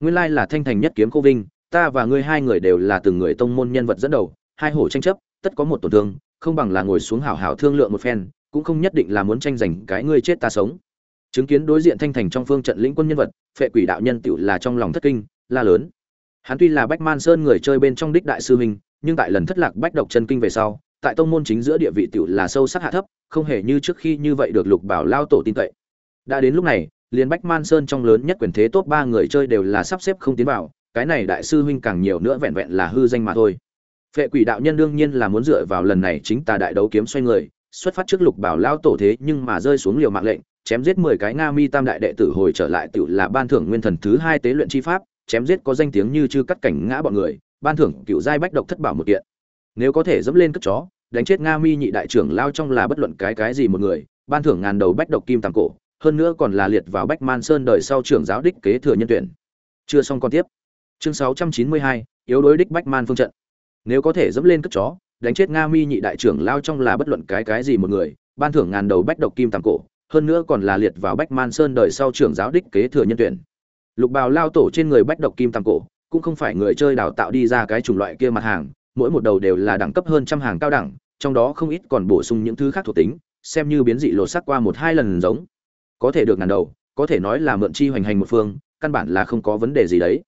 nguyên lai là thanh thành nhất kiếm cô vinh ta và ngươi hai người đều là từng người tông môn nhân vật dẫn đầu hai hổ tranh chấp tất có một tổn thương không bằng là ngồi xuống hảo hảo thương lượng một phen cũng không nhất định là muốn tranh giành cái ngươi chết ta sống. Chứng kiến đối diện thanh thành trong phương trận lĩnh quân nhân vật phệ quỷ đạo nhân tựu là trong lòng thất kinh la lớn. Hắn tuy là bách man sơn người chơi bên trong đích đại sư mình, nhưng tại lần thất lạc bách độc chân kinh về sau tại tông môn chính giữa địa vị tựu là sâu sắc hạ thấp không hề như trước khi như vậy được lục bảo lao tổ tin cậy. Đã đến lúc này liền bách man sơn trong lớn nhất quyền thế top ba người chơi đều là sắp xếp không tiến vào, cái này đại sư huynh càng nhiều nữa vẹn vẹn là hư danh mà thôi. Phệ quỷ đạo nhân đương nhiên là muốn dựa vào lần này chính tà đại đấu kiếm xoay người, xuất phát trước lục bảo lao tổ thế nhưng mà rơi xuống liều mạng lệnh, chém giết mười cái nga mi tam đại đệ tử hồi trở lại tự là ban thưởng nguyên thần thứ hai tế luyện chi pháp, chém giết có danh tiếng như chư cắt cảnh ngã bọn người, ban thưởng cựu giai bách độc thất bảo một kiện. Nếu có thể dẫm lên cất chó, đánh chết nga mi nhị đại trưởng lao trong là bất luận cái cái gì một người, ban thưởng ngàn đầu bách độc kim tàng cổ hơn nữa còn là liệt vào bách man sơn đời sau trưởng giáo đích kế thừa nhân tuyển. Chưa xong còn tiếp. Chương sáu trăm chín mươi hai, yếu đối đích bách man phương trận. Nếu có thể dẫm lên cất chó, đánh chết nga mi nhị đại trưởng lao trong là bất luận cái cái gì một người, ban thưởng ngàn đầu bách độc kim tàng cổ, hơn nữa còn là liệt vào bách man sơn đời sau trưởng giáo đích kế thừa nhân tuyển. Lục bào lao tổ trên người bách độc kim tàng cổ, cũng không phải người chơi đào tạo đi ra cái chủng loại kia mặt hàng, mỗi một đầu đều là đẳng cấp hơn trăm hàng cao đẳng, trong đó không ít còn bổ sung những thứ khác thuộc tính, xem như biến dị lột sắc qua một hai lần giống có thể được ngàn đầu, có thể nói là mượn chi hoành hành một phương, căn bản là không có vấn đề gì đấy.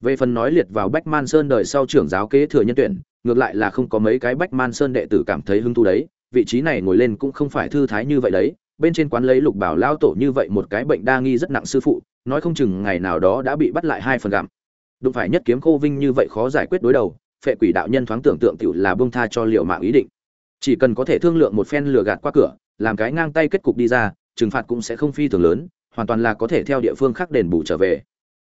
Về phần nói liệt vào bách man sơn đời sau trưởng giáo kế thừa nhân tuyển, ngược lại là không có mấy cái bách man sơn đệ tử cảm thấy hứng thú đấy, vị trí này ngồi lên cũng không phải thư thái như vậy đấy. Bên trên quán lấy lục bảo lao tổ như vậy một cái bệnh đa nghi rất nặng sư phụ, nói không chừng ngày nào đó đã bị bắt lại hai phần gặm. Đụng phải nhất kiếm khô vinh như vậy khó giải quyết đối đầu, phệ quỷ đạo nhân thoáng tưởng tượng tiểu là bông tha cho liệu mạng ý định. Chỉ cần có thể thương lượng một phen lừa gạt qua cửa, làm cái ngang tay kết cục đi ra trừng phạt cũng sẽ không phi thường lớn, hoàn toàn là có thể theo địa phương khác đền bù trở về.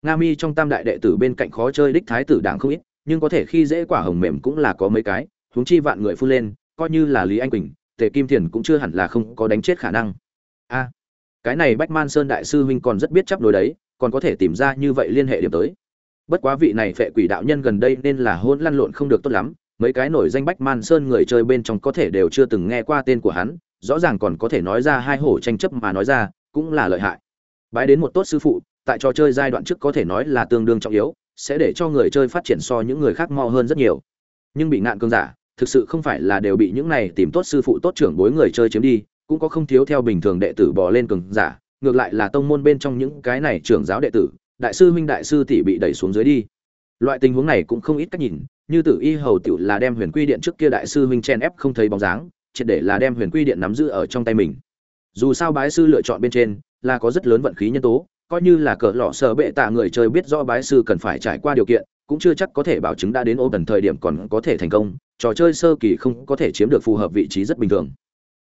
Nga mi trong tam đại đệ tử bên cạnh khó chơi đích thái tử đảng không ít, nhưng có thể khi dễ quả hồng mềm cũng là có mấy cái, huống chi vạn người phun lên, coi như là lý anh quỳnh, tề kim thiền cũng chưa hẳn là không có đánh chết khả năng. A, cái này bách man sơn đại sư huynh còn rất biết chấp đối đấy, còn có thể tìm ra như vậy liên hệ điểm tới. Bất quá vị này phệ quỷ đạo nhân gần đây nên là hôn lăn lộn không được tốt lắm, mấy cái nổi danh bách man sơn người chơi bên trong có thể đều chưa từng nghe qua tên của hắn rõ ràng còn có thể nói ra hai hổ tranh chấp mà nói ra, cũng là lợi hại. Bái đến một tốt sư phụ, tại trò chơi giai đoạn trước có thể nói là tương đương trọng yếu, sẽ để cho người chơi phát triển so những người khác mo hơn rất nhiều. Nhưng bị ngạn cương giả, thực sự không phải là đều bị những này tìm tốt sư phụ tốt trưởng bối người chơi chiếm đi, cũng có không thiếu theo bình thường đệ tử bỏ lên cường giả, ngược lại là tông môn bên trong những cái này trưởng giáo đệ tử, đại sư huynh đại sư tỷ bị đẩy xuống dưới đi. Loại tình huống này cũng không ít cách nhìn, như tử y hầu tiểu là đem huyền quy điện trước kia đại sư huynh chen ép không thấy bóng dáng triệt để là đem huyền quy điện nắm giữ ở trong tay mình. Dù sao bái sư lựa chọn bên trên là có rất lớn vận khí nhân tố, coi như là cỡ lọ sở bệ tạ người chơi biết rõ bái sư cần phải trải qua điều kiện, cũng chưa chắc có thể bảo chứng đã đến ô tần thời điểm còn có thể thành công, trò chơi sơ kỳ không có thể chiếm được phù hợp vị trí rất bình thường.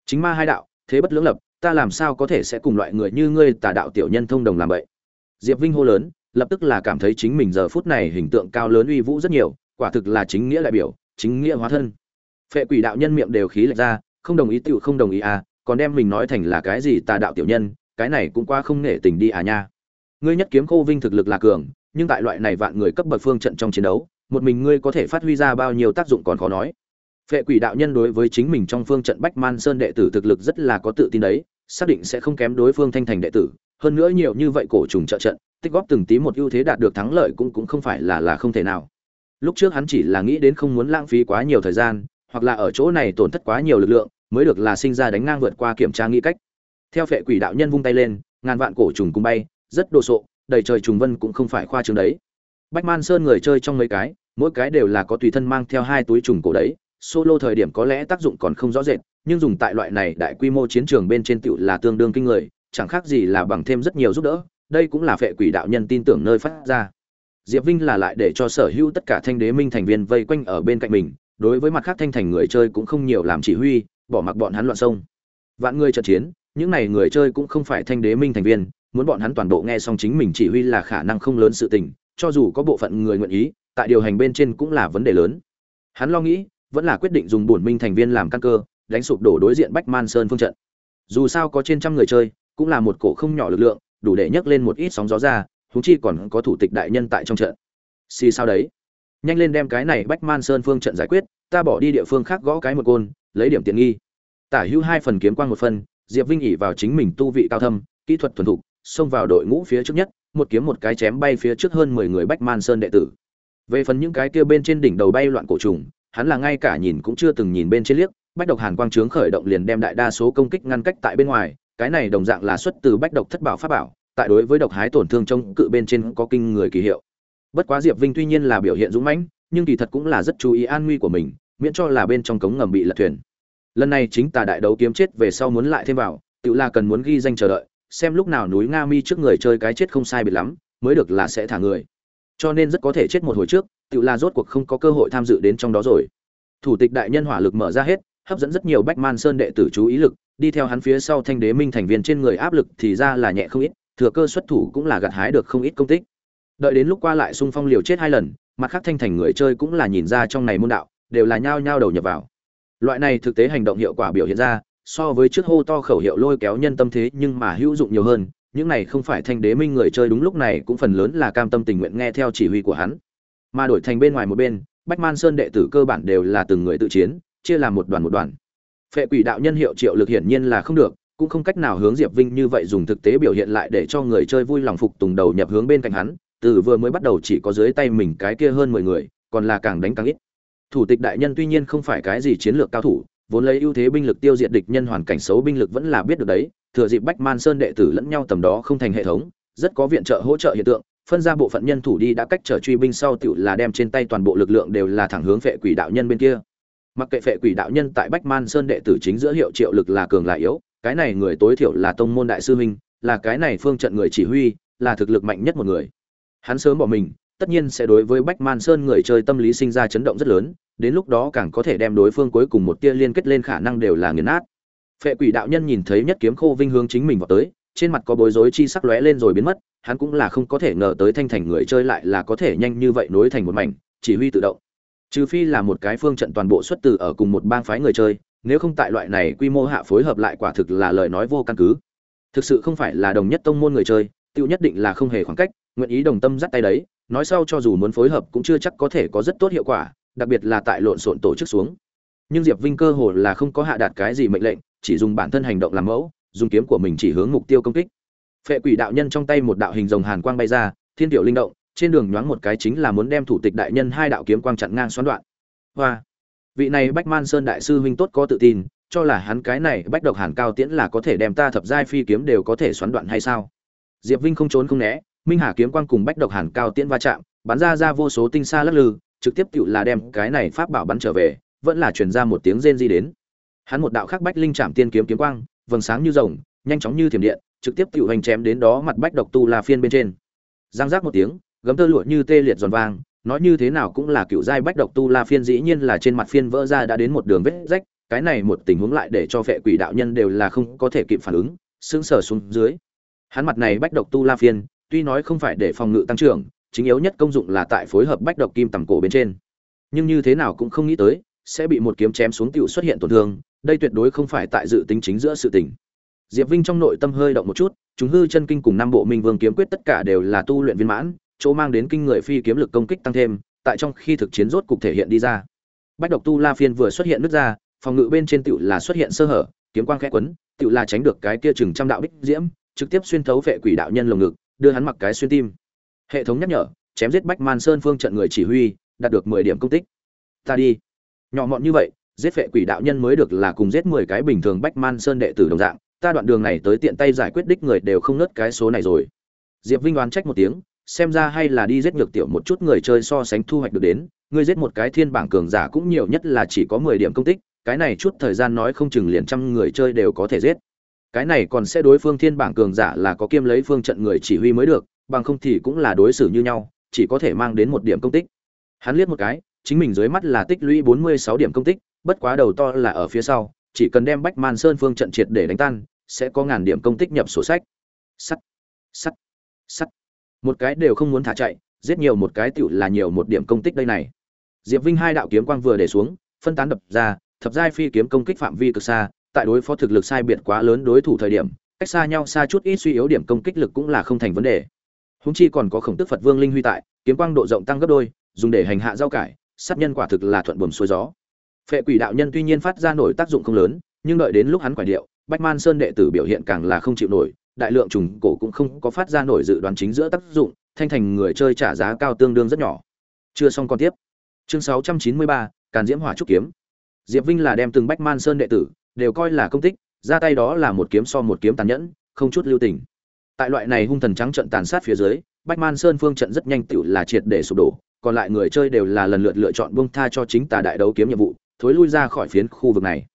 Chính ma hai đạo, thế bất lưỡng lập, ta làm sao có thể sẽ cùng loại người như ngươi tà đạo tiểu nhân thông đồng làm vậy? Diệp vinh hô lớn, lập tức là cảm thấy chính mình giờ phút này hình tượng cao lớn uy vũ rất nhiều, quả thực là chính nghĩa đại biểu, chính nghĩa hóa thân phệ quỷ đạo nhân miệng đều khí lệch ra, không đồng ý tựu không đồng ý à còn đem mình nói thành là cái gì tà đạo tiểu nhân, cái này cũng qua không nể tình đi à nha. Ngươi nhất kiếm khô vinh thực lực là cường, nhưng tại loại này vạn người cấp bậc phương trận trong chiến đấu, một mình ngươi có thể phát huy ra bao nhiêu tác dụng còn khó nói. Phệ quỷ đạo nhân đối với chính mình trong phương trận bách man sơn đệ tử thực lực rất là có tự tin đấy, xác định sẽ không kém đối phương thanh thành đệ tử, hơn nữa nhiều như vậy cổ trùng trợ trận, tích góp từng tí một ưu thế đạt được thắng lợi cũng cũng không phải là là không thể nào. Lúc trước hắn chỉ là nghĩ đến không muốn lãng phí quá nhiều thời gian hoặc là ở chỗ này tổn thất quá nhiều lực lượng, mới được là sinh ra đánh ngang vượt qua kiểm tra nghĩ cách. Theo phệ quỷ đạo nhân vung tay lên, ngàn vạn cổ trùng cùng bay, rất đồ sộ, đầy trời trùng vân cũng không phải khoa trương đấy. Bách man sơn người chơi trong mấy cái, mỗi cái đều là có tùy thân mang theo hai túi trùng cổ đấy, solo thời điểm có lẽ tác dụng còn không rõ rệt, nhưng dùng tại loại này đại quy mô chiến trường bên trên tựu là tương đương kinh người, chẳng khác gì là bằng thêm rất nhiều giúp đỡ, đây cũng là phệ quỷ đạo nhân tin tưởng nơi phát ra. Diệp vinh là lại để cho sở hữu tất cả thanh đế minh thành viên vây quanh ở bên cạnh mình đối với mặt khác thanh thành người chơi cũng không nhiều làm chỉ huy, bỏ mặc bọn hắn loạn sông. Vạn người trận chiến, những này người chơi cũng không phải thanh đế minh thành viên, muốn bọn hắn toàn bộ nghe xong chính mình chỉ huy là khả năng không lớn sự tình, cho dù có bộ phận người nguyện ý, tại điều hành bên trên cũng là vấn đề lớn. Hắn lo nghĩ, vẫn là quyết định dùng bổn minh thành viên làm căn cơ, đánh sụp đổ đối diện bách man sơn phương trận. Dù sao có trên trăm người chơi, cũng là một cổ không nhỏ lực lượng, đủ để nhấc lên một ít sóng gió ra húng chi còn có thủ tịch đại nhân tại trong trận. Xì sao đấy? Nhanh lên đem cái này bách man sơn phương trận giải quyết, ta bỏ đi địa phương khác gõ cái một côn, lấy điểm tiện nghi. Tả hữu hai phần kiếm quang một phần, diệp vinh ỉ vào chính mình tu vị cao thâm, kỹ thuật thuần thục, xông vào đội ngũ phía trước nhất, một kiếm một cái chém bay phía trước hơn mười người bách man sơn đệ tử. Về phần những cái kia bên trên đỉnh đầu bay loạn cổ trùng, hắn là ngay cả nhìn cũng chưa từng nhìn bên trên liếc, bách độc hàn quang trướng khởi động liền đem đại đa số công kích ngăn cách tại bên ngoài, cái này đồng dạng là xuất từ bách độc thất bảo pháp bảo, tại đối với độc hái tổn thương trong cự bên trên có kinh người kỳ hiệu bất quá diệp vinh tuy nhiên là biểu hiện dũng mãnh, nhưng kỳ thật cũng là rất chú ý an nguy của mình, miễn cho là bên trong cống ngầm bị lật thuyền. Lần này chính tà đại đấu kiếm chết về sau muốn lại thêm vào, tự là cần muốn ghi danh chờ đợi, xem lúc nào núi nga mi trước người chơi cái chết không sai biệt lắm, mới được là sẽ thả người. Cho nên rất có thể chết một hồi trước, tự là rốt cuộc không có cơ hội tham dự đến trong đó rồi. Thủ tịch đại nhân hỏa lực mở ra hết, hấp dẫn rất nhiều bách man sơn đệ tử chú ý lực, đi theo hắn phía sau thanh đế minh thành viên trên người áp lực thì ra là nhẹ không ít, thừa cơ xuất thủ cũng là gặt hái được không ít công tích đợi đến lúc qua lại xung phong liều chết hai lần, mặt khác thanh thành người chơi cũng là nhìn ra trong này môn đạo, đều là nhao nhao đầu nhập vào. Loại này thực tế hành động hiệu quả biểu hiện ra, so với trước hô to khẩu hiệu lôi kéo nhân tâm thế nhưng mà hữu dụng nhiều hơn, những này không phải thanh đế minh người chơi đúng lúc này cũng phần lớn là cam tâm tình nguyện nghe theo chỉ huy của hắn. Mà đổi thành bên ngoài một bên, bách man sơn đệ tử cơ bản đều là từng người tự chiến, chia làm một đoàn một đoàn. Phệ quỷ đạo nhân hiệu triệu lực hiển nhiên là không được, cũng không cách nào hướng diệp vinh như vậy dùng thực tế biểu hiện lại để cho người chơi vui lòng phục tùng đầu nhập hướng bên cạnh hắn từ vừa mới bắt đầu chỉ có dưới tay mình cái kia hơn mười người, còn là càng đánh càng ít. Thủ tịch đại nhân tuy nhiên không phải cái gì chiến lược cao thủ, vốn lấy ưu thế binh lực tiêu diệt địch nhân hoàn cảnh xấu binh lực vẫn là biết được đấy, thừa dịp bách man sơn đệ tử lẫn nhau tầm đó không thành hệ thống, rất có viện trợ hỗ trợ hiện tượng, phân ra bộ phận nhân thủ đi đã cách trở truy binh sau tiểu là đem trên tay toàn bộ lực lượng đều là thẳng hướng phệ quỷ đạo nhân bên kia. Mặc kệ phệ quỷ đạo nhân tại bách man sơn đệ tử chính giữa hiệu triệu lực là cường là yếu, cái này người tối thiểu là tông môn đại sư huynh, là cái này phương trận người chỉ huy, là thực lực mạnh nhất một người hắn sớm bỏ mình, tất nhiên sẽ đối với bách man sơn người chơi tâm lý sinh ra chấn động rất lớn, đến lúc đó càng có thể đem đối phương cuối cùng một tia liên kết lên khả năng đều là nghiền nát. Phệ quỷ đạo nhân nhìn thấy nhất kiếm khô vinh hướng chính mình vào tới, trên mặt có bối rối chi sắc lóe lên rồi biến mất, hắn cũng là không có thể ngờ tới thanh thành người chơi lại là có thể nhanh như vậy nối thành một mảnh, chỉ huy tự động. Trừ phi là một cái phương trận toàn bộ xuất từ ở cùng một bang phái người chơi, nếu không tại loại này quy mô hạ phối hợp lại quả thực là lời nói vô căn cứ. Thực sự không phải là đồng nhất tông môn người chơi tiêu nhất định là không hề khoảng cách nguyện ý đồng tâm dắt tay đấy, nói sau cho dù muốn phối hợp cũng chưa chắc có thể có rất tốt hiệu quả, đặc biệt là tại lộn xộn tổ chức xuống. Nhưng diệp vinh cơ hồ là không có hạ đạt cái gì mệnh lệnh, chỉ dùng bản thân hành động làm mẫu, dùng kiếm của mình chỉ hướng mục tiêu công kích. Phệ quỷ đạo nhân trong tay một đạo hình rồng hàn quang bay ra, thiên tiểu linh động, trên đường nhoáng một cái chính là muốn đem thủ tịch đại nhân hai đạo kiếm quang chặn ngang xoắn đoạn. Hoa! Vị này bách man sơn đại sư huynh tốt có tự tin, cho là hắn cái này bách độc hàn cao tiễn là có thể đem ta thập giai phi kiếm đều có thể xoắn đoạn hay sao? Diệp vinh không trốn không né minh hà kiếm quang cùng bách độc hàn cao tiễn va chạm, bắn ra ra vô số tinh xa lắc lư, trực tiếp tự là đem cái này pháp bảo bắn trở về, vẫn là truyền ra một tiếng rên di đến. Hắn một đạo khắc bách linh chạm tiên kiếm kiếm quang, vầng sáng như rồng, nhanh chóng như thiểm điện, trực tiếp tự hành chém đến đó mặt bách độc tu la phiên bên trên. Giang giác một tiếng, gấm tơ lụa như tê liệt giòn vang, nói như thế nào cũng là cựu giai bách độc tu la phiên dĩ nhiên là trên mặt phiên vỡ ra đã đến một đường vết rách, cái này một tình huống lại để cho phệ quỷ đạo nhân đều là không có thể kịp phản ứng, sững sờ xuống dưới. Hắn mặt này bách độc tu la phiên tuy nói không phải để phòng ngự tăng trưởng, chính yếu nhất công dụng là tại phối hợp bách độc kim tầm cổ bên trên. Nhưng như thế nào cũng không nghĩ tới, sẽ bị một kiếm chém xuống tiểu xuất hiện tổn thương, đây tuyệt đối không phải tại dự tính chính giữa sự tình. Diệp vinh trong nội tâm hơi động một chút, chúng hư chân kinh cùng năm bộ minh vương kiếm quyết tất cả đều là tu luyện viên mãn, chỗ mang đến kinh người phi kiếm lực công kích tăng thêm, tại trong khi thực chiến rốt cục thể hiện đi ra. Bách độc tu la phiên vừa xuất hiện nứt ra, phòng ngự bên trên tiểu là xuất hiện sơ hở, kiếm quang khẽ quấn, tiểu là tránh được cái kia chừng trăm đạo bích diễm, trực tiếp xuyên thấu vệ quỷ đạo nhân lồng ngực đưa hắn mặc cái xuyên tim. Hệ thống nhắc nhở, chém giết bách man sơn phương trận người chỉ huy, đạt được mười điểm công tích. Ta đi. Nhỏ mọn như vậy, giết vệ quỷ đạo nhân mới được là cùng giết mười cái bình thường bách man sơn đệ tử đồng dạng. Ta đoạn đường này tới tiện tay giải quyết đích người đều không nớt cái số này rồi. Diệp vinh đoán trách một tiếng, xem ra hay là đi giết nhược tiểu một chút người chơi so sánh thu hoạch được đến. Ngươi giết một cái thiên bảng cường giả cũng nhiều nhất là chỉ có mười điểm công tích. Cái này chút thời gian nói không chừng liền trăm người chơi đều có thể giết cái này còn sẽ đối phương thiên bảng cường giả là có kiêm lấy phương trận người chỉ huy mới được, bằng không thì cũng là đối xử như nhau, chỉ có thể mang đến một điểm công tích. Hắn liếc một cái, chính mình dưới mắt là tích lũy bốn mươi sáu điểm công tích, bất quá đầu to là ở phía sau, chỉ cần đem bách man sơn phương trận triệt để đánh tan, sẽ có ngàn điểm công tích nhập sổ sách. Sắt sắt sắt. Một cái đều không muốn thả chạy, giết nhiều một cái tựu là nhiều một điểm công tích đây này. Diệp vinh hai đạo kiếm quang vừa để xuống, phân tán đập ra, thập giai phi kiếm công kích phạm vi cực xa tại đối phó thực lực sai biệt quá lớn đối thủ thời điểm cách xa nhau xa chút ít suy yếu điểm công kích lực cũng là không thành vấn đề. Húng chi còn có khổng tức phật vương linh huy tại kiếm quang độ rộng tăng gấp đôi dùng để hành hạ rau cải sát nhân quả thực là thuận buồm xuôi gió. Phệ quỷ đạo nhân tuy nhiên phát ra nổi tác dụng không lớn nhưng đợi đến lúc hắn quả điệu bách man sơn đệ tử biểu hiện càng là không chịu nổi đại lượng trùng cổ cũng không có phát ra nổi dự đoán chính giữa tác dụng thanh thành người chơi trả giá cao tương đương rất nhỏ. Chưa xong còn tiếp. Chương 693, càn diễm hỏa trúc kiếm. Diệp vinh là đem từng bách man sơn đệ tử đều coi là công tích, ra tay đó là một kiếm so một kiếm tàn nhẫn, không chút lưu tình. Tại loại này hung thần trắng trận tàn sát phía dưới, bách man sơn phương trận rất nhanh tựu là triệt để sụp đổ, còn lại người chơi đều là lần lượt lựa chọn buông tha cho chính tà đại đấu kiếm nhiệm vụ, thối lui ra khỏi phiến khu vực này.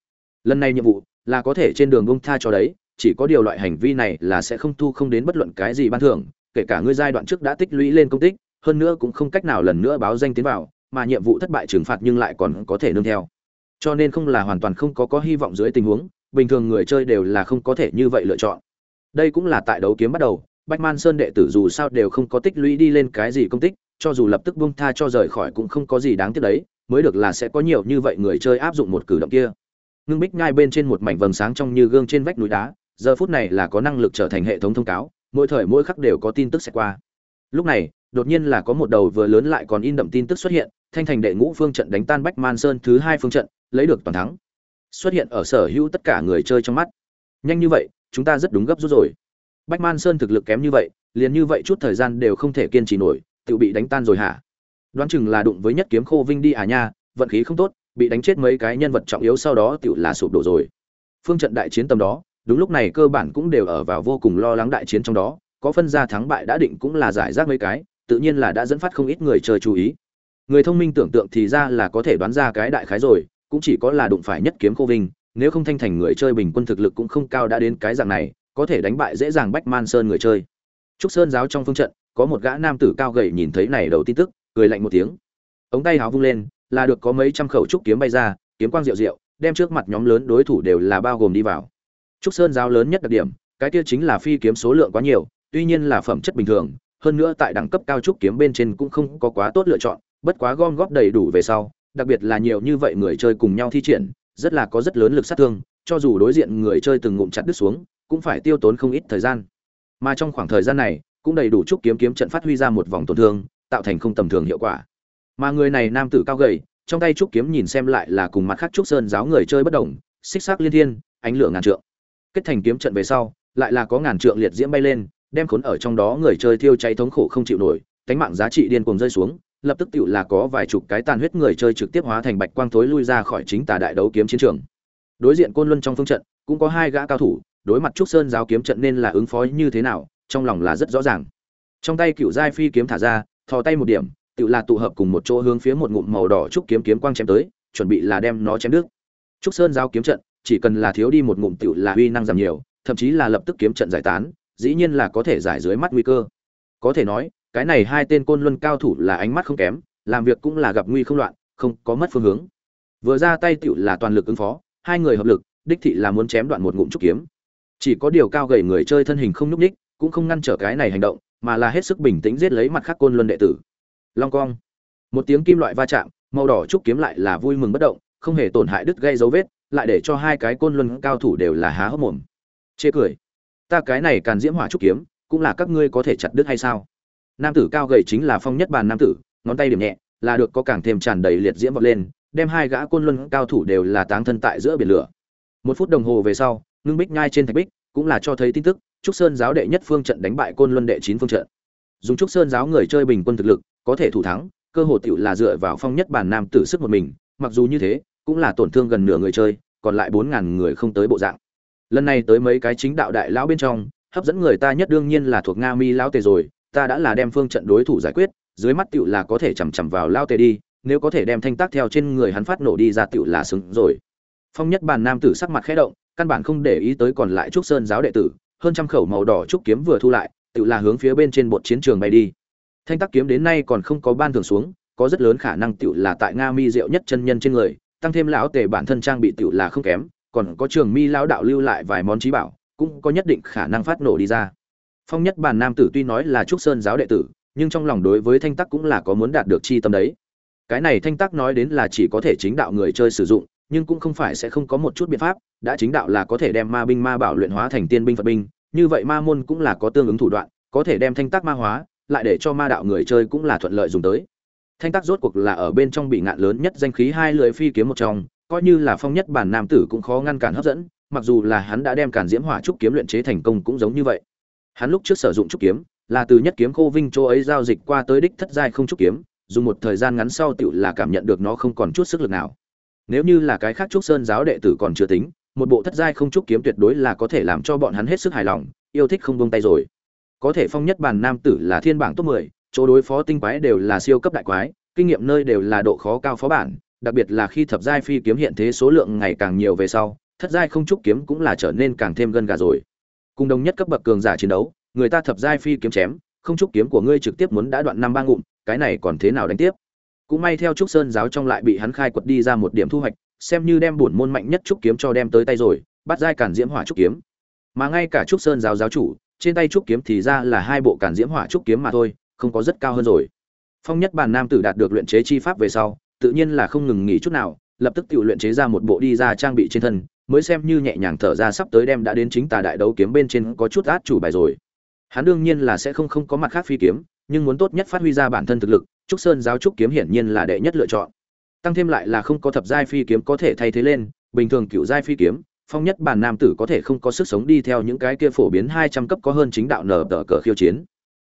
Lần này nhiệm vụ là có thể trên đường buông tha cho đấy, chỉ có điều loại hành vi này là sẽ không thu không đến bất luận cái gì ban thưởng, kể cả ngươi giai đoạn trước đã tích lũy lên công tích, hơn nữa cũng không cách nào lần nữa báo danh tiến vào, mà nhiệm vụ thất bại trừng phạt nhưng lại còn có thể nương theo cho nên không là hoàn toàn không có có hy vọng dưới tình huống, bình thường người chơi đều là không có thể như vậy lựa chọn. Đây cũng là tại đấu kiếm bắt đầu bách man sơn đệ tử dù sao đều không có tích lũy đi lên cái gì công tích, cho dù lập tức buông tha cho rời khỏi cũng không có gì đáng tiếc đấy, mới được là sẽ có nhiều như vậy người chơi áp dụng một cử động kia. Ngưng bích ngay bên trên một mảnh vầng sáng trong như gương trên vách núi đá, giờ phút này là có năng lực trở thành hệ thống thông cáo, mỗi thời mỗi khắc đều có tin tức sẽ qua. Lúc này, đột nhiên là có một đầu vừa lớn lại còn in đậm tin tức xuất hiện, thanh thành đệ ngũ phương trận đánh tan bách man sơn thứ hai phương trận lấy được toàn thắng. Xuất hiện ở sở hữu tất cả người chơi trong mắt. Nhanh như vậy, chúng ta rất đúng gấp rút rồi. Bách man sơn thực lực kém như vậy, liền như vậy chút thời gian đều không thể kiên trì nổi, tự bị đánh tan rồi hả? Đoán chừng là đụng với nhất kiếm khô vinh đi à nha, vận khí không tốt, bị đánh chết mấy cái nhân vật trọng yếu sau đó tự là sụp đổ rồi. Phương trận đại chiến tầm đó, đúng lúc này cơ bản cũng đều ở vào vô cùng lo lắng đại chiến trong đó, có phân ra thắng bại đã định cũng là giải rác mấy cái, tự nhiên là đã dẫn phát không ít người chơi chú ý. Người thông minh tưởng tượng thì ra là có thể đoán ra cái đại khái rồi cũng chỉ có là đụng phải nhất kiếm khô vinh, nếu không thanh thành người chơi bình quân thực lực cũng không cao đã đến cái dạng này, có thể đánh bại dễ dàng bách man sơn người chơi. Trúc sơn giáo trong phương trận, có một gã nam tử cao gầy nhìn thấy này đầu tin tức, cười lạnh một tiếng. Ống tay háo vung lên, là được có mấy trăm khẩu trúc kiếm bay ra, kiếm quang diệu diệu đem trước mặt nhóm lớn đối thủ đều là bao gồm đi vào. Trúc sơn giáo lớn nhất đặc điểm, cái kia chính là phi kiếm số lượng quá nhiều, tuy nhiên là phẩm chất bình thường, hơn nữa tại đẳng cấp cao trúc kiếm bên trên cũng không có quá tốt lựa chọn, bất quá gom góp đầy đủ về sau đặc biệt là nhiều như vậy người chơi cùng nhau thi triển, rất là có rất lớn lực sát thương, cho dù đối diện người chơi từng ngụm chặt đứt xuống, cũng phải tiêu tốn không ít thời gian. Mà trong khoảng thời gian này, cũng đầy đủ chúc kiếm kiếm trận phát huy ra một vòng tổn thương, tạo thành không tầm thường hiệu quả. Mà người này nam tử cao gầy, trong tay trúc kiếm nhìn xem lại là cùng mặt khác trúc sơn giáo người chơi bất đồng, xích sắc liên thiên, ánh lửa ngàn trượng. Kết thành kiếm trận về sau, lại là có ngàn trượng liệt diễm bay lên, đem khốn ở trong đó người chơi thiêu cháy thống khổ không chịu nổi, cánh mạng giá trị điên cuồng rơi xuống lập tức tựu là có vài chục cái tàn huyết người chơi trực tiếp hóa thành bạch quang thối lui ra khỏi chính tà đại đấu kiếm chiến trường. Đối diện côn luân trong phương trận, cũng có hai gã cao thủ, đối mặt trúc sơn giáo kiếm trận nên là ứng phó như thế nào, trong lòng là rất rõ ràng. Trong tay cựu giai phi kiếm thả ra, thò tay một điểm tựu là tụ hợp cùng một chỗ hướng phía một ngụm màu đỏ trúc kiếm kiếm quang chém tới, chuẩn bị là đem nó chém đứt. Trúc sơn giáo kiếm trận, chỉ cần là thiếu đi một ngụm tựu là uy năng giảm nhiều, thậm chí là lập tức kiếm trận giải tán, dĩ nhiên là có thể giải dưới mắt nguy cơ. Có thể nói cái này hai tên côn luân cao thủ là ánh mắt không kém, làm việc cũng là gặp nguy không loạn, không có mất phương hướng. Vừa ra tay tựu là toàn lực ứng phó, hai người hợp lực, đích thị là muốn chém đoạn một ngụm trúc kiếm. Chỉ có điều cao gầy người chơi thân hình không nhúc ních cũng không ngăn trở cái này hành động, mà là hết sức bình tĩnh giết lấy mặt khác côn luân đệ tử. Long cong. Một tiếng kim loại va chạm, màu đỏ trúc kiếm lại là vui mừng bất động, không hề tổn hại đứt gây dấu vết, lại để cho hai cái côn luân cao thủ đều là há hốc mồm. Chê cười. Ta cái này càn diễm hỏa trúc kiếm, cũng là các ngươi có thể chặt đứt hay sao? Nam tử cao gầy chính là phong nhất bàn nam tử, ngón tay điểm nhẹ, là được có càng thêm tràn đầy liệt diễm vọt lên, đem hai gã côn luân cao thủ đều là táng thân tại giữa biển lửa. Một phút đồng hồ về sau, ngưng bích nhai trên thạch bích, cũng là cho thấy tin tức, trúc sơn giáo đệ nhất phương trận đánh bại côn luân đệ chín phương trận. Dùng trúc sơn giáo người chơi bình quân thực lực, có thể thủ thắng, cơ hội tiểu là dựa vào phong nhất bản nam tử sức một mình, mặc dù như thế, cũng là tổn thương gần nửa người chơi, còn lại bốn ngàn người không tới bộ dạng. Lần này tới mấy cái chính đạo đại lão bên trong, hấp dẫn người ta nhất đương nhiên là thuộc nga mi lão tề rồi ta đã là đem phương trận đối thủ giải quyết, dưới mắt tiểu là có thể chằm chằm vào lao tề đi, nếu có thể đem thanh tác theo trên người hắn phát nổ đi ra tiểu là xứng rồi. Phong nhất bàn nam tử sắc mặt khẽ động, căn bản không để ý tới còn lại trúc sơn giáo đệ tử, hơn trăm khẩu màu đỏ trúc kiếm vừa thu lại tựu là hướng phía bên trên bột chiến trường bay đi. Thanh tác kiếm đến nay còn không có ban thường xuống, có rất lớn khả năng tựu là tại nga mi diệu nhất chân nhân trên người, tăng thêm lão tề bản thân trang bị tựu là không kém, còn có trường mi lão đạo lưu lại vài món trí bảo, cũng có nhất định khả năng phát nổ đi ra phong nhất bàn nam tử tuy nói là trúc sơn giáo đệ tử, nhưng trong lòng đối với thanh tắc cũng là có muốn đạt được chi tâm đấy. Cái này thanh tắc nói đến là chỉ có thể chính đạo người chơi sử dụng, nhưng cũng không phải sẽ không có một chút biện pháp, đã chính đạo là có thể đem ma binh ma bảo luyện hóa thành tiên binh phật binh, như vậy ma môn cũng là có tương ứng thủ đoạn, có thể đem thanh Tắc ma hóa, lại để cho ma đạo người chơi cũng là thuận lợi dùng tới. Thanh Tắc rốt cuộc là ở bên trong bị ngạn lớn nhất danh khí hai lưỡi phi kiếm một trong, coi như là phong nhất bản nam tử cũng khó ngăn cản hấp dẫn, mặc dù là hắn đã đem cản diễm hỏa trúc kiếm luyện chế thành công cũng giống như vậy hắn lúc trước sử dụng trúc kiếm là từ nhất kiếm khô vinh chỗ ấy giao dịch qua tới đích thất giai không trúc kiếm dùng một thời gian ngắn sau tựu là cảm nhận được nó không còn chút sức lực nào. Nếu như là cái khác trúc sơn giáo đệ tử còn chưa tính một bộ thất giai không trúc kiếm tuyệt đối là có thể làm cho bọn hắn hết sức hài lòng yêu thích không buông tay rồi. Có thể phong nhất bàn nam tử là thiên bảng top 10, chỗ đối phó tinh quái đều là siêu cấp đại quái kinh nghiệm nơi đều là độ khó cao phó bản đặc biệt là khi thập giai phi kiếm hiện thế số lượng ngày càng nhiều về sau thất giai không trúc kiếm cũng là trở nên càng thêm gân gà rồi cùng đồng nhất cấp bậc cường giả chiến đấu, người ta thập giai phi kiếm chém, không trúc kiếm của ngươi trực tiếp muốn đã đoạn năm ba ngụm, cái này còn thế nào đánh tiếp? Cũng may theo trúc sơn giáo trong lại bị hắn khai quật đi ra một điểm thu hoạch, xem như đem bổn môn mạnh nhất trúc kiếm cho đem tới tay rồi, bắt giai cản diễm hỏa trúc kiếm. Mà ngay cả trúc sơn giáo giáo chủ, trên tay trúc kiếm thì ra là hai bộ cản diễm hỏa trúc kiếm mà thôi, không có rất cao hơn rồi. Phong nhất bàn nam tử đạt được luyện chế chi pháp về sau, tự nhiên là không ngừng nghỉ chút nào, lập tức tự luyện chế ra một bộ đi ra trang bị trên thân mới xem như nhẹ nhàng thở ra sắp tới đem đã đến chính tà đại đấu kiếm bên trên có chút át chủ bài rồi. Hắn đương nhiên là sẽ không không có mặt khác phi kiếm, nhưng muốn tốt nhất phát huy ra bản thân thực lực, trúc sơn giáo trúc kiếm hiển nhiên là đệ nhất lựa chọn. Tăng thêm lại là không có thập giai phi kiếm có thể thay thế lên, bình thường cựu giai phi kiếm, phong nhất bản nam tử có thể không có sức sống đi theo những cái kia phổ biến hai trăm cấp có hơn chính đạo nở tờ cờ khiêu chiến.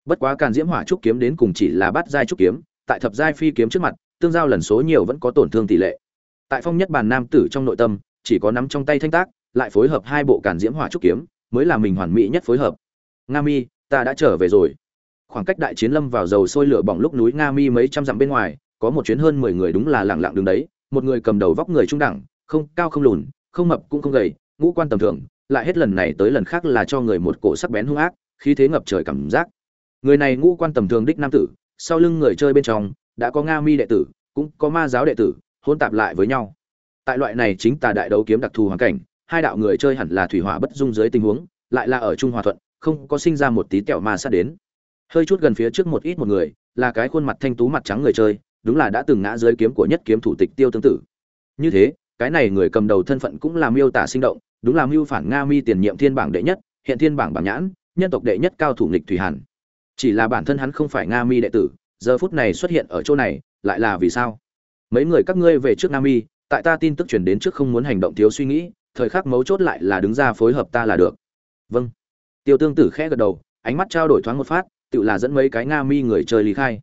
Bất quá càn diễm hỏa trúc kiếm đến cùng chỉ là bắt giai trúc kiếm, tại thập giai phi kiếm trước mặt, tương giao lần số nhiều vẫn có tổn thương tỷ lệ. Tại phong nhất bản nam tử trong nội tâm chỉ có nắm trong tay thanh tác, lại phối hợp hai bộ càn diễm hỏa trúc kiếm, mới là mình hoàn mỹ nhất phối hợp. Nga mi, ta đã trở về rồi. Khoảng cách đại chiến lâm vào dầu sôi lửa bỏng lúc núi nga mi mấy trăm dặm bên ngoài, có một chuyến hơn mười người đúng là lẳng lặng đứng đấy, một người cầm đầu vóc người trung đẳng, không, cao không lùn, không mập cũng không gầy, ngũ quan tầm thường, lại hết lần này tới lần khác là cho người một cổ sắc bén hung ác, khí thế ngập trời cảm giác. Người này ngũ quan tầm thường đích nam tử, sau lưng người chơi bên trong, đã có nga mi đệ tử, cũng có ma giáo đệ tử, hỗn tạp lại với nhau tại loại này chính tà đại đấu kiếm đặc thù hoàn cảnh, hai đạo người chơi hẳn là thủy hỏa bất dung dưới tình huống, lại là ở trung hòa thuận, không có sinh ra một tí tẹo ma sát đến. Hơi chút gần phía trước một ít một người, là cái khuôn mặt thanh tú mặt trắng người chơi, đúng là đã từng ngã dưới kiếm của nhất kiếm thủ tịch tiêu tương tự như thế, cái này người cầm đầu thân phận cũng là miêu tả sinh động, đúng là mưu phản nga mi tiền nhiệm thiên bảng đệ nhất, hiện thiên bảng bảng nhãn, nhân tộc đệ nhất cao thủ nghịch thủy hàn. Chỉ là bản thân hắn không phải nga mi đệ tử, giờ phút này xuất hiện ở chỗ này, lại là vì sao? Mấy người các ngươi về trước nga mi tại ta tin tức truyền đến trước không muốn hành động thiếu suy nghĩ, thời khắc mấu chốt lại là đứng ra phối hợp ta là được. Vâng. Tiêu tương tử khẽ gật đầu, ánh mắt trao đổi thoáng một phát tự là dẫn mấy cái nga mi người chơi lý khai.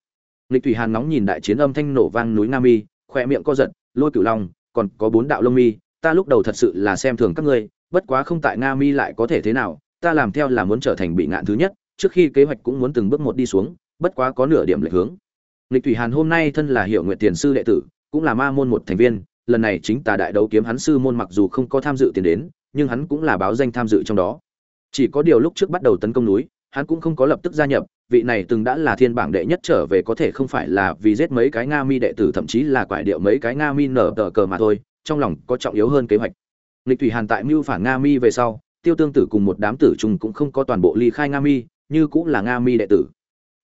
Nghịch thủy hàn nóng nhìn đại chiến âm thanh nổ vang núi nga mi khoe miệng co giật, lôi cửu long, còn có bốn đạo lông mi, ta lúc đầu thật sự là xem thường các ngươi, bất quá không tại nga mi lại có thể thế nào, ta làm theo là muốn trở thành bị ngạn thứ nhất, trước khi kế hoạch cũng muốn từng bước một đi xuống, bất quá có nửa điểm lệch hướng. Nghịch thủy hàn hôm nay thân là hiệu nguyện tiền sư đệ tử, cũng là ma môn một thành viên lần này chính tà đại đấu kiếm hắn sư môn mặc dù không có tham dự tiền đến, nhưng hắn cũng là báo danh tham dự trong đó. Chỉ có điều lúc trước bắt đầu tấn công núi, hắn cũng không có lập tức gia nhập, vị này từng đã là thiên bảng đệ nhất trở về có thể không phải là vì giết mấy cái nga mi đệ tử, thậm chí là quải điệu mấy cái nga mi nở tờ cờ mà thôi, trong lòng có trọng yếu hơn kế hoạch. Lịch thủy hàn tại mưu phản nga mi về sau, tiêu tương tử cùng một đám tử trùng cũng không có toàn bộ ly khai nga mi, như cũng là nga mi đệ tử.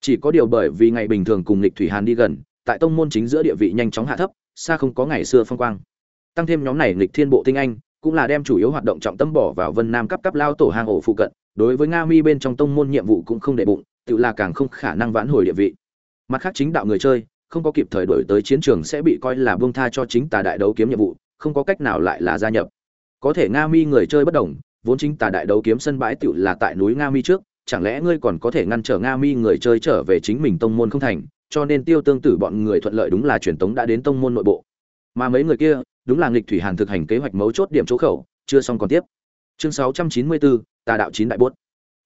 Chỉ có điều bởi vì ngày bình thường cùng lịch thủy hàn đi gần, tại tông môn chính giữa địa vị nhanh chóng hạ thấp xa không có ngày xưa phong quang. Tăng thêm nhóm này lịch thiên bộ tinh anh, cũng là đem chủ yếu hoạt động trọng tâm bỏ vào vân nam cấp cấp lao tổ hang ổ phụ cận, đối với nga mi bên trong tông môn nhiệm vụ cũng không để bụng, tự là càng không khả năng vãn hồi địa vị. Mặt khác chính đạo người chơi, không có kịp thời đổi tới chiến trường sẽ bị coi là buông tha cho chính tà đại đấu kiếm nhiệm vụ, không có cách nào lại là gia nhập. Có thể nga mi người chơi bất đồng, vốn chính tà đại đấu kiếm sân bãi tự là tại núi nga mi trước, chẳng lẽ ngươi còn có thể ngăn trở nga mi người chơi trở về chính mình tông môn không thành? Cho nên tiêu tương tử bọn người thuận lợi đúng là truyền tống đã đến tông môn nội bộ. Mà mấy người kia đúng là nghịch thủy hàn thực hành kế hoạch mấu chốt điểm chỗ khẩu chưa xong còn tiếp. Chương 694, tà đạo chín đại bốt.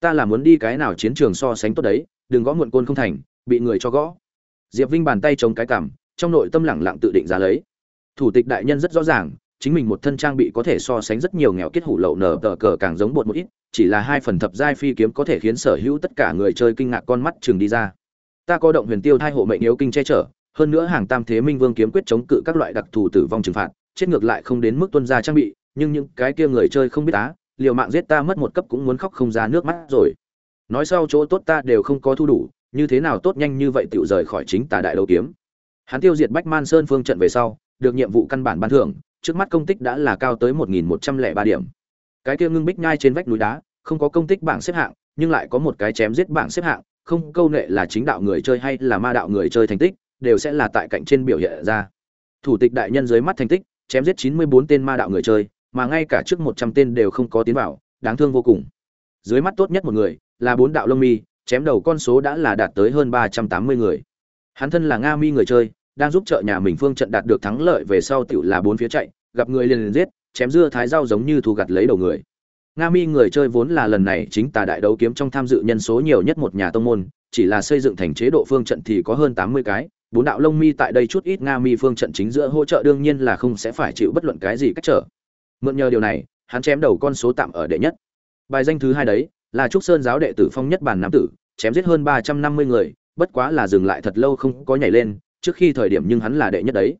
Ta là muốn đi cái nào chiến trường so sánh tốt đấy đừng gõ muộn côn không thành bị người cho gõ. Diệp vinh bàn tay chống cái cảm trong nội tâm lẳng lặng tự định giá lấy. Thủ tịch đại nhân rất rõ ràng chính mình một thân trang bị có thể so sánh rất nhiều nghèo kết hủ lậu nở tờ cờ càng giống bột một ít chỉ là hai phần thập giai phi kiếm có thể khiến sở hữu tất cả người chơi kinh ngạc con mắt chừng đi ra ta có động huyền tiêu thai hộ mệnh yếu kinh che chở, hơn nữa hàng tam thế minh vương kiếm quyết chống cự các loại đặc thù tử vong trừng phạt, chết ngược lại không đến mức tuân gia trang bị, nhưng những cái kia người chơi không biết á, liều mạng giết ta mất một cấp cũng muốn khóc không ra nước mắt rồi. Nói sau chỗ tốt ta đều không có thu đủ, như thế nào tốt nhanh như vậy tựu rời khỏi chính tà đại đấu kiếm. Hắn tiêu diệt bách man sơn phương trận về sau, được nhiệm vụ căn bản ban thưởng, trước mắt công tích đã là cao tới một nghìn một trăm lẻ ba điểm. Cái kia ngưng bích nhai trên vách núi đá, không có công tích bảng xếp hạng, nhưng lại có một cái chém giết bảng xếp hạng không câu nệ là chính đạo người chơi hay là ma đạo người chơi thành tích, đều sẽ là tại cạnh trên biểu hiện ra. Thủ tịch đại nhân dưới mắt thành tích, chém giết chín mươi bốn tên ma đạo người chơi, mà ngay cả trước một trăm tên đều không có tiến vào, đáng thương vô cùng. Dưới mắt tốt nhất một người, là bốn đạo lông mi, chém đầu con số đã là đạt tới hơn ba trăm tám mươi người. Hắn thân là nga mi người chơi, đang giúp trợ nhà mình phương trận đạt được thắng lợi về sau tiểu là bốn phía chạy, gặp người liền liền giết, chém dưa thái rau giống như thu gặt lấy đầu người nga mi người chơi vốn là lần này chính tà đại đấu kiếm trong tham dự nhân số nhiều nhất một nhà tông môn, chỉ là xây dựng thành chế độ phương trận thì có hơn tám mươi cái. Bốn đạo lông mi tại đây chút ít nga mi phương trận chính giữa hỗ trợ đương nhiên là không sẽ phải chịu bất luận cái gì cách trở. Mượn nhờ điều này, hắn chém đầu con số tạm ở đệ nhất. Bài danh thứ hai đấy, là trúc sơn giáo đệ tử phong nhất bản nam tử, chém giết hơn ba trăm năm mươi người, bất quá là dừng lại thật lâu không có nhảy lên, trước khi thời điểm nhưng hắn là đệ nhất đấy.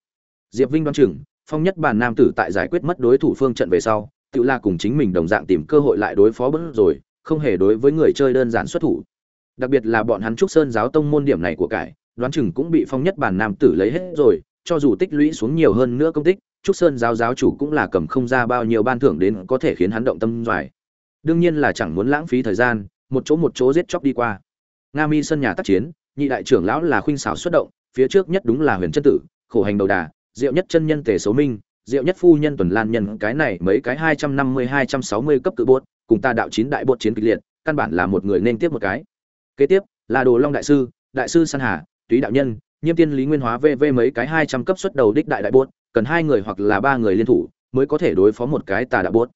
Diệp vinh đoan chừng, phong nhất bản nam tử tại giải quyết mất đối thủ phương trận về sau tự la cùng chính mình đồng dạng tìm cơ hội lại đối phó bớt rồi, không hề đối với người chơi đơn giản xuất thủ. Đặc biệt là bọn hắn trúc sơn giáo tông môn điểm này của cải, đoán chừng cũng bị phong nhất bản nam tử lấy hết rồi, cho dù tích lũy xuống nhiều hơn nữa công tích, trúc sơn giáo giáo chủ cũng là cầm không ra bao nhiêu ban thưởng đến có thể khiến hắn động tâm doài. Đương nhiên là chẳng muốn lãng phí thời gian, một chỗ một chỗ giết chóc đi qua. Nga mi sân nhà tác chiến, nhị đại trưởng lão là khuynh xảo xuất động, phía trước nhất đúng là huyền chân tử, khổ hành đầu đà, diệu nhất chân nhân tề số minh diệu nhất phu nhân tuần lan nhân cái này mấy cái hai trăm năm mươi, hai trăm sáu mươi cấp cự bốt cùng ta đạo chín đại bốt chiến kịch liệt, căn bản là một người nên tiếp một cái. Kế tiếp, là đồ long đại sư đại sư san hà, túy đạo nhân, nhiêm tiên lý nguyên hóa vv mấy cái hai trăm cấp xuất đầu đích đại đại bốt cần hai người hoặc là ba người liên thủ mới có thể đối phó một cái tà đạo bốt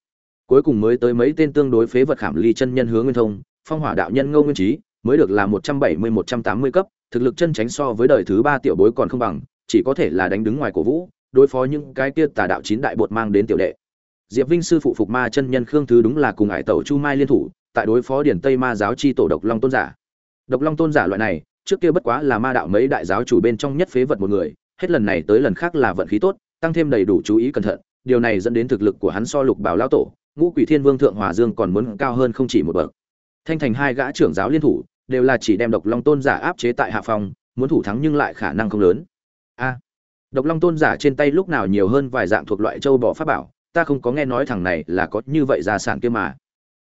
cuối cùng mới tới mấy tên tương đối phế vật khảm ly chân nhân hướng nguyên thông, phong hỏa đạo nhân ngô nguyên trí mới được là một trăm bảy mươi, một trăm tám mươi cấp, thực lực chân tránh so với đời thứ ba tiểu bối còn không bằng, chỉ có thể là đánh đứng ngoài cổ vũ đối phó những cái kia tà đạo chín đại bột mang đến tiểu đệ. Diệp vinh sư phụ phục ma chân nhân khương thứ đúng là cùng ải tẩu chu mai liên thủ, tại đối phó điển tây ma giáo chi tổ độc long tôn giả. Độc long tôn giả loại này, trước kia bất quá là ma đạo mấy đại giáo chủ bên trong nhất phế vật một người, hết lần này tới lần khác là vận khí tốt, tăng thêm đầy đủ chú ý cẩn thận, điều này dẫn đến thực lực của hắn so lục bảo lao tổ, ngũ quỷ thiên vương thượng hòa dương còn muốn cao hơn không chỉ một bậc. Thanh thành hai gã trưởng giáo liên thủ, đều là chỉ đem độc long tôn giả áp chế tại hạ phòng, muốn thủ thắng nhưng lại khả năng không lớn. A! Độc long tôn giả trên tay lúc nào nhiều hơn vài dạng thuộc loại châu bò pháp bảo, ta không có nghe nói thằng này là có như vậy gia sản kia mà.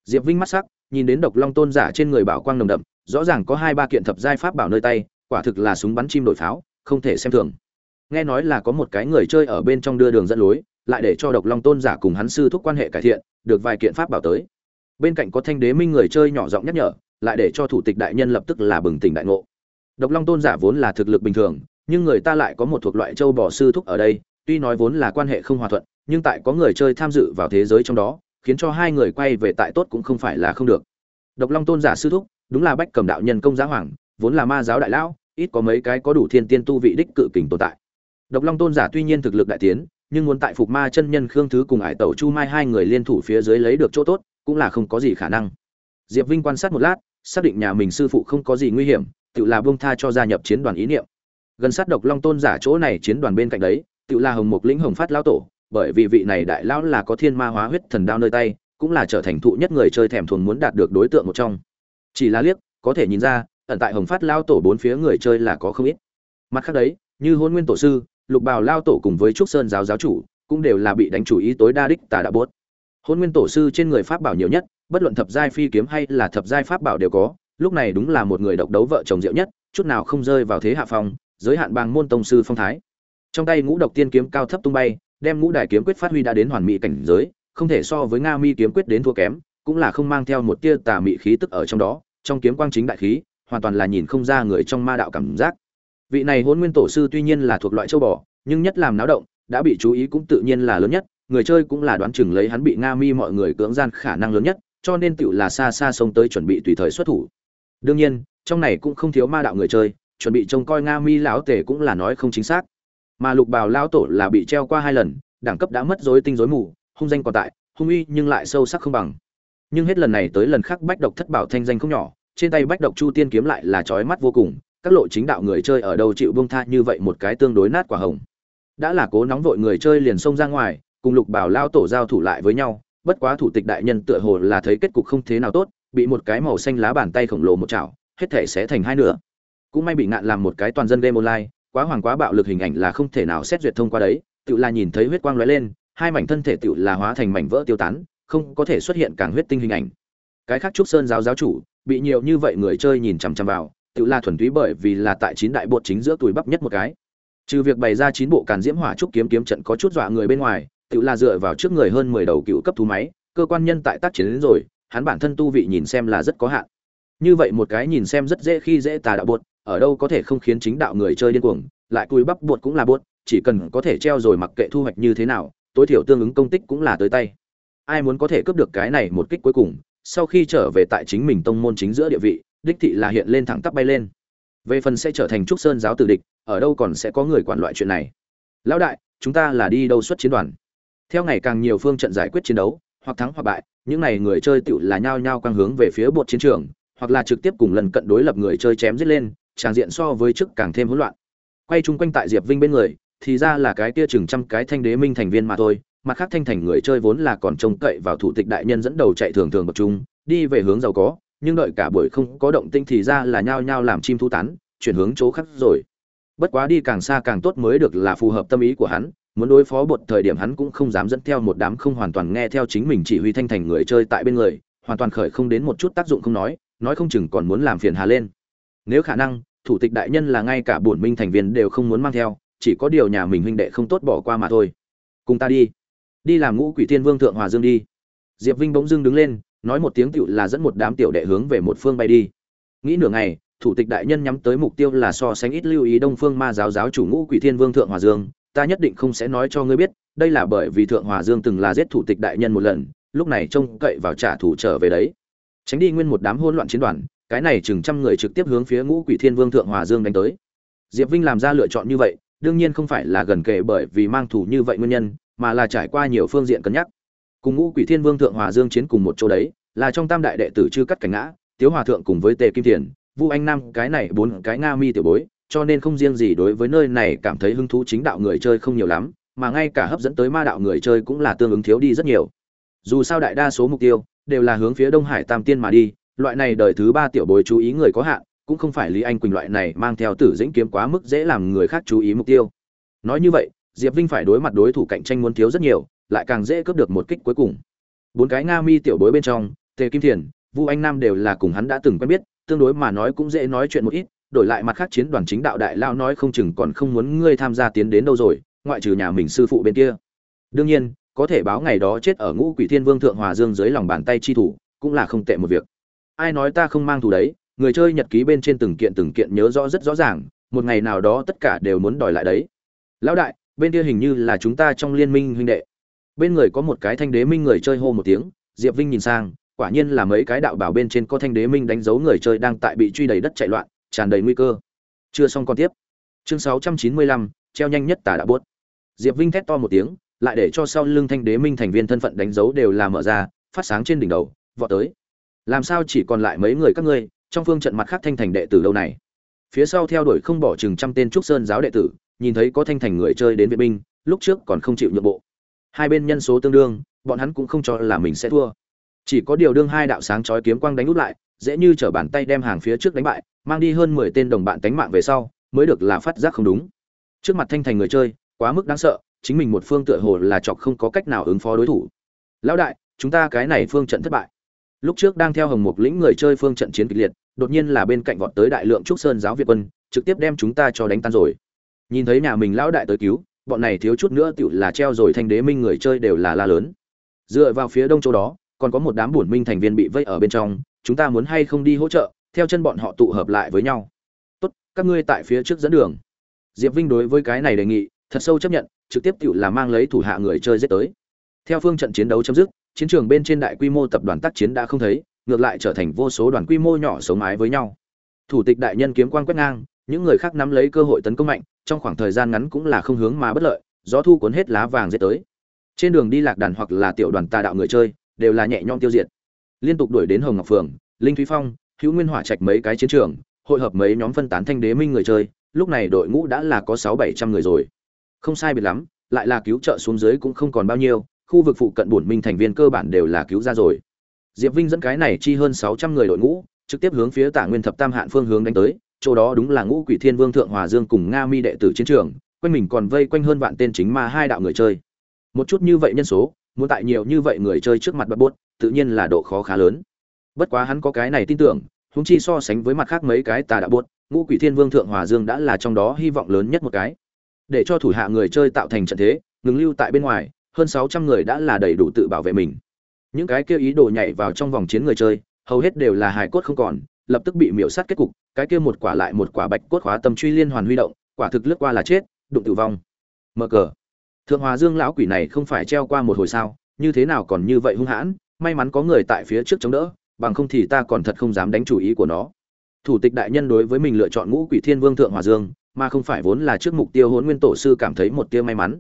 Diệp vinh mắt sắc, nhìn đến độc long tôn giả trên người bảo quang nồng đậm, rõ ràng có hai ba kiện thập giai pháp bảo nơi tay, quả thực là súng bắn chim đổi pháo, không thể xem thường. Nghe nói là có một cái người chơi ở bên trong đưa đường dẫn lối, lại để cho độc long tôn giả cùng hắn sư thúc quan hệ cải thiện, được vài kiện pháp bảo tới. Bên cạnh có thanh đế minh người chơi nhỏ giọng nhắc nhở, lại để cho thủ tịch đại nhân lập tức là bừng tỉnh đại ngộ. Độc long tôn giả vốn là thực lực bình thường nhưng người ta lại có một thuộc loại châu bò sư thúc ở đây, tuy nói vốn là quan hệ không hòa thuận, nhưng tại có người chơi tham dự vào thế giới trong đó, khiến cho hai người quay về tại tốt cũng không phải là không được. Độc long tôn giả sư thúc, đúng là bách cầm đạo nhân công giá hoàng, vốn là ma giáo đại lão, ít có mấy cái có đủ thiên tiên tu vị đích cự kình tồn tại. Độc long tôn giả tuy nhiên thực lực đại tiến, nhưng muốn tại phục ma chân nhân khương thứ cùng ải tẩu chu mai hai người liên thủ phía dưới lấy được chỗ tốt, cũng là không có gì khả năng. Diệp vinh quan sát một lát, xác định nhà mình sư phụ không có gì nguy hiểm, tự là buông tha cho gia nhập chiến đoàn ý niệm gần sát độc long tôn giả chỗ này chiến đoàn bên cạnh đấy, tự là hồng mục lĩnh hồng phát lao tổ, bởi vì vị này đại lão là có thiên ma hóa huyết thần đao nơi tay, cũng là trở thành thụ nhất người chơi thèm thuồng muốn đạt được đối tượng một trong. Chỉ là liếc, có thể nhìn ra, ẩn tại hồng phát lao tổ bốn phía người chơi là có không ít. Mặt khác đấy, như hôn nguyên tổ sư, lục bào lao tổ cùng với trúc sơn giáo giáo chủ, cũng đều là bị đánh chủ ý tối đa đích tà đạo bốt. Hôn nguyên tổ sư trên người pháp bảo nhiều nhất, bất luận thập giai phi kiếm hay là thập giai pháp bảo đều có, lúc này đúng là một người độc đấu vợ chồng diệu nhất, chút nào không rơi vào thế hạ phong giới hạn bằng môn tông sư phong thái. Trong tay ngũ độc tiên kiếm cao thấp tung bay, đem ngũ đại kiếm quyết phát huy đã đến hoàn mỹ cảnh giới, không thể so với nga mi kiếm quyết đến thua kém, cũng là không mang theo một tia tà mị khí tức ở trong đó, trong kiếm quang chính đại khí, hoàn toàn là nhìn không ra người trong ma đạo cảm giác. Vị này Hỗn nguyên tổ sư tuy nhiên là thuộc loại châu bò, nhưng nhất làm náo động, đã bị chú ý cũng tự nhiên là lớn nhất, người chơi cũng là đoán chừng lấy hắn bị nga mi mọi người cưỡng gian khả năng lớn nhất, cho nên tựu là xa xa xông tới chuẩn bị tùy thời xuất thủ. Đương nhiên, trong này cũng không thiếu ma đạo người chơi chuẩn bị trông coi nga mi lão tể cũng là nói không chính xác. Mà lục bào lão tổ là bị treo qua hai lần, đẳng cấp đã mất dối tinh dối mù, hung danh còn tại, hung uy nhưng lại sâu sắc không bằng. Nhưng hết lần này tới lần khác bách độc thất bảo thanh danh không nhỏ, trên tay bách độc chu tiên kiếm lại là trói mắt vô cùng, các lộ chính đạo người chơi ở đâu chịu buông tha như vậy một cái tương đối nát quả hồng. Đã là cố nóng vội người chơi liền xông ra ngoài, cùng lục bảo lao tổ giao thủ lại với nhau, bất quá thủ tịch đại nhân tựa hồ là thấy kết cục không thế nào tốt, bị một cái màu xanh lá bàn tay khổng lồ một chảo, hết thể sẽ thành hai nửa cũng may bị ngạn làm một cái toàn dân game online, quá hoàng quá bạo lực hình ảnh là không thể nào xét duyệt thông qua đấy. Tự là nhìn thấy huyết quang lóe lên, hai mảnh thân thể tự là hóa thành mảnh vỡ tiêu tán, không có thể xuất hiện càng huyết tinh hình ảnh. Cái khác trúc sơn giáo giáo chủ, bị nhiều như vậy người chơi nhìn chằm chằm vào, tự là thuần túy bởi vì là tại chín đại bột chính giữa tuổi bắp nhất một cái. Trừ việc bày ra chín bộ càn diễm hỏa trúc kiếm kiếm trận có chút dọa người bên ngoài, tự là dựa vào trước người hơn mười đầu cựu cấp thú máy, cơ quan nhân tại tác chiến đến rồi, hắn bản thân tu vị nhìn xem là rất có hạn. Như vậy một cái nhìn xem rất dễ khi dễ tà đạo bột ở đâu có thể không khiến chính đạo người chơi điên cuồng, lại cùi bắp bột cũng là bột chỉ cần có thể treo rồi mặc kệ thu hoạch như thế nào, tối thiểu tương ứng công tích cũng là tới tay. Ai muốn có thể cướp được cái này một kích cuối cùng, sau khi trở về tại chính mình tông môn chính giữa địa vị, đích thị là hiện lên thẳng tắp bay lên. Về phần sẽ trở thành trúc sơn giáo tử địch, ở đâu còn sẽ có người quản loại chuyện này. Lão đại, chúng ta là đi đâu xuất chiến đoàn? Theo ngày càng nhiều phương trận giải quyết chiến đấu, hoặc thắng hoặc bại, những này người chơi tiểu là nhao nhao quang hướng về phía bộ chiến trường, hoặc là trực tiếp cùng lần cận đối lập người chơi chém giết lên tràng diện so với trước càng thêm hỗn loạn. Quay chung quanh tại diệp vinh bên người, thì ra là cái kia chừng trăm cái thanh đế minh thành viên mà thôi, mặt khác thanh thành người chơi vốn là còn trông cậy vào thủ tịch đại nhân dẫn đầu chạy thường thường tập trung, đi về hướng giàu có, nhưng đợi cả buổi không có động tinh thì ra là nhao nhao làm chim thu tán, chuyển hướng chỗ khác rồi. Bất quá đi càng xa càng tốt mới được là phù hợp tâm ý của hắn, muốn đối phó bột thời điểm hắn cũng không dám dẫn theo một đám không hoàn toàn nghe theo chính mình chỉ huy thanh thành người chơi tại bên người, hoàn toàn khởi không đến một chút tác dụng không nói nói không chừng còn muốn làm phiền hà lên. Nếu khả năng thủ tịch đại nhân là ngay cả bổn minh thành viên đều không muốn mang theo, chỉ có điều nhà mình huynh đệ không tốt bỏ qua mà thôi. Cùng ta đi. Đi làm ngũ quỷ thiên vương thượng hòa dương đi. Diệp vinh bỗng dưng đứng lên, nói một tiếng tựu là dẫn một đám tiểu đệ hướng về một phương bay đi. Nghĩ nửa ngày, thủ tịch đại nhân nhắm tới mục tiêu là so sánh ít lưu ý đông phương ma giáo giáo chủ ngũ quỷ thiên vương thượng hòa dương. Ta nhất định không sẽ nói cho ngươi biết, đây là bởi vì thượng hòa dương từng là giết thủ tịch đại nhân một lần, lúc này trông cậy vào trả thù trở về đấy. Tránh đi nguyên một đám hỗn loạn chiến đoàn cái này chừng trăm người trực tiếp hướng phía ngũ quỷ thiên vương thượng hòa dương đánh tới. Diệp vinh làm ra lựa chọn như vậy, đương nhiên không phải là gần kề bởi vì mang thủ như vậy nguyên nhân, mà là trải qua nhiều phương diện cân nhắc. Cùng ngũ quỷ thiên vương thượng hòa dương chiến cùng một chỗ đấy, là trong tam đại đệ tử chưa cắt cảnh ngã, tiếu hòa thượng cùng với tề kim thiền, vu anh nam, cái này bốn cái nga mi tiểu bối, cho nên không riêng gì đối với nơi này cảm thấy hứng thú chính đạo người chơi không nhiều lắm, mà ngay cả hấp dẫn tới ma đạo người chơi cũng là tương ứng thiếu đi rất nhiều. Dù sao đại đa số mục tiêu đều là hướng phía đông hải tam tiên mà đi loại này đời thứ ba tiểu bối chú ý người có hạn, cũng không phải lý anh quỳnh loại này mang theo tử dĩnh kiếm quá mức dễ làm người khác chú ý mục tiêu. Nói như vậy, diệp vinh phải đối mặt đối thủ cạnh tranh muốn thiếu rất nhiều, lại càng dễ cướp được một kích cuối cùng. Bốn cái nga mi tiểu bối bên trong, tề kim thiền, vu anh nam đều là cùng hắn đã từng quen biết, tương đối mà nói cũng dễ nói chuyện một ít, đổi lại mặt khác chiến đoàn chính đạo đại lao nói không chừng còn không muốn ngươi tham gia tiến đến đâu rồi, ngoại trừ nhà mình sư phụ bên kia. Đương nhiên, có thể báo ngày đó chết ở ngũ quỷ thiên vương thượng hòa dương dưới lòng bàn tay chi thủ, cũng là không tệ một việc ai nói ta không mang thù đấy, người chơi nhật ký bên trên từng kiện từng kiện nhớ rõ rất rõ ràng, một ngày nào đó tất cả đều muốn đòi lại đấy. Lão đại, bên kia hình như là chúng ta trong liên minh huynh đệ. Bên người có một cái thanh đế minh người chơi hô một tiếng, diệp vinh nhìn sang, quả nhiên là mấy cái đạo bảo bên trên có thanh đế minh đánh dấu người chơi đang tại bị truy đầy đất chạy loạn, tràn đầy nguy cơ. Chưa xong còn tiếp. Chương sáu trăm chín mươi lăm, treo nhanh nhất tà đã buốt. Diệp vinh thét to một tiếng, lại để cho sau lưng thanh đế minh thành viên thân phận đánh dấu đều là mở ra, phát sáng trên đỉnh đầu, vọt tới làm sao chỉ còn lại mấy người các ngươi, trong phương trận mặt khác thanh thành đệ tử đâu này. Phía sau theo đuổi không bỏ chừng trăm tên trúc sơn giáo đệ tử, nhìn thấy có thanh thành người chơi đến viện binh, lúc trước còn không chịu nhượng bộ. Hai bên nhân số tương đương, bọn hắn cũng không cho là mình sẽ thua. Chỉ có điều đương hai đạo sáng chói kiếm quang đánh út lại, dễ như trở bàn tay đem hàng phía trước đánh bại, mang đi hơn mười tên đồng bạn tánh mạng về sau, mới được là phát giác không đúng. Trước mặt thanh thành người chơi, quá mức đáng sợ, chính mình một phương tựa hồ là chọc không có cách nào ứng phó đối thủ. Lão đại, chúng ta cái này phương trận thất bại lúc trước đang theo hồng mục lĩnh người chơi phương trận chiến kịch liệt, đột nhiên là bên cạnh vọt tới đại lượng trúc sơn giáo việt quân, trực tiếp đem chúng ta cho đánh tan rồi. Nhìn thấy nhà mình lão đại tới cứu, bọn này thiếu chút nữa tựu là treo rồi thanh đế minh người chơi đều là la lớn. Dựa vào phía đông chỗ đó, còn có một đám bổn minh thành viên bị vây ở bên trong, chúng ta muốn hay không đi hỗ trợ, theo chân bọn họ tụ hợp lại với nhau. Tốt, các ngươi tại phía trước dẫn đường. Diệp vinh đối với cái này đề nghị, thật sâu chấp nhận, trực tiếp tựu là mang lấy thủ hạ người chơi giết tới. Theo phương trận chiến đấu chấm dứt chiến trường bên trên đại quy mô tập đoàn tác chiến đã không thấy, ngược lại trở thành vô số đoàn quy mô nhỏ sống mái với nhau. Thủ tịch đại nhân kiếm quan quét ngang, những người khác nắm lấy cơ hội tấn công mạnh, trong khoảng thời gian ngắn cũng là không hướng mà bất lợi, gió thu cuốn hết lá vàng dễ tới. Trên đường đi lạc đàn hoặc là tiểu đoàn tà đạo người chơi, đều là nhẹ nhõm tiêu diệt. Liên tục đuổi đến hồng ngọc phường, linh thúy phong, hữu nguyên hỏa trạch mấy cái chiến trường, hội hợp mấy nhóm phân tán thanh đế minh người chơi, lúc này đội ngũ đã là có sáu bảy trăm người rồi. Không sai biệt lắm, lại là cứu trợ xuống dưới cũng không còn bao nhiêu khu vực phụ cận bổn minh thành viên cơ bản đều là cứu ra rồi. Diệp vinh dẫn cái này chi hơn sáu trăm người đội ngũ, trực tiếp hướng phía tả nguyên thập tam hạn phương hướng đánh tới, chỗ đó đúng là ngũ quỷ thiên vương thượng hòa dương cùng nga mi đệ tử chiến trường, quanh mình còn vây quanh hơn vạn tên chính ma hai đạo người chơi. Một chút như vậy nhân số, muốn tại nhiều như vậy người chơi trước mặt bắt buốt tự nhiên là độ khó khá lớn. Bất quá hắn có cái này tin tưởng húng chi so sánh với mặt khác mấy cái tà đạo buốt ngũ quỷ thiên vương thượng hòa dương đã là trong đó hy vọng lớn nhất một cái. Để cho thủ hạ người chơi tạo thành trận thế, ngừng lưu tại bên ngoài hơn sáu trăm người đã là đầy đủ tự bảo vệ mình. Những cái kia ý đồ nhảy vào trong vòng chiến người chơi, hầu hết đều là hài cốt không còn, lập tức bị miểu sát kết cục, cái kia một quả lại một quả bạch cốt khóa tâm truy liên hoàn huy động, quả thực lướt qua là chết, đụng tử vong. Mở cờ. Thượng hòa dương lão quỷ này không phải treo qua một hồi sao, như thế nào còn như vậy hung hãn, may mắn có người tại phía trước chống đỡ, bằng không thì ta còn thật không dám đánh chủ ý của nó. Thủ tịch đại nhân đối với mình lựa chọn ngũ quỷ thiên vương thượng hòa dương, mà không phải vốn là trước mục tiêu hôn nguyên tổ sư cảm thấy một tia may mắn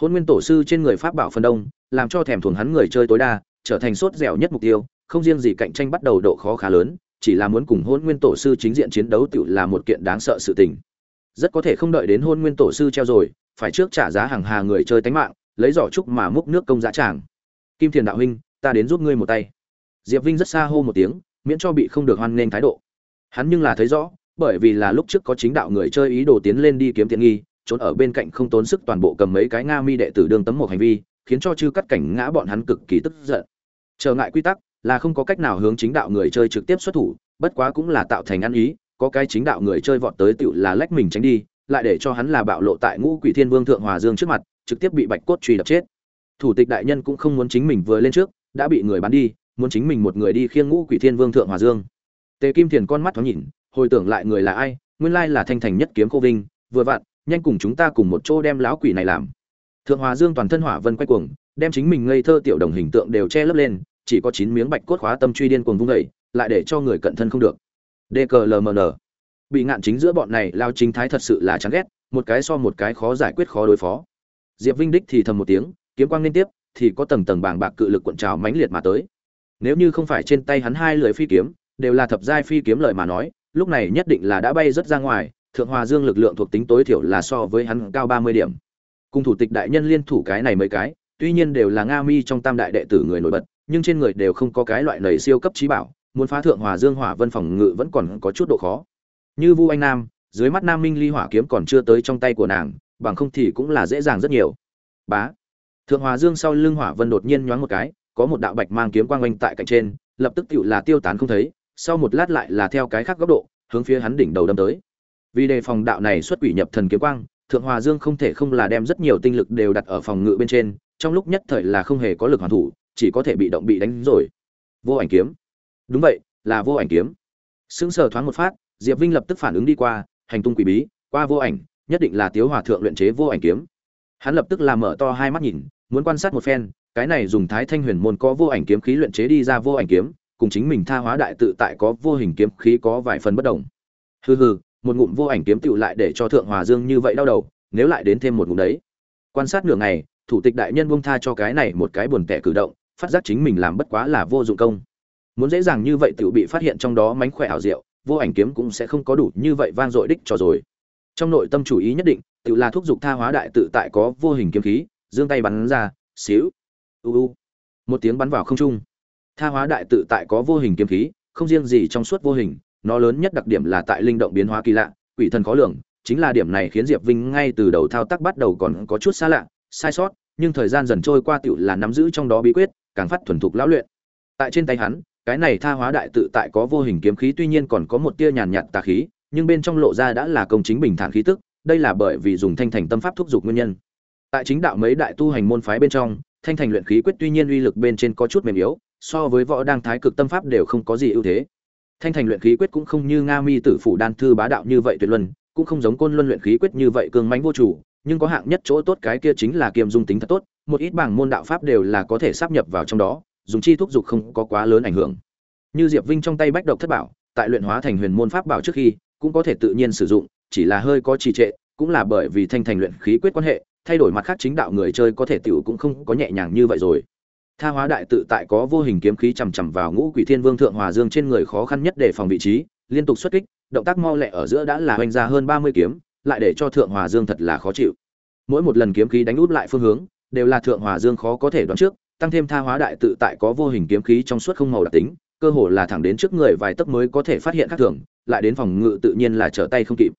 hôn nguyên tổ sư trên người pháp bảo phần đông, làm cho thèm thuồng hắn người chơi tối đa, trở thành sốt dẻo nhất mục tiêu, không riêng gì cạnh tranh bắt đầu độ khó khá lớn, chỉ là muốn cùng hôn nguyên tổ sư chính diện chiến đấu tự là một kiện đáng sợ sự tình. Rất có thể không đợi đến hôn nguyên tổ sư treo rồi, phải trước trả giá hàng hà người chơi tánh mạng, lấy giỏ trúc mà múc nước công giá tràng. Kim thiền đạo huynh, ta đến giúp ngươi một tay. Diệp vinh rất xa hô một tiếng, miễn cho bị không được hoan nghênh thái độ. Hắn nhưng là thấy rõ, bởi vì là lúc trước có chính đạo người chơi ý đồ tiến lên đi kiếm tiện nghi trốn ở bên cạnh không tốn sức toàn bộ cầm mấy cái nga mi đệ tử đương tấm một hành vi, khiến cho chư cắt cảnh ngã bọn hắn cực kỳ tức giận. Trở ngại quy tắc là không có cách nào hướng chính đạo người chơi trực tiếp xuất thủ, bất quá cũng là tạo thành ăn ý, có cái chính đạo người chơi vọt tới tựu là lách mình tránh đi, lại để cho hắn là bạo lộ tại ngũ quỷ thiên vương thượng hòa dương trước mặt, trực tiếp bị bạch cốt truy đập chết. Thủ tịch đại nhân cũng không muốn chính mình vừa lên trước, đã bị người bắn đi, muốn chính mình một người đi khiêng ngũ quỷ thiên vương thượng hòa dương. Tề kim thiền con mắt thoáng nhìn, hồi tưởng lại người là ai, nguyên lai là thanh thành nhất kiếm cô vinh, vừa vặn nhanh cùng chúng ta cùng một chỗ đem lão quỷ này làm. Thượng hòa dương toàn thân hỏa vân quay cuồng, đem chính mình ngây thơ tiểu đồng hình tượng đều che lấp lên, chỉ có chín miếng bạch cốt khóa tâm truy điên cuồng vung dậy, lại để cho người cận thân không được. Dklmn bị ngạn chính giữa bọn này, lao chính thái thật sự là chán ghét, một cái so một cái khó giải quyết khó đối phó. Diệp vinh đích thì thầm một tiếng, kiếm quang liên tiếp, thì có tầng tầng bảng bạc cự lực cuộn trào mãnh liệt mà tới. Nếu như không phải trên tay hắn hai lưỡi phi kiếm, đều là thập giai phi kiếm lời mà nói, lúc này nhất định là đã bay rất ra ngoài thượng hòa dương lực lượng thuộc tính tối thiểu là so với hắn cao ba mươi điểm. Cùng thủ tịch đại nhân liên thủ cái này mấy cái, tuy nhiên đều là nga mi trong tam đại đệ tử người nổi bật, nhưng trên người đều không có cái loại nầy siêu cấp trí bảo, muốn phá thượng hòa dương hỏa vân phòng ngự vẫn còn có chút độ khó. Như vu anh nam, dưới mắt nam minh ly hỏa kiếm còn chưa tới trong tay của nàng, bằng không thì cũng là dễ dàng rất nhiều. Bá. Thượng hòa dương sau lưng hỏa vân đột nhiên nhoáng một cái, có một đạo bạch mang kiếm quang oanh tại cạnh trên, lập tức tựu là tiêu tán không thấy, sau một lát lại là theo cái khác góc độ, hướng phía hắn đỉnh đầu đâm tới vì đề phòng đạo này xuất quỷ nhập thần kiếm quang, thượng hòa dương không thể không là đem rất nhiều tinh lực đều đặt ở phòng ngự bên trên, trong lúc nhất thời là không hề có lực hoàn thủ, chỉ có thể bị động bị đánh rồi. Vô ảnh kiếm. Đúng vậy, là vô ảnh kiếm. Sững sờ thoáng một phát, diệp vinh lập tức phản ứng đi qua, hành tung quỷ bí, qua vô ảnh, nhất định là tiếu hòa thượng luyện chế vô ảnh kiếm. Hắn lập tức làm mở to hai mắt nhìn, muốn quan sát một phen, cái này dùng thái thanh huyền môn có vô ảnh kiếm khí luyện chế đi ra vô ảnh kiếm, cùng chính mình tha hóa đại tự tại có vô hình kiếm khí có vài phần bất đồng. Hừ hừ một ngụm vô ảnh kiếm tựu lại để cho thượng hòa dương như vậy đau đầu, nếu lại đến thêm một ngụm đấy. Quan sát nửa ngày, thủ tịch đại nhân buông tha cho cái này một cái buồn tẻ cử động, phát giác chính mình làm bất quá là vô dụng công. Muốn dễ dàng như vậy tựu bị phát hiện trong đó mánh khỏe ảo diệu, vô ảnh kiếm cũng sẽ không có đủ như vậy vang dội đích cho rồi. Trong nội tâm chủ ý nhất định tự là thúc giục tha hóa đại tự tại có vô hình kiếm khí, giương tay bắn ra, xíu, u u, một tiếng bắn vào không trung. Tha hóa đại tự tại có vô hình kiếm khí, không riêng gì trong suốt vô hình nó lớn nhất đặc điểm là tại linh động biến hóa kỳ lạ, quỷ thần khó lường, chính là điểm này khiến diệp vinh ngay từ đầu thao tác bắt đầu còn có chút xa lạ, sai sót, nhưng thời gian dần trôi qua tựu là nắm giữ trong đó bí quyết, càng phát thuần thục lão luyện. Tại trên tay hắn, cái này tha hóa đại tự tại có vô hình kiếm khí tuy nhiên còn có một tia nhàn nhạt tà khí, nhưng bên trong lộ ra đã là công chính bình thản khí tức, đây là bởi vì dùng thanh thành tâm pháp thúc giục nguyên nhân. Tại chính đạo mấy đại tu hành môn phái bên trong, thanh thành luyện khí quyết tuy nhiên uy lực bên trên có chút mềm yếu, so với võ đang thái cực tâm pháp đều không có gì ưu thế thanh thành luyện khí quyết cũng không như nga mi tử phủ đan thư bá đạo như vậy tuyệt luân, cũng không giống côn luân luyện khí quyết như vậy cương mãnh vô chủ, nhưng có hạng nhất chỗ tốt cái kia chính là kiềm dung tính thật tốt, một ít bảng môn đạo pháp đều là có thể sắp nhập vào trong đó, dùng chi thúc dục không có quá lớn ảnh hưởng. Như diệp vinh trong tay bách độc thất bảo, tại luyện hóa thành huyền môn pháp bảo trước khi, cũng có thể tự nhiên sử dụng, chỉ là hơi có trì trệ, cũng là bởi vì thanh thành luyện khí quyết quan hệ, thay đổi mặt khác chính đạo người chơi có thể tiểu cũng không có nhẹ nhàng như vậy rồi tha hóa đại tự tại có vô hình kiếm khí chằm chằm vào ngũ quỷ thiên vương thượng hòa dương trên người khó khăn nhất để phòng vị trí, liên tục xuất kích, động tác mau lẹ ở giữa đã là hoành ra hơn ba mươi kiếm, lại để cho thượng hòa dương thật là khó chịu. Mỗi một lần kiếm khí đánh út lại phương hướng, đều là thượng hòa dương khó có thể đoán trước, tăng thêm tha hóa đại tự tại có vô hình kiếm khí trong suốt không màu đặc tính, cơ hồ là thẳng đến trước người vài tấc mới có thể phát hiện khác thường, lại đến phòng ngự tự nhiên là trở tay không kịp.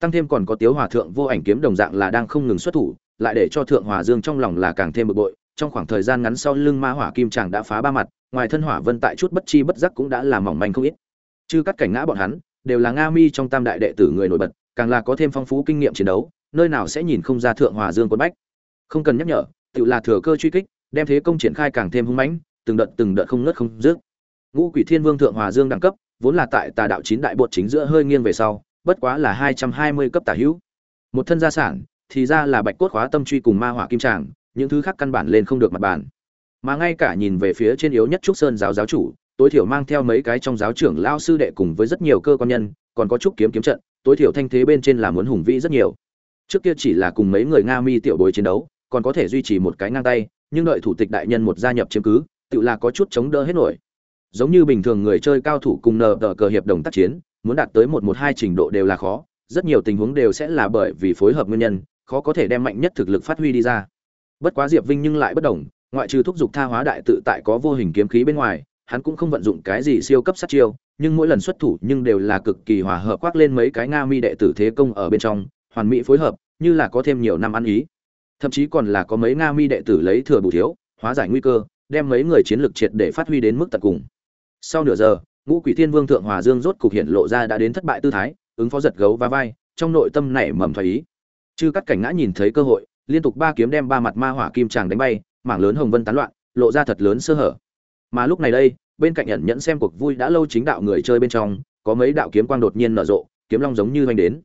Tăng thêm còn có tiếu hòa thượng vô ảnh kiếm đồng dạng là đang không ngừng xuất thủ, lại để cho thượng hòa dương trong lòng là càng thêm bực bội trong khoảng thời gian ngắn sau lưng ma hỏa kim chàng đã phá ba mặt, ngoài thân hỏa vân tại chút bất chi bất giác cũng đã làm mỏng manh không ít. Chứ cắt cảnh ngã bọn hắn, đều là nga mi trong tam đại đệ tử người nổi bật, càng là có thêm phong phú kinh nghiệm chiến đấu, nơi nào sẽ nhìn không ra thượng hòa dương quân bách. Không cần nhắc nhở, tự là thừa cơ truy kích, đem thế công triển khai càng thêm hung mãnh, từng đợt từng đợt không ngớt không dứt. Ngũ quỷ thiên vương thượng hòa dương đẳng cấp, vốn là tại tà đạo chín đại bột chính giữa hơi nghiêng về sau, bất quá là hai trăm hai mươi cấp tả hữu. Một thân gia sản, thì ra là bạch cốt khóa tâm truy cùng ma hỏa kim tràng những thứ khác căn bản lên không được mặt bàn. Mà ngay cả nhìn về phía trên yếu nhất trúc sơn giáo giáo chủ, tối thiểu mang theo mấy cái trong giáo trưởng lao sư đệ cùng với rất nhiều cơ quan nhân, còn có trúc kiếm kiếm trận, tối thiểu thanh thế bên trên là muốn hùng vĩ rất nhiều. Trước kia chỉ là cùng mấy người nga mi tiểu bối chiến đấu, còn có thể duy trì một cái ngang tay, nhưng đợi thủ tịch đại nhân một gia nhập chiếm cứ, tự là có chút chống đỡ hết nổi. Giống như bình thường người chơi cao thủ cùng nờ tờ cờ hiệp đồng tác chiến, muốn đạt tới một một hai trình độ đều là khó, rất nhiều tình huống đều sẽ là bởi vì phối hợp nguyên nhân, khó có thể đem mạnh nhất thực lực phát huy đi ra bất quá diệp vinh nhưng lại bất đồng, ngoại trừ thúc giục tha hóa đại tự tại có vô hình kiếm khí bên ngoài, hắn cũng không vận dụng cái gì siêu cấp sát chiêu, nhưng mỗi lần xuất thủ nhưng đều là cực kỳ hòa hợp khoác lên mấy cái nga mi đệ tử thế công ở bên trong, hoàn mỹ phối hợp, như là có thêm nhiều năm ăn ý. Thậm chí còn là có mấy nga mi đệ tử lấy thừa bù thiếu, hóa giải nguy cơ, đem mấy người chiến lược triệt để phát huy đến mức tận cùng. Sau nửa giờ, ngũ quỷ thiên vương thượng hòa dương rốt cục hiện lộ ra đã đến thất bại tư thái, ứng phó giật gấu và vai, trong nội tâm nảy mầm thoái ý. Chư các cảnh ngã nhìn thấy cơ hội liên tục ba kiếm đem ba mặt ma hỏa kim tràng đánh bay, mảng lớn hồng vân tán loạn, lộ ra thật lớn sơ hở. Mà lúc này đây, bên cạnh nhận nhẫn xem cuộc vui đã lâu chính đạo người chơi bên trong, có mấy đạo kiếm quang đột nhiên nở rộ, kiếm long giống như oanh đến.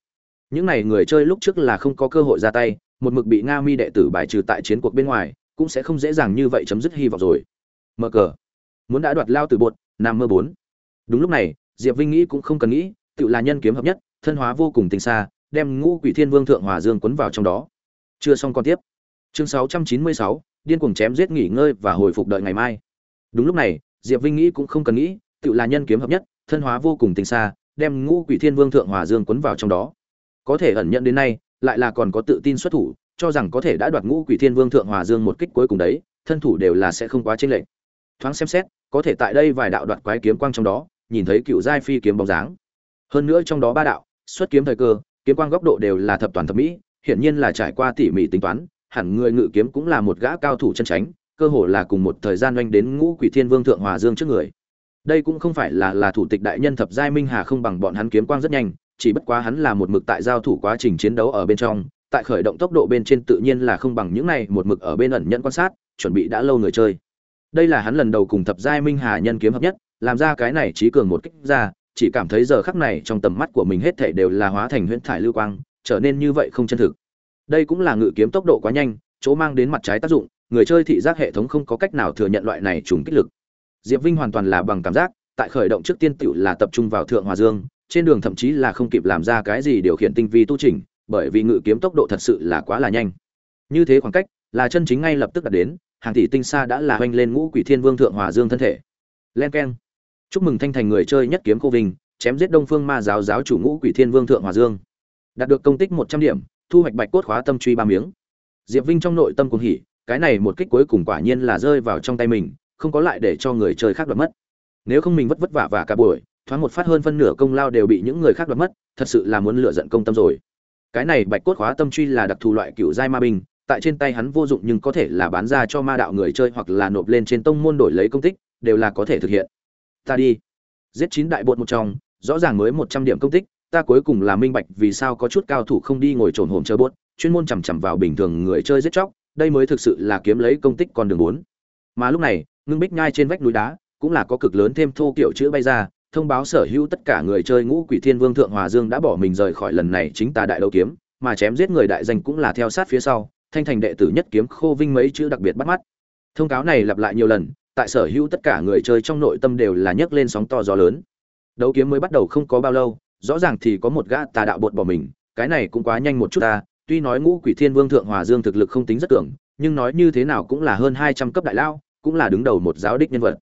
Những này người chơi lúc trước là không có cơ hội ra tay, một mực bị nga mi đệ tử bài trừ tại chiến cuộc bên ngoài, cũng sẽ không dễ dàng như vậy chấm dứt hy vọng rồi. Mở cờ. Muốn đã đoạt lao từ bột, nam mơ bốn. Đúng lúc này, diệp vinh nghĩ cũng không cần nghĩ, tự là nhân kiếm hợp nhất, thân hóa vô cùng tình xa, đem ngũ quỷ thiên vương thượng hòa dương quấn vào trong đó chưa xong còn tiếp. Chương sáu trăm chín mươi sáu, điên cuồng chém giết nghỉ ngơi và hồi phục đợi ngày mai. Đúng lúc này, diệp vinh nghĩ cũng không cần nghĩ, tự là nhân kiếm hợp nhất, thân hóa vô cùng tinh xa, đem ngũ quỷ thiên vương thượng hòa dương quấn vào trong đó. Có thể ẩn nhận đến nay, lại là còn có tự tin xuất thủ, cho rằng có thể đã đoạt ngũ quỷ thiên vương thượng hòa dương một kích cuối cùng đấy, thân thủ đều là sẽ không quá chênh lệch. Thoáng xem xét, có thể tại đây vài đạo đoạt quái kiếm quang trong đó, nhìn thấy cựu giai phi kiếm bóng dáng. Hơn nữa trong đó ba đạo, xuất kiếm thời cơ, kiếm quang góc độ đều là thập toàn thập mỹ hiển nhiên là trải qua tỉ mỉ tính toán, hẳn người ngự kiếm cũng là một gã cao thủ chân tránh, cơ hồ là cùng một thời gian oanh đến ngũ quỷ thiên vương thượng hòa dương trước người. Đây cũng không phải là là thủ tịch đại nhân thập giai minh hà không bằng bọn hắn kiếm quang rất nhanh, chỉ bất quá hắn là một mực tại giao thủ quá trình chiến đấu ở bên trong, tại khởi động tốc độ bên trên tự nhiên là không bằng những này một mực ở bên ẩn nhận quan sát, chuẩn bị đã lâu người chơi. Đây là hắn lần đầu cùng thập giai minh hà nhân kiếm hợp nhất, làm ra cái này trí cường một kích ra, chỉ cảm thấy giờ khắc này trong tầm mắt của mình hết thảy đều là hóa thành huyễn thải lưu quang trở nên như vậy không chân thực. Đây cũng là ngự kiếm tốc độ quá nhanh, chỗ mang đến mặt trái tác dụng, người chơi thị giác hệ thống không có cách nào thừa nhận loại này trùng kích lực. Diệp vinh hoàn toàn là bằng cảm giác, tại khởi động trước tiên tựu là tập trung vào thượng hòa dương, trên đường thậm chí là không kịp làm ra cái gì điều khiển tinh vi tu trình bởi vì ngự kiếm tốc độ thật sự là quá là nhanh. Như thế khoảng cách, là chân chính ngay lập tức đạt đến, hàng tỷ tinh xa đã là hoành lên ngũ quỷ thiên vương thượng hòa dương thân thể. Len keng. Chúc mừng thanh thành người chơi nhất kiếm cô vinh, chém giết đông phương ma giáo giáo chủ ngũ quỷ thiên vương thượng hòa dương đạt được công tích một trăm điểm, thu hoạch bạch cốt khóa tâm truy ba miếng. Diệp vinh trong nội tâm cuồng hỉ, cái này một kích cuối cùng quả nhiên là rơi vào trong tay mình, không có lại để cho người chơi khác đoạt mất. Nếu không mình vất vất vả và cả buổi, thoáng một phát hơn phân nửa công lao đều bị những người khác đoạt mất, thật sự là muốn lựa giận công tâm rồi. Cái này bạch cốt khóa tâm truy là đặc thù loại cựu giai ma binh, tại trên tay hắn vô dụng nhưng có thể là bán ra cho ma đạo người chơi hoặc là nộp lên trên tông môn đổi lấy công tích, đều là có thể thực hiện. Ta đi. Giết chín đại bột một trong, rõ ràng mới một trăm điểm công tích ta cuối cùng là minh bạch vì sao có chút cao thủ không đi ngồi trồn hổm chơi bốt chuyên môn chằm chằm vào bình thường người chơi giết chóc, đây mới thực sự là kiếm lấy công tích con đường bốn. Mà lúc này, ngưng bích nhai trên vách núi đá, cũng là có cực lớn thêm thô kiểu chữ bay ra, thông báo sở hữu tất cả người chơi ngũ quỷ thiên vương thượng hòa dương đã bỏ mình rời khỏi lần này chính tà đại đấu kiếm, mà chém giết người đại danh cũng là theo sát phía sau, thanh thành đệ tử nhất kiếm khô vinh mấy chữ đặc biệt bắt mắt. Thông cáo này lặp lại nhiều lần, tại sở hữu tất cả người chơi trong nội tâm đều là nhấc lên sóng to gió lớn. Đấu kiếm mới bắt đầu không có bao lâu rõ ràng thì có một gã tà đạo bột bỏ mình, cái này cũng quá nhanh một chút ta, tuy nói ngũ quỷ thiên vương thượng hòa dương thực lực không tính rất tưởng nhưng nói như thế nào cũng là hơn hai trăm cấp đại lao cũng là đứng đầu một giáo đích nhân vật.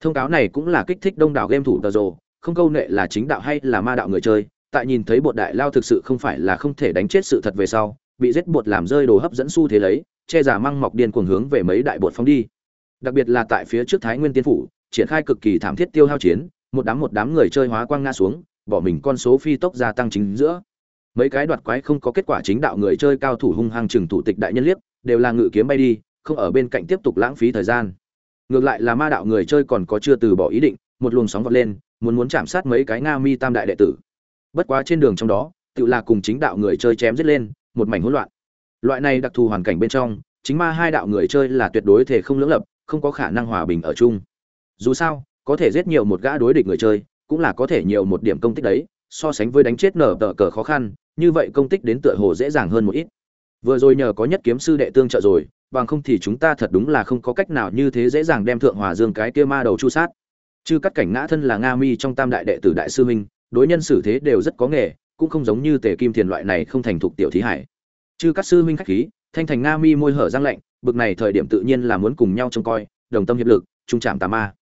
Thông cáo này cũng là kích thích đông đảo game thủ tờ rồ, không câu nệ là chính đạo hay là ma đạo người chơi, tại nhìn thấy bột đại lao thực sự không phải là không thể đánh chết sự thật về sau, bị giết bột làm rơi đồ hấp dẫn xu thế lấy, che giả măng mọc điên cuồng hướng về mấy đại bột phóng đi. Đặc biệt là tại phía trước thái nguyên tiên phủ, triển khai cực kỳ thảm thiết tiêu hao chiến, một đám một đám người chơi hóa quang ngã xuống bỏ mình con số phi tốc gia tăng chính giữa. Mấy cái đoạt quái không có kết quả chính đạo người chơi cao thủ hung hăng chừng thủ tịch đại nhân liếc, đều là ngự kiếm bay đi, không ở bên cạnh tiếp tục lãng phí thời gian. Ngược lại là ma đạo người chơi còn có chưa từ bỏ ý định, một luồng sóng vọt lên, muốn muốn chạm sát mấy cái nga mi tam đại đệ tử. Bất quá trên đường trong đó, tự là cùng chính đạo người chơi chém giết lên, một mảnh hỗn loạn. Loại này đặc thù hoàn cảnh bên trong, chính ma hai đạo người chơi là tuyệt đối thể không lưỡng lập, không có khả năng hòa bình ở chung. Dù sao, có thể giết nhiều một gã đối địch người chơi cũng là có thể nhiều một điểm công tích đấy, so sánh với đánh chết nở tờ cờ khó khăn, như vậy công tích đến tựa hồ dễ dàng hơn một ít. Vừa rồi nhờ có nhất kiếm sư đệ tương trợ rồi, bằng không thì chúng ta thật đúng là không có cách nào như thế dễ dàng đem thượng hòa dương cái kia ma đầu chu sát. Chứ cắt cảnh ngã thân là nga mi trong tam đại đệ tử đại sư minh đối nhân xử thế đều rất có nghề, cũng không giống như tề kim thiền loại này không thành thục tiểu thí hải. Chứ các sư minh khách khí, thanh thành nga mi môi hở răng lạnh, bực này thời điểm tự nhiên là muốn cùng nhau trông coi, đồng tâm hiệp lực, trung trạm tà ma.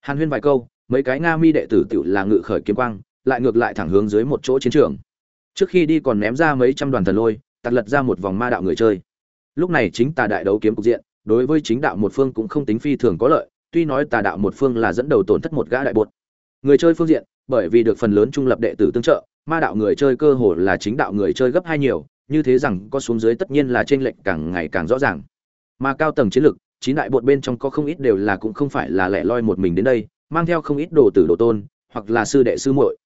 Hàn huyên vài câu mấy cái nga mi đệ tử tiểu là ngự khởi kiếm quang, lại ngược lại thẳng hướng dưới một chỗ chiến trường. Trước khi đi còn ném ra mấy trăm đoàn thần lôi tạt lật ra một vòng ma đạo người chơi. Lúc này chính tà đại đấu kiếm cục diện, đối với chính đạo một phương cũng không tính phi thường có lợi, tuy nói tà đạo một phương là dẫn đầu tổn thất một gã đại bột. Người chơi phương diện, bởi vì được phần lớn trung lập đệ tử tương trợ, ma đạo người chơi cơ hồ là chính đạo người chơi gấp hai nhiều, như thế rằng có xuống dưới tất nhiên là trên lệnh càng ngày càng rõ ràng. Mà cao tầng chiến lực chín đại bột bên trong có không ít đều là cũng không phải là lẻ loi một mình đến đây mang theo không ít đồ tử đồ tôn, hoặc là sư đệ sư muội.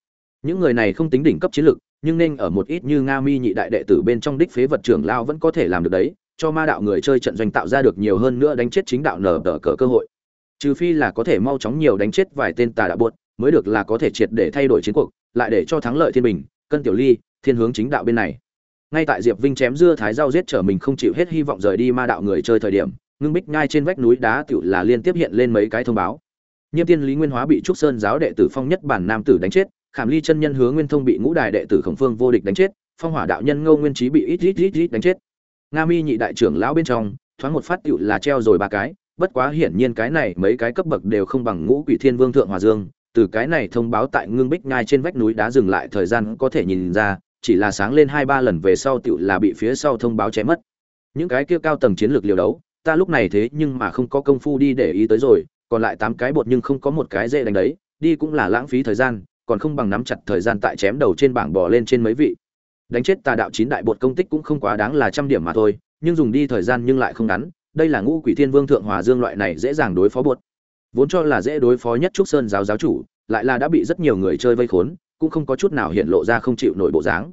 Những người này không tính đỉnh cấp chiến lực, nhưng nên ở một ít như nga mi nhị đại đệ tử bên trong đích phế vật trưởng lao vẫn có thể làm được đấy, cho ma đạo người chơi trận doanh tạo ra được nhiều hơn nữa đánh chết chính đạo nở tờ cờ cơ hội. Trừ phi là có thể mau chóng nhiều đánh chết vài tên tà đạo buốt mới được là có thể triệt để thay đổi chiến cuộc, lại để cho thắng lợi thiên bình, cân tiểu ly, thiên hướng chính đạo bên này. Ngay tại diệp vinh chém dưa thái rau giết trở mình không chịu hết hy vọng rời đi ma đạo người chơi thời điểm, ngưng bích ngay trên vách núi đá tựu là liên tiếp hiện lên mấy cái thông báo nhiêm tiên lý nguyên hóa bị trúc sơn giáo đệ tử phong nhất bản nam tử đánh chết, khảm ly chân nhân hướng nguyên thông bị ngũ đài đệ tử khổng phương vô địch đánh chết, phong hỏa đạo nhân ngô nguyên trí bị ít ít ít ít đánh chết. Nga mi nhị đại trưởng lão bên trong, thoáng một phát tựu là treo rồi ba cái, bất quá hiển nhiên cái này mấy cái cấp bậc đều không bằng ngũ quỷ thiên vương thượng hòa dương, từ cái này thông báo tại ngưng bích ngay trên vách núi đá dừng lại thời gian có thể nhìn ra, chỉ là sáng lên hai ba lần về sau tựu là bị phía sau thông báo chém mất. Những cái kia cao tầng chiến lược liều đấu, ta lúc này thế nhưng mà không có công phu đi để ý tới rồi còn lại tám cái bột nhưng không có một cái dễ đánh đấy, đi cũng là lãng phí thời gian, còn không bằng nắm chặt thời gian tại chém đầu trên bảng bò lên trên mấy vị. Đánh chết tà đạo chín đại bột công tích cũng không quá đáng là trăm điểm mà thôi, nhưng dùng đi thời gian nhưng lại không ngắn, đây là ngũ quỷ thiên vương thượng hòa dương loại này dễ dàng đối phó bột. Vốn cho là dễ đối phó nhất trúc sơn giáo giáo chủ, lại là đã bị rất nhiều người chơi vây khốn, cũng không có chút nào hiện lộ ra không chịu nổi bộ dáng.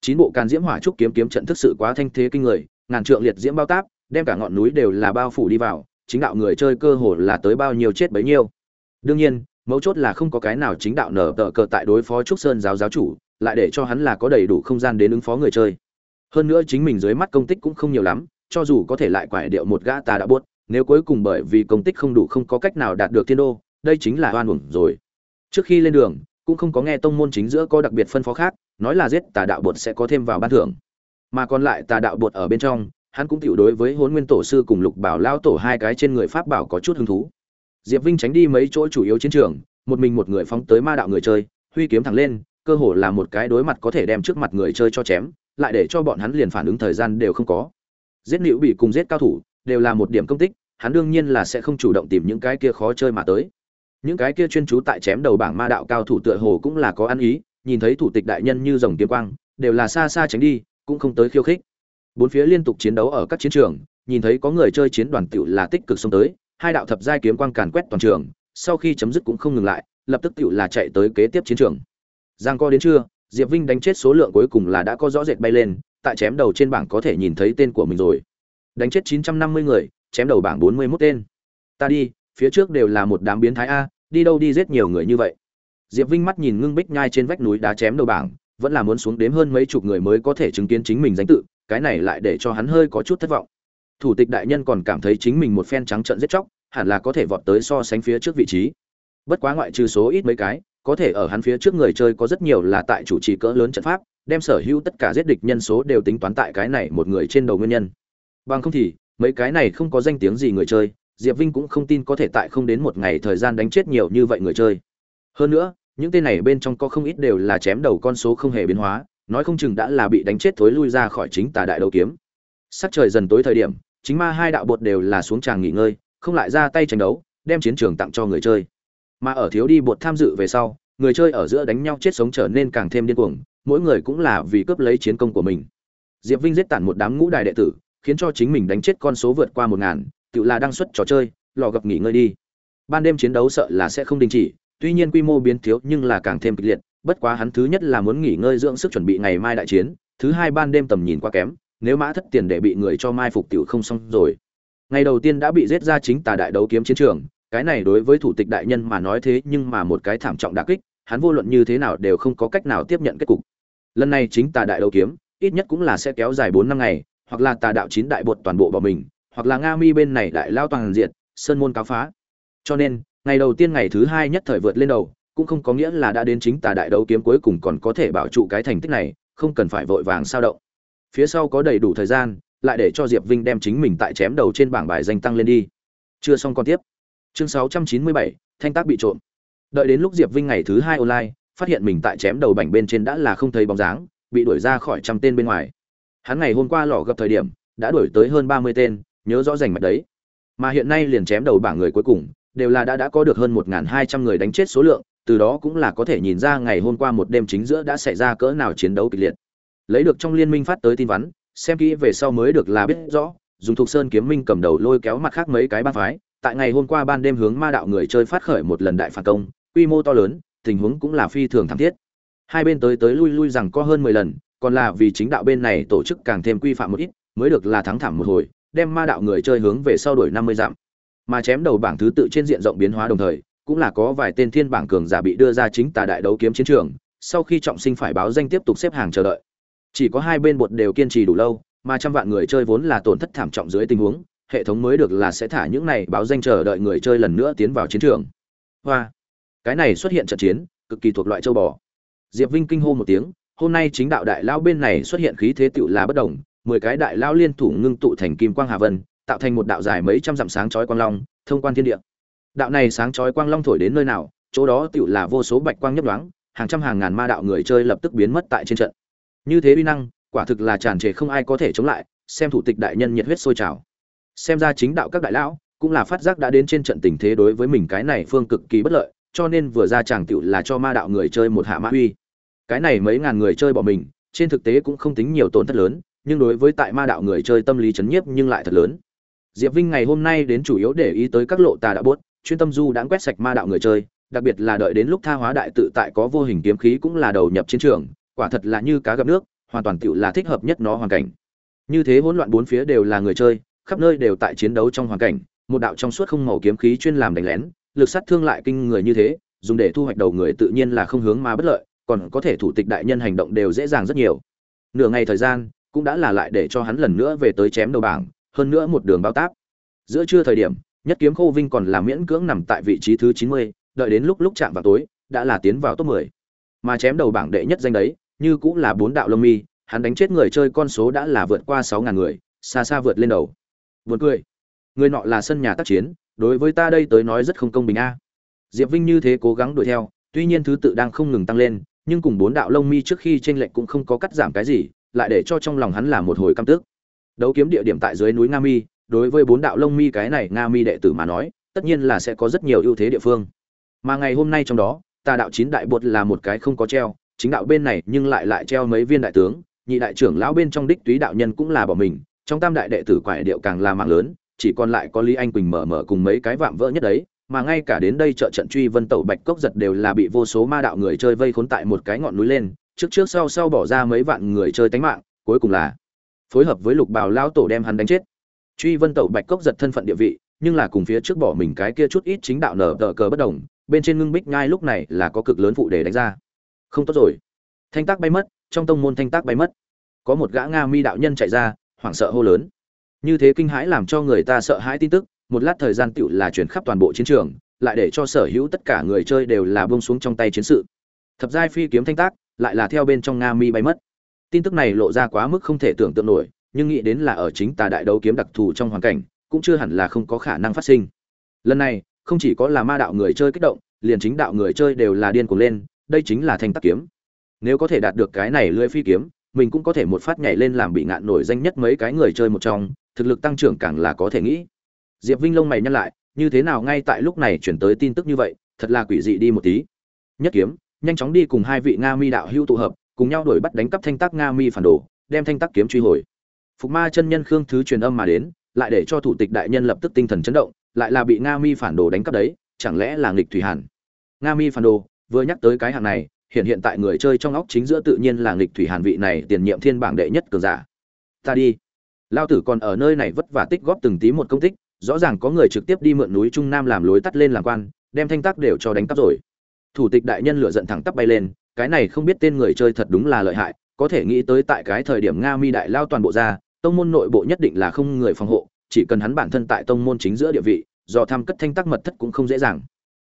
Chín bộ càn diễm hỏa trúc kiếm kiếm trận thức sự quá thanh thế kinh người, ngàn trượng liệt diễm bao táp, đem cả ngọn núi đều là bao phủ đi vào chính đạo người chơi cơ hồ là tới bao nhiêu chết bấy nhiêu. Đương nhiên, mấu chốt là không có cái nào chính đạo nở tờ cờ tại đối phó trúc sơn giáo giáo chủ, lại để cho hắn là có đầy đủ không gian đến ứng phó người chơi. Hơn nữa chính mình dưới mắt công tích cũng không nhiều lắm, cho dù có thể lại quải điệu một gã tà đã buốt, nếu cuối cùng bởi vì công tích không đủ không có cách nào đạt được thiên đô, đây chính là oan uổng rồi. Trước khi lên đường, cũng không có nghe tông môn chính giữa có đặc biệt phân phó khác, nói là giết tà đạo bột sẽ có thêm vào ban thưởng. Mà còn lại tà đạo bột ở bên trong hắn cũng tiểu đối với Hỗn nguyên tổ sư cùng lục bảo lao tổ hai cái trên người pháp bảo có chút hứng thú. Diệp vinh tránh đi mấy chỗ chủ yếu chiến trường, một mình một người phóng tới ma đạo người chơi, huy kiếm thẳng lên, cơ hồ là một cái đối mặt có thể đem trước mặt người chơi cho chém, lại để cho bọn hắn liền phản ứng thời gian đều không có. Giết nữ bị cùng giết cao thủ đều là một điểm công tích, hắn đương nhiên là sẽ không chủ động tìm những cái kia khó chơi mà tới. Những cái kia chuyên trú tại chém đầu bảng ma đạo cao thủ tựa hồ cũng là có ăn ý, nhìn thấy thủ tịch đại nhân như rồng kiếm quang, đều là xa xa tránh đi, cũng không tới khiêu khích bốn phía liên tục chiến đấu ở các chiến trường, nhìn thấy có người chơi chiến đoàn tựu là tích cực xông tới, hai đạo thập giai kiếm quang càn quét toàn trường, sau khi chấm dứt cũng không ngừng lại, lập tức tựu là chạy tới kế tiếp chiến trường. Giang co đến trưa, diệp vinh đánh chết số lượng cuối cùng là đã có rõ rệt bay lên, tại chém đầu trên bảng có thể nhìn thấy tên của mình rồi. Đánh chết chín trăm năm mươi người, chém đầu bảng bốn mươi mốt tên. Ta đi, phía trước đều là một đám biến thái a, đi đâu đi giết nhiều người như vậy. Diệp vinh mắt nhìn ngưng bích nhai trên vách núi đá chém đầu bảng, vẫn là muốn xuống đếm hơn mấy chục người mới có thể chứng kiến chính mình danh tự cái này lại để cho hắn hơi có chút thất vọng. Thủ tịch đại nhân còn cảm thấy chính mình một phen trắng trận giết chóc, hẳn là có thể vọt tới so sánh phía trước vị trí. Bất quá ngoại trừ số ít mấy cái, có thể ở hắn phía trước người chơi có rất nhiều là tại chủ trì cỡ lớn trận pháp, đem sở hữu tất cả giết địch nhân số đều tính toán tại cái này một người trên đầu nguyên nhân. Bằng không thì, mấy cái này không có danh tiếng gì người chơi, diệp vinh cũng không tin có thể tại không đến một ngày thời gian đánh chết nhiều như vậy người chơi. Hơn nữa, những tên này bên trong có không ít đều là chém đầu con số không hề biến hóa nói không chừng đã là bị đánh chết thối lui ra khỏi chính tà đại đầu kiếm. Sắc trời dần tối thời điểm, chính ma hai đạo bột đều là xuống tràng nghỉ ngơi, không lại ra tay tranh đấu, đem chiến trường tặng cho người chơi. Mà ở thiếu đi bột tham dự về sau, người chơi ở giữa đánh nhau chết sống trở nên càng thêm điên cuồng, mỗi người cũng là vì cướp lấy chiến công của mình. Diệp vinh giết tản một đám ngũ đài đệ tử, khiến cho chính mình đánh chết con số vượt qua một ngàn, tự là đăng xuất trò chơi, lò gặp nghỉ ngơi đi. Ban đêm chiến đấu sợ là sẽ không đình chỉ, tuy nhiên quy mô biến thiếu nhưng là càng thêm kịch liệt bất quá hắn thứ nhất là muốn nghỉ ngơi dưỡng sức chuẩn bị ngày mai đại chiến, thứ hai ban đêm tầm nhìn quá kém, nếu mã thất tiền để bị người cho mai phục tiểu không xong rồi. Ngày đầu tiên đã bị giết ra chính tà đại đấu kiếm chiến trường, cái này đối với thủ tịch đại nhân mà nói thế nhưng mà một cái thảm trọng đả kích, hắn vô luận như thế nào đều không có cách nào tiếp nhận kết cục. Lần này chính tà đại đấu kiếm, ít nhất cũng là sẽ kéo dài bốn năm ngày, hoặc là tà đạo chín đại bột toàn bộ bỏ mình, hoặc là nga mi bên này đại lao toàn diện, sơn môn cáo phá. Cho nên, ngày đầu tiên ngày thứ hai nhất thời vượt lên đầu cũng không có nghĩa là đã đến chính tà đại đấu kiếm cuối cùng còn có thể bảo trụ cái thành tích này không cần phải vội vàng sao động. Phía sau có đầy đủ thời gian lại để cho diệp vinh đem chính mình tại chém đầu trên bảng bài danh tăng lên đi. Chưa xong còn tiếp. Chương 697, thanh tác bị trộm. Đợi đến lúc diệp vinh ngày thứ hai online phát hiện mình tại chém đầu bảng bên trên đã là không thấy bóng dáng bị đuổi ra khỏi trăm tên bên ngoài. Hắn ngày hôm qua lò gặp thời điểm đã đuổi tới hơn ba mươi tên nhớ rõ rành mạch đấy. Mà hiện nay liền chém đầu bảng người cuối cùng đều là đã đã có được hơn một hai trăm người đánh chết số lượng từ đó cũng là có thể nhìn ra ngày hôm qua một đêm chính giữa đã xảy ra cỡ nào chiến đấu kịch liệt. Lấy được trong liên minh phát tới tin vắn, xem kỹ về sau mới được là biết rõ, dùng thuộc sơn kiếm minh cầm đầu lôi kéo mặt khác mấy cái bang phái, tại ngày hôm qua ban đêm hướng ma đạo người chơi phát khởi một lần đại phản công, quy mô to lớn, tình huống cũng là phi thường thảm thiết. Hai bên tới tới lui lui rằng có hơn mười lần, còn là vì chính đạo bên này tổ chức càng thêm quy phạm một ít, mới được là thắng thảm một hồi, đem ma đạo người chơi hướng về sau đuổi năm mươi dặm. Mà chém đầu bảng thứ tự trên diện rộng biến hóa đồng thời cũng là có vài tên thiên bảng cường giả bị đưa ra chính tà đại đấu kiếm chiến trường, sau khi trọng sinh phải báo danh tiếp tục xếp hàng chờ đợi. Chỉ có hai bên bột đều kiên trì đủ lâu, mà trăm vạn người chơi vốn là tổn thất thảm trọng dưới tình huống, hệ thống mới được là sẽ thả những này báo danh chờ đợi người chơi lần nữa tiến vào chiến trường. Hoa! Cái này xuất hiện trận chiến, cực kỳ thuộc loại châu bò. Diệp vinh kinh hô một tiếng, hôm nay chính đạo đại lao bên này xuất hiện khí thế tựu là bất đồng, mười cái đại lao liên thủ ngưng tụ thành kim quang hà vân, tạo thành một đạo dài mấy trăm dặm sáng chói quang long, thông quan thiên địa đạo này sáng chói quang long thổi đến nơi nào, chỗ đó tựu là vô số bạch quang nhấp đoáng hàng trăm hàng ngàn ma đạo người chơi lập tức biến mất tại trên trận. Như thế uy năng, quả thực là tràn trề không ai có thể chống lại, xem thủ tịch đại nhân nhiệt huyết sôi trào. Xem ra chính đạo các đại lão, cũng là phát giác đã đến trên trận tình thế đối với mình cái này phương cực kỳ bất lợi, cho nên vừa ra chàng tựu là cho ma đạo người chơi một hạ mã uy. Cái này mấy ngàn người chơi bỏ mình, trên thực tế cũng không tính nhiều tổn thất lớn, nhưng đối với tại ma đạo người chơi tâm lý chấn nhiếp nhưng lại thật lớn. Diệp vinh ngày hôm nay đến chủ yếu để ý tới các lộ tà đạo bốt chuyên tâm du đã quét sạch ma đạo người chơi, đặc biệt là đợi đến lúc tha hóa đại tự tại có vô hình kiếm khí cũng là đầu nhập chiến trường, quả thật là như cá gặp nước, hoàn toàn tựu là thích hợp nhất nó hoàn cảnh. Như thế hỗn loạn bốn phía đều là người chơi, khắp nơi đều tại chiến đấu trong hoàn cảnh, một đạo trong suốt không màu kiếm khí chuyên làm đánh lén, lực sát thương lại kinh người như thế, dùng để thu hoạch đầu người tự nhiên là không hướng mà bất lợi, còn có thể thủ tịch đại nhân hành động đều dễ dàng rất nhiều. Nửa ngày thời gian, cũng đã là lại để cho hắn lần nữa về tới chém đầu bảng, hơn nữa một đường bao táp. Giữa trưa thời điểm nhất kiếm khô vinh còn là miễn cưỡng nằm tại vị trí thứ chín mươi, đợi đến lúc lúc chạm vào tối, đã là tiến vào top mười. Mà chém đầu bảng đệ nhất danh đấy, như cũng là bốn đạo lông mi, hắn đánh chết người chơi con số đã là vượt qua sáu ngàn người, xa xa vượt lên đầu. Vượt cười. Người nọ là sân nhà tác chiến, đối với ta đây tới nói rất không công bình a. Diệp vinh như thế cố gắng đuổi theo, tuy nhiên thứ tự đang không ngừng tăng lên, nhưng cùng bốn đạo lông mi trước khi tranh lệch cũng không có cắt giảm cái gì, lại để cho trong lòng hắn là một hồi căm tức. Đấu kiếm địa điểm tại dưới núi nga mi đối với bốn đạo lông mi cái này nga mi đệ tử mà nói, tất nhiên là sẽ có rất nhiều ưu thế địa phương. Mà ngày hôm nay trong đó, tà đạo chín đại bột là một cái không có treo, chính đạo bên này nhưng lại lại treo mấy viên đại tướng, nhị đại trưởng lão bên trong đích túy đạo nhân cũng là bỏ mình, trong tam đại đệ tử quải điệu càng là mạng lớn, chỉ còn lại có lý anh quỳnh mở mở cùng mấy cái vạm vỡ nhất đấy, mà ngay cả đến đây trợ trận truy vân tẩu bạch cốc giật đều là bị vô số ma đạo người chơi vây khốn tại một cái ngọn núi lên, trước trước sau sau bỏ ra mấy vạn người chơi tánh mạng, cuối cùng là phối hợp với lục bào lao tổ đem hắn đánh chết truy vân tẩu bạch cốc giật thân phận địa vị, nhưng là cùng phía trước bỏ mình cái kia chút ít chính đạo nở tờ cờ bất đồng, bên trên ngưng bích nhai lúc này là có cực lớn phụ để đánh ra. Không tốt rồi. Thanh tác bay mất, trong tông môn thanh tác bay mất. Có một gã nga mi đạo nhân chạy ra, hoảng sợ hô lớn. Như thế kinh hãi làm cho người ta sợ hãi tin tức, một lát thời gian tựu là chuyển khắp toàn bộ chiến trường, lại để cho sở hữu tất cả người chơi đều là buông xuống trong tay chiến sự. Thập giai phi kiếm thanh tác lại là theo bên trong nga mi bay mất. Tin tức này lộ ra quá mức không thể tưởng tượng nổi nhưng nghĩ đến là ở chính tà đại đấu kiếm đặc thù trong hoàn cảnh, cũng chưa hẳn là không có khả năng phát sinh. Lần này, không chỉ có là ma đạo người chơi kích động, liền chính đạo người chơi đều là điên cuồng lên, đây chính là thanh tác kiếm. Nếu có thể đạt được cái này lưỡi phi kiếm, mình cũng có thể một phát nhảy lên làm bị ngạn nổi danh nhất mấy cái người chơi một trong, thực lực tăng trưởng càng là có thể nghĩ. Diệp vinh lông mày nhăn lại, như thế nào ngay tại lúc này chuyển tới tin tức như vậy, thật là quỷ dị đi một tí. Nhất kiếm, nhanh chóng đi cùng hai vị nga mi đạo hưu tụ hợp, cùng nhau đuổi bắt đánh cắp thanh tác nga mi phản đồ, đem thanh tác kiếm truy hồi phục ma chân nhân khương thứ truyền âm mà đến, lại để cho thủ tịch đại nhân lập tức tinh thần chấn động, lại là bị nga mi phản đồ đánh cắp đấy, chẳng lẽ là nghịch thủy hàn? Nga mi phản đồ, vừa nhắc tới cái hàng này, hiện hiện tại người chơi trong óc chính giữa tự nhiên là nghịch thủy hàn vị này tiền nhiệm thiên bảng đệ nhất cường giả. Ta đi. Lao tử còn ở nơi này vất vả tích góp từng tí một công tích, rõ ràng có người trực tiếp đi mượn núi trung nam làm lối tắt lên làm quan, đem thanh tác đều cho đánh cắp rồi. Thủ tịch đại nhân lửa giận thẳng tắp bay lên, cái này không biết tên người chơi thật đúng là lợi hại, có thể nghĩ tới tại cái thời điểm nga mi đại lao toàn bộ ra tông môn nội bộ nhất định là không người phòng hộ, chỉ cần hắn bản thân tại tông môn chính giữa địa vị, do tham cất thanh tắc mật thất cũng không dễ dàng.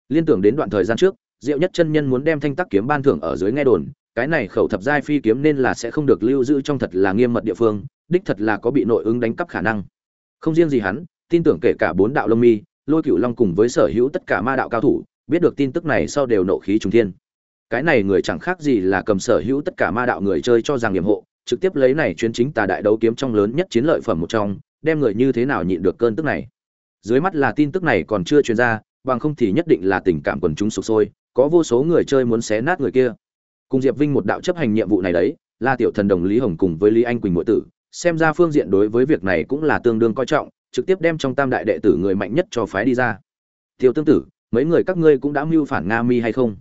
Liên tưởng đến đoạn thời gian trước, diệu nhất chân nhân muốn đem thanh tắc kiếm ban thưởng ở dưới nghe đồn, cái này khẩu thập giai phi kiếm nên là sẽ không được lưu giữ trong thật là nghiêm mật địa phương, đích thật là có bị nội ứng đánh cắp khả năng. Không riêng gì hắn, tin tưởng kể cả bốn đạo lông mi, lôi cựu long cùng với sở hữu tất cả ma đạo cao thủ, biết được tin tức này sau đều nộ khí trùng thiên. Cái này người chẳng khác gì là cầm sở hữu tất cả ma đạo người chơi cho rằng nhiệm hộ trực tiếp lấy này chuyến chính tà đại đấu kiếm trong lớn nhất chiến lợi phẩm một trong, đem người như thế nào nhịn được cơn tức này. Dưới mắt là tin tức này còn chưa truyền ra, bằng không thì nhất định là tình cảm quần chúng sục sôi, có vô số người chơi muốn xé nát người kia. Cùng diệp vinh một đạo chấp hành nhiệm vụ này đấy là tiểu thần đồng lý hồng cùng với lý anh quỳnh muội tử, xem ra phương diện đối với việc này cũng là tương đương coi trọng, trực tiếp đem trong tam đại đệ tử người mạnh nhất cho phái đi ra. Tiêu tương tử, mấy người các ngươi cũng đã mưu phản nga mi hay không?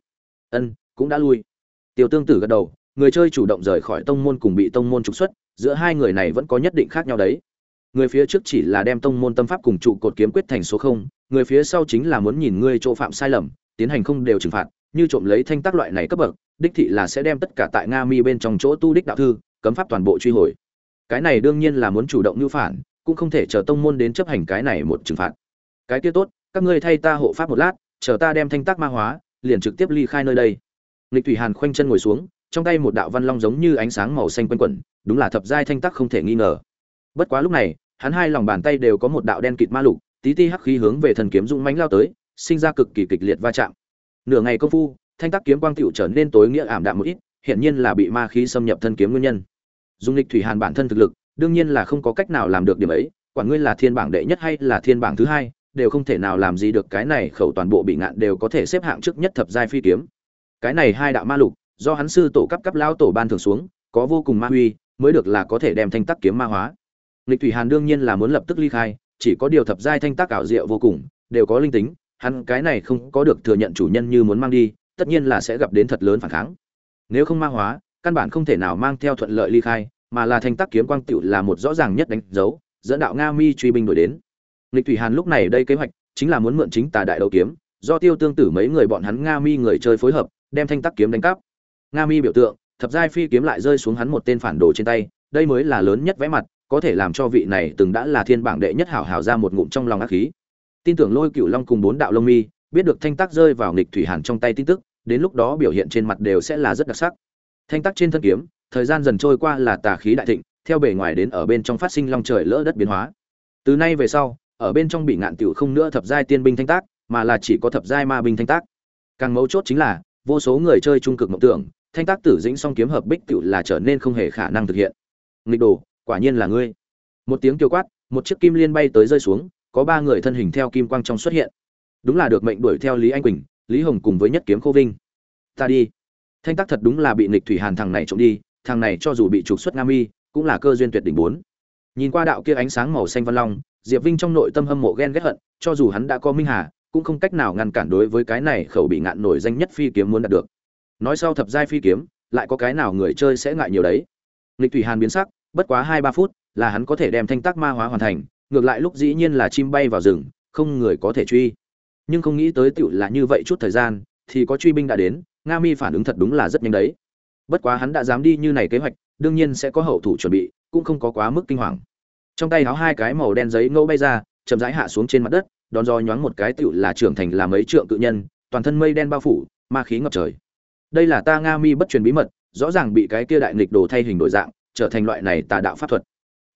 Ân, cũng đã lui. Tiêu tương tử gật đầu người chơi chủ động rời khỏi tông môn cùng bị tông môn trục xuất, giữa hai người này vẫn có nhất định khác nhau đấy. Người phía trước chỉ là đem tông môn tâm pháp cùng trụ cột kiếm quyết thành số không, người phía sau chính là muốn nhìn ngươi chỗ phạm sai lầm, tiến hành không đều trừng phạt, như trộm lấy thanh tác loại này cấp bậc, đích thị là sẽ đem tất cả tại nga mi bên trong chỗ tu đích đạo thư, cấm pháp toàn bộ truy hồi. Cái này đương nhiên là muốn chủ động như phản, cũng không thể chờ tông môn đến chấp hành cái này một trừng phạt. Cái kia tốt, các ngươi thay ta hộ pháp một lát, chờ ta đem thanh tác ma hóa, liền trực tiếp ly khai nơi đây. Lịch thủy hàn khoanh chân ngồi xuống trong tay một đạo văn long giống như ánh sáng màu xanh quanh quẩn, đúng là thập giai thanh tắc không thể nghi ngờ. Bất quá lúc này, hắn hai lòng bàn tay đều có một đạo đen kịt ma lục, tí ti hắc khí hướng về thần kiếm dũng mãnh lao tới, sinh ra cực kỳ kịch liệt va chạm. Nửa ngày công phu, thanh tắc kiếm quang tựu trở nên tối nghĩa ảm đạm một ít hiện nhiên là bị ma khí xâm nhập thân kiếm nguyên nhân. Dung lịch thủy hàn bản thân thực lực, đương nhiên là không có cách nào làm được điểm ấy, quản ngươi là thiên bảng đệ nhất hay là thiên bảng thứ hai, đều không thể nào làm gì được cái này khẩu toàn bộ bị ngạn đều có thể xếp hạng trước nhất thập giai phi kiếm. Cái này hai đạo ma lục do hắn sư tổ cấp cấp lao tổ ban thường xuống, có vô cùng ma huy, mới được là có thể đem thanh tắc kiếm ma hóa. Lịch thủy hàn đương nhiên là muốn lập tức ly khai, chỉ có điều thập giai thanh tác ảo diệu vô cùng, đều có linh tính, hắn cái này không có được thừa nhận chủ nhân như muốn mang đi, tất nhiên là sẽ gặp đến thật lớn phản kháng. Nếu không ma hóa, căn bản không thể nào mang theo thuận lợi ly khai, mà là thanh tác kiếm quang tiểu là một rõ ràng nhất đánh dấu, dẫn đạo nga mi truy binh đuổi đến. Lịch thủy hàn lúc này đây kế hoạch chính là muốn mượn chính tà đại đấu kiếm, do tiêu tương tử mấy người bọn hắn nga mi người chơi phối hợp, đem thanh tác kiếm đánh cắp nga mi biểu tượng, thập giai phi kiếm lại rơi xuống hắn một tên phản đồ trên tay, đây mới là lớn nhất vẽ mặt, có thể làm cho vị này từng đã là thiên bảng đệ nhất hảo hảo ra một ngụm trong lòng ác khí. Tin tưởng lôi cựu long cùng bốn đạo lông mi, biết được thanh tác rơi vào nghịch thủy hàn trong tay tin tức, đến lúc đó biểu hiện trên mặt đều sẽ là rất đặc sắc. Thanh tác trên thân kiếm, thời gian dần trôi qua là tà khí đại thịnh, theo bề ngoài đến ở bên trong phát sinh long trời lỡ đất biến hóa. Từ nay về sau, ở bên trong bị ngạn tiểu không nữa thập giai tiên binh thanh tác mà là chỉ có thập giai ma binh thanh tác càng mấu chốt chính là, vô số người chơi trung cực mộng tưởng thanh tác tử dĩnh song kiếm hợp bích tiểu là trở nên không hề khả năng thực hiện. Nghịch đồ, quả nhiên là ngươi. Một tiếng kêu quát, một chiếc kim liên bay tới rơi xuống, có ba người thân hình theo kim quang trong xuất hiện. Đúng là được mệnh đuổi theo lý anh quỳnh, lý hồng cùng với nhất kiếm khô vinh. Ta đi. Thanh tác thật đúng là bị nịch thủy hàn thằng này trộm đi, thằng này cho dù bị trục xuất nam y cũng là cơ duyên tuyệt đỉnh bốn. Nhìn qua đạo kia ánh sáng màu xanh văn long, diệp vinh trong nội tâm hâm mộ ghen ghét hận, cho dù hắn đã có minh hà, cũng không cách nào ngăn cản đối với cái này khẩu bị ngạn nổi danh nhất phi kiếm muốn đạt được nói sau thập giai phi kiếm, lại có cái nào người chơi sẽ ngại nhiều đấy? Lịch thủy hàn biến sắc, bất quá hai ba phút là hắn có thể đem thanh tác ma hóa hoàn thành, ngược lại lúc dĩ nhiên là chim bay vào rừng, không người có thể truy. Nhưng không nghĩ tới tựu là như vậy chút thời gian, thì có truy binh đã đến, nga mi phản ứng thật đúng là rất nhanh đấy. Bất quá hắn đã dám đi như này kế hoạch, đương nhiên sẽ có hậu thủ chuẩn bị, cũng không có quá mức kinh hoàng. Trong tay háo hai cái màu đen giấy ngẫu bay ra, chậm rãi hạ xuống trên mặt đất, đón do nhoáng một cái tựu là trưởng thành làm mấy trượng cự nhân, toàn thân mây đen bao phủ, ma khí ngập trời đây là ta nga mi bất truyền bí mật rõ ràng bị cái kia đại nghịch đồ thay hình đổi dạng trở thành loại này tà đạo pháp thuật.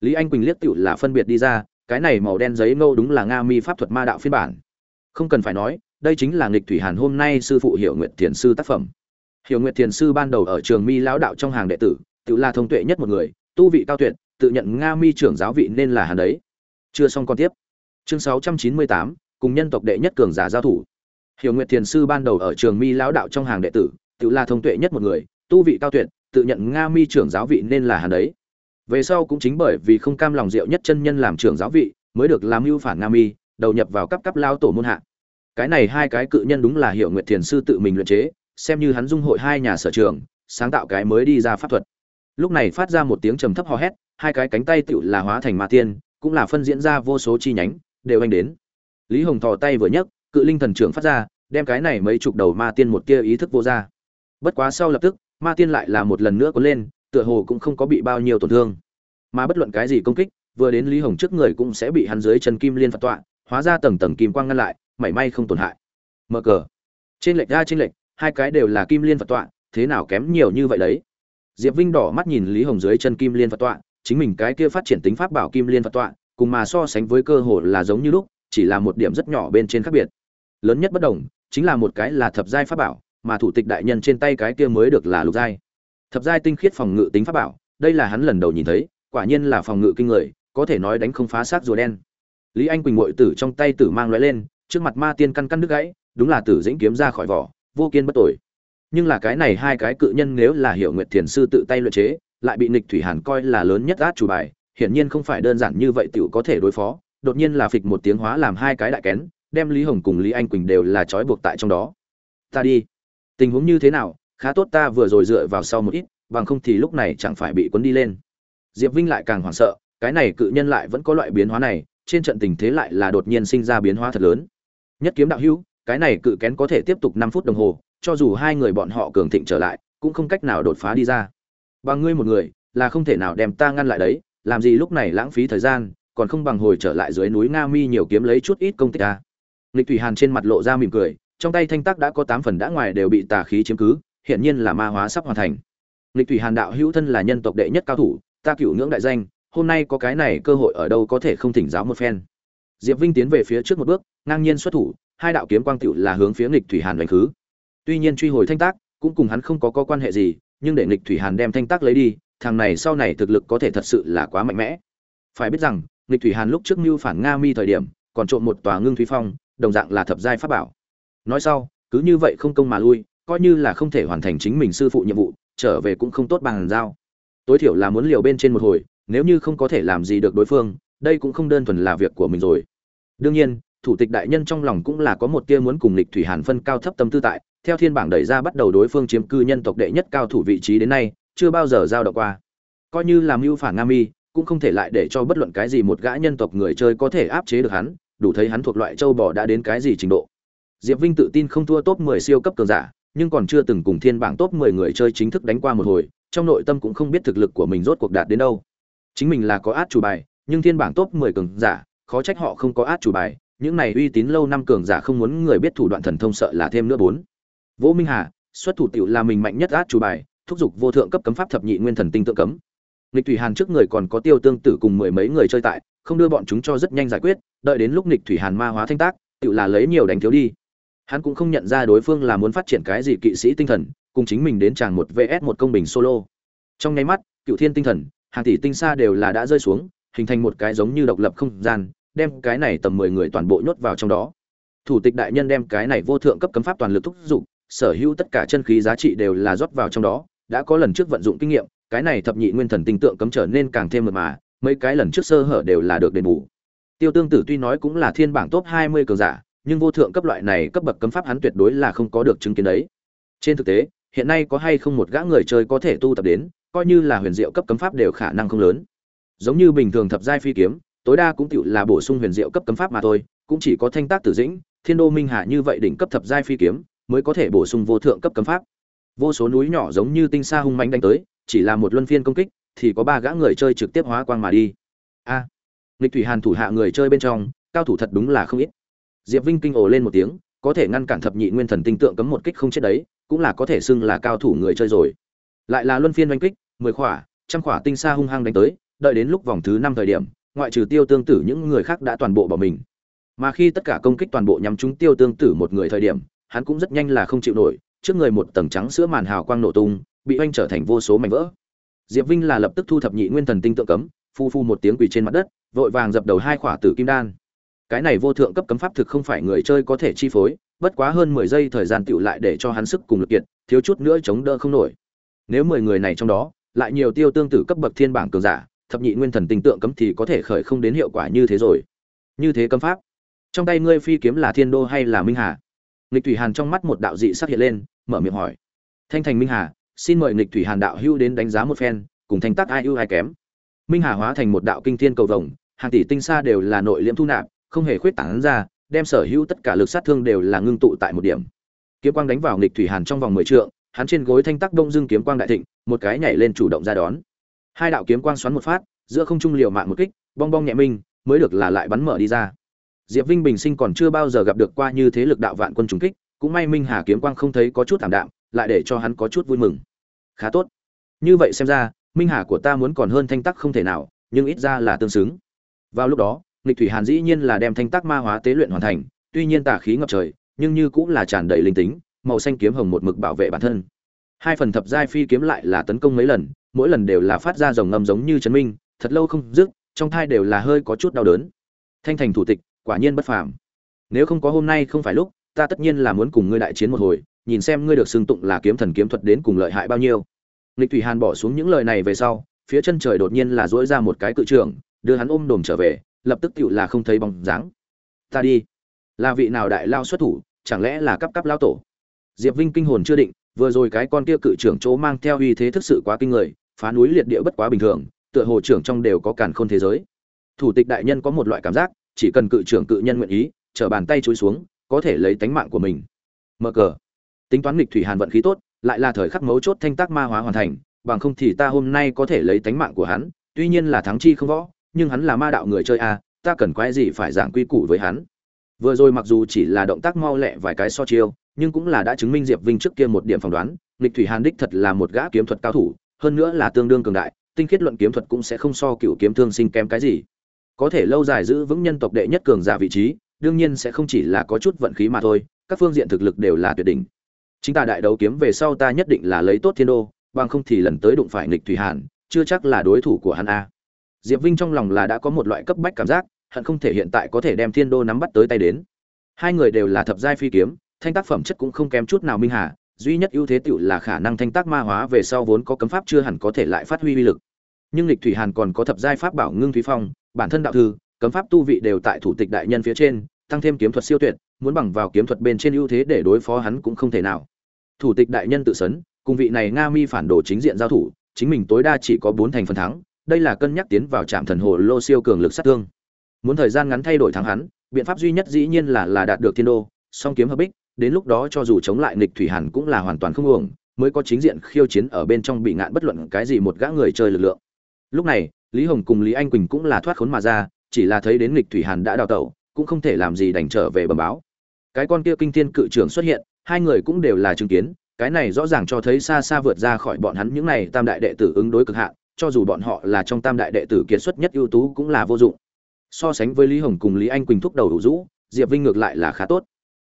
Lý anh quỳnh liếc tựu là phân biệt đi ra cái này màu đen giấy ngâu đúng là nga mi pháp thuật ma đạo phiên bản. Không cần phải nói đây chính là nghịch thủy hàn hôm nay sư phụ hiểu nguyệt thiền sư tác phẩm. Hiểu nguyệt thiền sư ban đầu ở trường mi lão đạo trong hàng đệ tử tự là thông tuệ nhất một người tu vị cao tuyệt tự nhận nga mi trưởng giáo vị nên là hàn đấy chưa xong con tiếp. Chương 698, cùng nhân tộc đệ nhất cường giả giao thủ. Hiểu nguyệt thiền sư ban đầu ở trường mi lão đạo trong hàng đệ tử tự là thông tuệ nhất một người, tu vị cao tuyệt, tự nhận nga mi trưởng giáo vị nên là hắn đấy. Về sau cũng chính bởi vì không cam lòng diệu nhất chân nhân làm trưởng giáo vị, mới được làm mưu phản nga mi, đầu nhập vào cấp cấp lao tổ môn hạ. Cái này hai cái cự nhân đúng là hiệu nguyệt thiền sư tự mình luyện chế, xem như hắn dung hội hai nhà sở trường, sáng tạo cái mới đi ra pháp thuật. Lúc này phát ra một tiếng trầm thấp hò hét, hai cái cánh tay tựu là hóa thành ma tiên, cũng là phân diễn ra vô số chi nhánh, đều anh đến. Lý hồng thò tay vừa nhấc, cự linh thần trưởng phát ra, đem cái này mấy chục đầu ma tiên một tia ý thức vô ra bất quá sau lập tức, ma tiên lại là một lần nữa có lên, tựa hồ cũng không có bị bao nhiêu tổn thương. Mà bất luận cái gì công kích, vừa đến lý hồng trước người cũng sẽ bị hắn dưới chân kim liên phạt tọa, hóa ra tầng tầng kim quang ngăn lại, mảy may không tổn hại. Mở cờ. Trên lệch ra trên lệch, hai cái đều là kim liên phạt tọa, thế nào kém nhiều như vậy đấy? Diệp vinh đỏ mắt nhìn lý hồng dưới chân kim liên phạt tọa, chính mình cái kia phát triển tính pháp bảo kim liên phạt tọa, cùng mà so sánh với cơ hồ là giống như lúc, chỉ là một điểm rất nhỏ bên trên khác biệt. Lớn nhất bất đồng, chính là một cái là thập giai pháp bảo mà thủ tịch đại nhân trên tay cái kia mới được là lục giai. Thập giai tinh khiết phòng ngự tính pháp bảo, đây là hắn lần đầu nhìn thấy, quả nhiên là phòng ngự kinh người, có thể nói đánh không phá xác rùa đen. Lý anh quỳnh muội tử trong tay tử mang lóe lên, trước mặt ma tiên căn căn đứt gãy, đúng là tử dĩnh kiếm ra khỏi vỏ, vô kiên bất tội. Nhưng là cái này hai cái cự nhân nếu là hiểu nguyệt thiền sư tự tay luyện chế, lại bị nịch thủy hàn coi là lớn nhất át chủ bài, hiển nhiên không phải đơn giản như vậy tiểu có thể đối phó, đột nhiên là phịch một tiếng hóa làm hai cái đại kén, đem lý hồng cùng lý anh quỳnh đều là trói buộc tại trong đó. Ta đi tình huống như thế nào, khá tốt ta vừa rồi dựa vào sau một ít, bằng không thì lúc này chẳng phải bị cuốn đi lên. Diệp vinh lại càng hoảng sợ, cái này cự nhân lại vẫn có loại biến hóa này, trên trận tình thế lại là đột nhiên sinh ra biến hóa thật lớn. Nhất kiếm đạo hữu, cái này cự kén có thể tiếp tục năm phút đồng hồ, cho dù hai người bọn họ cường thịnh trở lại, cũng không cách nào đột phá đi ra. Bằng ngươi một người, là không thể nào đem ta ngăn lại đấy, làm gì lúc này lãng phí thời gian, còn không bằng hồi trở lại dưới núi nga mi nhiều kiếm lấy chút ít công tích à. ta lịch thủy hàn trên mặt lộ ra mỉm cười trong tay thanh tác đã có tám phần đã ngoài đều bị tà khí chiếm cứ hiện nhiên là ma hóa sắp hoàn thành. Lịch thủy hàn đạo hữu thân là nhân tộc đệ nhất cao thủ ta cửu ngưỡng đại danh hôm nay có cái này cơ hội ở đâu có thể không thỉnh giáo một phen. Diệp vinh tiến về phía trước một bước ngang nhiên xuất thủ hai đạo kiếm quang tụ là hướng phía Lịch thủy hàn đánh khứ. Tuy nhiên truy hồi thanh tác cũng cùng hắn không có, có quan hệ gì nhưng để Lịch thủy hàn đem thanh tác lấy đi thằng này sau này thực lực có thể thật sự là quá mạnh mẽ. Phải biết rằng Lịch thủy hàn lúc trước mưu phản nga mi thời điểm còn trộm một tòa ngưng thúy phong đồng dạng là thập giai pháp bảo nói sau, cứ như vậy không công mà lui, coi như là không thể hoàn thành chính mình sư phụ nhiệm vụ, trở về cũng không tốt bằng giao. Tối thiểu là muốn liều bên trên một hồi, nếu như không có thể làm gì được đối phương, đây cũng không đơn thuần là việc của mình rồi. Đương nhiên, thủ tịch đại nhân trong lòng cũng là có một tia muốn cùng lịch thủy hàn phân cao thấp tâm tư tại, theo thiên bảng đẩy ra bắt đầu đối phương chiếm cư nhân tộc đệ nhất cao thủ vị trí đến nay, chưa bao giờ giao động qua. Coi như làm mưu phản nga mi, cũng không thể lại để cho bất luận cái gì một gã nhân tộc người chơi có thể áp chế được hắn, đủ thấy hắn thuộc loại châu bò đã đến cái gì trình độ diệp vinh tự tin không thua top 10 siêu cấp cường giả nhưng còn chưa từng cùng thiên bảng top 10 người chơi chính thức đánh qua một hồi trong nội tâm cũng không biết thực lực của mình rốt cuộc đạt đến đâu chính mình là có át chủ bài nhưng thiên bảng top 10 cường giả khó trách họ không có át chủ bài những này uy tín lâu năm cường giả không muốn người biết thủ đoạn thần thông sợ là thêm nữa bốn Vũ Minh Hà, xuất thủ tiểu là mình mạnh nhất át chủ bài, thúc giục vô thượng cấp cấm pháp thập nhị nguyên thần tinh tượng cấm. Lịch Thủy Hàn trước người còn có Tiêu Tương Tử cùng mười mấy người chơi tại, không đưa bọn chúng cho rất nhanh giải quyết, đợi đến lúc Lịch Thủy Hàn ma hóa thanh tác, tiểu là lấy nhiều đánh thiếu đi. Hắn cũng không nhận ra đối phương là muốn phát triển cái gì kỵ sĩ tinh thần, cùng chính mình đến chàng một VS một công bình solo. Trong nháy mắt, Cựu Thiên tinh thần, hàng tỷ tinh xa đều là đã rơi xuống, hình thành một cái giống như độc lập không gian, đem cái này tầm mười người toàn bộ nhốt vào trong đó. Thủ tịch đại nhân đem cái này vô thượng cấp cấm pháp toàn lực thúc giục, sở hữu tất cả chân khí giá trị đều là rót vào trong đó, đã có lần trước vận dụng kinh nghiệm, cái này thập nhị nguyên thần tinh tượng cấm trở nên càng thêm mật mà, mấy cái lần trước sơ hở đều là được đền bù. Tiêu Tương Tử tuy nói cũng là thiên bảng top 20 cường giả, nhưng vô thượng cấp loại này cấp bậc cấm pháp hắn tuyệt đối là không có được chứng kiến đấy. Trên thực tế, hiện nay có hay không một gã người chơi có thể tu tập đến, coi như là huyền diệu cấp cấm pháp đều khả năng không lớn. Giống như bình thường thập giai phi kiếm, tối đa cũng chỉ là bổ sung huyền diệu cấp cấm pháp mà thôi, cũng chỉ có thanh tác tử dĩnh, thiên đô minh hạ như vậy đỉnh cấp thập giai phi kiếm, mới có thể bổ sung vô thượng cấp cấm pháp vô số núi nhỏ giống như tinh sa hung mãnh đánh tới chỉ là một luân phiên công kích thì có ba gã người chơi trực tiếp hóa quang mà đi a à, nghịch thủy hàn thủ hạ người chơi bên trong cao thủ thật đúng là không ít diệp vinh kinh ồ lên một tiếng có thể ngăn cản thập nhị nguyên thần tinh tượng cấm một kích không chết đấy cũng là có thể xưng là cao thủ người chơi rồi lại là luân phiên đánh kích mười khỏa trăm khỏa tinh sa hung hăng đánh tới đợi đến lúc vòng thứ năm thời điểm ngoại trừ tiêu tương tử những người khác đã toàn bộ bỏ mình mà khi tất cả công kích toàn bộ nhắm trúng tiêu tương tử một người thời điểm hắn cũng rất nhanh là không chịu nổi, trước người một tầng trắng sữa màn hào quang nổ tung, bị oanh trở thành vô số mảnh vỡ. Diệp Vinh là lập tức thu thập nhị nguyên thần tinh tượng cấm, phu phu một tiếng quỳ trên mặt đất, vội vàng dập đầu hai khỏa tử kim đan. Cái này vô thượng cấp cấm pháp thực không phải người chơi có thể chi phối, bất quá hơn 10 giây thời gian tựu lại để cho hắn sức cùng lực kiệt, thiếu chút nữa chống đỡ không nổi. Nếu 10 người này trong đó, lại nhiều tiêu tương tự cấp bậc thiên bảng cường giả, thập nhị nguyên thần tinh tượng cấm thì có thể khởi không đến hiệu quả như thế rồi. Như thế cấm pháp. Trong tay ngươi phi kiếm là thiên đô hay là minh hà? Lịch Thủy Hàn trong mắt một đạo dị sắc hiện lên, mở miệng hỏi: "Thanh Thành Minh Hà, xin mời Lịch Thủy Hàn đạo hưu đến đánh giá một phen, cùng thanh tác ai ưu ai kém." Minh Hà hóa thành một đạo kinh thiên cầu vồng, hàng tỷ tinh sa đều là nội liễm thu nạp, không hề khuyết tán ra, đem sở hữu tất cả lực sát thương đều là ngưng tụ tại một điểm. Kiếm quang đánh vào nghịch thủy hàn trong vòng mười trượng hắn trên gối thanh tắc đông dương kiếm quang đại thịnh một cái nhảy lên chủ động ra đón. Hai đạo kiếm quang xoắn một phát giữa không trung liều mạng một kích bong bong nhẹ minh mới được là lại bắn mở đi ra. Diệp vinh bình sinh còn chưa bao giờ gặp được qua như thế lực đạo vạn quân trùng kích cũng may minh hà kiếm quang không thấy có chút thảm đạm lại để cho hắn có chút vui mừng. Khá tốt. Như vậy xem ra minh hà của ta muốn còn hơn thanh tắc không thể nào nhưng ít ra là tương xứng. Vào lúc đó nghịch thủy hàn dĩ nhiên là đem thanh tác ma hóa tế luyện hoàn thành tuy nhiên tà khí ngập trời nhưng như cũng là tràn đầy linh tính màu xanh kiếm hồng một mực bảo vệ bản thân. Hai phần thập giai phi kiếm lại là tấn công mấy lần mỗi lần đều là phát ra dòng ngầm giống như chấn minh thật lâu không dứt trong thai đều là hơi có chút đau đớn. Thanh thành thủ tịch quả nhiên bất phàm. Nếu không có hôm nay không phải lúc ta tất nhiên là muốn cùng ngươi đại chiến một hồi nhìn xem ngươi được xưng tụng là kiếm thần kiếm thuật đến cùng lợi hại bao nhiêu. Lịch thủy hàn bỏ xuống những lời này về sau phía chân trời đột nhiên là dỗi ra một cái cự trường, đưa hắn ôm đồm trở về lập tức tựu là không thấy bóng dáng. Ta đi. Là vị nào đại lao xuất thủ, chẳng lẽ là cấp cấp lao tổ? Diệp vinh kinh hồn chưa định, vừa rồi cái con kia cự trưởng chỗ mang theo uy thế thực sự quá kinh người, phá núi liệt địa bất quá bình thường, tựa hồ trưởng trong đều có càn khôn thế giới. Thủ tịch đại nhân có một loại cảm giác, chỉ cần cự trưởng cự nhân nguyện ý, trở bàn tay chối xuống, có thể lấy tánh mạng của mình. Mở cờ. Tính toán nghịch thủy hàn vận khí tốt, lại là thời khắc mấu chốt thanh tác ma hóa hoàn thành, bằng không thì ta hôm nay có thể lấy tánh mạng của hắn, tuy nhiên là thắng chi không võ nhưng hắn là ma đạo người chơi a, ta cần quái gì phải giảng quy củ với hắn? Vừa rồi mặc dù chỉ là động tác mau lẹ vài cái so chiêu, nhưng cũng là đã chứng minh diệp vinh trước kia một điểm phỏng đoán nghịch thủy hàn đích thật là một gã kiếm thuật cao thủ, hơn nữa là tương đương cường đại, tinh khiết luận kiếm thuật cũng sẽ không so cựu kiếm thương sinh kém cái gì. Có thể lâu dài giữ vững nhân tộc đệ nhất cường giả vị trí, đương nhiên sẽ không chỉ là có chút vận khí mà thôi, các phương diện thực lực đều là tuyệt đỉnh. Chính ta đại đấu kiếm về sau ta nhất định là lấy tốt thiên đô, bằng không thì lần tới đụng phải nghịch thủy hàn, chưa chắc là đối thủ của hắn a diệp vinh trong lòng là đã có một loại cấp bách cảm giác, hận không thể hiện tại có thể đem thiên đô nắm bắt tới tay đến. Hai người đều là thập giai phi kiếm, thanh tác phẩm chất cũng không kém chút nào minh hà, duy nhất ưu thế tựu là khả năng thanh tác ma hóa về sau vốn có cấm pháp chưa hẳn có thể lại phát huy uy lực. Nhưng lịch thủy hàn còn có thập giai pháp bảo ngưng thúy phong, bản thân đạo thư, cấm pháp tu vị đều tại thủ tịch đại nhân phía trên, tăng thêm kiếm thuật siêu tuyệt, muốn bằng vào kiếm thuật bên trên ưu thế để đối phó hắn cũng không thể nào. Thủ tịch đại nhân tự sấn, cùng vị này nga mi phản đồ chính diện giao thủ, chính mình tối đa chỉ có bốn thành phần thắng đây là cân nhắc tiến vào trạm thần hồ lô siêu cường lực sát thương. Muốn thời gian ngắn thay đổi thắng hắn, biện pháp duy nhất dĩ nhiên là là đạt được thiên đô, song kiếm hợp bích, đến lúc đó cho dù chống lại nghịch thủy hàn cũng là hoàn toàn không uổng, mới có chính diện khiêu chiến ở bên trong bị ngạn bất luận cái gì một gã người chơi lực lượng. Lúc này, lý hồng cùng lý anh quỳnh cũng là thoát khốn mà ra, chỉ là thấy đến nghịch thủy hàn đã đào tẩu, cũng không thể làm gì đành trở về bẩm báo. Cái con kia kinh thiên cự trưởng xuất hiện, hai người cũng đều là chứng kiến, cái này rõ ràng cho thấy xa xa vượt ra khỏi bọn hắn những này tam đại đệ tử ứng đối cực hạn cho dù bọn họ là trong tam đại đệ tử kiệt xuất nhất ưu tú cũng là vô dụng. So sánh với lý hồng cùng lý anh quỳnh thúc đầu đủ rũ, diệp vinh ngược lại là khá tốt.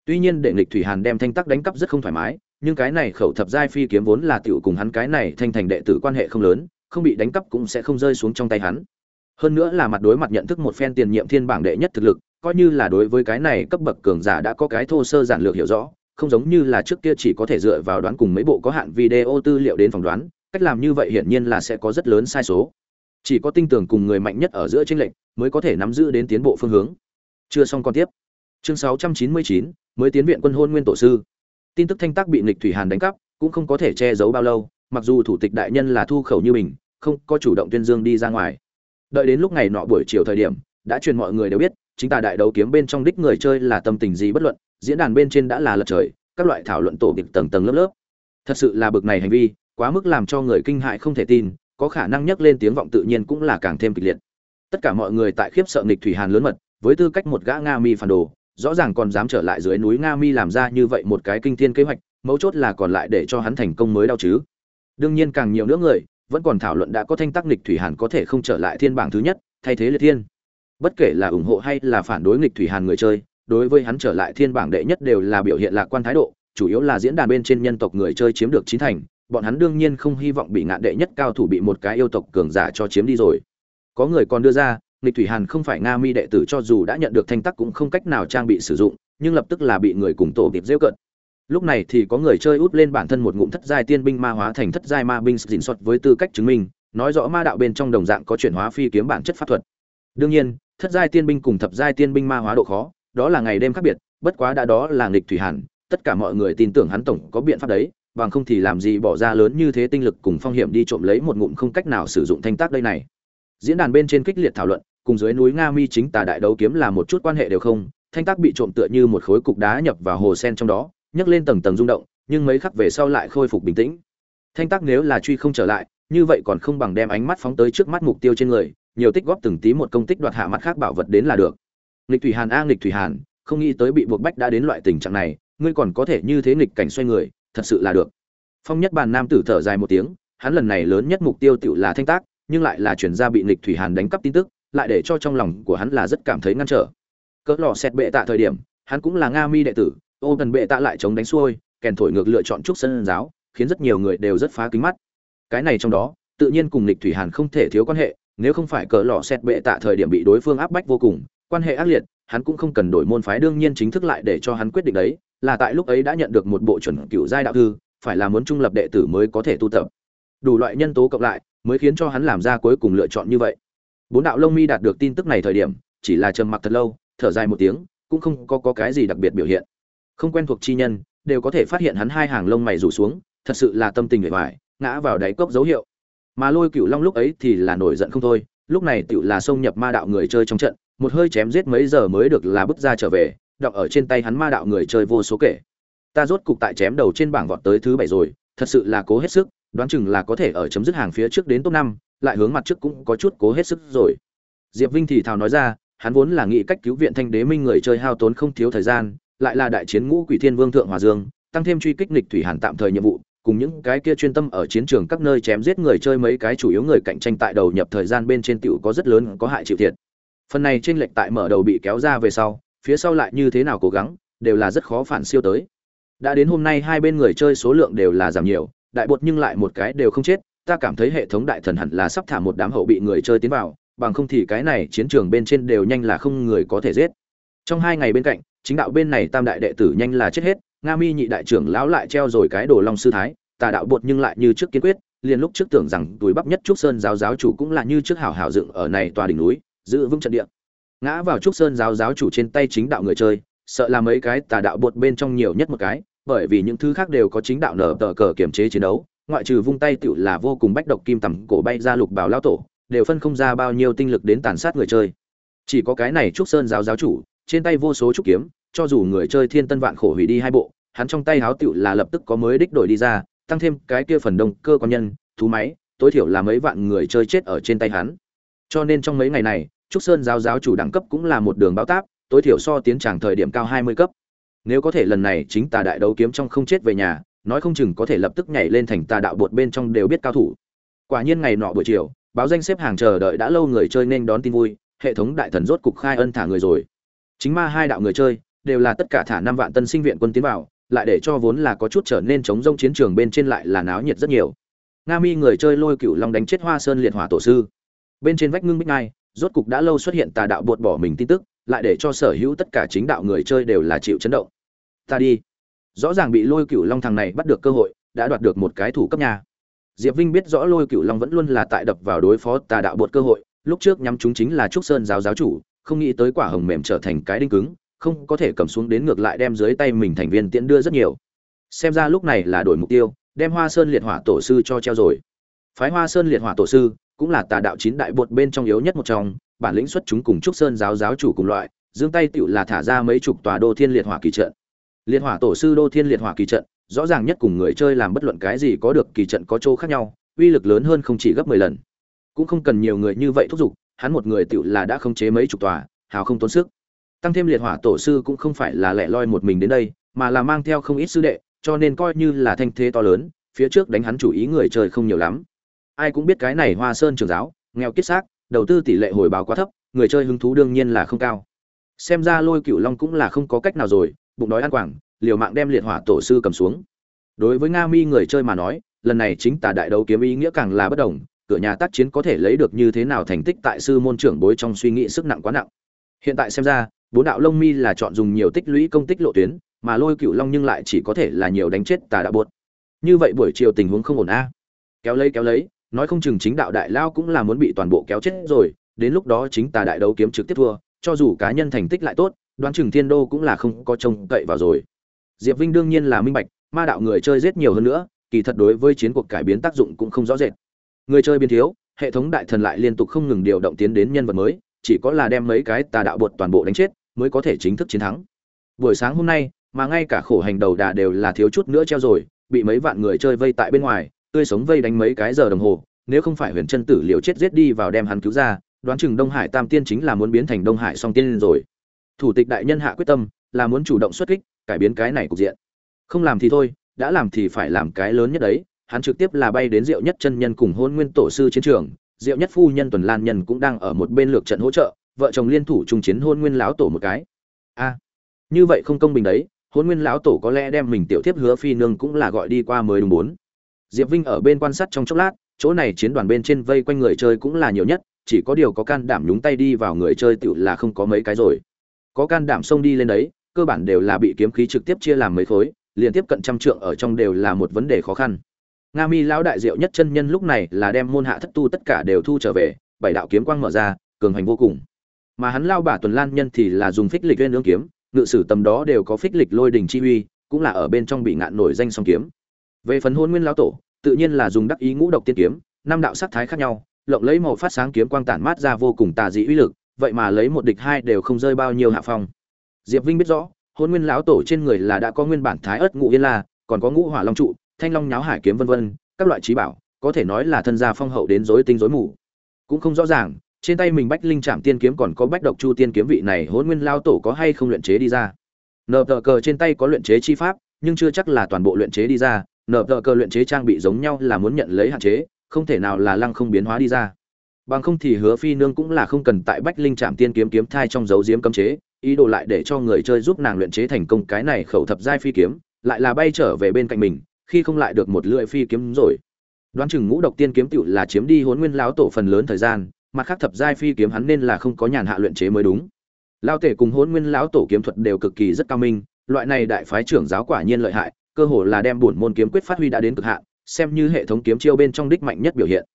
Tuy nhiên để nghịch thủy hàn đem thanh tắc đánh cắp rất không thoải mái, nhưng cái này khẩu thập giai phi kiếm vốn là tiểu cùng hắn cái này thanh thành đệ tử quan hệ không lớn, không bị đánh cắp cũng sẽ không rơi xuống trong tay hắn. Hơn nữa là mặt đối mặt nhận thức một phen tiền nhiệm thiên bảng đệ nhất thực lực, coi như là đối với cái này cấp bậc cường giả đã có cái thô sơ giản lược hiểu rõ, không giống như là trước kia chỉ có thể dựa vào đoán cùng mấy bộ có hạn video tư liệu đến phỏng đoán cách làm như vậy hiển nhiên là sẽ có rất lớn sai số. Chỉ có tinh tưởng cùng người mạnh nhất ở giữa tranh lệnh mới có thể nắm giữ đến tiến bộ phương hướng. Chưa xong còn tiếp. Chương 699, mới tiến viện quân hôn nguyên tổ sư. Tin tức thanh tác bị nghịch thủy hàn đánh cắp cũng không có thể che giấu bao lâu mặc dù thủ tịch đại nhân là thu khẩu như mình không có chủ động tuyên dương đi ra ngoài. Đợi đến lúc ngày nọ buổi chiều thời điểm đã truyền mọi người đều biết chính tà đại đấu kiếm bên trong đích người chơi là tâm tình gì bất luận diễn đàn bên trên đã là lật trời các loại thảo luận tổ địch tầng tầng lớp lớp. Thật sự là bực này hành vi quá mức làm cho người kinh hại không thể tin, có khả năng nhắc lên tiếng vọng tự nhiên cũng là càng thêm kịch liệt. Tất cả mọi người tại khiếp sợ nghịch thủy hàn lớn mật, với tư cách một gã nga mi phản đồ, rõ ràng còn dám trở lại dưới núi nga mi làm ra như vậy một cái kinh thiên kế hoạch, mấu chốt là còn lại để cho hắn thành công mới đau chứ. Đương nhiên càng nhiều nữa người, vẫn còn thảo luận đã có thanh tác nghịch thủy hàn có thể không trở lại thiên bảng thứ nhất, thay thế liệt thiên. Bất kể là ủng hộ hay là phản đối nghịch thủy hàn người chơi, đối với hắn trở lại thiên bảng đệ nhất đều là biểu hiện lạc quan thái độ, chủ yếu là diễn đàn bên trên nhân tộc người chơi chiếm được chín thành bọn hắn đương nhiên không hy vọng bị ngạn đệ nhất cao thủ bị một cái yêu tộc cường giả cho chiếm đi rồi. Có người còn đưa ra lịch thủy hàn không phải nga mi đệ tử cho dù đã nhận được thanh tắc cũng không cách nào trang bị sử dụng, nhưng lập tức là bị người cùng tổ kịp giễu cận. Lúc này thì có người chơi út lên bản thân một ngụm thất giai tiên binh ma hóa thành thất giai ma binh dịn sọt với tư cách chứng minh, nói rõ ma đạo bên trong đồng dạng có chuyển hóa phi kiếm bản chất pháp thuật. Đương nhiên, thất giai tiên binh cùng thập giai tiên binh ma hóa độ khó, đó là ngày đêm khác biệt, bất quá đã đó là nghịch thủy hàn, tất cả mọi người tin tưởng hắn tổng có biện pháp đấy bằng không thì làm gì bỏ ra lớn như thế tinh lực cùng phong hiểm đi trộm lấy một ngụm không cách nào sử dụng thanh tác đây này. Diễn đàn bên trên kích liệt thảo luận, cùng dưới núi nga mi chính tà đại đấu kiếm là một chút quan hệ đều không, thanh tác bị trộm tựa như một khối cục đá nhập vào hồ sen trong đó, nhấc lên tầng tầng rung động, nhưng mấy khắc về sau lại khôi phục bình tĩnh. Thanh tác nếu là truy không trở lại, như vậy còn không bằng đem ánh mắt phóng tới trước mắt mục tiêu trên người, nhiều tích góp từng tí một công tích đoạt hạ mặt khác bảo vật đến là được. Lịch thủy hàn a lịch thủy hàn, không nghĩ tới bị buộc bách đã đến loại tình trạng này, ngươi còn có thể như thế nghịch cảnh xoay người thật sự là được. Phong nhất bàn nam tử thở dài một tiếng, hắn lần này lớn nhất mục tiêu tự là thanh tác, nhưng lại là chuyển ra bị nịch thủy hàn đánh cắp tin tức, lại để cho trong lòng của hắn là rất cảm thấy ngăn trở. Cỡ lò xét bệ tạ thời điểm, hắn cũng là nga mi đệ tử, ô tần bệ tạ lại chống đánh xuôi, kèn thổi ngược lựa chọn trúc sân giáo, khiến rất nhiều người đều rất phá kính mắt. Cái này trong đó, tự nhiên cùng lịch thủy hàn không thể thiếu quan hệ, nếu không phải cỡ lò xét bệ tạ thời điểm bị đối phương áp bách vô cùng, quan hệ ác liệt, hắn cũng không cần đổi môn phái, đương nhiên chính thức lại để cho hắn quyết định đấy là tại lúc ấy đã nhận được một bộ chuẩn cựu giai đạo thư phải là muốn trung lập đệ tử mới có thể tu tập. Đủ loại nhân tố cộng lại mới khiến cho hắn làm ra cuối cùng lựa chọn như vậy. Bốn đạo lông mi đạt được tin tức này thời điểm chỉ là trầm mặc thật lâu thở dài một tiếng cũng không có, có cái gì đặc biệt biểu hiện. Không quen thuộc chi nhân đều có thể phát hiện hắn hai hàng lông mày rủ xuống thật sự là tâm tình vẻ vải ngã vào đáy cốc dấu hiệu. Mà lôi cựu long lúc ấy thì là nổi giận không thôi lúc này tựu là xông nhập ma đạo người chơi trong trận một hơi chém giết mấy giờ mới được là bước ra trở về đọc ở trên tay hắn ma đạo người chơi vô số kể. Ta rốt cục tại chém đầu trên bảng vọt tới thứ bảy rồi, thật sự là cố hết sức, đoán chừng là có thể ở chấm dứt hàng phía trước đến top năm, lại hướng mặt trước cũng có chút cố hết sức rồi. Diệp vinh thì thào nói ra, hắn vốn là nghĩ cách cứu viện thanh đế minh người chơi hao tốn không thiếu thời gian, lại là đại chiến ngũ quỷ thiên vương thượng hòa dương, tăng thêm truy kích nghịch thủy hàn tạm thời nhiệm vụ, cùng những cái kia chuyên tâm ở chiến trường các nơi chém giết người chơi mấy cái chủ yếu người cạnh tranh tại đầu nhập thời gian bên trên tiểu có rất lớn, có hại chịu thiệt. Phần này trên lệch tại mở đầu bị kéo ra về sau phía sau lại như thế nào cố gắng, đều là rất khó phản siêu tới. Đã đến hôm nay hai bên người chơi số lượng đều là giảm nhiều, đại bột nhưng lại một cái đều không chết, ta cảm thấy hệ thống đại thần hẳn là sắp thả một đám hậu bị người chơi tiến vào, bằng không thì cái này chiến trường bên trên đều nhanh là không người có thể giết. Trong hai ngày bên cạnh, chính đạo bên này tam đại đệ tử nhanh là chết hết, nga mi nhị đại trưởng lão lại treo rồi cái đồ long sư thái, tà đạo bột nhưng lại như trước kiên quyết, liền lúc trước tưởng rằng túi bắp nhất trúc sơn giáo giáo chủ cũng là như trước hảo hảo dựng ở này tòa đỉnh núi, giữ vững trận địa ngã vào trúc sơn giáo giáo chủ trên tay chính đạo người chơi, sợ là mấy cái tà đạo bột bên trong nhiều nhất một cái, bởi vì những thứ khác đều có chính đạo nở tờ cờ kiểm chế chiến đấu, ngoại trừ vung tay tựu là vô cùng bách độc kim tầm cổ bay ra lục bảo lao tổ, đều phân không ra bao nhiêu tinh lực đến tàn sát người chơi. Chỉ có cái này trúc sơn giáo giáo chủ, trên tay vô số trúc kiếm, cho dù người chơi thiên tân vạn khổ hủy đi hai bộ, hắn trong tay háo tựu là lập tức có mới đích đổi đi ra, tăng thêm cái kia phần đông cơ quan nhân, thú máy, tối thiểu là mấy vạn người chơi chết ở trên tay hắn. Cho nên trong mấy ngày này trúc sơn giáo giáo chủ đẳng cấp cũng là một đường báo táp, tối thiểu so tiến tràng thời điểm cao hai mươi cấp. Nếu có thể lần này chính tà đại đấu kiếm trong không chết về nhà, nói không chừng có thể lập tức nhảy lên thành tà đạo bột bên trong đều biết cao thủ. Quả nhiên ngày nọ buổi chiều, báo danh xếp hàng chờ đợi đã lâu người chơi nên đón tin vui, hệ thống đại thần rốt cục khai ân thả người rồi. Chính ma hai đạo người chơi, đều là tất cả thả năm vạn tân sinh viện quân tiến vào, lại để cho vốn là có chút trở nên chống rông chiến trường bên trên lại là náo nhiệt rất nhiều. Nga mi người chơi lôi cựu long đánh chết hoa sơn liệt hỏa tổ sư. Bên trên vách ngưng bích ngai rốt cục đã lâu xuất hiện tà đạo buột bỏ mình tin tức, lại để cho sở hữu tất cả chính đạo người chơi đều là chịu chấn động. Ta đi. Rõ ràng bị lôi cựu long thằng này bắt được cơ hội, đã đoạt được một cái thủ cấp nhà diệp vinh biết rõ lôi cựu long vẫn luôn là tại đập vào đối phó tà đạo buột cơ hội, lúc trước nhắm chúng chính là trúc sơn giáo giáo chủ, không nghĩ tới quả hồng mềm trở thành cái đinh cứng, không có thể cầm xuống đến ngược lại đem dưới tay mình thành viên tiễn đưa rất nhiều. Xem ra lúc này là đổi mục tiêu, đem hoa sơn liệt hỏa tổ sư cho treo rồi. Phái hoa sơn liệt hỏa tổ sư cũng là tà đạo chín đại bột bên trong yếu nhất một trong, bản lĩnh xuất chúng cùng trúc sơn giáo giáo chủ cùng loại giương tay tựu là thả ra mấy chục tòa đô thiên liệt hỏa kỳ trận. Liệt hỏa tổ sư đô thiên liệt hỏa kỳ trận, rõ ràng nhất cùng người chơi làm bất luận cái gì có được kỳ trận có chỗ khác nhau, uy lực lớn hơn không chỉ gấp mười lần. Cũng không cần nhiều người như vậy thúc giục, hắn một người tựu là đã không chế mấy chục tòa, hào không tốn sức. Tăng thêm liệt hỏa tổ sư cũng không phải là lẻ loi một mình đến đây, mà là mang theo không ít sư đệ, cho nên coi như là thanh thế to lớn, phía trước đánh hắn chủ ý người chơi không nhiều lắm ai cũng biết cái này hoa sơn trường giáo, nghèo kiết xác, đầu tư tỷ lệ hồi báo quá thấp, người chơi hứng thú đương nhiên là không cao. Xem ra lôi cửu long cũng là không có cách nào rồi, bụng đói ăn quảng, liều mạng đem liệt hỏa tổ sư cầm xuống. Đối với nga mi người chơi mà nói, lần này chính tà đại đấu kiếm ý nghĩa càng là bất đồng, cửa nhà tác chiến có thể lấy được như thế nào thành tích tại sư môn trưởng bối trong suy nghĩ sức nặng quá nặng. Hiện tại xem ra, bốn đạo lông mi là chọn dùng nhiều tích lũy công tích lộ tuyến, mà lôi cửu long nhưng lại chỉ có thể là nhiều đánh chết tà đạo buốt. như vậy buổi chiều tình huống không ổn a. Kéo lấy kéo lấy nói không chừng chính đạo đại lao cũng là muốn bị toàn bộ kéo chết rồi, đến lúc đó chính tà đại đấu kiếm trực tiếp thua, cho dù cá nhân thành tích lại tốt, đoán chừng thiên đô cũng là không có trông cậy vào rồi. Diệp vinh đương nhiên là minh bạch, ma đạo người chơi giết nhiều hơn nữa, kỳ thật đối với chiến cuộc cải biến tác dụng cũng không rõ rệt. Người chơi biến thiếu, hệ thống đại thần lại liên tục không ngừng điều động tiến đến nhân vật mới, chỉ có là đem mấy cái tà đạo bột toàn bộ đánh chết, mới có thể chính thức chiến thắng. Buổi sáng hôm nay, mà ngay cả khổ hành đầu đà đều là thiếu chút nữa treo rồi, bị mấy vạn người chơi vây tại bên ngoài tươi sống vây đánh mấy cái giờ đồng hồ, nếu không phải huyền chân tử liều chết giết đi vào đem hắn cứu ra, đoán chừng đông hải tam tiên chính là muốn biến thành đông hải song tiên rồi. Thủ tịch đại nhân hạ quyết tâm, là muốn chủ động xuất kích, cải biến cái này cục diện. Không làm thì thôi, đã làm thì phải làm cái lớn nhất đấy, hắn trực tiếp là bay đến diệu nhất chân nhân cùng hôn nguyên tổ sư chiến trường, diệu nhất phu nhân tuần lan nhân cũng đang ở một bên lược trận hỗ trợ, vợ chồng liên thủ chung chiến hôn nguyên lão tổ một cái. A, như vậy không công bình đấy, hôn nguyên lão tổ có lẽ đem mình tiểu thiếp hứa phi nương cũng là gọi đi qua mới đúng bốn diệp vinh ở bên quan sát trong chốc lát, chỗ này chiến đoàn bên trên vây quanh người chơi cũng là nhiều nhất, chỉ có điều có can đảm nhúng tay đi vào người chơi tựu là không có mấy cái rồi. Có can đảm xông đi lên đấy, cơ bản đều là bị kiếm khí trực tiếp chia làm mấy khối, liên tiếp cận trăm trượng ở trong đều là một vấn đề khó khăn. Nga mi lão đại diệu nhất chân nhân lúc này là đem môn hạ thất tu tất cả đều thu trở về, bảy đạo kiếm quang mở ra, cường hành vô cùng. Mà hắn lao bả tuần lan nhân thì là dùng phích lịch lên nướng kiếm, ngự sử tầm đó đều có phích lịch lôi đình chi uy, cũng là ở bên trong bị ngạn nổi danh song kiếm về phần hôn nguyên lão tổ, tự nhiên là dùng đắc ý ngũ độc tiên kiếm, năm đạo sắc thái khác nhau, lộng lấy màu phát sáng kiếm quang tản mát ra vô cùng tà dị uy lực, vậy mà lấy một địch hai đều không rơi bao nhiêu hạ phong. Diệp vinh biết rõ, hôn nguyên lão tổ trên người là đã có nguyên bản thái ớt ngũ yên la, còn có ngũ hỏa long trụ, thanh long nháo hải kiếm vân vân, các loại trí bảo, có thể nói là thân gia phong hậu đến rối tinh rối mù. Cũng không rõ ràng, trên tay mình bách linh trạm tiên kiếm còn có bách độc chu tiên kiếm vị này hôn nguyên lao tổ có hay không luyện chế đi ra. Nờ tờ cờ trên tay có luyện chế chi pháp, nhưng chưa chắc là toàn bộ luyện chế đi ra nờ tờ cơ luyện chế trang bị giống nhau là muốn nhận lấy hạn chế, không thể nào là lăng không biến hóa đi ra. Bằng không thì hứa phi nương cũng là không cần tại bách linh trạm tiên kiếm kiếm thai trong dấu diếm cấm chế, ý đồ lại để cho người chơi giúp nàng luyện chế thành công cái này khẩu thập giai phi kiếm, lại là bay trở về bên cạnh mình, khi không lại được một lưỡi phi kiếm rồi. Đoán chừng ngũ độc tiên kiếm tựu là chiếm đi huấn nguyên lão tổ phần lớn thời gian, mặt khác thập giai phi kiếm hắn nên là không có nhàn hạ luyện chế mới đúng. Lao tể cùng huấn nguyên lão tổ kiếm thuật đều cực kỳ rất cao minh, loại này đại phái trưởng giáo quả nhiên lợi hại cơ hồ là đem bổn môn kiếm quyết phát huy đã đến cực hạn, xem như hệ thống kiếm chiêu bên trong đích mạnh nhất biểu hiện.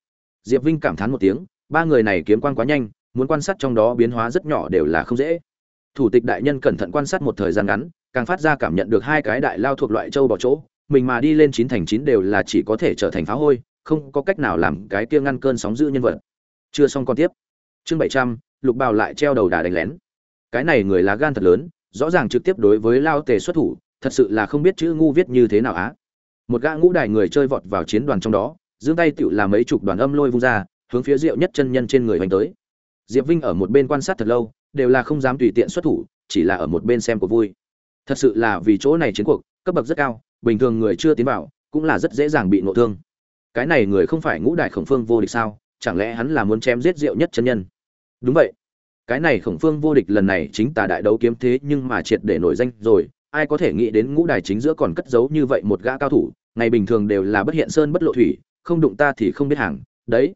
Diệp vinh cảm thán một tiếng, ba người này kiếm quan quá nhanh, muốn quan sát trong đó biến hóa rất nhỏ đều là không dễ. Thủ tịch đại nhân cẩn thận quan sát một thời gian ngắn, càng phát ra cảm nhận được hai cái đại lao thuộc loại châu bỏ chỗ, mình mà đi lên chín thành chín đều là chỉ có thể trở thành phá hôi, không có cách nào làm cái kia ngăn cơn sóng dữ nhân vật. Chưa xong con tiếp. Chương bảy trăm, lục bào lại treo đầu đà đánh lén. Cái này người lá gan thật lớn, rõ ràng trực tiếp đối với lao tề xuất thủ thật sự là không biết chữ ngu viết như thế nào á. Một gã ngũ đài người chơi vọt vào chiến đoàn trong đó, giương tay tựu làm mấy chục đoàn âm lôi vung ra, hướng phía diệu nhất chân nhân trên người hoành tới. Diệp vinh ở một bên quan sát thật lâu, đều là không dám tùy tiện xuất thủ, chỉ là ở một bên xem của vui. Thật sự là vì chỗ này chiến cuộc, cấp bậc rất cao, bình thường người chưa tiến vào, cũng là rất dễ dàng bị nộ thương. Cái này người không phải ngũ đại khổng phương vô địch sao, chẳng lẽ hắn là muốn chém giết diệu nhất chân nhân? Đúng vậy. Cái này khổng phương vô địch lần này chính tà đại đấu kiếm thế nhưng mà triệt để nổi danh rồi ai có thể nghĩ đến ngũ đài chính giữa còn cất giấu như vậy một gã cao thủ, ngày bình thường đều là bất hiện sơn bất lộ thủy, không đụng ta thì không biết hàng, đấy.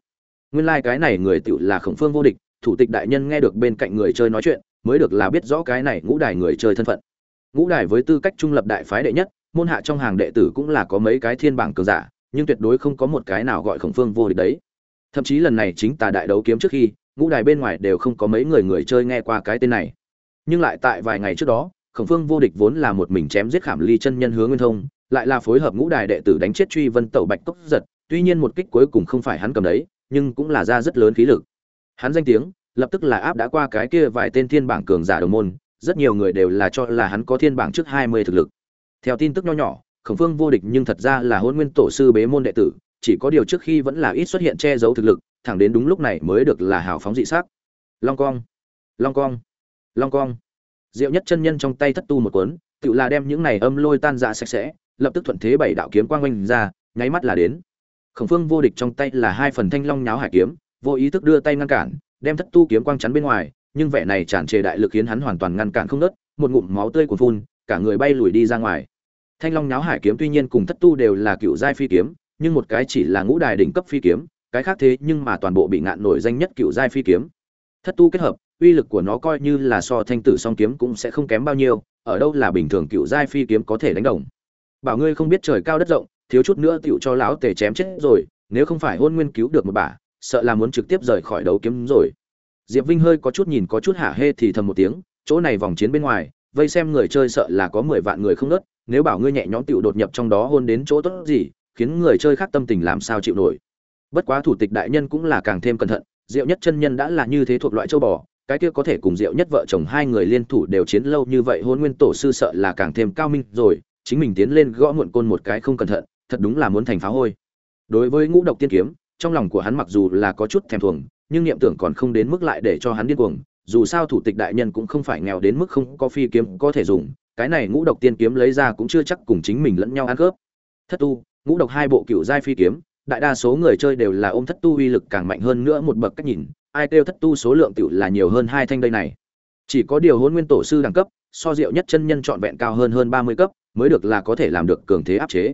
Nguyên lai、like、cái này người tựu là khổng phương vô địch, thủ tịch đại nhân nghe được bên cạnh người chơi nói chuyện, mới được là biết rõ cái này ngũ đài người chơi thân phận. Ngũ đài với tư cách trung lập đại phái đệ nhất, môn hạ trong hàng đệ tử cũng là có mấy cái thiên bảng cường giả, nhưng tuyệt đối không có một cái nào gọi khổng phương vô địch đấy. Thậm chí lần này chính tà đại đấu kiếm trước khi, ngũ đài bên ngoài đều không có mấy người người chơi nghe qua cái tên này. Nhưng lại tại vài ngày trước đó khổng phương vô địch vốn là một mình chém giết khảm ly chân nhân hướng nguyên thông, lại là phối hợp ngũ đài đệ tử đánh chết truy vân tẩu bạch cốc giật, tuy nhiên một kích cuối cùng không phải hắn cầm đấy, nhưng cũng là ra rất lớn khí lực. Hắn danh tiếng, lập tức là áp đã qua cái kia vài tên thiên bảng cường giả đồng môn, rất nhiều người đều là cho là hắn có thiên bảng trước hai mươi thực lực. Theo tin tức nho nhỏ, khổng phương vô địch nhưng thật ra là hôn nguyên tổ sư bế môn đệ tử, chỉ có điều trước khi vẫn là ít xuất hiện che giấu thực lực, thẳng đến đúng lúc này mới được là hào phóng dị sắc. Long cong long cong long cong diệu nhất chân nhân trong tay thất tu một cuốn tự là đem những này âm lôi tan ra sạch sẽ lập tức thuận thế bảy đạo kiếm quang quanh ra nháy mắt là đến. Khổng phương vô địch trong tay là hai phần thanh long nháo hải kiếm vô ý thức đưa tay ngăn cản đem thất tu kiếm quang chắn bên ngoài nhưng vẻ này tràn trề đại lực khiến hắn hoàn toàn ngăn cản không đứt, một ngụm máu tươi cuồn phun cả người bay lùi đi ra ngoài. Thanh long nháo hải kiếm tuy nhiên cùng thất tu đều là cựu giai phi kiếm nhưng một cái chỉ là ngũ đài đỉnh cấp phi kiếm cái khác thế nhưng mà toàn bộ bị ngạn nổi danh nhất cựu giai phi kiếm. Thất tu kết hợp uy lực của nó coi như là so thanh tử song kiếm cũng sẽ không kém bao nhiêu ở đâu là bình thường cựu giai phi kiếm có thể đánh đồng. Bảo ngươi không biết trời cao đất rộng thiếu chút nữa tiểu cho lão tề chém chết rồi nếu không phải hôn nguyên cứu được một bà, sợ là muốn trực tiếp rời khỏi đấu kiếm rồi. Diệp vinh hơi có chút nhìn có chút hả hê thì thầm một tiếng chỗ này vòng chiến bên ngoài vây xem người chơi sợ là có mười vạn người không ngớt, nếu bảo ngươi nhẹ nhõm tiểu đột nhập trong đó hôn đến chỗ tốt gì khiến người chơi khác tâm tình làm sao chịu nổi. Bất quá thủ tịch đại nhân cũng là càng thêm cẩn thận diệu nhất chân nhân đã là như thế thuộc loại châu bò cái kia có thể cùng Diệu Nhất vợ chồng hai người liên thủ đều chiến lâu như vậy, Hôn Nguyên tổ sư sợ là càng thêm cao minh rồi, chính mình tiến lên gõ muộn côn một cái không cẩn thận, thật đúng là muốn thành phá hôi. Đối với Ngũ Độc Tiên kiếm, trong lòng của hắn mặc dù là có chút thèm thuồng, nhưng niệm tưởng còn không đến mức lại để cho hắn điên cuồng, dù sao thủ tịch đại nhân cũng không phải nghèo đến mức không có phi kiếm có thể dùng, cái này Ngũ Độc Tiên kiếm lấy ra cũng chưa chắc cùng chính mình lẫn nhau ăn khớp. Thất tu, Ngũ Độc hai bộ cựu giai phi kiếm, đại đa số người chơi đều là ôm thất tu uy lực càng mạnh hơn nữa một bậc cách nhìn, ai kêu thất tu số lượng tiểu là nhiều hơn hai thanh đây này. Chỉ có điều hôn Nguyên tổ sư đẳng cấp, so diệu nhất chân nhân trọn vẹn cao hơn hơn ba mươi cấp, mới được là có thể làm được cường thế áp chế.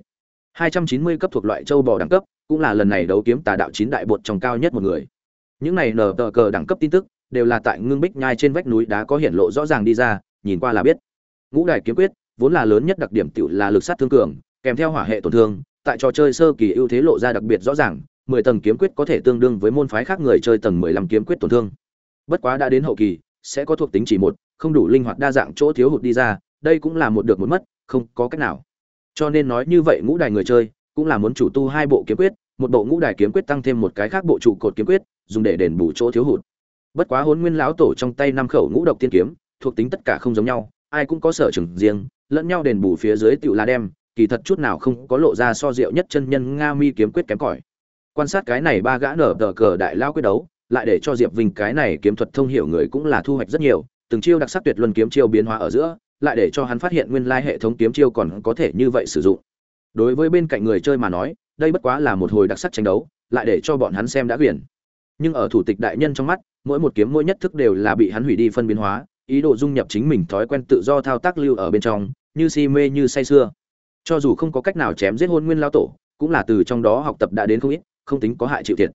Hai trăm chín mươi cấp thuộc loại châu bò đẳng cấp, cũng là lần này đấu kiếm tà đạo chín đại bột trong cao nhất một người. Những này nở tờ cờ đẳng cấp tin tức, đều là tại ngưng bích nhai trên vách núi đá có hiện lộ rõ ràng đi ra, nhìn qua là biết. Ngũ đại kiếm quyết, vốn là lớn nhất đặc điểm tiểu là lực sát thương cường, kèm theo hỏa hệ tổn thương, tại trò chơi sơ kỳ ưu thế lộ ra đặc biệt rõ ràng, mười tầng kiếm quyết có thể tương đương với môn phái khác người chơi tầng mười lăm kiếm quyết tổn thương. Bất quá đã đến hậu kỳ, sẽ có thuộc tính chỉ một, không đủ linh hoạt đa dạng chỗ thiếu hụt đi ra, đây cũng là một được một mất, không có cách nào. Cho nên nói như vậy ngũ đài người chơi cũng là muốn chủ tu hai bộ kiếm quyết, một bộ ngũ đài kiếm quyết tăng thêm một cái khác bộ trụ cột kiếm quyết, dùng để đền bù chỗ thiếu hụt. Bất quá Hỗn Nguyên lão tổ trong tay năm khẩu ngũ độc tiên kiếm, thuộc tính tất cả không giống nhau, ai cũng có sở trường riêng, lẫn nhau đền bù phía dưới tiểu là đem, kỳ thật chút nào không có lộ ra so diệu nhất chân nhân nga mi kiếm quyết kém cỏi quan sát cái này ba gã nở tờ cờ đại lao quyết đấu, lại để cho diệp vinh cái này kiếm thuật thông hiểu người cũng là thu hoạch rất nhiều, từng chiêu đặc sắc tuyệt luân kiếm chiêu biến hóa ở giữa, lại để cho hắn phát hiện nguyên lai hệ thống kiếm chiêu còn có thể như vậy sử dụng. Đối với bên cạnh người chơi mà nói, đây bất quá là một hồi đặc sắc tranh đấu, lại để cho bọn hắn xem đã quyển nhưng ở thủ tịch đại nhân trong mắt, mỗi một kiếm mỗi nhất thức đều là bị hắn hủy đi phân biến hóa, ý đồ dung nhập chính mình thói quen tự do thao tác lưu ở bên trong, như si mê như say sưa. Cho dù không có cách nào chém giết hôn nguyên lao tổ, cũng là từ trong đó học tập đã đến không ít không tính có hại chịu thiệt.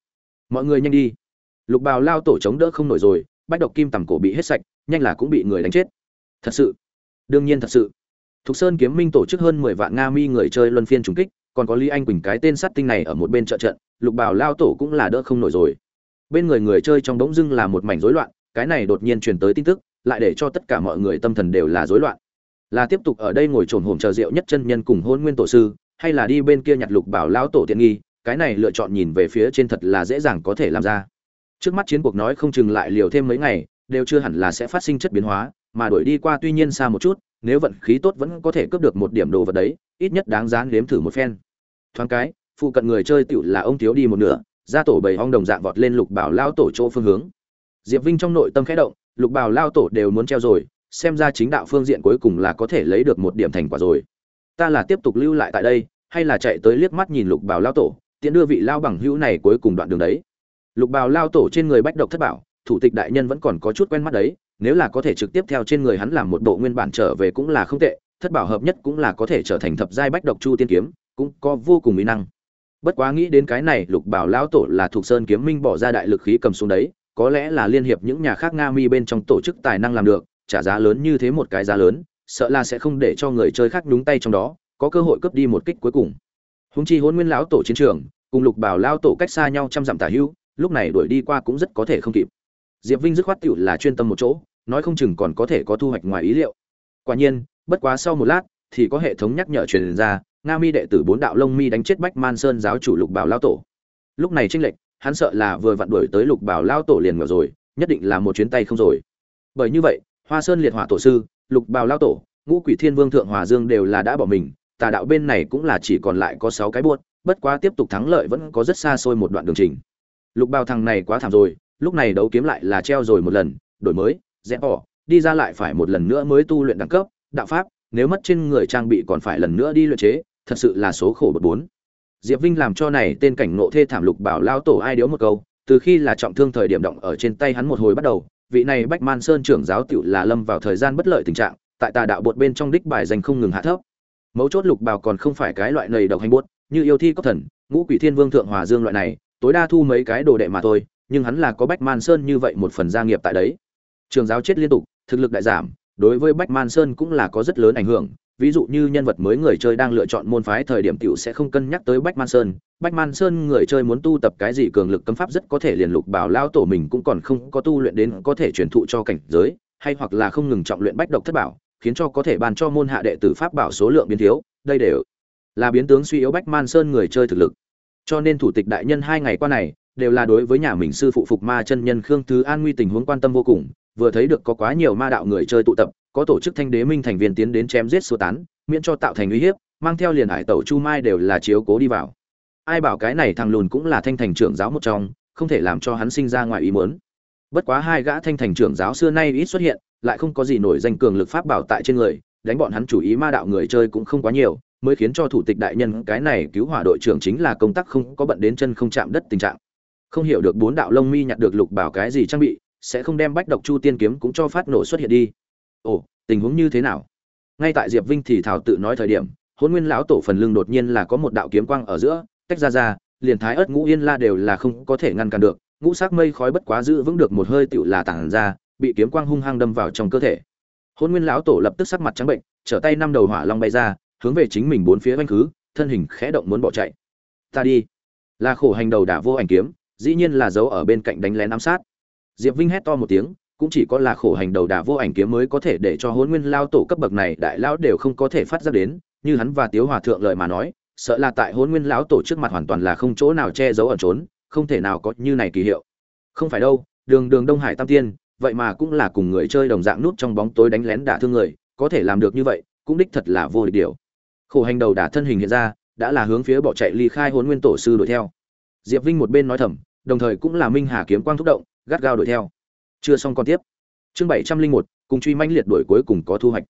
Mọi người nhanh đi. Lục bào lao tổ chống đỡ không nổi rồi, bách độc kim tầm cổ bị hết sạch, nhanh là cũng bị người đánh chết. Thật sự. Đương nhiên thật sự. Thục sơn kiếm minh tổ chức hơn mười vạn nga mi người chơi luân phiên trùng kích, còn có lý anh quỳnh cái tên sát tinh này ở một bên trợ trận, lục bào lao tổ cũng là đỡ không nổi rồi. Bên người người chơi trong bỗng dưng là một mảnh rối loạn, cái này đột nhiên truyền tới tin tức, lại để cho tất cả mọi người tâm thần đều là rối loạn. Là tiếp tục ở đây ngồi trồn hổm chờ rượu nhất chân nhân cùng hôn nguyên tổ sư, hay là đi bên kia nhặt lục bảo lão tổ tiện nghi cái này lựa chọn nhìn về phía trên thật là dễ dàng có thể làm ra. Trước mắt chiến cuộc nói không chừng lại liều thêm mấy ngày, đều chưa hẳn là sẽ phát sinh chất biến hóa, mà đuổi đi qua tuy nhiên xa một chút, nếu vận khí tốt vẫn có thể cướp được một điểm đồ vật đấy, ít nhất đáng giá nếm thử một phen. Thoáng cái, phụ cận người chơi tựu là ông thiếu đi một nửa, ra tổ bầy hong đồng dạng vọt lên lục bảo lao tổ chỗ phương hướng. Diệp vinh trong nội tâm khẽ động, lục bảo lao tổ đều muốn treo rồi, xem ra chính đạo phương diện cuối cùng là có thể lấy được một điểm thành quả rồi. Ta là tiếp tục lưu lại tại đây, hay là chạy tới liếc mắt nhìn lục bảo lao tổ tiện đưa vị lao bằng hữu này cuối cùng đoạn đường đấy. Lục bào lao tổ trên người bách độc thất bảo, thủ tịch đại nhân vẫn còn có chút quen mắt đấy, nếu là có thể trực tiếp theo trên người hắn làm một bộ nguyên bản trở về cũng là không tệ, thất bảo hợp nhất cũng là có thể trở thành thập giai bách độc chu tiên kiếm, cũng có vô cùng mỹ năng. Bất quá nghĩ đến cái này, lục bảo lao tổ là thuộc sơn kiếm minh bỏ ra đại lực khí cầm xuống đấy, có lẽ là liên hiệp những nhà khác nga mi bên trong tổ chức tài năng làm được, trả giá lớn như thế một cái giá lớn, sợ là sẽ không để cho người chơi khác nhúng tay trong đó, có cơ hội cướp đi một kích cuối cùng húng chi hôn nguyên lão tổ chiến trường, cùng lục bảo lao tổ cách xa nhau trăm dặm tả hữu, lúc này đuổi đi qua cũng rất có thể không kịp. Diệp vinh dứt khoát tựu là chuyên tâm một chỗ, nói không chừng còn có thể có thu hoạch ngoài ý liệu. Quả nhiên, bất quá sau một lát, thì có hệ thống nhắc nhở truyền ra, nga mi đệ tử bốn đạo lông mi đánh chết bách man sơn giáo chủ lục bảo lao tổ. Lúc này tranh lệch, hắn sợ là vừa vặn đuổi tới lục bảo lao tổ liền ngờ rồi, nhất định là một chuyến tay không rồi. Bởi như vậy, hoa sơn liệt hỏa tổ sư, lục bảo lao tổ, ngũ quỷ thiên vương thượng hòa dương đều là đã bỏ mình tà đạo bên này cũng là chỉ còn lại có sáu cái buốt bất quá tiếp tục thắng lợi vẫn có rất xa xôi một đoạn đường trình lục Bao thằng này quá thảm rồi lúc này đấu kiếm lại là treo rồi một lần đổi mới rẽ bỏ đi ra lại phải một lần nữa mới tu luyện đẳng cấp đạo pháp nếu mất trên người trang bị còn phải lần nữa đi luyện chế thật sự là số khổ bất bốn diệp vinh làm cho này tên cảnh nộ thê thảm lục bảo lao tổ ai điếu một câu từ khi là trọng thương thời điểm động ở trên tay hắn một hồi bắt đầu vị này Bách Man Sơn trưởng giáo tiểu là lâm vào thời gian bất lợi tình trạng, tại tà đạo buột bên trong đích bài danh không ngừng hạ thấp. Mấu chốt lục bào còn không phải cái loại nầy độc hành buốt, như yêu thi cấp thần, ngũ quỷ thiên vương thượng hòa dương loại này, tối đa thu mấy cái đồ đệ mà thôi, nhưng hắn là có Bách Man Sơn như vậy một phần gia nghiệp tại đấy. Trường giáo chết liên tục, thực lực đại giảm, đối với Bách Man Sơn cũng là có rất lớn ảnh hưởng, ví dụ như nhân vật mới người chơi đang lựa chọn môn phái thời điểm tiểu sẽ không cân nhắc tới Bách Man Sơn, Bách Man Sơn người chơi muốn tu tập cái gì cường lực cấm pháp rất có thể liền lục bảo lao tổ mình cũng còn không có tu luyện đến có thể truyền thụ cho cảnh giới, hay hoặc là không ngừng trọng luyện bách độc thất bảo, khiến cho có thể ban cho môn hạ đệ tử pháp bảo số lượng biến thiếu, đây đều là biến tướng suy yếu Bách Man Sơn người chơi thực lực. Cho nên thủ tịch đại nhân hai ngày qua này đều là đối với nhà mình sư phụ phục ma chân nhân Khương Thứ An nguy tình huống quan tâm vô cùng, vừa thấy được có quá nhiều ma đạo người chơi tụ tập có tổ chức thanh đế minh thành viên tiến đến chém giết xua tán miễn cho tạo thành uy hiếp mang theo liền hải tẩu chu mai đều là chiếu cố đi vào ai bảo cái này thằng lùn cũng là thanh thành trưởng giáo một trong không thể làm cho hắn sinh ra ngoài ý muốn bất quá hai gã thanh thành trưởng giáo xưa nay ít xuất hiện, lại không có gì nổi danh cường lực pháp bảo tại trên người, đánh bọn hắn chủ ý ma đạo người chơi cũng không quá nhiều, mới khiến cho thủ tịch đại nhân cái này cứu hỏa đội trưởng chính là công tác không có bận đến chân không chạm đất tình trạng. Không hiểu được bốn đạo lông mi nhặt được lục bảo cái gì trang bị, sẽ không đem bách độc chu tiên kiếm cũng cho phát nổ xuất hiện đi. Ồ, tình huống như thế nào? Ngay tại diệp vinh thì thảo tự nói thời điểm hôn nguyên lão tổ phần lưng đột nhiên là có một đạo kiếm quang ở giữa, tách ra ra, liền thái ớt ngũ yên la đều là không có thể ngăn cản được ngũ sắc mây khói bất quá giữ vững được một hơi tựu là tản ra, bị kiếm quang hung hăng đâm vào trong cơ thể. Hôn nguyên lão tổ lập tức sắc mặt trắng bệnh, trở tay năm đầu hỏa long bay ra, hướng về chính mình bốn phía vánh khứ, thân hình khẽ động muốn bỏ chạy. Ta đi. Là khổ hành đầu đả vô ảnh kiếm, dĩ nhiên là giấu ở bên cạnh đánh lén ám sát. Diệp vinh hét to một tiếng, cũng chỉ có là khổ hành đầu đả vô ảnh kiếm mới có thể để cho hôn nguyên lão tổ cấp bậc này đại lão đều không có thể phát ra đến, như hắn và tiếu hòa thượng lời mà nói, sợ là tại hôn nguyên lão tổ trước mặt hoàn toàn là không chỗ nào che giấu ẩn trốn không thể nào có như này kỳ hiệu. Không phải đâu, đường đường đông hải tam tiên, vậy mà cũng là cùng người chơi đồng dạng nút trong bóng tối đánh lén đả thương người, có thể làm được như vậy, cũng đích thật là vô địch điều. Khổ hành đầu đả thân hình hiện ra, đã là hướng phía bỏ chạy ly khai hôn nguyên tổ sư đuổi theo. Diệp vinh một bên nói thầm, đồng thời cũng là minh hà kiếm quang thúc động, gắt gao đuổi theo. Chưa xong còn tiếp. Chương bảy trăm linh một, cùng truy manh liệt đuổi cuối cùng có thu hoạch.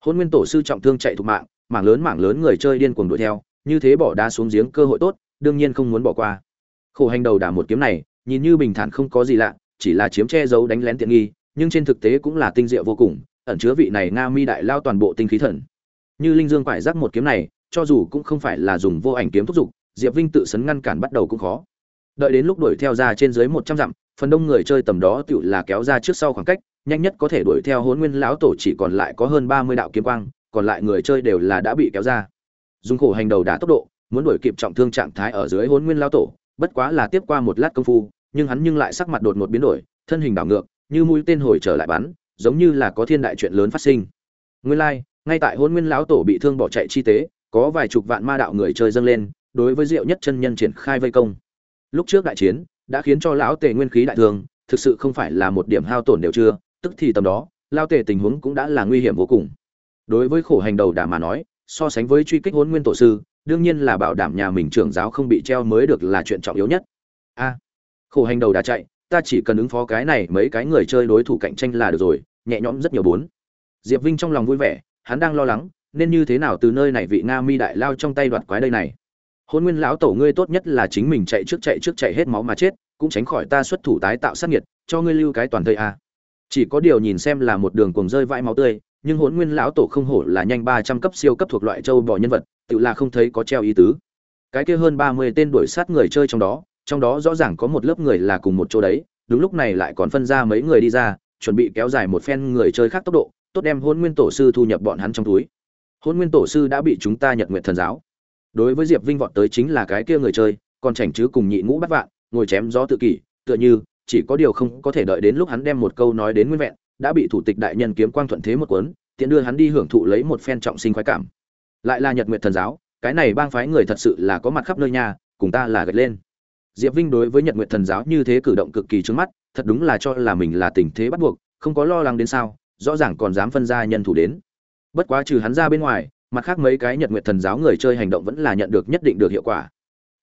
Hôn nguyên tổ sư trọng thương chạy thục mạng, mảng lớn mảng lớn người chơi điên cuồng đuổi theo, như thế bỏ đá xuống giếng cơ hội tốt, đương nhiên không muốn bỏ qua khổ hành đầu đả một kiếm này, nhìn như bình thản không có gì lạ, chỉ là chiếm che giấu đánh lén tiện nghi, nhưng trên thực tế cũng là tinh diệu vô cùng, ẩn chứa vị này nga mi đại lao toàn bộ tinh khí thần. Như linh dương quải rắc một kiếm này, cho dù cũng không phải là dùng vô ảnh kiếm thúc giục, diệp vinh tự sấn ngăn cản bắt đầu cũng khó. Đợi đến lúc đuổi theo ra trên dưới một trăm dặm, phần đông người chơi tầm đó tự là kéo ra trước sau khoảng cách, nhanh nhất có thể đuổi theo hôn nguyên lão tổ chỉ còn lại có hơn ba mươi đạo kiếm quang, còn lại người chơi đều là đã bị kéo ra. Dùng khổ hành đầu đá tốc độ, muốn đuổi kịp trọng thương trạng thái ở dưới hôn nguyên lão tổ bất quá là tiếp qua một lát công phu, nhưng hắn nhưng lại sắc mặt đột ngột biến đổi, thân hình đảo ngược, như mũi tên hồi trở lại bắn, giống như là có thiên đại chuyện lớn phát sinh. Nguyên lai, ngay tại hôn nguyên lão tổ bị thương bỏ chạy chi tế, có vài chục vạn ma đạo người chơi dâng lên, đối với diệu nhất chân nhân triển khai vây công. Lúc trước đại chiến, đã khiến cho lão tề nguyên khí đại thương, thực sự không phải là một điểm hao tổn đều chưa, tức thì tầm đó lao tề tình huống cũng đã là nguy hiểm vô cùng. Đối với khổ hành đầu đà mà nói, so sánh với truy kích hôn nguyên tổ sư đương nhiên là bảo đảm nhà mình trưởng giáo không bị treo mới được là chuyện trọng yếu nhất. A, khổ hành đầu đã chạy, ta chỉ cần ứng phó cái này, mấy cái người chơi đối thủ cạnh tranh là được rồi, nhẹ nhõm rất nhiều bốn. Diệp vinh trong lòng vui vẻ, hắn đang lo lắng, nên như thế nào từ nơi này vị nga mi đại lao trong tay đoạt quái đây này? Hôn nguyên lão tổ ngươi tốt nhất là chính mình chạy trước chạy trước chạy hết máu mà chết, cũng tránh khỏi ta xuất thủ tái tạo sát nhiệt cho ngươi lưu cái toàn thây a. Chỉ có điều nhìn xem là một đường cuồng rơi vãi máu tươi, nhưng hôn nguyên lão tổ không hổ là nhanh ba trăm cấp siêu cấp thuộc loại châu bò nhân vật tự là không thấy có treo ý tứ. Cái kia hơn ba mươi tên đuổi sát người chơi trong đó trong đó rõ ràng có một lớp người là cùng một chỗ đấy, đúng lúc này lại còn phân ra mấy người đi ra, chuẩn bị kéo dài một phen người chơi khác tốc độ, tốt đem hôn nguyên tổ sư thu nhập bọn hắn trong túi. Hôn nguyên tổ sư đã bị chúng ta nhận nguyện thần giáo. Đối với diệp vinh vọt tới chính là cái kia người chơi, còn chảnh chứ cùng nhị ngũ bắt vạn, ngồi chém gió tự kỷ, tựa như, chỉ có điều không có thể đợi đến lúc hắn đem một câu nói đến nguyên vẹn, đã bị thủ tịch đại nhân kiếm quang thuận thế một cuốn, tiện đưa hắn đi hưởng thụ lấy một phen trọng sinh khoái cảm lại là nhật nguyện thần giáo, cái này bang phái người thật sự là có mặt khắp nơi nhà cùng ta là gật lên. Diệp vinh đối với nhật nguyện thần giáo như thế cử động cực kỳ trướng mắt, thật đúng là cho là mình là tình thế bắt buộc, không có lo lắng đến sao, rõ ràng còn dám phân ra nhân thủ đến. Bất quá trừ hắn ra bên ngoài, mặt khác mấy cái nhật nguyện thần giáo người chơi hành động vẫn là nhận được nhất định được hiệu quả.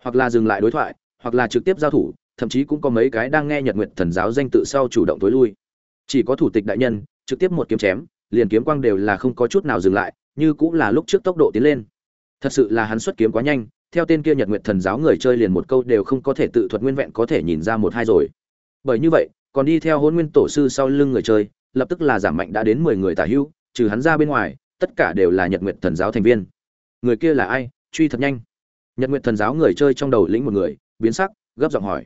Hoặc là dừng lại đối thoại, hoặc là trực tiếp giao thủ, thậm chí cũng có mấy cái đang nghe nhật nguyện thần giáo danh tự sau chủ động tối lui. Chỉ có thủ tịch đại nhân, trực tiếp một kiếm chém, liền kiếm quang đều là không có chút nào dừng lại như cũng là lúc trước tốc độ tiến lên. Thật sự là hắn xuất kiếm quá nhanh, theo tên kia nhật nguyện thần giáo người chơi liền một câu đều không có thể tự thuật nguyên vẹn có thể nhìn ra một hai rồi. Bởi như vậy, còn đi theo hôn nguyên tổ sư sau lưng người chơi, lập tức là giảm mạnh đã đến mười người tả hữu, trừ hắn ra bên ngoài, tất cả đều là nhật nguyện thần giáo thành viên. Người kia là ai? Truy thật nhanh. Nhật nguyện thần giáo người chơi trong đầu lĩnh một người, biến sắc, gấp giọng hỏi.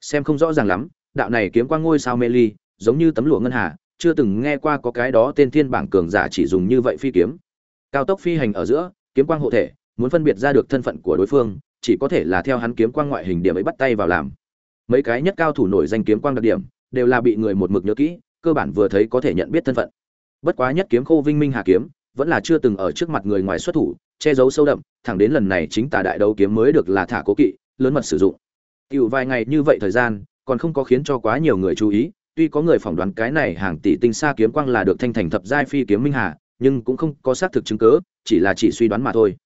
Xem không rõ ràng lắm, đạo này kiếm qua ngôi sao mê ly, giống như tấm lụa ngân hà, chưa từng nghe qua có cái đó tên thiên bảng cường giả chỉ dùng như vậy phi kiếm cao tốc phi hành ở giữa kiếm quang hộ thể muốn phân biệt ra được thân phận của đối phương chỉ có thể là theo hắn kiếm quang ngoại hình điểm ấy bắt tay vào làm. Mấy cái nhất cao thủ nổi danh kiếm quang đặc điểm đều là bị người một mực nhớ kỹ cơ bản vừa thấy có thể nhận biết thân phận. Bất quá nhất kiếm khô vinh minh hà kiếm vẫn là chưa từng ở trước mặt người ngoài xuất thủ che giấu sâu đậm thẳng đến lần này chính tà đại đấu kiếm mới được là thả cố kỵ lớn mật sử dụng. Tiểu vài ngày như vậy thời gian, còn không có khiến cho quá nhiều người chú ý, tuy có người phỏng đoán cái này hàng tỷ tinh xa kiếm quang là được thanh thành thập giai phi kiếm minh hà nhưng cũng không có xác thực chứng cứ chỉ là chỉ suy đoán mà thôi.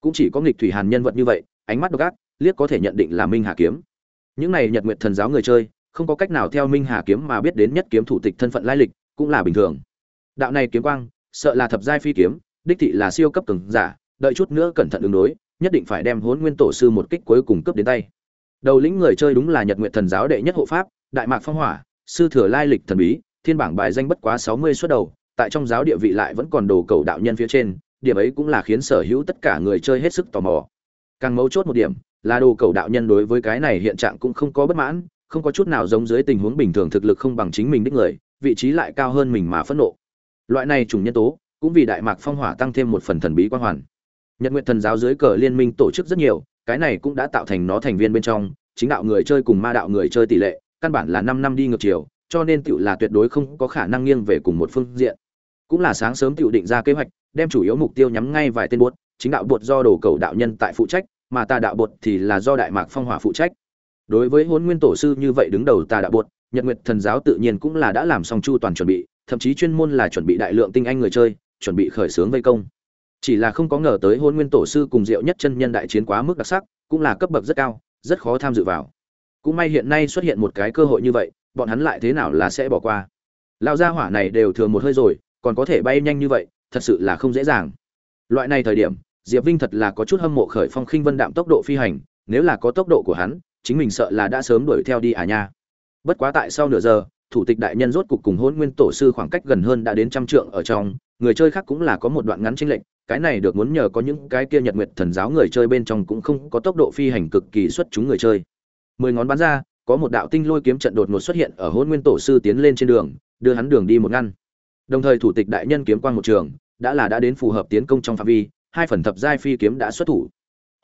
Cũng chỉ có nghịch thủy hàn nhân vật như vậy, ánh mắt độc ác, liếc có thể nhận định là minh hà kiếm. Những này nhật nguyệt thần giáo người chơi, không có cách nào theo minh hà kiếm mà biết đến nhất kiếm thủ tịch thân phận lai lịch, cũng là bình thường. Đạo này kiếm quang, sợ là thập giai phi kiếm, đích thị là siêu cấp cường giả, đợi chút nữa cẩn thận ứng đối, nhất định phải đem Hỗn nguyên tổ sư một kích cuối cùng cướp đến tay. Đầu lĩnh người chơi đúng là nhật nguyện thần giáo đệ nhất hộ pháp, đại mạc phong hỏa, sư thừa lai lịch thần bí, thiên bảng bài danh bất quá sáu mươi đầu tại trong giáo địa vị lại vẫn còn đồ cầu đạo nhân phía trên, điểm ấy cũng là khiến sở hữu tất cả người chơi hết sức tò mò. Càng mấu chốt một điểm, là đồ cầu đạo nhân đối với cái này hiện trạng cũng không có bất mãn, không có chút nào giống dưới tình huống bình thường thực lực không bằng chính mình đích người, vị trí lại cao hơn mình mà phẫn nộ. Loại này trùng nhân tố, cũng vì đại mạc phong hỏa tăng thêm một phần thần bí quan hoàn. Nhật nguyện thần giáo dưới cờ liên minh tổ chức rất nhiều, cái này cũng đã tạo thành nó thành viên bên trong, chính đạo người chơi cùng ma đạo người chơi tỷ lệ, căn bản là năm năm đi ngược chiều, cho nên tựu là tuyệt đối không có khả năng nghiêng về cùng một phương diện cũng là sáng sớm tự định ra kế hoạch đem chủ yếu mục tiêu nhắm ngay vài tên buốt chính đạo bột do đồ cầu đạo nhân tại phụ trách mà tà đạo bột thì là do đại mạc phong hỏa phụ trách. Đối với huấn nguyên tổ sư như vậy đứng đầu tà đạo bột, nhật nguyệt thần giáo tự nhiên cũng là đã làm xong chu toàn chuẩn bị thậm chí chuyên môn là chuẩn bị đại lượng tinh anh người chơi chuẩn bị khởi xướng vây công. Chỉ là không có ngờ tới hôn nguyên tổ sư cùng diệu nhất chân nhân đại chiến quá mức đặc sắc cũng là cấp bậc rất cao rất khó tham dự vào. Cũng may hiện nay xuất hiện một cái cơ hội như vậy bọn hắn lại thế nào là sẽ bỏ qua. Lão gia hỏa này đều thừa một hơi rồi còn có thể bay nhanh như vậy, thật sự là không dễ dàng. Loại này thời điểm, diệp vinh thật là có chút hâm mộ khởi phong khinh vân đạm tốc độ phi hành, nếu là có tốc độ của hắn, chính mình sợ là đã sớm đuổi theo đi à nha. Bất quá tại sau nửa giờ, thủ tịch đại nhân rốt cục cùng hôn nguyên tổ sư khoảng cách gần hơn đã đến trăm trượng ở trong, người chơi khác cũng là có một đoạn ngắn chênh lệch, cái này được muốn nhờ có những cái kia nhật nguyệt thần giáo người chơi bên trong cũng không có tốc độ phi hành cực kỳ xuất chúng người chơi. Mười ngón bắn ra, có một đạo tinh lôi kiếm trận đột ngột xuất hiện ở hôn nguyên tổ sư tiến lên trên đường, đưa hắn đường đi một ngăn đồng thời thủ tịch đại nhân kiếm quang một trường, đã là đã đến phù hợp tiến công trong phạm vi, hai phần thập giai phi kiếm đã xuất thủ.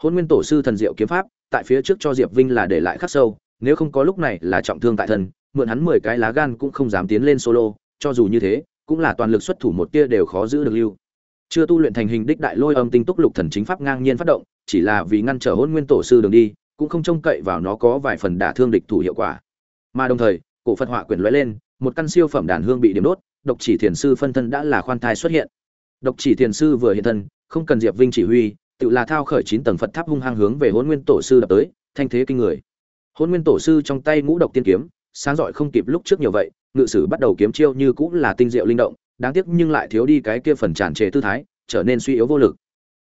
Hôn nguyên tổ sư thần diệu kiếm pháp, tại phía trước cho diệp vinh là để lại khắc sâu, nếu không có lúc này là trọng thương tại thân, mượn hắn mười cái lá gan cũng không dám tiến lên solo, cho dù như thế, cũng là toàn lực xuất thủ một tia đều khó giữ được lưu. Chưa tu luyện thành hình đích đại lôi âm tinh túc lục thần chính pháp ngang nhiên phát động, chỉ là vì ngăn trở hôn nguyên tổ sư đường đi, cũng không trông cậy vào nó có vài phần đả thương địch thủ hiệu quả. Mà đồng thời, cổ phật họa quyển lóe lên, một căn siêu phẩm đàn hương bị điểm đốt độc chỉ thiền sư phân thân đã là khoan thai xuất hiện. Độc chỉ thiền sư vừa hiện thân, không cần diệp vinh chỉ huy, tự là thao khởi chín tầng phật tháp hung hăng hướng về hôn nguyên tổ sư đập tới, thanh thế kinh người. Hôn nguyên tổ sư trong tay ngũ độc tiên kiếm, sáng giỏi không kịp lúc trước nhiều vậy, ngự sử bắt đầu kiếm chiêu như cũng là tinh diệu linh động, đáng tiếc nhưng lại thiếu đi cái kia phần tràn trề tư thái, trở nên suy yếu vô lực.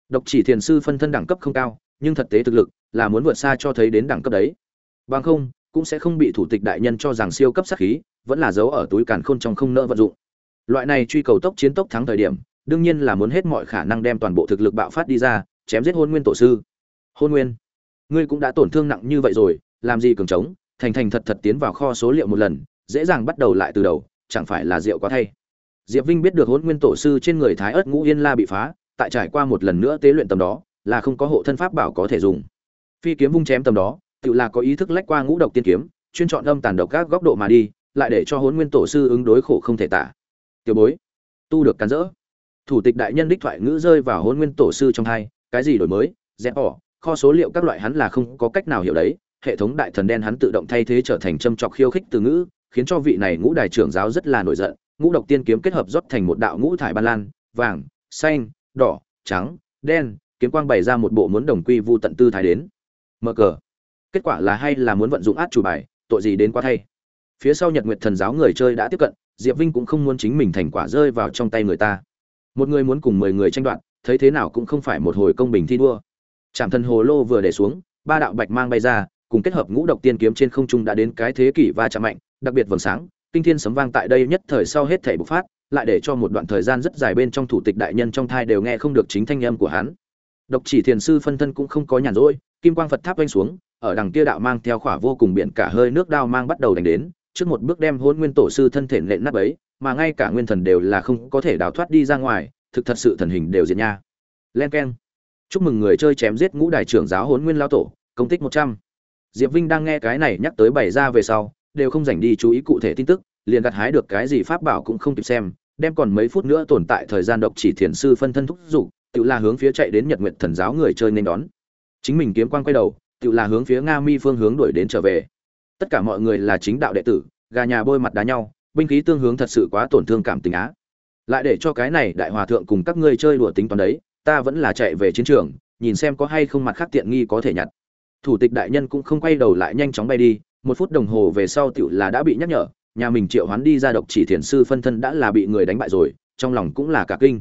Độc chỉ thiền sư phân thân đẳng cấp không cao, nhưng thực tế thực lực, là muốn vượt xa cho thấy đến đẳng cấp đấy. Bằng không, cũng sẽ không bị thủ tịch đại nhân cho rằng siêu cấp sát khí, vẫn là giấu ở túi càn khôn trong không nỡ vận dụng loại này truy cầu tốc chiến tốc thắng thời điểm, đương nhiên là muốn hết mọi khả năng đem toàn bộ thực lực bạo phát đi ra, chém giết hôn nguyên tổ sư. Hôn nguyên, ngươi cũng đã tổn thương nặng như vậy rồi, làm gì cường trống thành thành thật thật tiến vào kho số liệu một lần, dễ dàng bắt đầu lại từ đầu, chẳng phải là rượu quá thay. Diệp vinh biết được hôn nguyên tổ sư trên người thái ớt ngũ yên la bị phá, tại trải qua một lần nữa tế luyện tầm đó, là không có hộ thân pháp bảo có thể dùng. Phi kiếm vung chém tầm đó, tự là có ý thức lách qua ngũ độc tiên kiếm, chuyên chọn âm tàn độc các góc độ mà đi, lại để cho hôn nguyên tổ sư ứng đối khổ không thể tả tiểu bối, tu được cắn rỡ. Thủ tịch đại nhân đích thoại ngữ rơi vào hôn nguyên tổ sư trong hai, cái gì đổi mới? Dẹp bỏ. Kho số liệu các loại hắn là không có cách nào hiểu đấy. Hệ thống đại thần đen hắn tự động thay thế trở thành châm chọc khiêu khích từ ngữ, khiến cho vị này ngũ đại trưởng giáo rất là nổi giận. Ngũ độc tiên kiếm kết hợp rót thành một đạo ngũ thải ban lan, vàng, xanh, đỏ, trắng, đen, kiếm quang bày ra một bộ muốn đồng quy vu tận tư thái đến. Mở cờ. Kết quả là hay là muốn vận dụng át chủ bài, tội gì đến quá thay phía sau nhật nguyệt thần giáo người chơi đã tiếp cận, diệp vinh cũng không muốn chính mình thành quả rơi vào trong tay người ta. Một người muốn cùng mười người tranh đoạt, thấy thế nào cũng không phải một hồi công bình thi đua. Trạm thần hồ lô vừa để xuống, ba đạo bạch mang bay ra, cùng kết hợp ngũ độc tiên kiếm trên không trung đã đến cái thế kỷ va chạm mạnh, đặc biệt vầng sáng, kinh thiên sấm vang tại đây nhất thời sau hết thể bộc phát, lại để cho một đoạn thời gian rất dài bên trong thủ tịch đại nhân trong thai đều nghe không được chính thanh âm của hắn. Độc chỉ thiền sư phân thân cũng không có nhàn rỗi, kim quang phật tháp oanh xuống, ở đằng kia đạo mang theo khỏa vô cùng biển cả hơi nước đao mang bắt đầu đánh đến trước một bước đem hôn nguyên tổ sư thân thể nện nát ấy, mà ngay cả nguyên thần đều là không có thể đào thoát đi ra ngoài, thực thật sự thần hình đều diệt nha. Len keng. Chúc mừng người chơi chém giết ngũ đại trưởng giáo hôn nguyên lao tổ, công tích một trăm. Diệp vinh đang nghe cái này nhắc tới bày ra về sau, đều không dành đi chú ý cụ thể tin tức, liền gặt hái được cái gì pháp bảo cũng không kịp xem, đem còn mấy phút nữa tồn tại thời gian độc chỉ thiền sư phân thân thúc giục, tự là hướng phía chạy đến nhật nguyện thần giáo người chơi nên đón. Chính mình kiếm quang quay đầu, tự là hướng phía nga mi phương hướng đuổi đến trở về tất cả mọi người là chính đạo đệ tử, gà nhà bôi mặt đá nhau, binh khí tương hướng thật sự quá tổn thương cảm tình á. Lại để cho cái này đại hòa thượng cùng các ngươi chơi đùa tính toán đấy, ta vẫn là chạy về chiến trường, nhìn xem có hay không mặt khác tiện nghi có thể nhặt. Thủ tịch đại nhân cũng không quay đầu lại nhanh chóng bay đi, một phút đồng hồ về sau tựu là đã bị nhắc nhở, nhà mình triệu hoán đi ra độc chỉ thiền sư phân thân đã là bị người đánh bại rồi, trong lòng cũng là cả kinh.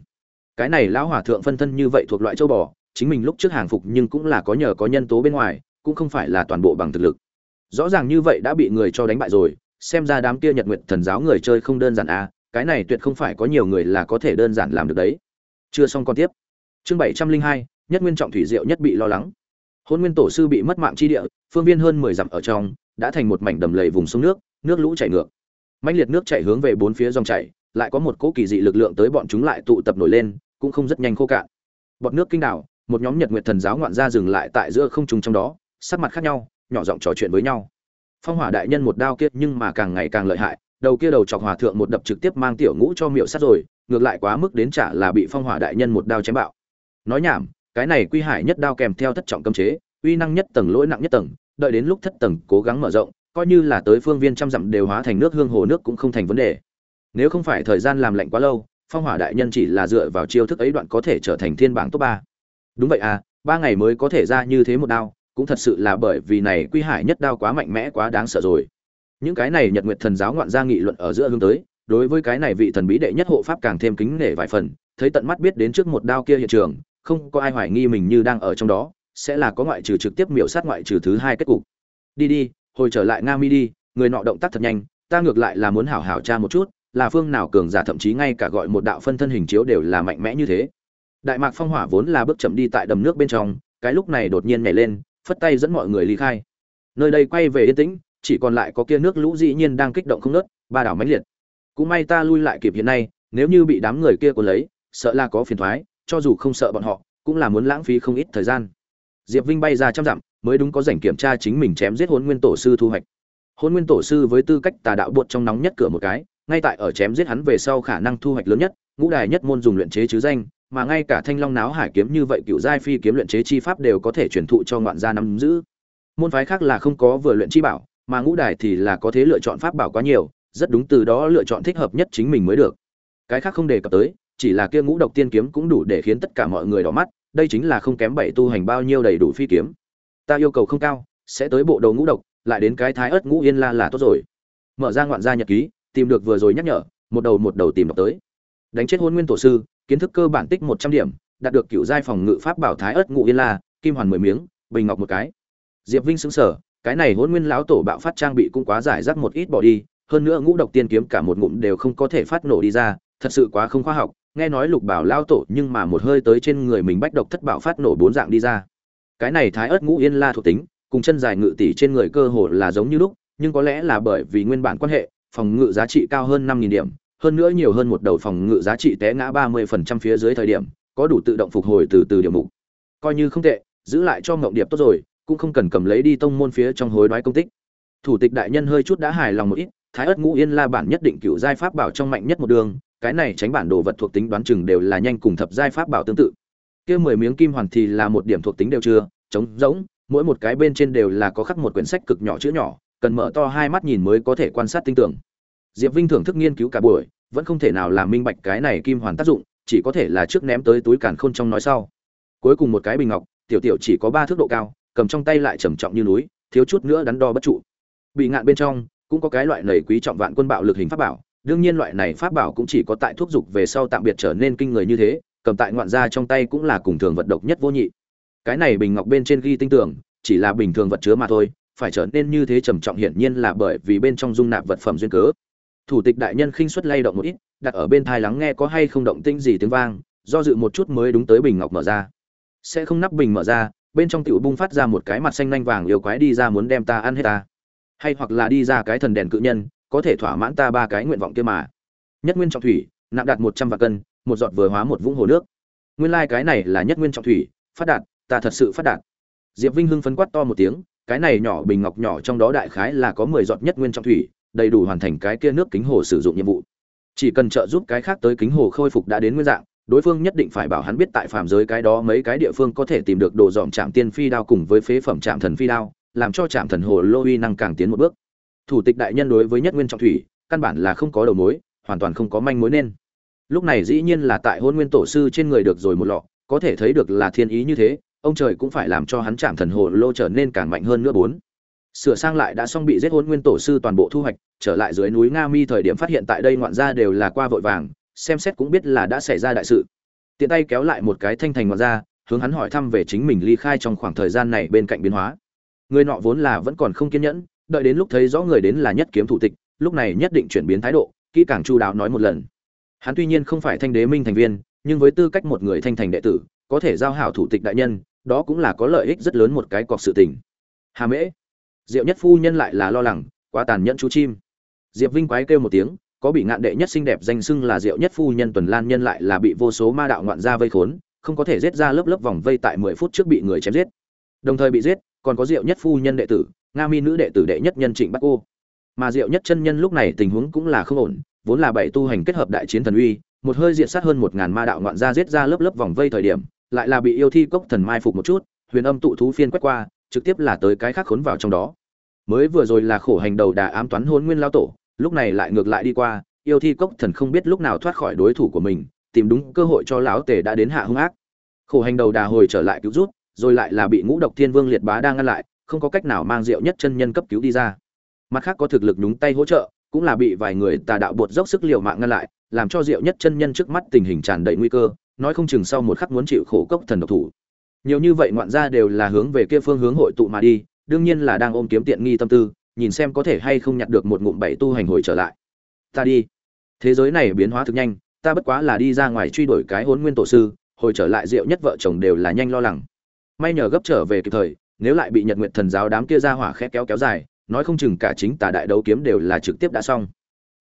Cái này lão hòa thượng phân thân như vậy thuộc loại châu bò, chính mình lúc trước hàng phục nhưng cũng là có nhờ có nhân tố bên ngoài, cũng không phải là toàn bộ bằng thực lực rõ ràng như vậy đã bị người cho đánh bại rồi, xem ra đám kia nhật nguyện thần giáo người chơi không đơn giản à cái này tuyệt không phải có nhiều người là có thể đơn giản làm được đấy. Chưa xong con tiếp. Chương bảy trăm linh hai, nhất nguyên trọng thủy diệu nhất bị lo lắng. Hôn nguyên tổ sư bị mất mạng chi địa, phương viên hơn mười dặm ở trong, đã thành một mảnh đầm lầy vùng sông nước nước lũ chảy ngược. Mãnh liệt nước chảy hướng về bốn phía dòng chảy, lại có một cỗ kỳ dị lực lượng tới bọn chúng lại tụ tập nổi lên, cũng không rất nhanh khô cạn. Bọt nước kinh đảo, một nhóm nhật nguyệt thần giáo ngoạn gia dừng lại tại giữa không trung trong đó, sắc mặt khác nhau nhỏ giọng trò chuyện với nhau. Phong hỏa đại nhân một đao kiết nhưng mà càng ngày càng lợi hại, đầu kia đầu chọc hòa thượng một đập trực tiếp mang tiểu ngũ cho miệu sát rồi, ngược lại quá mức đến trả là bị phong hỏa đại nhân một đao chém bạo. Nói nhảm, cái này quy hải nhất đao kèm theo thất trọng cấm chế, uy năng nhất tầng, lỗi nặng nhất tầng, đợi đến lúc thất tầng cố gắng mở rộng, coi như là tới phương viên trăm dặm đều hóa thành nước hương hồ nước cũng không thành vấn đề. Nếu không phải thời gian làm lạnh quá lâu, phong hỏa đại nhân chỉ là dựa vào chiêu thức ấy đoạn có thể trở thành thiên bảng top ba. Đúng vậy à ba ngày mới có thể ra như thế một đao cũng thật sự là bởi vì này quy hải nhất đao quá mạnh mẽ quá đáng sợ rồi. Những cái này nhật nguyệt thần giáo ngoạn gia nghị luận ở giữa hướng tới, đối với cái này vị thần bí đệ nhất hộ pháp càng thêm kính nể vài phần, thấy tận mắt biết đến trước một đao kia hiện trường, không có ai hoài nghi mình như đang ở trong đó, sẽ là có ngoại trừ trực tiếp miểu sát ngoại trừ thứ hai kết cục. Đi đi, hồi trở lại nga mi đi, người nọ động tác thật nhanh, ta ngược lại là muốn hảo hảo tra một chút, là phương nào cường giả thậm chí ngay cả gọi một đạo phân thân hình chiếu đều là mạnh mẽ như thế. Đại mạc phong hỏa vốn là bước chậm đi tại đầm nước bên trong, cái lúc này đột nhiên nhảy lên phất tay dẫn mọi người ly khai. Nơi đây quay về yên tĩnh, chỉ còn lại có kia nước lũ dĩ nhiên đang kích động không nớt ba đảo mãnh liệt. Cũng may ta lui lại kịp hiện nay, nếu như bị đám người kia cuốn lấy, sợ là có phiền thoái, cho dù không sợ bọn họ, cũng là muốn lãng phí không ít thời gian. Diệp vinh bay ra trăm dặm, mới đúng có rảnh kiểm tra chính mình chém giết hôn nguyên tổ sư thu hoạch. Hôn nguyên tổ sư với tư cách tà đạo buột trong nóng nhất cửa một cái, ngay tại ở chém giết hắn về sau khả năng thu hoạch lớn nhất, ngũ đài nhất môn dùng luyện chế chứ danh mà ngay cả thanh long náo hải kiếm như vậy cựu giai phi kiếm luyện chế chi pháp đều có thể truyền thụ cho ngoạn gia nắm giữ. Môn phái khác là không có vừa luyện chi bảo, mà ngũ đài thì là có thế lựa chọn pháp bảo quá nhiều, rất đúng từ đó lựa chọn thích hợp nhất chính mình mới được. Cái khác không đề cập tới, chỉ là kia ngũ độc tiên kiếm cũng đủ để khiến tất cả mọi người đỏ mắt, đây chính là không kém bảy tu hành bao nhiêu đầy đủ phi kiếm. Ta yêu cầu không cao, sẽ tới bộ đầu ngũ độc, lại đến cái thái ớt ngũ yên la là tốt rồi. Mở ra ngoạn gia nhật ký, tìm được vừa rồi nhắc nhở, một đầu một đầu tìm đọc tới. Đánh chết hôn nguyên tổ sư kiến thức cơ bản tích một trăm điểm, đạt được cựu giai phòng ngự pháp bảo thái ớt ngũ yên la, kim hoàn mười miếng, bình ngọc một cái. Diệp vinh xứng sở cái này hôn nguyên lão tổ bạo phát trang bị cũng quá giải rác một ít bỏ đi, hơn nữa ngũ độc tiên kiếm cả một ngụm đều không có thể phát nổ đi ra, thật sự quá không khoa học, nghe nói lục bảo lao tổ nhưng mà một hơi tới trên người mình bách độc thất bảo phát nổ bốn dạng đi ra. Cái này thái ớt ngũ yên la thuộc tính, cùng chân dài ngự tỷ trên người cơ hồ là giống như lúc, nhưng có lẽ là bởi vì nguyên bản quan hệ, phòng ngự giá trị cao hơn năm nghìn điểm hơn nữa nhiều hơn một đầu phòng ngự giá trị té ngã ba mươi phần trăm phía dưới thời điểm, có đủ tự động phục hồi từ từ điểm mục. Coi như không tệ, giữ lại cho ngộng điệp tốt rồi, cũng không cần cầm lấy đi tông môn phía trong hối đoái công tích. Thủ tịch đại nhân hơi chút đã hài lòng một ít, thái ất ngũ yên la bản nhất định cựu giai pháp bảo trong mạnh nhất một đường, cái này tránh bản đồ vật thuộc tính đoán chừng đều là nhanh cùng thập giai pháp bảo tương tự. Kia mười miếng kim hoàn thì là một điểm thuộc tính đều chưa, trống rỗng, mỗi một cái bên trên đều là có khắc một quyển sách cực nhỏ chữ nhỏ, cần mở to hai mắt nhìn mới có thể quan sát tinh tưởng diệp vinh thưởng thức nghiên cứu cả buổi, vẫn không thể nào làm minh bạch cái này kim hoàn tác dụng, chỉ có thể là trước ném tới túi càn khôn trong nói sau. Cuối cùng một cái bình ngọc, tiểu tiểu chỉ có ba thước độ cao, cầm trong tay lại trầm trọng như núi, thiếu chút nữa đắn đo bất trụ. Bị ngạn bên trong, cũng có cái loại nầy quý trọng vạn quân bạo lực hình pháp bảo, đương nhiên loại này pháp bảo cũng chỉ có tại thuốc dục về sau tạm biệt trở nên kinh người như thế, cầm tại ngoạn gia trong tay cũng là cùng thường vật độc nhất vô nhị. Cái này bình ngọc bên trên ghi tinh tưởng, chỉ là bình thường vật chứa mà thôi, phải trở nên như thế trầm trọng hiển nhiên là bởi vì bên trong dung nạp vật phẩm duyên cớ thủ tịch đại nhân khinh suất lay động một ít, đặt ở bên thai lắng nghe có hay không động tinh gì tiếng vang, do dự một chút mới đúng tới bình ngọc mở ra. Sẽ không nắp bình mở ra, bên trong tiểu bung phát ra một cái mặt xanh lanh vàng yêu quái đi ra muốn đem ta ăn hết ta. Hay hoặc là đi ra cái thần đèn cự nhân, có thể thỏa mãn ta ba cái nguyện vọng kia mà. Nhất nguyên trọng thủy, nặng đạt một trăm vạn cân, một giọt vừa hóa một vũng hồ nước. Nguyên lai cái này là nhất nguyên trọng thủy, phát đạt, ta thật sự phát đạt. Diệp vinh hưng phấn quát to một tiếng, cái này nhỏ bình ngọc nhỏ trong đó đại khái là có mười giọt nhất nguyên trọng thủy đầy đủ hoàn thành cái kia nước kính hồ sử dụng nhiệm vụ. Chỉ cần trợ giúp cái khác tới kính hồ khôi phục đã đến nguyên dạng, đối phương nhất định phải bảo hắn biết tại phàm giới cái đó mấy cái địa phương có thể tìm được đồ dòm trạm tiên phi đao cùng với phế phẩm trạm thần phi đao, làm cho trạm thần hồ lô uy năng càng tiến một bước. Thủ tịch đại nhân đối với nhất nguyên trọng thủy, căn bản là không có đầu mối, hoàn toàn không có manh mối nên. Lúc này dĩ nhiên là tại hôn nguyên tổ sư trên người được rồi một lọ, có thể thấy được là thiên ý như thế, ông trời cũng phải làm cho hắn chạm thần hồ lô trở nên càng mạnh hơn nữa bốn sửa sang lại đã xong bị giết hôn nguyên tổ sư toàn bộ thu hoạch, trở lại dưới núi nga mi thời điểm phát hiện tại đây ngoạn ra đều là qua vội vàng, xem xét cũng biết là đã xảy ra đại sự. Tiện tay kéo lại một cái thanh thành ngoạn ra hướng hắn hỏi thăm về chính mình ly khai trong khoảng thời gian này bên cạnh biến hóa. Người nọ vốn là vẫn còn không kiên nhẫn, đợi đến lúc thấy rõ người đến là nhất kiếm thủ tịch, lúc này nhất định chuyển biến thái độ, kỹ càng chu đáo nói một lần. Hắn tuy nhiên không phải thanh đế minh thành viên, nhưng với tư cách một người thanh thành đệ tử, có thể giao hảo thủ tịch đại nhân, đó cũng là có lợi ích rất lớn một cái cọc sự tình. Hà mễ diệu nhất phu nhân lại là lo lắng, quá tàn nhẫn chú chim. Diệp vinh quái kêu một tiếng, có bị ngạn đệ nhất xinh đẹp danh xưng là diệu nhất phu nhân tuần lan nhân lại là bị vô số ma đạo ngoạn gia vây khốn, không có thể giết ra lớp lớp vòng vây tại mười phút trước bị người chém giết. Đồng thời bị giết, còn có diệu nhất phu nhân đệ tử, nga mi nữ đệ tử đệ nhất nhân trịnh bắc cô. Mà diệu nhất chân nhân lúc này tình huống cũng là không ổn, vốn là bảy tu hành kết hợp đại chiến thần uy, một hơi diện sát hơn một ngàn ma đạo ngoạn gia giết ra lớp lớp vòng vây thời điểm, lại là bị yêu thi cốc thần mai phục một chút, huyền âm tụ thú phiên quét qua trực tiếp là tới cái khác khốn vào trong đó. Mới vừa rồi là khổ hành đầu đà ám toán hôn nguyên lao tổ, lúc này lại ngược lại đi qua, yêu thi cốc thần không biết lúc nào thoát khỏi đối thủ của mình, tìm đúng cơ hội cho lão tể đã đến hạ hung ác. Khổ hành đầu đà hồi trở lại cứu rút, rồi lại là bị ngũ độc thiên vương liệt bá đang ngăn lại, không có cách nào mang rượu nhất chân nhân cấp cứu đi ra. Mặt khác có thực lực nhúng tay hỗ trợ, cũng là bị vài người tà đạo bột dốc sức liều mạng ngăn lại, làm cho rượu nhất chân nhân trước mắt tình hình tràn đầy nguy cơ, nói không chừng sau một khắc muốn chịu khổ cốc thần độc thủ nhiều như vậy ngoạn gia đều là hướng về kia phương hướng hội tụ mà đi, đương nhiên là đang ôm kiếm tiện nghi tâm tư, nhìn xem có thể hay không nhặt được một ngụm bảy tu hành hồi trở lại. Ta đi. Thế giới này biến hóa thực nhanh, ta bất quá là đi ra ngoài truy đuổi cái hôn nguyên tổ sư, hồi trở lại rượu nhất vợ chồng đều là nhanh lo lắng. May nhờ gấp trở về kịp thời, nếu lại bị nhật nguyện thần giáo đám kia ra hỏa khẽ kéo kéo dài, nói không chừng cả chính tà đại đấu kiếm đều là trực tiếp đã xong.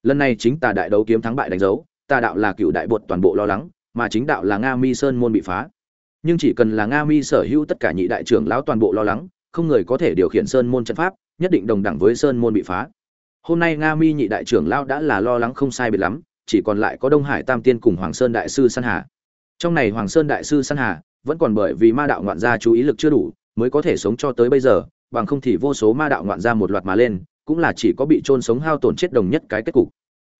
Lần này chính tà đại đấu kiếm thắng bại đánh dấu, tà đạo là cựu đại bột toàn bộ lo lắng, mà chính đạo là nga mi sơn môn bị phá nhưng chỉ cần là nga mi sở hữu tất cả nhị đại trưởng lão toàn bộ lo lắng, không người có thể điều khiển sơn môn trận pháp, nhất định đồng đẳng với sơn môn bị phá. Hôm nay nga mi nhị đại trưởng lão đã là lo lắng không sai biệt lắm, chỉ còn lại có đông hải tam tiên cùng hoàng sơn đại sư san hà. Trong này hoàng sơn đại sư san hà vẫn còn bởi vì ma đạo ngoạn gia chú ý lực chưa đủ, mới có thể sống cho tới bây giờ, bằng không thì vô số ma đạo ngoạn gia một loạt mà lên, cũng là chỉ có bị trôn sống hao tổn chết đồng nhất cái kết cục.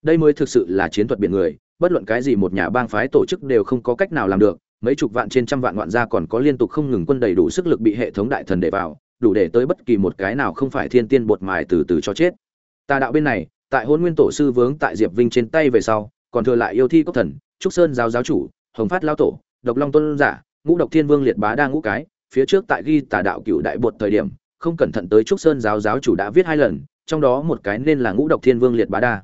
Đây mới thực sự là chiến thuật biển người, bất luận cái gì một nhà bang phái tổ chức đều không có cách nào làm được mấy chục vạn trên trăm vạn ngoạn gia còn có liên tục không ngừng quân đầy đủ sức lực bị hệ thống đại thần để vào, đủ để tới bất kỳ một cái nào không phải thiên tiên bột mài từ từ cho chết. Tà đạo bên này, tại hôn nguyên tổ sư vướng tại diệp vinh trên tay về sau, còn thừa lại yêu thi cốc thần, trúc sơn giáo giáo chủ, hồng phát lao tổ, độc long tôn giả, ngũ độc thiên vương liệt bá đa ngũ cái, phía trước tại ghi tà đạo cựu đại bột thời điểm, không cẩn thận tới trúc sơn giáo giáo chủ đã viết hai lần, trong đó một cái nên là ngũ độc thiên vương liệt bá đa.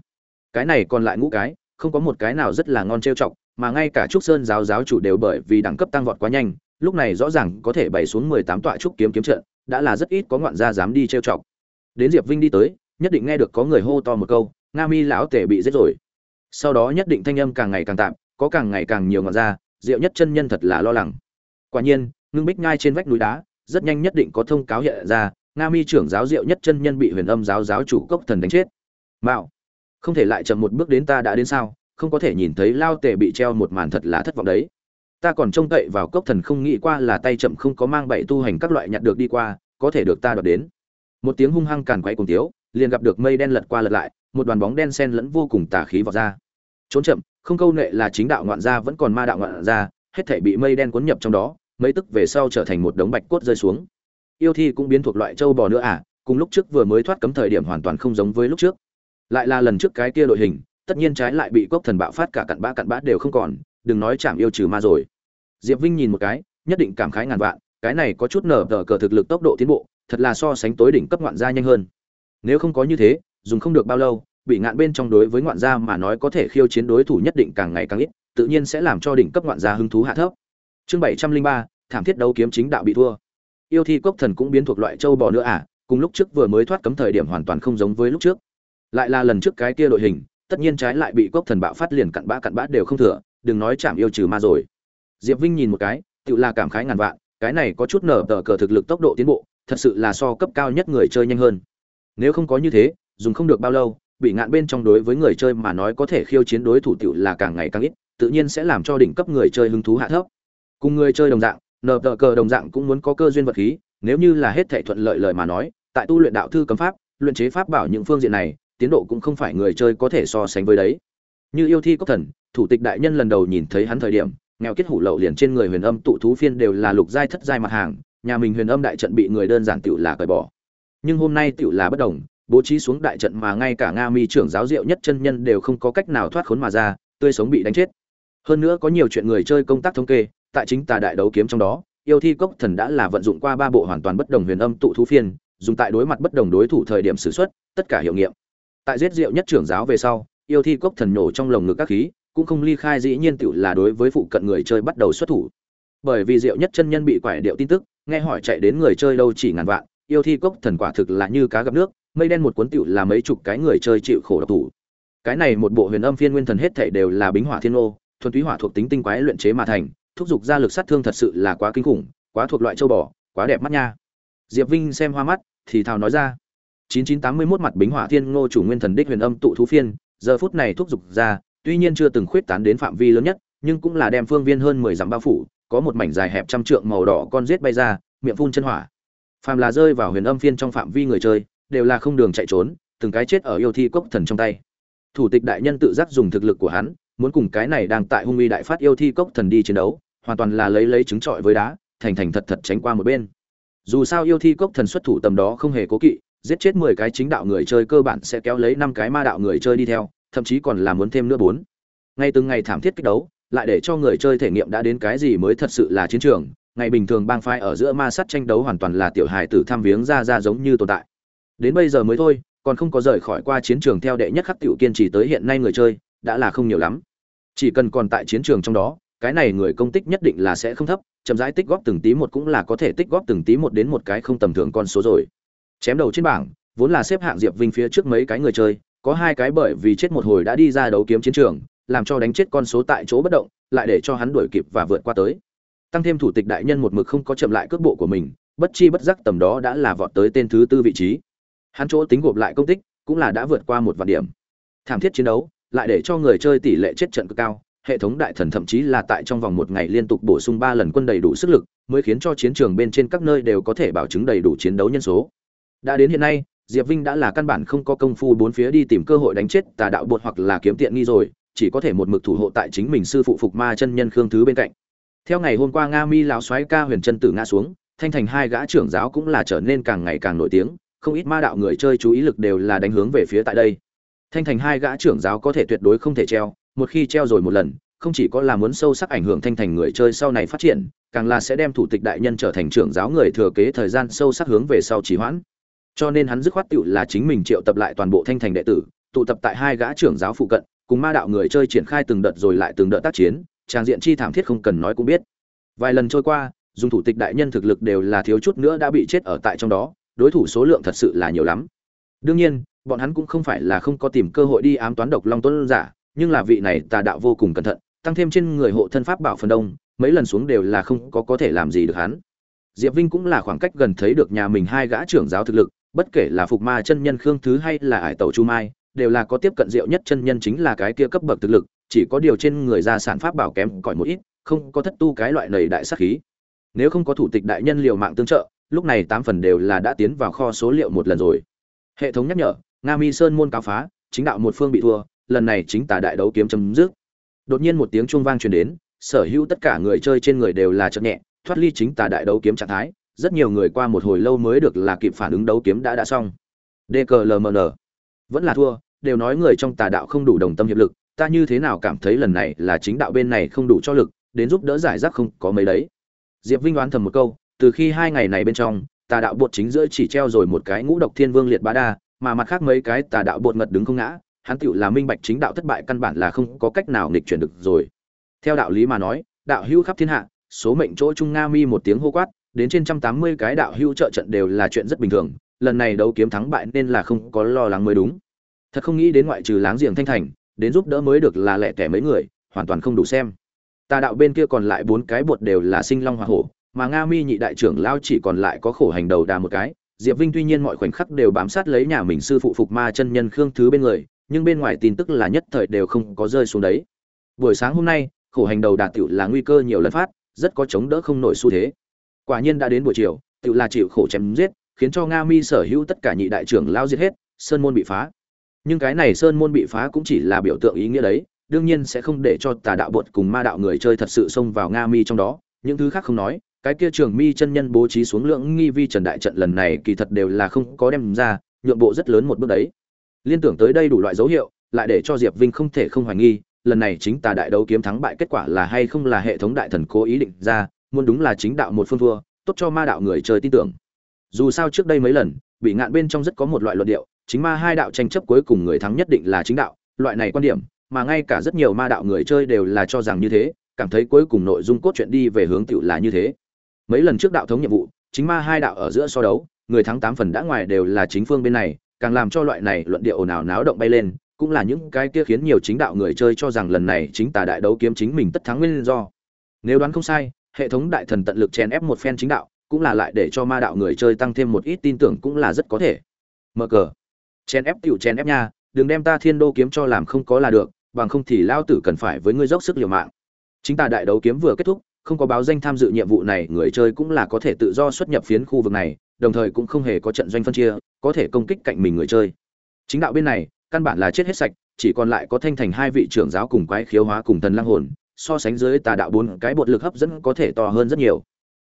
Cái này còn lại ngũ cái, không có một cái nào rất là ngon trêu chọc mà ngay cả trúc sơn giáo giáo chủ đều bởi vì đẳng cấp tăng vọt quá nhanh, lúc này rõ ràng có thể bày xuống mười tám tọa trúc kiếm kiếm trận, đã là rất ít có ngoạn gia dám đi trêu chọc. Đến diệp vinh đi tới, nhất định nghe được có người hô to một câu, nga mi lão tể bị giết rồi. Sau đó nhất định thanh âm càng ngày càng tạm, có càng ngày càng nhiều ngoạn gia, diệu nhất chân nhân thật là lo lắng. Quả nhiên, ngưng bích ngay trên vách núi đá, rất nhanh nhất định có thông cáo hiện ra, nga mi trưởng giáo diệu nhất chân nhân bị huyền âm giáo giáo chủ cốc thần đánh chết. Mạo, không thể lại chậm một bước đến ta đã đến sao? Không có thể nhìn thấy lao tề bị treo một màn thật là thất vọng đấy. Ta còn trông cậy vào cốc thần không nghĩ qua là tay chậm không có mang bảy tu hành các loại nhặt được đi qua, có thể được ta đoạt đến. Một tiếng hung hăng càn quay cùng tiếu liền gặp được mây đen lật qua lật lại, một đoàn bóng đen sen lẫn vô cùng tà khí vào ra. Trốn chậm, không câu nệ là chính đạo ngoạn gia vẫn còn ma đạo ngoạn gia, hết thể bị mây đen cuốn nhập trong đó, mấy tức về sau trở thành một đống bạch cốt rơi xuống. Yêu thi cũng biến thuộc loại châu bò nữa à cùng lúc trước vừa mới thoát cấm thời điểm hoàn toàn không giống với lúc trước. Lại là lần trước cái kia đội hình tất nhiên trái lại bị cốc thần bạo phát cả cặn bã cặn bã đều không còn, đừng nói chạm yêu trừ ma rồi. Diệp vinh nhìn một cái, nhất định cảm khái ngàn vạn, cái này có chút nở tờ cờ thực lực tốc độ tiến bộ, thật là so sánh tối đỉnh cấp ngoạn gia nhanh hơn. Nếu không có như thế, dùng không được bao lâu, bị ngạn bên trong đối với ngoạn gia mà nói có thể khiêu chiến đối thủ nhất định càng ngày càng ít, tự nhiên sẽ làm cho đỉnh cấp ngoạn gia hứng thú hạ thấp. Chương bảy trăm linh ba, thảm thiết đấu kiếm chính đạo bị thua. Yêu thi cốc thần cũng biến thuộc loại châu bò nữa à cùng lúc trước vừa mới thoát cấm thời điểm hoàn toàn không giống với lúc trước. Lại là lần trước cái kia đội hình tất nhiên trái lại bị cốc thần bạo phát liền cặn bã cặn bã đều không thừa, đừng nói chạm yêu trừ ma rồi. Diệp vinh nhìn một cái, tự là cảm khái ngàn vạn, cái này có chút nở tờ cờ thực lực tốc độ tiến bộ, thật sự là so cấp cao nhất người chơi nhanh hơn. Nếu không có như thế, dùng không được bao lâu, bị ngạn bên trong đối với người chơi mà nói có thể khiêu chiến đối thủ tiểu là càng ngày càng ít, tự nhiên sẽ làm cho đỉnh cấp người chơi hứng thú hạ thấp. Cùng người chơi đồng dạng, nở tờ cờ đồng dạng cũng muốn có cơ duyên vật khí, nếu như là hết thể thuận lợi lời mà nói, tại tu luyện đạo thư cấm pháp, luyện chế pháp bảo những phương diện này tiến độ cũng không phải người chơi có thể so sánh với đấy. Như yêu thi cốc thần, thủ tịch đại nhân lần đầu nhìn thấy hắn thời điểm, nghèo kết hủ lậu liền trên người huyền âm tụ thú phiên đều là lục giai thất giai mặt hàng, nhà mình huyền âm đại trận bị người đơn giản tựu là cởi bỏ. Nhưng hôm nay tựu là bất đồng, bố trí xuống đại trận mà ngay cả nga mi trưởng giáo diệu nhất chân nhân đều không có cách nào thoát khốn mà ra, tươi sống bị đánh chết. Hơn nữa có nhiều chuyện người chơi công tác thống kê, tại chính tà đại đấu kiếm trong đó, yêu thi cốc thần đã là vận dụng qua ba bộ hoàn toàn bất đồng huyền âm tụ thú phiên, dùng tại đối mặt bất đồng đối thủ thời điểm sử xuất, tất cả hiệu nghiệm tại giết diệu nhất trưởng giáo về sau, yêu thi cốc thần nổ trong lồng ngực các khí, cũng không ly khai dĩ nhiên tựu là đối với phụ cận người chơi bắt đầu xuất thủ. Bởi vì diệu nhất chân nhân bị quải điệu tin tức, nghe hỏi chạy đến người chơi đâu chỉ ngàn vạn, yêu thi cốc thần quả thực là như cá gặp nước, mây đen một cuốn tựu là mấy chục cái người chơi chịu khổ độc thủ. Cái này một bộ huyền âm phiên nguyên thần hết thảy đều là bính hỏa thiên ô thuần túy hỏa thuộc tính tinh quái luyện chế mà thành, thúc giục ra lực sát thương thật sự là quá kinh khủng, quá thuộc loại châu bò, quá đẹp mắt nha. Diệp vinh xem hoa mắt, thì thào nói ra. 9981 mặt bính hỏa thiên ngô chủ nguyên thần đích huyền âm tụ thú phiên, giờ phút này thúc giục ra, tuy nhiên chưa từng khuyết tán đến phạm vi lớn nhất, nhưng cũng là đem phương viên hơn 10 dặm bao phủ, có một mảnh dài hẹp trăm trượng màu đỏ con rết bay ra, miệng phun chân hỏa. Phàm là rơi vào huyền âm phiên trong phạm vi người chơi, đều là không đường chạy trốn, từng cái chết ở yêu thi cốc thần trong tay. Thủ tịch đại nhân tự giác dùng thực lực của hắn, muốn cùng cái này đang tại hung uy đại phát yêu thi cốc thần đi chiến đấu, hoàn toàn là lấy lấy trứng trọi với đá, thành thành thật thật tránh qua một bên. Dù sao yêu thi cốc thần xuất thủ tầm đó không hề cố kỵ giết chết mười cái chính đạo người chơi cơ bản sẽ kéo lấy năm cái ma đạo người chơi đi theo, thậm chí còn là muốn thêm nữa bốn. Ngay từng ngày thảm thiết kích đấu, lại để cho người chơi thể nghiệm đã đến cái gì mới thật sự là chiến trường, ngày bình thường bang phái ở giữa ma sát tranh đấu hoàn toàn là tiểu hài tử tham viếng ra ra giống như tồn tại. Đến bây giờ mới thôi, còn không có rời khỏi qua chiến trường theo đệ nhất khắc tiểu kiên trì tới hiện nay người chơi, đã là không nhiều lắm. Chỉ cần còn tại chiến trường trong đó, cái này người công tích nhất định là sẽ không thấp, chậm rãi tích góp từng tí một cũng là có thể tích góp từng tí một đến một cái không tầm thường con số rồi chém đầu trên bảng, vốn là xếp hạng diệp vinh phía trước mấy cái người chơi, có hai cái bởi vì chết một hồi đã đi ra đấu kiếm chiến trường, làm cho đánh chết con số tại chỗ bất động, lại để cho hắn đuổi kịp và vượt qua tới. Tăng thêm thủ tịch đại nhân một mực không có chậm lại cước bộ của mình, bất chi bất giác tầm đó đã là vọt tới tên thứ tư vị trí. Hắn chỗ tính gộp lại công tích, cũng là đã vượt qua một vạn điểm. Thảm thiết chiến đấu, lại để cho người chơi tỷ lệ chết trận cực cao, hệ thống đại thần thậm chí là tại trong vòng một ngày liên tục bổ sung ba lần quân đầy đủ sức lực, mới khiến cho chiến trường bên trên các nơi đều có thể bảo chứng đầy đủ chiến đấu nhân số đã đến hiện nay, diệp vinh đã là căn bản không có công phu bốn phía đi tìm cơ hội đánh chết tà đạo bột hoặc là kiếm tiện nghi rồi, chỉ có thể một mực thủ hộ tại chính mình sư phụ phục ma chân nhân khương thứ bên cạnh. Theo ngày hôm qua nga mi lão soái ca huyền chân tử ngã xuống, thanh thành hai gã trưởng giáo cũng là trở nên càng ngày càng nổi tiếng, không ít ma đạo người chơi chú ý lực đều là đánh hướng về phía tại đây. Thanh thành hai gã trưởng giáo có thể tuyệt đối không thể treo, một khi treo rồi một lần, không chỉ có là muốn sâu sắc ảnh hưởng thanh thành người chơi sau này phát triển, càng là sẽ đem thủ tịch đại nhân trở thành trưởng giáo người thừa kế thời gian sâu sắc hướng về sau trì hoãn cho nên hắn dứt khoát tựu là chính mình triệu tập lại toàn bộ thanh thành đệ tử, tụ tập tại hai gã trưởng giáo phụ cận, cùng ma đạo người chơi triển khai từng đợt rồi lại từng đợt tác chiến, trang diện chi thảm thiết không cần nói cũng biết. Vài lần trôi qua, dùng thủ tịch đại nhân thực lực đều là thiếu chút nữa đã bị chết ở tại trong đó, đối thủ số lượng thật sự là nhiều lắm. Đương nhiên, bọn hắn cũng không phải là không có tìm cơ hội đi ám toán độc long tuấn giả, nhưng là vị này tà đạo vô cùng cẩn thận, tăng thêm trên người hộ thân pháp bảo phần đông, mấy lần xuống đều là không có có thể làm gì được hắn. Diệp vinh cũng là khoảng cách gần thấy được nhà mình hai gã trưởng giáo thực lực bất kể là phục ma chân nhân khương thứ hay là ải tẩu chu mai, đều là có tiếp cận diệu nhất chân nhân chính là cái kia cấp bậc thực lực, chỉ có điều trên người ra sản pháp bảo kém cỏi một ít, không có thất tu cái loại nầy đại sát khí. Nếu không có thủ tịch đại nhân liều mạng tương trợ, lúc này tám phần đều là đã tiến vào kho số liệu một lần rồi. Hệ thống nhắc nhở, nga mi sơn môn cáo phá, chính đạo một phương bị thua, lần này chính tà đại đấu kiếm chấm dứt. Đột nhiên một tiếng chuông vang truyền đến, sở hữu tất cả người chơi trên người đều là chậm nhẹ, thoát ly chính tà đại đấu kiếm trạng thái rất nhiều người qua một hồi lâu mới được là kịp phản ứng đấu kiếm đã đã xong. Dklmn vẫn là thua, đều nói người trong tà đạo không đủ đồng tâm hiệp lực, ta như thế nào cảm thấy lần này là chính đạo bên này không đủ cho lực, đến giúp đỡ giải rác không có mấy đấy. Diệp vinh đoán thầm một câu, từ khi hai ngày này bên trong, tà đạo bột chính giữa chỉ treo rồi một cái ngũ độc thiên vương liệt bá đa, mà mặt khác mấy cái tà đạo bột ngật đứng không ngã, hắn tựu là minh bạch chính đạo thất bại căn bản là không có cách nào nghịch chuyển được rồi. Theo đạo lý mà nói, đạo hữu khắp thiên hạ, số mệnh chỗ trung nga mi một tiếng hô quát đến trên trăm tám mươi cái đạo hưu trợ trận đều là chuyện rất bình thường, lần này đấu kiếm thắng bại nên là không có lo lắng mới đúng. Thật không nghĩ đến ngoại trừ láng giềng thanh thành, đến giúp đỡ mới được là lẻ tẻ mấy người, hoàn toàn không đủ xem. Tà đạo bên kia còn lại bốn cái bột đều là sinh long hoa hổ, mà nga mi nhị đại trưởng lao chỉ còn lại có khổ hành đầu đà một cái. Diệp vinh tuy nhiên mọi khoảnh khắc đều bám sát lấy nhà mình sư phụ phục ma chân nhân khương thứ bên người, nhưng bên ngoài tin tức là nhất thời đều không có rơi xuống đấy. Buổi sáng hôm nay, khổ hành đầu đà tiểu là nguy cơ nhiều lần phát, rất có chống đỡ không nổi xu thế quả nhiên đã đến buổi chiều, tự là chịu khổ chém giết, khiến cho nga mi sở hữu tất cả nhị đại trưởng lao giết hết, sơn môn bị phá. Nhưng cái này sơn môn bị phá cũng chỉ là biểu tượng ý nghĩa đấy, đương nhiên sẽ không để cho tà đạo bột cùng ma đạo người chơi thật sự xông vào nga mi trong đó. Những thứ khác không nói, cái kia trường mi chân nhân bố trí xuống lượng nghi vi trần đại trận lần này kỳ thật đều là không có đem ra, nhượng bộ rất lớn một bước đấy. Liên tưởng tới đây đủ loại dấu hiệu, lại để cho diệp vinh không thể không hoài nghi, lần này chính tà đại đấu kiếm thắng bại kết quả là hay không là hệ thống đại thần cố ý định ra muốn đúng là chính đạo một phương thua, tốt cho ma đạo người chơi tin tưởng. Dù sao trước đây mấy lần, bị ngạn bên trong rất có một loại luận điệu, chính ma hai đạo tranh chấp cuối cùng người thắng nhất định là chính đạo, loại này quan điểm, mà ngay cả rất nhiều ma đạo người chơi đều là cho rằng như thế, cảm thấy cuối cùng nội dung cốt truyện đi về hướng tựu là như thế. Mấy lần trước đạo thống nhiệm vụ, chính ma hai đạo ở giữa so đấu, người thắng tám phần đã ngoài đều là chính phương bên này, càng làm cho loại này luận điệu ồn ào náo động bay lên, cũng là những cái kia khiến nhiều chính đạo người chơi cho rằng lần này chính tà đại đấu kiếm chính mình tất thắng nguyên do. Nếu đoán không sai hệ thống đại thần tận lực chèn ép một phen chính đạo, cũng là lại để cho ma đạo người chơi tăng thêm một ít tin tưởng cũng là rất có thể. Mở cờ. Chèn ép tiểu chèn ép nha, đừng đem ta thiên đô kiếm cho làm không có là được, bằng không thì lao tử cần phải với ngươi dốc sức liều mạng. Chính ta đại đấu kiếm vừa kết thúc, không có báo danh tham dự nhiệm vụ này, người chơi cũng là có thể tự do xuất nhập phiến khu vực này, đồng thời cũng không hề có trận doanh phân chia, có thể công kích cạnh mình người chơi. Chính đạo bên này, căn bản là chết hết sạch, chỉ còn lại có thanh thành hai vị trưởng giáo cùng quái khiếu hóa cùng thần lang hồn so sánh dưới tà đạo bốn cái bột lực hấp dẫn có thể to hơn rất nhiều.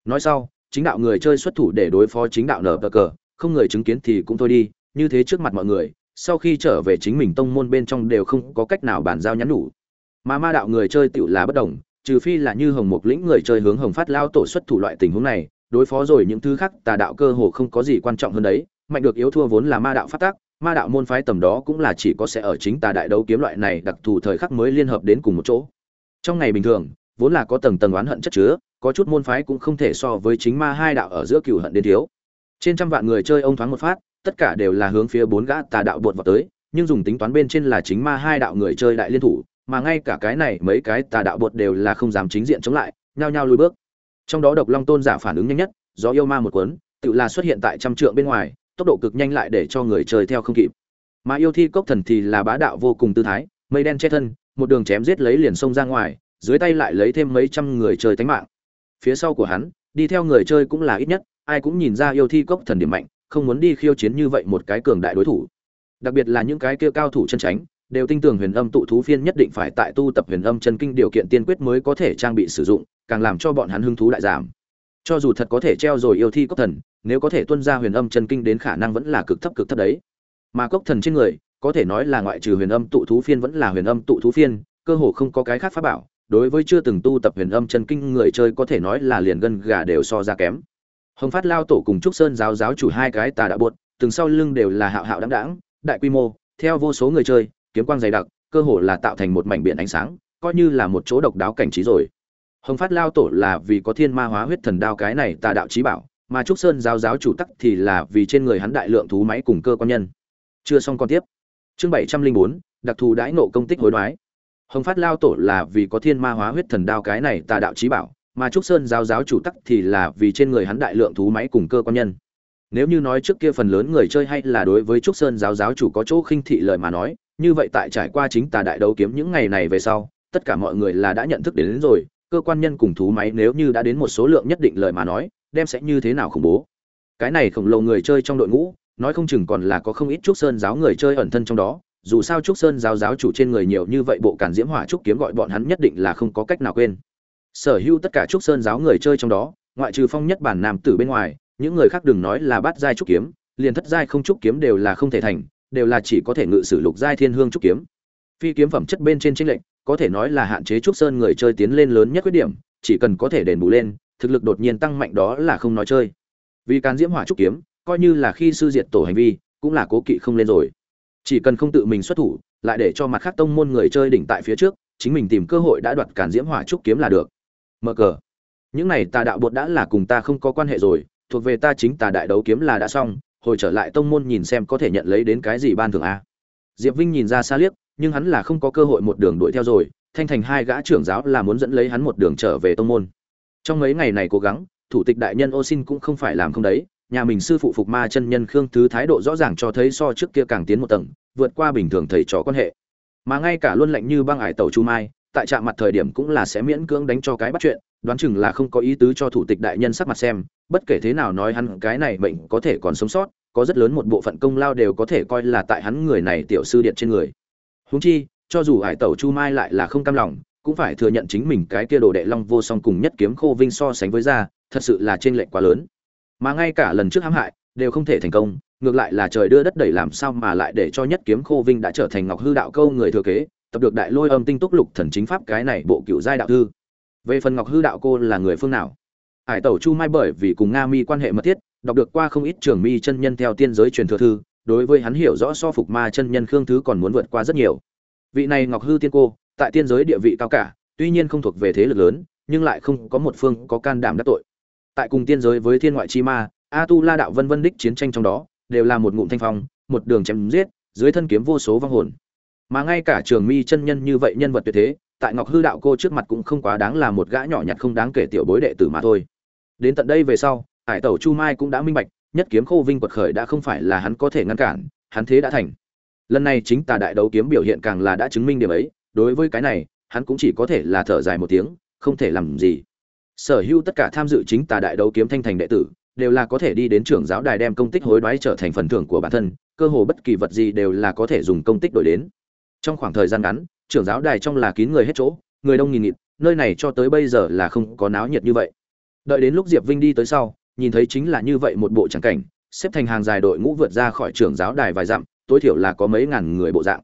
Nói sau, chính đạo người chơi xuất thủ để đối phó chính đạo nở cờ cờ, không người chứng kiến thì cũng thôi đi, như thế trước mặt mọi người, sau khi trở về chính mình tông môn bên trong đều không có cách nào bàn giao nhắn nhủ. Mà ma đạo người chơi tựu là bất đồng, trừ phi là như hồng mục lĩnh người chơi hướng hồng phát lao tổ xuất thủ loại tình huống này, đối phó rồi những thứ khác, tà đạo cơ hồ không có gì quan trọng hơn đấy, mạnh được yếu thua vốn là ma đạo phát tác, ma đạo môn phái tầm đó cũng là chỉ có sẽ ở chính tà đại đấu kiếm loại này đặc thù thời khắc mới liên hợp đến cùng một chỗ trong ngày bình thường, vốn là có tầng tầng oán hận chất chứa, có chút môn phái cũng không thể so với chính ma hai đạo ở giữa cửu hận đến thiếu. Trên trăm vạn người chơi ông thoáng một phát, tất cả đều là hướng phía bốn gã tà đạo buột vào tới, nhưng dùng tính toán bên trên là chính ma hai đạo người chơi đại liên thủ, mà ngay cả cái này mấy cái tà đạo buột đều là không dám chính diện chống lại, nhao nhao lùi bước. Trong đó độc long tôn giả phản ứng nhanh nhất do yêu ma một cuốn, tự là xuất hiện tại trăm trượng bên ngoài, tốc độ cực nhanh lại để cho người chơi theo không kịp. Mà yêu thi cốc thần thì là bá đạo vô cùng tư thái mây đen che thân, một đường chém giết lấy liền sông ra ngoài, dưới tay lại lấy thêm mấy trăm người chơi tánh mạng. Phía sau của hắn, đi theo người chơi cũng là ít nhất, ai cũng nhìn ra yêu thi cốc thần điểm mạnh, không muốn đi khiêu chiến như vậy một cái cường đại đối thủ. Đặc biệt là những cái kia cao thủ chân tránh, đều tin tưởng huyền âm tụ thú phiên nhất định phải tại tu tập huyền âm chân kinh điều kiện tiên quyết mới có thể trang bị sử dụng, càng làm cho bọn hắn hứng thú đại giảm. Cho dù thật có thể treo rồi yêu thi cốc thần, nếu có thể tuân ra huyền âm chân kinh đến khả năng vẫn là cực thấp cực thấp đấy. Mà cốc thần trên người có thể nói là ngoại trừ huyền âm tụ thú phiên vẫn là huyền âm tụ thú phiên, cơ hồ không có cái khác pháp bảo, đối với chưa từng tu tập huyền âm chân kinh người chơi có thể nói là liền gân gà đều so ra kém. Hồng phát lao tổ cùng trúc sơn giáo giáo chủ hai cái tà đã buột, từng sau lưng đều là hạo hạo đáng đáng đại quy mô, theo vô số người chơi, kiếm quang dày đặc, cơ hồ là tạo thành một mảnh biển ánh sáng, coi như là một chỗ độc đáo cảnh trí rồi. Hồng phát lao tổ là vì có thiên ma hóa huyết thần đao cái này tà đạo trí bảo, mà trúc sơn giáo giáo chủ tắc thì là vì trên người hắn đại lượng thú máy cùng cơ quan nhân. Chưa xong con tiếp chương bảy trăm linh bốn đặc thù đãi nộ công tích hối đoái. Hồng phát lao tổ là vì có thiên ma hóa huyết thần đao cái này tà đạo trí bảo mà trúc sơn giáo giáo chủ tắc thì là vì trên người hắn đại lượng thú máy cùng cơ quan nhân. Nếu như nói trước kia phần lớn người chơi hay là đối với trúc sơn giáo giáo chủ có chỗ khinh thị lời mà nói như vậy tại trải qua chính tà đại đấu kiếm những ngày này về sau tất cả mọi người là đã nhận thức đến, đến rồi cơ quan nhân cùng thú máy nếu như đã đến một số lượng nhất định lời mà nói đem sẽ như thế nào khủng bố. Cái này khổng lồ người chơi trong đội ngũ nói không chừng còn là có không ít trúc sơn giáo người chơi ẩn thân trong đó, dù sao trúc sơn giáo giáo chủ trên người nhiều như vậy bộ cản diễm hỏa trúc kiếm gọi bọn hắn nhất định là không có cách nào quên. Sở hữu tất cả trúc sơn giáo người chơi trong đó, ngoại trừ phong nhất bản nam tử bên ngoài, những người khác đừng nói là bắt giai trúc kiếm, liền thất giai không trúc kiếm đều là không thể thành, đều là chỉ có thể ngự sử lục giai thiên hương trúc kiếm. Phi kiếm phẩm chất bên trên chính lệnh có thể nói là hạn chế trúc sơn người chơi tiến lên lớn nhất khuyết điểm, chỉ cần có thể đền bù lên, thực lực đột nhiên tăng mạnh đó là không nói chơi. Vì càn diễm hỏa trúc kiếm coi như là khi sư diệt tổ hành vi, cũng là cố kỵ không lên rồi. Chỉ cần không tự mình xuất thủ, lại để cho mặt khác tông môn người chơi đỉnh tại phía trước, chính mình tìm cơ hội đã đoạt cản diễm hỏa trúc kiếm là được. Mở cờ. Những này tà đạo bột đã là cùng ta không có quan hệ rồi, thuộc về ta chính tà đại đấu kiếm là đã xong, hồi trở lại tông môn nhìn xem có thể nhận lấy đến cái gì ban thường a. Diệp vinh nhìn ra xa liếc, nhưng hắn là không có cơ hội một đường đuổi theo rồi, thanh thành hai gã trưởng giáo là muốn dẫn lấy hắn một đường trở về tông môn. Trong mấy ngày này cố gắng, thủ tịch đại nhân ô xin cũng không phải làm không đấy nhà mình sư phụ phục ma chân nhân khương thứ thái độ rõ ràng cho thấy so trước kia càng tiến một tầng, vượt qua bình thường thầy trò quan hệ. Mà ngay cả luôn lạnh như băng ải tàu chu mai, tại trạm mặt thời điểm cũng là sẽ miễn cưỡng đánh cho cái bắt chuyện, đoán chừng là không có ý tứ cho thủ tịch đại nhân sắc mặt xem, bất kể thế nào nói hắn cái này bệnh có thể còn sống sót, có rất lớn một bộ phận công lao đều có thể coi là tại hắn người này tiểu sư điện trên người. Huống chi, cho dù hải tẩu chu mai lại là không cam lòng, cũng phải thừa nhận chính mình cái kia đồ đệ long vô song cùng nhất kiếm khô vinh so sánh với ra, thật sự là trên lệnh quá lớn mà ngay cả lần trước hãm hại đều không thể thành công, ngược lại là trời đưa đất đẩy làm sao mà lại để cho nhất kiếm khô vinh đã trở thành ngọc hư đạo câu người thừa kế, tập được đại lôi âm tinh túc lục thần chính pháp cái này bộ cựu giai đạo thư. Về phần ngọc hư đạo cô là người phương nào? Hải tẩu chu mai bởi vì cùng nga mi quan hệ mật thiết, đọc được qua không ít trường mi chân nhân theo tiên giới truyền thừa thư, đối với hắn hiểu rõ so phục ma chân nhân khương thứ còn muốn vượt qua rất nhiều. Vị này ngọc hư tiên cô, tại tiên giới địa vị cao cả, tuy nhiên không thuộc về thế lực lớn, nhưng lại không có một phương có can đảm đắc tội tại cùng tiên giới với thiên ngoại chi ma a tu la đạo vân vân đích chiến tranh trong đó, đều là một ngụm thanh phong, một đường chém giết, dưới thân kiếm vô số vong hồn. Mà ngay cả trường mi chân nhân như vậy nhân vật tuyệt thế, tại ngọc hư đạo cô trước mặt cũng không quá đáng là một gã nhỏ nhặt không đáng kể tiểu bối đệ tử mà thôi. Đến tận đây về sau, hải tẩu chu mai cũng đã minh bạch, nhất kiếm khô vinh quật khởi đã không phải là hắn có thể ngăn cản, hắn thế đã thành. Lần này chính tà đại đấu kiếm biểu hiện càng là đã chứng minh điểm ấy, đối với cái này, hắn cũng chỉ có thể là thở dài một tiếng, không thể làm gì sở hữu tất cả tham dự chính tà đại đấu kiếm thanh thành đệ tử, đều là có thể đi đến trưởng giáo đài đem công tích hối đoái trở thành phần thưởng của bản thân, cơ hồ bất kỳ vật gì đều là có thể dùng công tích đổi đến. Trong khoảng thời gian ngắn, trưởng giáo đài trong là kín người hết chỗ, người đông nghìn nghịt, nơi này cho tới bây giờ là không có náo nhiệt như vậy. Đợi đến lúc diệp vinh đi tới sau, nhìn thấy chính là như vậy một bộ tràng cảnh, xếp thành hàng dài đội ngũ vượt ra khỏi trưởng giáo đài vài dặm, tối thiểu là có mấy ngàn người bộ dạng.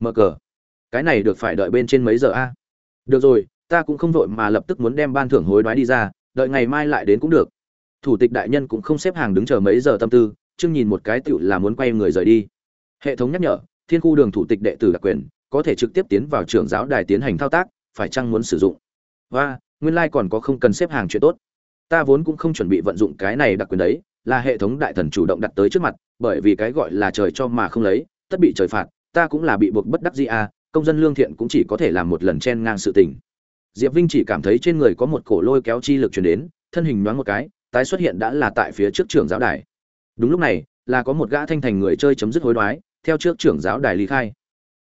Mở cờ. Cái này được phải đợi bên trên mấy giờ a? Được rồi ta cũng không vội mà lập tức muốn đem ban thưởng hối đoái đi ra, đợi ngày mai lại đến cũng được. Thủ tịch đại nhân cũng không xếp hàng đứng chờ mấy giờ tâm tư chưng nhìn một cái tựu là muốn quay người rời đi. Hệ thống nhắc nhở, thiên khu đường thủ tịch đệ tử đặc quyền, có thể trực tiếp tiến vào trường giáo đài tiến hành thao tác, phải chăng muốn sử dụng? Và, nguyên lai、like、còn có không cần xếp hàng chuyện tốt. Ta vốn cũng không chuẩn bị vận dụng cái này đặc quyền đấy, là hệ thống đại thần chủ động đặt tới trước mặt, bởi vì cái gọi là trời cho mà không lấy, tất bị trời phạt, ta cũng là bị buộc bất đắc gì à công dân lương thiện cũng chỉ có thể làm một lần chen ngang sự tình diệp vinh chỉ cảm thấy trên người có một cổ lôi kéo chi lực truyền đến, thân hình nhoáng một cái, tái xuất hiện đã là tại phía trước trưởng giáo đài. Đúng lúc này, là có một gã thanh thành người chơi chấm dứt hối đoái, theo trước trưởng giáo đài lý khai.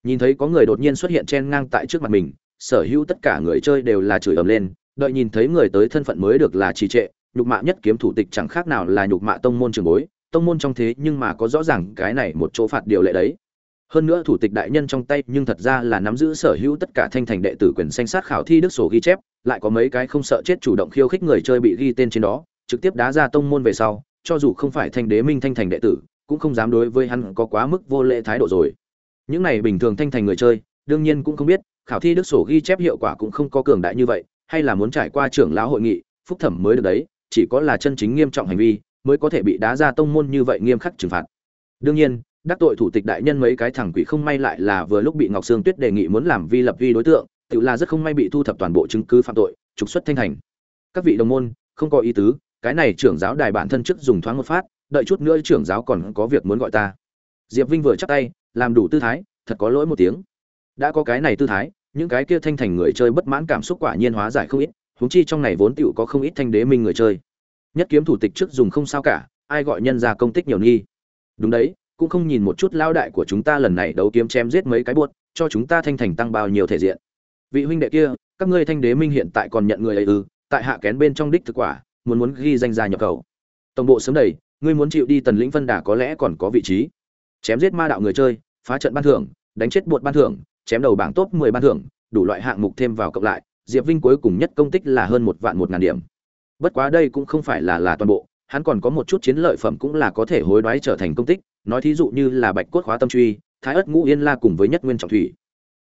Nhìn thấy có người đột nhiên xuất hiện chen ngang tại trước mặt mình, sở hữu tất cả người chơi đều là chửi ầm lên, đợi nhìn thấy người tới thân phận mới được là trì trệ, nhục mạ nhất kiếm thủ tịch chẳng khác nào là nhục mạ tông môn trường bối, tông môn trong thế nhưng mà có rõ ràng cái này một chỗ phạt điều lệ đấy hơn nữa thủ tịch đại nhân trong tay nhưng thật ra là nắm giữ sở hữu tất cả thanh thành đệ tử quyền danh sát khảo thi đức sổ ghi chép, lại có mấy cái không sợ chết chủ động khiêu khích người chơi bị ghi tên trên đó, trực tiếp đá ra tông môn về sau, cho dù không phải thanh đế minh thanh thành đệ tử, cũng không dám đối với hắn có quá mức vô lễ thái độ rồi. Những này bình thường thanh thành người chơi, đương nhiên cũng không biết, khảo thi đức sổ ghi chép hiệu quả cũng không có cường đại như vậy, hay là muốn trải qua trưởng lão hội nghị, phúc thẩm mới được đấy, chỉ có là chân chính nghiêm trọng hành vi, mới có thể bị đá ra tông môn như vậy nghiêm khắc trừng phạt. Đương nhiên đắc tội thủ tịch đại nhân mấy cái thằng quỷ không may lại là vừa lúc bị ngọc sương tuyết đề nghị muốn làm vi lập vi đối tượng, tự là rất không may bị thu thập toàn bộ chứng cứ phạm tội, trục xuất thanh thành. Các vị đồng môn, không có ý tứ, cái này trưởng giáo đài bản thân trước dùng thoáng một phát, đợi chút nữa trưởng giáo còn có việc muốn gọi ta. Diệp vinh vừa chắc tay, làm đủ tư thái, thật có lỗi một tiếng. Đã có cái này tư thái, những cái kia thanh thành người chơi bất mãn cảm xúc quả nhiên hóa giải không ít, huống chi trong này vốn tựu có không ít thanh đế minh người chơi. Nhất kiếm thủ tịch trước dùng không sao cả, ai gọi nhân ra công tích nhiều nghi. Đúng đấy cũng không nhìn một chút lao đại của chúng ta lần này đấu kiếm chém giết mấy cái buốt, cho chúng ta thanh thành tăng bao nhiêu thể diện. Vị huynh đệ kia, các ngươi thanh đế minh hiện tại còn nhận người ấy ư? Tại hạ kén bên trong đích thực quả, muốn muốn ghi danh gia nhập cầu. Tổng bộ sớm đầy, ngươi muốn chịu đi tần lĩnh phân đà có lẽ còn có vị trí. Chém giết ma đạo người chơi, phá trận ban thưởng, đánh chết buột ban thưởng, chém đầu bảng top 10 ban thưởng, đủ loại hạng mục thêm vào cộng lại, diệp vinh cuối cùng nhất công tích là hơn một vạn một ngàn điểm. Bất quá đây cũng không phải là là toàn bộ, hắn còn có một chút chiến lợi phẩm cũng là có thể hối đoái trở thành công tích nói thí dụ như là bạch cốt khóa tâm truy, thái ất ngũ yên la cùng với nhất nguyên trọng thủy.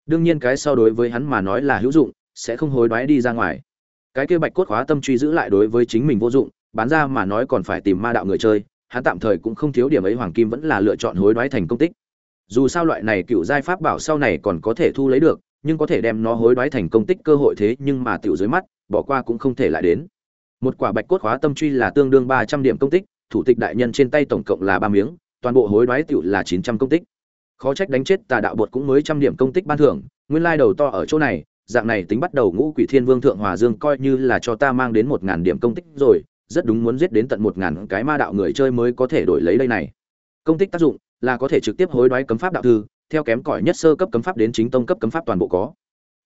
Đương nhiên cái so đối với hắn mà nói là hữu dụng, sẽ không hối đoái đi ra ngoài. Cái kia bạch cốt khóa tâm truy giữ lại đối với chính mình vô dụng, bán ra mà nói còn phải tìm ma đạo người chơi, hắn tạm thời cũng không thiếu điểm ấy, hoàng kim vẫn là lựa chọn hối đoái thành công tích. Dù sao loại này cựu giai pháp bảo sau này còn có thể thu lấy được, nhưng có thể đem nó hối đoái thành công tích cơ hội thế, nhưng mà tiểu dưới mắt, bỏ qua cũng không thể lại đến. Một quả bạch cốt khóa tâm truy là tương đương ba trăm điểm công tích, thủ tịch đại nhân trên tay tổng cộng là ba miếng toàn bộ hối đoái tiểu là chín trăm công tích. Khó trách đánh chết tà đạo bột cũng mới trăm điểm công tích ban thưởng, nguyên lai đầu to ở chỗ này, dạng này tính bắt đầu ngũ quỷ thiên vương thượng hòa dương coi như là cho ta mang đến một ngàn điểm công tích rồi, rất đúng muốn giết đến tận một ngàn cái ma đạo người chơi mới có thể đổi lấy đây này. Công tích tác dụng là có thể trực tiếp hối đoái cấm pháp đạo thư, theo kém cỏi nhất sơ cấp cấm pháp đến chính tông cấp cấm pháp toàn bộ có.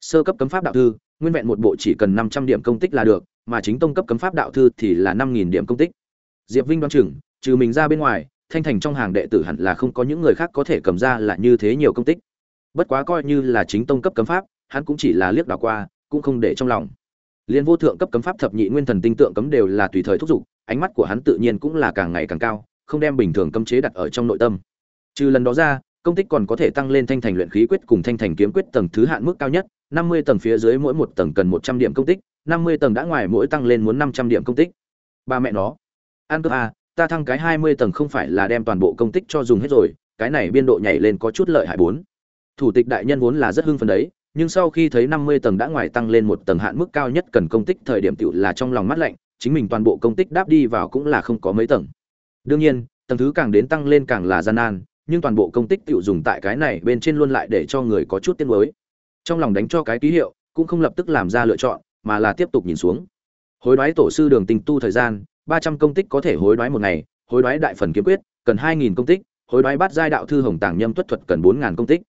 Sơ cấp cấm pháp đạo thư, nguyên vẹn một bộ chỉ cần năm trăm điểm công tích là được, mà chính tông cấp cấm pháp đạo thư thì là năm nghìn điểm công tích. Diệp vinh đoán chừng, trừ mình ra bên ngoài thanh thành trong hàng đệ tử hẳn là không có những người khác có thể cầm ra là như thế nhiều công tích. Bất quá coi như là chính tông cấp cấm pháp, hắn cũng chỉ là liếc đảo qua, cũng không để trong lòng. Liên vô thượng cấp cấm pháp thập nhị nguyên thần tinh tượng cấm đều là tùy thời thúc giục, ánh mắt của hắn tự nhiên cũng là càng ngày càng cao, không đem bình thường cấm chế đặt ở trong nội tâm. Trừ lần đó ra, công tích còn có thể tăng lên thanh thành luyện khí quyết cùng thanh thành kiếm quyết tầng thứ hạn mức cao nhất, năm mươi tầng phía dưới mỗi một tầng cần một trăm điểm công tích, năm mươi tầng đã ngoài mỗi tăng lên muốn năm trăm điểm công tích. Ba mẹ nó. Ăn cướp a ta thăng cái hai mươi tầng không phải là đem toàn bộ công tích cho dùng hết rồi, cái này biên độ nhảy lên có chút lợi hại bốn. Thủ tịch đại nhân vốn là rất hưng phấn đấy, nhưng sau khi thấy năm mươi tầng đã ngoài tăng lên một tầng hạn mức cao nhất cần công tích thời điểm tiểu là trong lòng mắt lạnh, chính mình toàn bộ công tích đáp đi vào cũng là không có mấy tầng. Đương nhiên, tầng thứ càng đến tăng lên càng là gian nan, nhưng toàn bộ công tích tiểu dùng tại cái này bên trên luôn lại để cho người có chút tiếc mới. trong lòng đánh cho cái ký hiệu, cũng không lập tức làm ra lựa chọn, mà là tiếp tục nhìn xuống. Hối đoái tổ sư đường tình tu thời gian ba trăm công tích có thể hối đoái một ngày, hối đoái đại phần kiếm quyết, cần hai nghìn công tích, hối đoái bát giai đạo thư hồng tàng nhâm tuất thuật cần bốn ngàn công tích.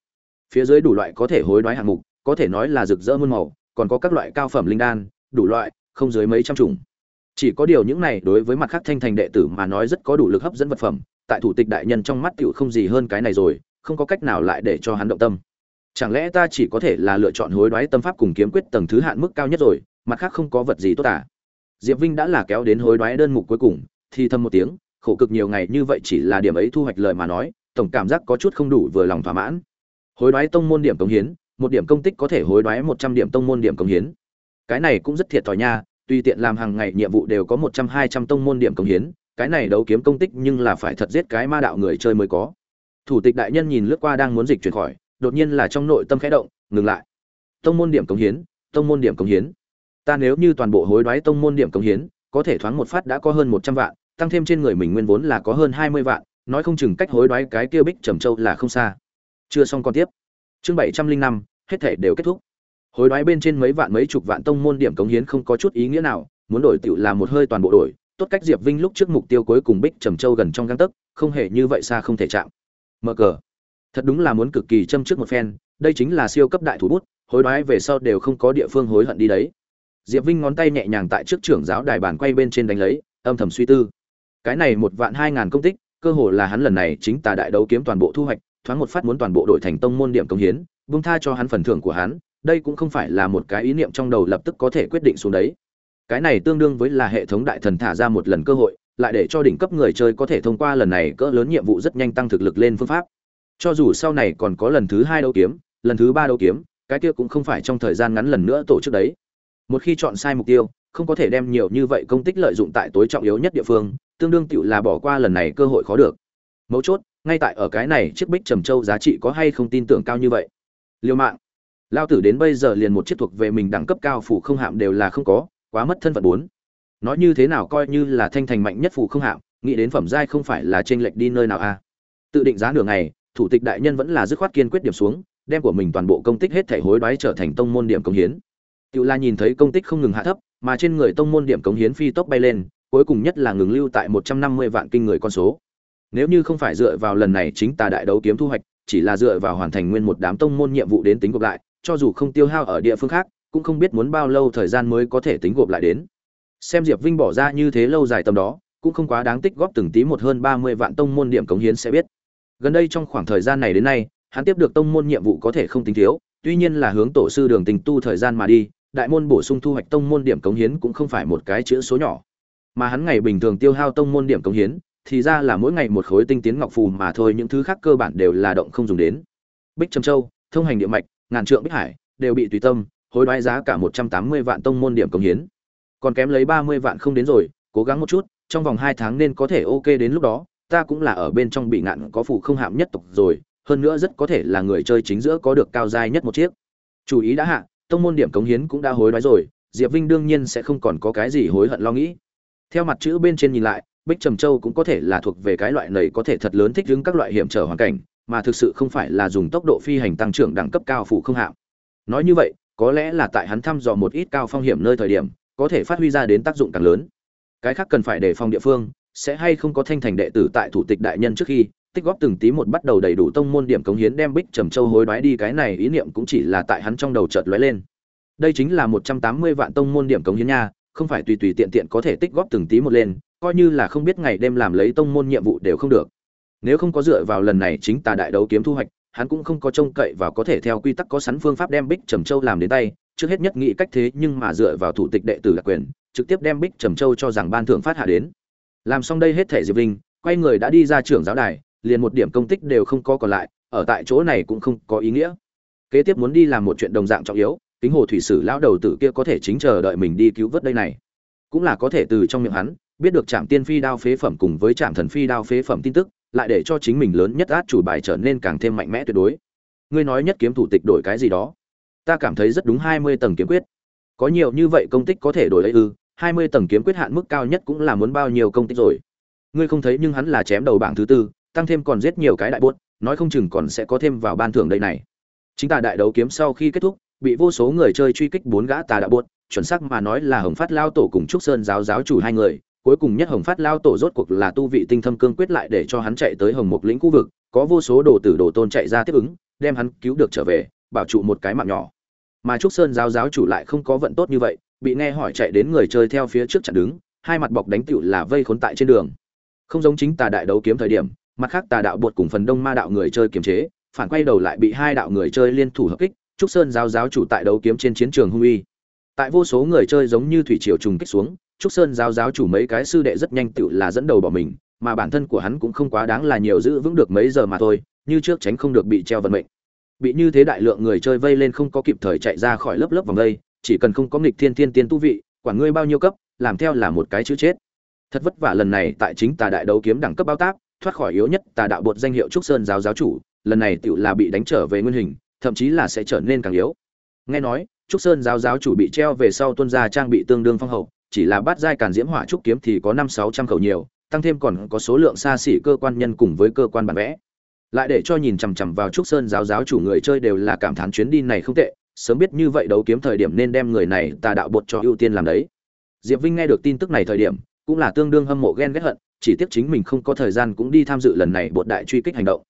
Phía dưới đủ loại có thể hối đoái hạng mục, có thể nói là rực rỡ muôn màu, còn có các loại cao phẩm linh đan, đủ loại, không dưới mấy trăm chủng. Chỉ có điều những này đối với mặt khác thanh thành đệ tử mà nói rất có đủ lực hấp dẫn vật phẩm, tại thủ tịch đại nhân trong mắt tiểu không gì hơn cái này rồi, không có cách nào lại để cho hắn động tâm. Chẳng lẽ ta chỉ có thể là lựa chọn hối đoái tâm pháp cùng kiếm quyết tầng thứ hạn mức cao nhất rồi, mặt khác không có vật gì tốt à? Diệp vinh đã là kéo đến hối đoái đơn mục cuối cùng, thì thầm một tiếng, khổ cực nhiều ngày như vậy chỉ là điểm ấy thu hoạch lời mà nói, tổng cảm giác có chút không đủ vừa lòng thỏa mãn. Hối đoái tông môn điểm công hiến, một điểm công tích có thể hối đoái một trăm điểm tông môn điểm công hiến. Cái này cũng rất thiệt thòi nha, tùy tiện làm hàng ngày nhiệm vụ đều có một trăm hai trăm tông môn điểm công hiến, cái này đấu kiếm công tích nhưng là phải thật giết cái ma đạo người chơi mới có. Thủ tịch đại nhân nhìn lướt qua đang muốn dịch chuyển khỏi, đột nhiên là trong nội tâm khẽ động, ngừng lại. Tông môn điểm công hiến, tông môn điểm công hiến ta nếu như toàn bộ hối đoái tông môn điểm công hiến, có thể thoáng một phát đã có hơn một trăm vạn, tăng thêm trên người mình nguyên vốn là có hơn hai mươi vạn, nói không chừng cách hối đoái cái kia bích trầm châu là không xa. Chưa xong còn tiếp. Chương bảy trăm linh năm, hết thể đều kết thúc. Hối đoái bên trên mấy vạn mấy chục vạn tông môn điểm cống hiến không có chút ý nghĩa nào, muốn đổi tựu là một hơi toàn bộ đổi, tốt cách diệp vinh lúc trước mục tiêu cuối cùng bích trầm châu gần trong găng tấc, không hề như vậy xa không thể chạm. Mở cờ. Thật đúng là muốn cực kỳ châm trước một phen, đây chính là siêu cấp đại thủ bút, hối đoái về sau đều không có địa phương hối hận đi đấy diệp vinh ngón tay nhẹ nhàng tại trước trưởng giáo đài bàn quay bên trên đánh lấy, âm thầm suy tư. Cái này một vạn hai ngàn công tích, cơ hồ là hắn lần này chính tà đại đấu kiếm toàn bộ thu hoạch, thoáng một phát muốn toàn bộ đội thành tông môn điểm công hiến, buông tha cho hắn phần thưởng của hắn, đây cũng không phải là một cái ý niệm trong đầu lập tức có thể quyết định xuống đấy. Cái này tương đương với là hệ thống đại thần thả ra một lần cơ hội, lại để cho đỉnh cấp người chơi có thể thông qua lần này cỡ lớn nhiệm vụ rất nhanh tăng thực lực lên phương pháp. Cho dù sau này còn có lần thứ hai đấu kiếm, lần thứ ba đấu kiếm, cái kia cũng không phải trong thời gian ngắn lần nữa tổ chức đấy một khi chọn sai mục tiêu, không có thể đem nhiều như vậy công tích lợi dụng tại tối trọng yếu nhất địa phương, tương đương tựu là bỏ qua lần này cơ hội khó được. Mấu chốt, ngay tại ở cái này chiếc bích trầm châu giá trị có hay không tin tưởng cao như vậy? Liêu mạng. Lao tử đến bây giờ liền một chiếc thuộc về mình đẳng cấp cao phủ không hạm đều là không có, quá mất thân phận bốn. Nói như thế nào coi như là thanh thành mạnh nhất phủ không hạm, nghĩ đến phẩm giai không phải là trên lệch đi nơi nào a tự định giá nửa ngày, thủ tịch đại nhân vẫn là dứt khoát kiên quyết điểm xuống, đem của mình toàn bộ công tích hết thể hối đoái trở thành tông môn điểm công hiến. Tiểu la nhìn thấy công tích không ngừng hạ thấp, mà trên người tông môn điểm cống hiến phi tốc bay lên, cuối cùng nhất là ngừng lưu tại một trăm năm mươi vạn kinh người con số. Nếu như không phải dựa vào lần này chính tà đại đấu kiếm thu hoạch, chỉ là dựa vào hoàn thành nguyên một đám tông môn nhiệm vụ đến tính gộp lại, cho dù không tiêu hao ở địa phương khác, cũng không biết muốn bao lâu thời gian mới có thể tính gộp lại đến. Xem diệp vinh bỏ ra như thế lâu dài tầm đó, cũng không quá đáng tích góp từng tí một hơn ba mươi vạn tông môn điểm cống hiến sẽ biết. Gần đây trong khoảng thời gian này đến nay, hắn tiếp được tông môn nhiệm vụ có thể không tính thiếu, tuy nhiên là hướng tổ sư đường tình tu thời gian mà đi đại môn bổ sung thu hoạch tông môn điểm cống hiến cũng không phải một cái chữ số nhỏ. Mà hắn ngày bình thường tiêu hao tông môn điểm cống hiến, thì ra là mỗi ngày một khối tinh tiến ngọc phù mà thôi, những thứ khác cơ bản đều là động không dùng đến. Bích trầm châu, thông hành địa mạch, ngàn trượng bích hải, đều bị tùy tâm, hối đoái giá cả một trăm tám mươi vạn tông môn điểm cống hiến. Còn kém lấy ba mươi vạn không đến rồi, cố gắng một chút, trong vòng hai tháng nên có thể ok đến lúc đó, ta cũng là ở bên trong bị ngạn có phù không hạm nhất tộc rồi, hơn nữa rất có thể là người chơi chính giữa có được cao giai nhất một chiếc. Chủ ý đã hạ tông môn điểm cống hiến cũng đã hối đoái rồi, diệp vinh đương nhiên sẽ không còn có cái gì hối hận lo nghĩ. Theo mặt chữ bên trên nhìn lại, bích trầm châu cũng có thể là thuộc về cái loại này có thể thật lớn thích ứng các loại hiểm trở hoàn cảnh, mà thực sự không phải là dùng tốc độ phi hành tăng trưởng đẳng cấp cao phủ không hạm nói như vậy, có lẽ là tại hắn thăm dò một ít cao phong hiểm nơi thời điểm, có thể phát huy ra đến tác dụng càng lớn. Cái khác cần phải đề phòng địa phương, sẽ hay không có thanh thành đệ tử tại thủ tịch đại nhân trước khi tích góp từng tí một bắt đầu đầy đủ tông môn điểm cống hiến đem bích trầm châu hối đoái đi cái này ý niệm cũng chỉ là tại hắn trong đầu chợt lóe lên. Đây chính là một trăm tám mươi vạn tông môn điểm cống hiến nha, không phải tùy tùy tiện tiện có thể tích góp từng tí một lên, coi như là không biết ngày đêm làm lấy tông môn nhiệm vụ đều không được. Nếu không có dựa vào lần này chính tà đại đấu kiếm thu hoạch, hắn cũng không có trông cậy và có thể theo quy tắc có sẵn phương pháp đem bích trầm châu làm đến tay. Trước hết nhất nghĩ cách thế nhưng mà dựa vào thủ tịch đệ tử đặc quyền, trực tiếp đem bích trầm châu cho rằng ban thưởng phát hạ đến. Làm xong đây hết thể diệp linh quay người đã đi ra trưởng giáo đài liền một điểm công tích đều không có còn lại, ở tại chỗ này cũng không có ý nghĩa. Kế tiếp muốn đi làm một chuyện đồng dạng trọng yếu, kính hồ thủy sử lão đầu tử kia có thể chính chờ đợi mình đi cứu vớt đây này. Cũng là có thể từ trong miệng hắn, biết được trạm tiên phi đao phế phẩm cùng với trạm thần phi đao phế phẩm tin tức, lại để cho chính mình lớn nhất át chủ bài trở nên càng thêm mạnh mẽ tuyệt đối. Ngươi nói nhất kiếm thủ tịch đổi cái gì đó? Ta cảm thấy rất đúng hai mươi tầng kiếm quyết. Có nhiều như vậy công tích có thể đổi ấy ư? hai mươi tầng kiếm quyết hạn mức cao nhất cũng là muốn bao nhiêu công tích rồi? Ngươi không thấy nhưng hắn là chém đầu bảng thứ tư tăng thêm còn giết nhiều cái đại buốt, nói không chừng còn sẽ có thêm vào ban thưởng đây này. Chính tà đại đấu kiếm sau khi kết thúc, bị vô số người chơi truy kích bốn gã tà đạo buốt, chuẩn xác mà nói là hồng phát lao tổ cùng trúc sơn giáo giáo chủ hai người, cuối cùng nhất hồng phát lao tổ rốt cuộc là tu vị tinh thâm cương quyết lại để cho hắn chạy tới hồng mục lĩnh khu vực, có vô số đồ tử đồ tôn chạy ra tiếp ứng, đem hắn cứu được trở về, bảo trụ một cái mạng nhỏ. Mà trúc sơn giáo giáo chủ lại không có vận tốt như vậy, bị nghe hỏi chạy đến người chơi theo phía trước chặn đứng, hai mặt bọc đánh tựu là vây khốn tại trên đường. Không giống chính tà đại đấu kiếm thời điểm mặt khác, tà đạo bột cùng phần đông ma đạo người chơi kiềm chế, phản quay đầu lại bị hai đạo người chơi liên thủ hợp kích, trúc sơn giáo giáo chủ tại đấu kiếm trên chiến trường hung uy. Tại vô số người chơi giống như thủy triều trùng kích xuống, trúc sơn giáo giáo chủ mấy cái sư đệ rất nhanh tựu là dẫn đầu bỏ mình, mà bản thân của hắn cũng không quá đáng là nhiều giữ vững được mấy giờ mà thôi, như trước tránh không được bị treo vận mệnh. Bị như thế đại lượng người chơi vây lên không có kịp thời chạy ra khỏi lớp lớp vòng đây, chỉ cần không có nghịch thiên thiên tiên tu vị, quản ngươi bao nhiêu cấp, làm theo là một cái chữ chết. Thật vất vả lần này tại chính tà đại đấu kiếm đẳng cấp bao tác thoát khỏi yếu nhất tà đạo bột danh hiệu trúc sơn giáo giáo chủ, lần này tựu là bị đánh trở về nguyên hình, thậm chí là sẽ trở nên càng yếu. Nghe nói, trúc sơn giáo giáo chủ bị treo về sau tuân gia trang bị tương đương phong hậu, chỉ là bát giai càn diễm hỏa trúc kiếm thì có năm sáu trăm khẩu nhiều, tăng thêm còn có số lượng xa xỉ cơ quan nhân cùng với cơ quan bản vẽ. Lại để cho nhìn chằm chằm vào trúc sơn giáo giáo chủ người chơi đều là cảm thán chuyến đi này không tệ, sớm biết như vậy đấu kiếm thời điểm nên đem người này tà đạo bột cho ưu tiên làm đấy. Diệp vinh nghe được tin tức này thời điểm, cũng là tương đương hâm mộ ghen ghét hận chỉ tiếc chính mình không có thời gian cũng đi tham dự lần này bột đại truy kích hành động.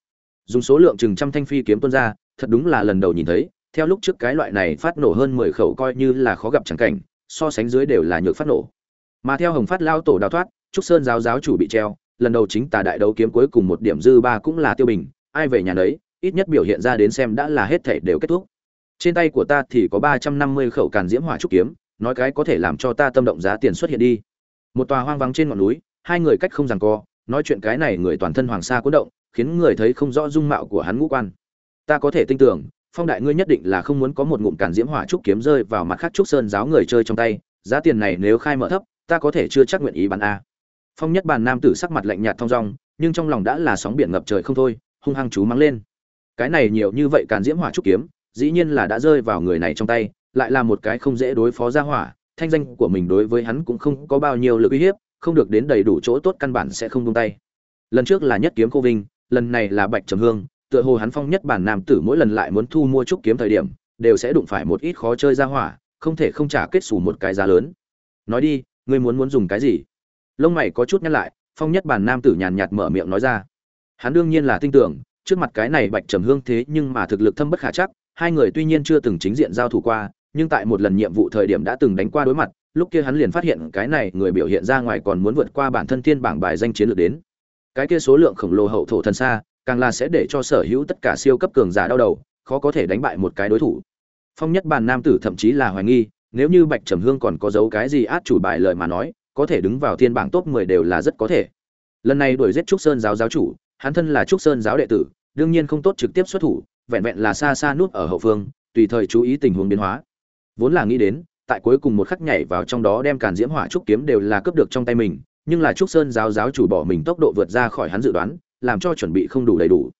Dùng số lượng chừng trăm thanh phi kiếm tuôn ra, thật đúng là lần đầu nhìn thấy, theo lúc trước cái loại này phát nổ hơn mười khẩu coi như là khó gặp chẳng cảnh, so sánh dưới đều là nhược phát nổ. Mà theo hồng phát lao tổ đào thoát, trúc sơn giáo giáo chủ bị treo, lần đầu chính tà đại đấu kiếm cuối cùng một điểm dư ba cũng là tiêu bình, ai về nhà đấy ít nhất biểu hiện ra đến xem đã là hết thể đều kết thúc. Trên tay của ta thì có ba trăm năm mươi khẩu càn diễm hỏa trúc kiếm, nói cái có thể làm cho ta tâm động giá tiền xuất hiện đi. Một tòa hoang vắng trên ngọn núi hai người cách không rằng co, nói chuyện cái này người toàn thân hoàng sa cuốn động, khiến người thấy không rõ dung mạo của hắn ngũ quan. Ta có thể tin tưởng, phong đại ngươi nhất định là không muốn có một ngụm càn diễm hỏa trúc kiếm rơi vào mặt khác trúc sơn giáo người chơi trong tay, giá tiền này nếu khai mở thấp, ta có thể chưa chắc nguyện ý bán a. Phong nhất bàn nam tử sắc mặt lạnh nhạt thong dong, nhưng trong lòng đã là sóng biển ngập trời không thôi, hung hăng chú mắng lên. Cái này nhiều như vậy càn diễm hỏa trúc kiếm, dĩ nhiên là đã rơi vào người này trong tay, lại là một cái không dễ đối phó ra hỏa, thanh danh của mình đối với hắn cũng không có bao nhiêu lực uy hiếp không được đến đầy đủ chỗ tốt căn bản sẽ không buông tay. Lần trước là nhất kiếm cô vinh, lần này là bạch trầm hương, tựa hồ hắn phong nhất bản nam tử mỗi lần lại muốn thu mua trúc kiếm thời điểm, đều sẽ đụng phải một ít khó chơi ra hỏa, không thể không trả kết sủ một cái giá lớn. Nói đi, ngươi muốn muốn dùng cái gì? Lông mày có chút nhăn lại, phong nhất bản nam tử nhàn nhạt mở miệng nói ra. Hắn đương nhiên là tin tưởng, trước mặt cái này bạch trầm hương thế nhưng mà thực lực thâm bất khả chắc, hai người tuy nhiên chưa từng chính diện giao thủ qua, nhưng tại một lần nhiệm vụ thời điểm đã từng đánh qua đối mặt lúc kia hắn liền phát hiện cái này người biểu hiện ra ngoài còn muốn vượt qua bản thân thiên bảng bài danh chiến lược đến. Cái kia số lượng khổng lồ hậu thổ thần xa, càng là sẽ để cho sở hữu tất cả siêu cấp cường giả đau đầu, khó có thể đánh bại một cái đối thủ. Phong nhất bàn nam tử thậm chí là hoài nghi, nếu như bạch trầm hương còn có dấu cái gì át chủ bài lời mà nói, có thể đứng vào thiên bảng top 10 đều là rất có thể. Lần này đuổi giết trúc sơn giáo giáo chủ, hắn thân là trúc sơn giáo đệ tử, đương nhiên không tốt trực tiếp xuất thủ, vẹn vẹn là xa xa nút ở hậu phương, tùy thời chú ý tình huống biến hóa. Vốn là nghĩ đến tại cuối cùng một khắc nhảy vào trong đó đem càn diễm hỏa trúc kiếm đều là cướp được trong tay mình, nhưng là trúc sơn giáo giáo chủ bỏ mình tốc độ vượt ra khỏi hắn dự đoán, làm cho chuẩn bị không đủ đầy đủ.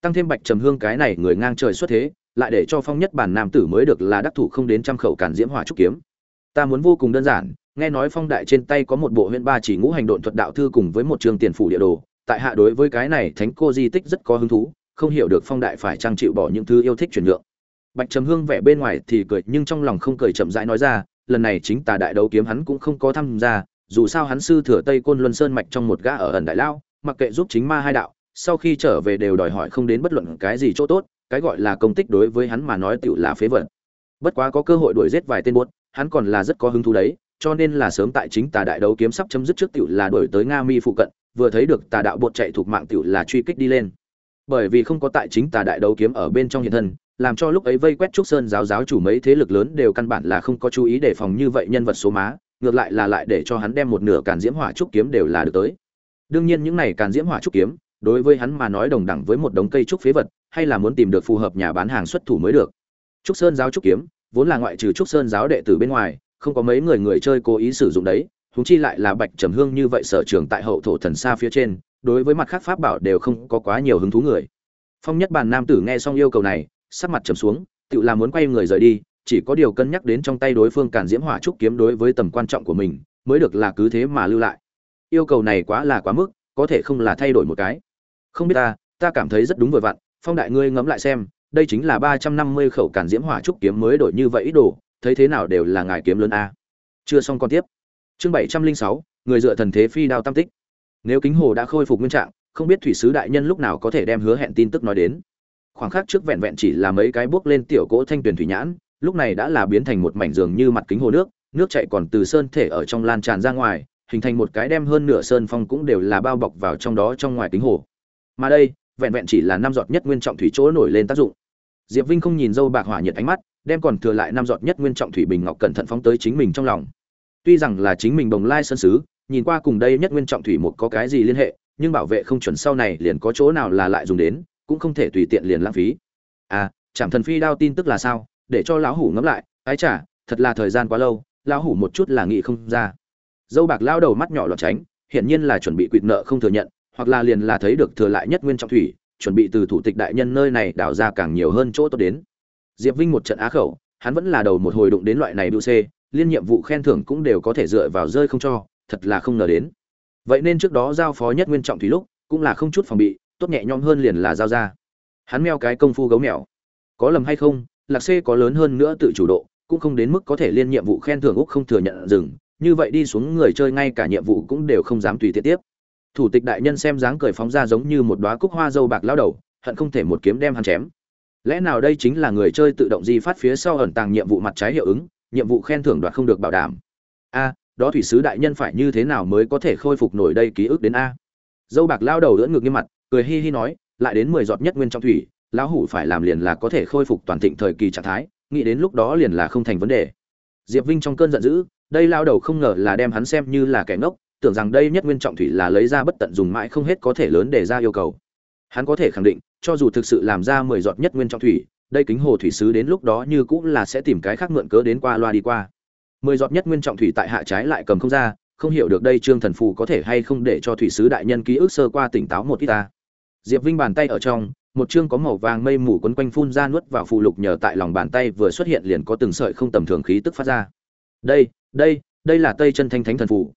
Tăng thêm bạch trầm hương cái này người ngang trời xuất thế, lại để cho phong nhất bản nam tử mới được là đắc thủ không đến trăm khẩu càn diễm hỏa trúc kiếm. Ta muốn vô cùng đơn giản, nghe nói phong đại trên tay có một bộ huyện ba chỉ ngũ hành độn thuật đạo thư cùng với một trường tiền phủ địa đồ, tại hạ đối với cái này thánh cô di tích rất có hứng thú, không hiểu được phong đại phải trang chịu bỏ những thứ yêu thích chuyển nhượng bạch trầm hương vẻ bên ngoài thì cười nhưng trong lòng không cười chậm rãi nói ra, lần này chính tà đại đấu kiếm hắn cũng không có tham gia, dù sao hắn sư thừa tây côn luân sơn mạch trong một gã ở ẩn đại lao mặc kệ giúp chính ma hai đạo, sau khi trở về đều đòi hỏi không đến bất luận cái gì chỗ tốt, cái gọi là công tích đối với hắn mà nói tựu là phế vật. Bất quá có cơ hội đuổi giết vài tên buốt, hắn còn là rất có hứng thú đấy, cho nên là sớm tại chính tà đại đấu kiếm sắp chấm dứt trước tựu là đuổi tới nga mi phụ cận, vừa thấy được tà đạo bột chạy thuộc mạng tựu là truy kích đi lên. Bởi vì không có tại chính tà đại đấu kiếm ở bên trong hiện thân làm cho lúc ấy vây quét trúc sơn giáo giáo chủ mấy thế lực lớn đều căn bản là không có chú ý đề phòng như vậy nhân vật số má, ngược lại là lại để cho hắn đem một nửa càn diễm hỏa trúc kiếm đều là được tới. Đương nhiên những này càn diễm hỏa trúc kiếm, đối với hắn mà nói đồng đẳng với một đống cây trúc phế vật, hay là muốn tìm được phù hợp nhà bán hàng xuất thủ mới được. Trúc sơn giáo trúc kiếm, vốn là ngoại trừ trúc sơn giáo đệ tử bên ngoài, không có mấy người người chơi cố ý sử dụng đấy, huống chi lại là bạch trầm hương như vậy sở trường tại hậu thổ thần xa phía trên, đối với mặt khác pháp bảo đều không có quá nhiều hứng thú người. Phong nhất bàn nam tử nghe xong yêu cầu này sắc mặt trầm xuống tự là muốn quay người rời đi chỉ có điều cân nhắc đến trong tay đối phương càn diễm hỏa trúc kiếm đối với tầm quan trọng của mình mới được là cứ thế mà lưu lại. Yêu cầu này quá là quá mức có thể không là thay đổi một cái. Không biết ta ta cảm thấy rất đúng vừa vặn phong đại ngươi ngẫm lại xem đây chính là ba trăm năm mươi khẩu càn diễm hỏa trúc kiếm mới đổi như vậy đủ, đồ thấy thế nào đều là ngài kiếm lớn a. Chưa xong con tiếp. Chương bảy trăm linh sáu người dựa thần thế phi đao tam tích. Nếu kính hồ đã khôi phục nguyên trạng không biết thủy sứ đại nhân lúc nào có thể đem hứa hẹn tin tức nói đến khoảng khắc trước vẹn vẹn chỉ là mấy cái bước lên tiểu cỗ thanh tuyển thủy nhãn, lúc này đã là biến thành một mảnh giường như mặt kính hồ nước nước chạy còn từ sơn thể ở trong lan tràn ra ngoài, hình thành một cái đem hơn nửa sơn phong cũng đều là bao bọc vào trong đó trong ngoài kính hồ. Mà đây, vẹn vẹn chỉ là năm giọt nhất nguyên trọng thủy chỗ nổi lên tác dụng. Diệp vinh không nhìn dâu bạc hỏa nhiệt ánh mắt, đem còn thừa lại năm giọt nhất nguyên trọng thủy bình ngọc cẩn thận phóng tới chính mình trong lòng. Tuy rằng là chính mình đồng lai sơn sứ, nhìn qua cùng đây nhất nguyên trọng thủy một có cái gì liên hệ, nhưng bảo vệ không chuẩn sau này liền có chỗ nào là lại dùng đến cũng không thể tùy tiện liền lãng phí. À chạm thần phi đao tin tức là sao? Để cho lão hủ ngẫm lại, ái chả thật là thời gian quá lâu, lão hủ một chút là nghĩ không ra. Dâu bạc lao đầu mắt nhỏ lọt tránh, hiển nhiên là chuẩn bị quỵt nợ không thừa nhận, hoặc là liền là thấy được thừa lại nhất nguyên trọng thủy, chuẩn bị từ thủ tịch đại nhân nơi này đào ra càng nhiều hơn chỗ tốt đến. Diệp vinh một trận á khẩu, hắn vẫn là đầu một hồi đụng đến loại này đu c liên nhiệm vụ khen thưởng cũng đều có thể dựa vào rơi không cho, thật là không ngờ đến. Vậy nên trước đó giao phó nhất nguyên trọng thủy lúc, cũng là không chút phòng bị tốt nhẹ nhõm hơn liền là giao ra. Hắn meo cái công phu gấu mèo. Có lầm hay không, lạc c có lớn hơn nữa tự chủ độ, cũng không đến mức có thể liên nhiệm vụ khen thưởng úc không thừa nhận dừng. Như vậy đi xuống người chơi ngay cả nhiệm vụ cũng đều không dám tùy tiện tiếp. Thủ tịch đại nhân xem dáng cười phóng ra giống như một đóa cúc hoa dâu bạc lao đầu, hận không thể một kiếm đem hắn chém. Lẽ nào đây chính là người chơi tự động di phát phía sau ẩn tàng nhiệm vụ mặt trái hiệu ứng, nhiệm vụ khen thưởng đoạt không được bảo đảm. A, đó thủy sứ đại nhân phải như thế nào mới có thể khôi phục nổi đây ký ức đến a? Dâu bạc lao đầu đỡ ngược nghiêm mặt cười hi hi nói, lại đến mười giọt nhất nguyên trong thủy, lão hủ phải làm liền là có thể khôi phục toàn thịnh thời kỳ trạng thái, nghĩ đến lúc đó liền là không thành vấn đề. Diệp vinh trong cơn giận dữ, đây lao đầu không ngờ là đem hắn xem như là kẻ ngốc, tưởng rằng đây nhất nguyên trọng thủy là lấy ra bất tận dùng mãi không hết có thể lớn để ra yêu cầu. Hắn có thể khẳng định, cho dù thực sự làm ra mười giọt nhất nguyên trọng thủy, đây kính hồ thủy sứ đến lúc đó như cũng là sẽ tìm cái khác mượn cớ đến qua loa đi qua. Mười giọt nhất nguyên trọng thủy tại hạ trái lại cầm không ra không hiểu được đây trương thần phù có thể hay không để cho thủy sứ đại nhân ký ức sơ qua tỉnh táo một ít ta. Diệp vinh bàn tay ở trong, một chương có màu vàng mây mù quấn quanh phun ra nuốt vào phù lục nhờ tại lòng bàn tay vừa xuất hiện liền có từng sợi không tầm thường khí tức phát ra. Đây đây đây là tây chân thanh thánh thần phù.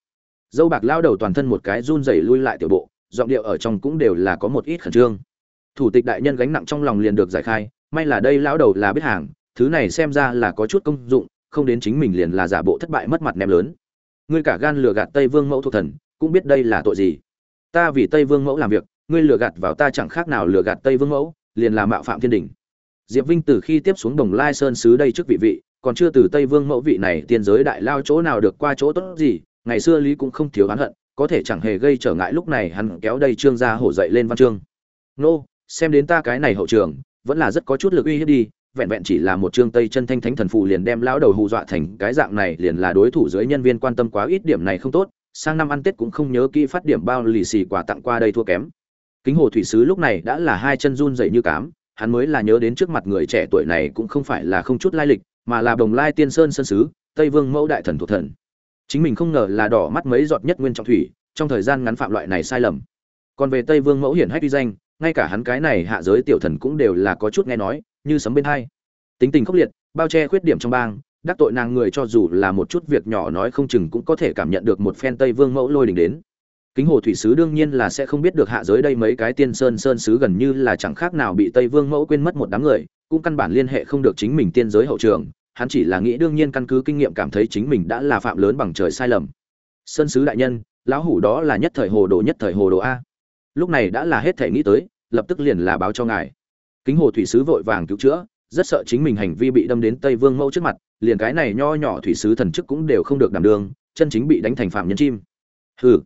Dâu bạc lao đầu toàn thân một cái run rẩy lui lại tiểu bộ, giọng điệu ở trong cũng đều là có một ít khẩn trương. Thủ tịch đại nhân gánh nặng trong lòng liền được giải khai, may là đây lão đầu là biết hàng, thứ này xem ra là có chút công dụng, không đến chính mình liền là giả bộ thất bại mất mặt ném lớn ngươi cả gan lừa gạt tây vương mẫu thuộc thần, cũng biết đây là tội gì. Ta vì tây vương mẫu làm việc, ngươi lừa gạt vào ta chẳng khác nào lừa gạt tây vương mẫu, liền là mạo phạm thiên đình. Diệp vinh từ khi tiếp xuống đồng lai sơn sứ đây trước vị vị, còn chưa từ tây vương mẫu vị này tiên giới đại lao chỗ nào được qua chỗ tốt gì, ngày xưa lý cũng không thiếu oán hận, có thể chẳng hề gây trở ngại lúc này hắn kéo đây trương ra hổ dậy lên văn chương. Nô, xem đến ta cái này hậu trường, vẫn là rất có chút lực uy hiếp đi vẹn vẹn chỉ là một chương tây chân thanh thánh thần phù liền đem lão đầu hù dọa thành cái dạng này, liền là đối thủ dưới nhân viên quan tâm quá ít điểm này không tốt, sang năm ăn tết cũng không nhớ kỹ phát điểm bao lì xì quà tặng qua đây thua kém. Kính hồ thủy sứ lúc này đã là hai chân run dậy như cám, hắn mới là nhớ đến trước mặt người trẻ tuổi này cũng không phải là không chút lai lịch, mà là đồng lai tiên sơn sơn sứ, tây vương mẫu đại thần thuộc thần. Chính mình không ngờ là đỏ mắt mấy giọt nhất nguyên trọng thủy, trong thời gian ngắn phạm loại này sai lầm. Còn về tây vương mẫu hiển hách uy danh, ngay cả hắn cái này hạ giới tiểu thần cũng đều là có chút nghe nói như sấm bên hai. Tính tình khốc liệt, bao che khuyết điểm trong bang, đắc tội nàng người cho dù là một chút việc nhỏ nói không chừng cũng có thể cảm nhận được một phen tây vương mẫu lôi đình đến. Kính hồ thủy sứ đương nhiên là sẽ không biết được hạ giới đây mấy cái tiên sơn sơn sứ gần như là chẳng khác nào bị tây vương mẫu quên mất một đám người, cũng căn bản liên hệ không được chính mình tiên giới hậu trường, hắn chỉ là nghĩ đương nhiên căn cứ kinh nghiệm cảm thấy chính mình đã là phạm lớn bằng trời sai lầm. Sơn sứ đại nhân, lão hủ đó là nhất thời hồ đồ nhất thời hồ đồ a. Lúc này đã là hết thể nghĩ tới, lập tức liền là báo cho ngài kính hồ thủy sứ vội vàng cứu chữa, rất sợ chính mình hành vi bị đâm đến tây vương mẫu trước mặt, liền cái này nho nhỏ thủy sứ thần chức cũng đều không được đảm đương, chân chính bị đánh thành phạm nhân chim. Hừ,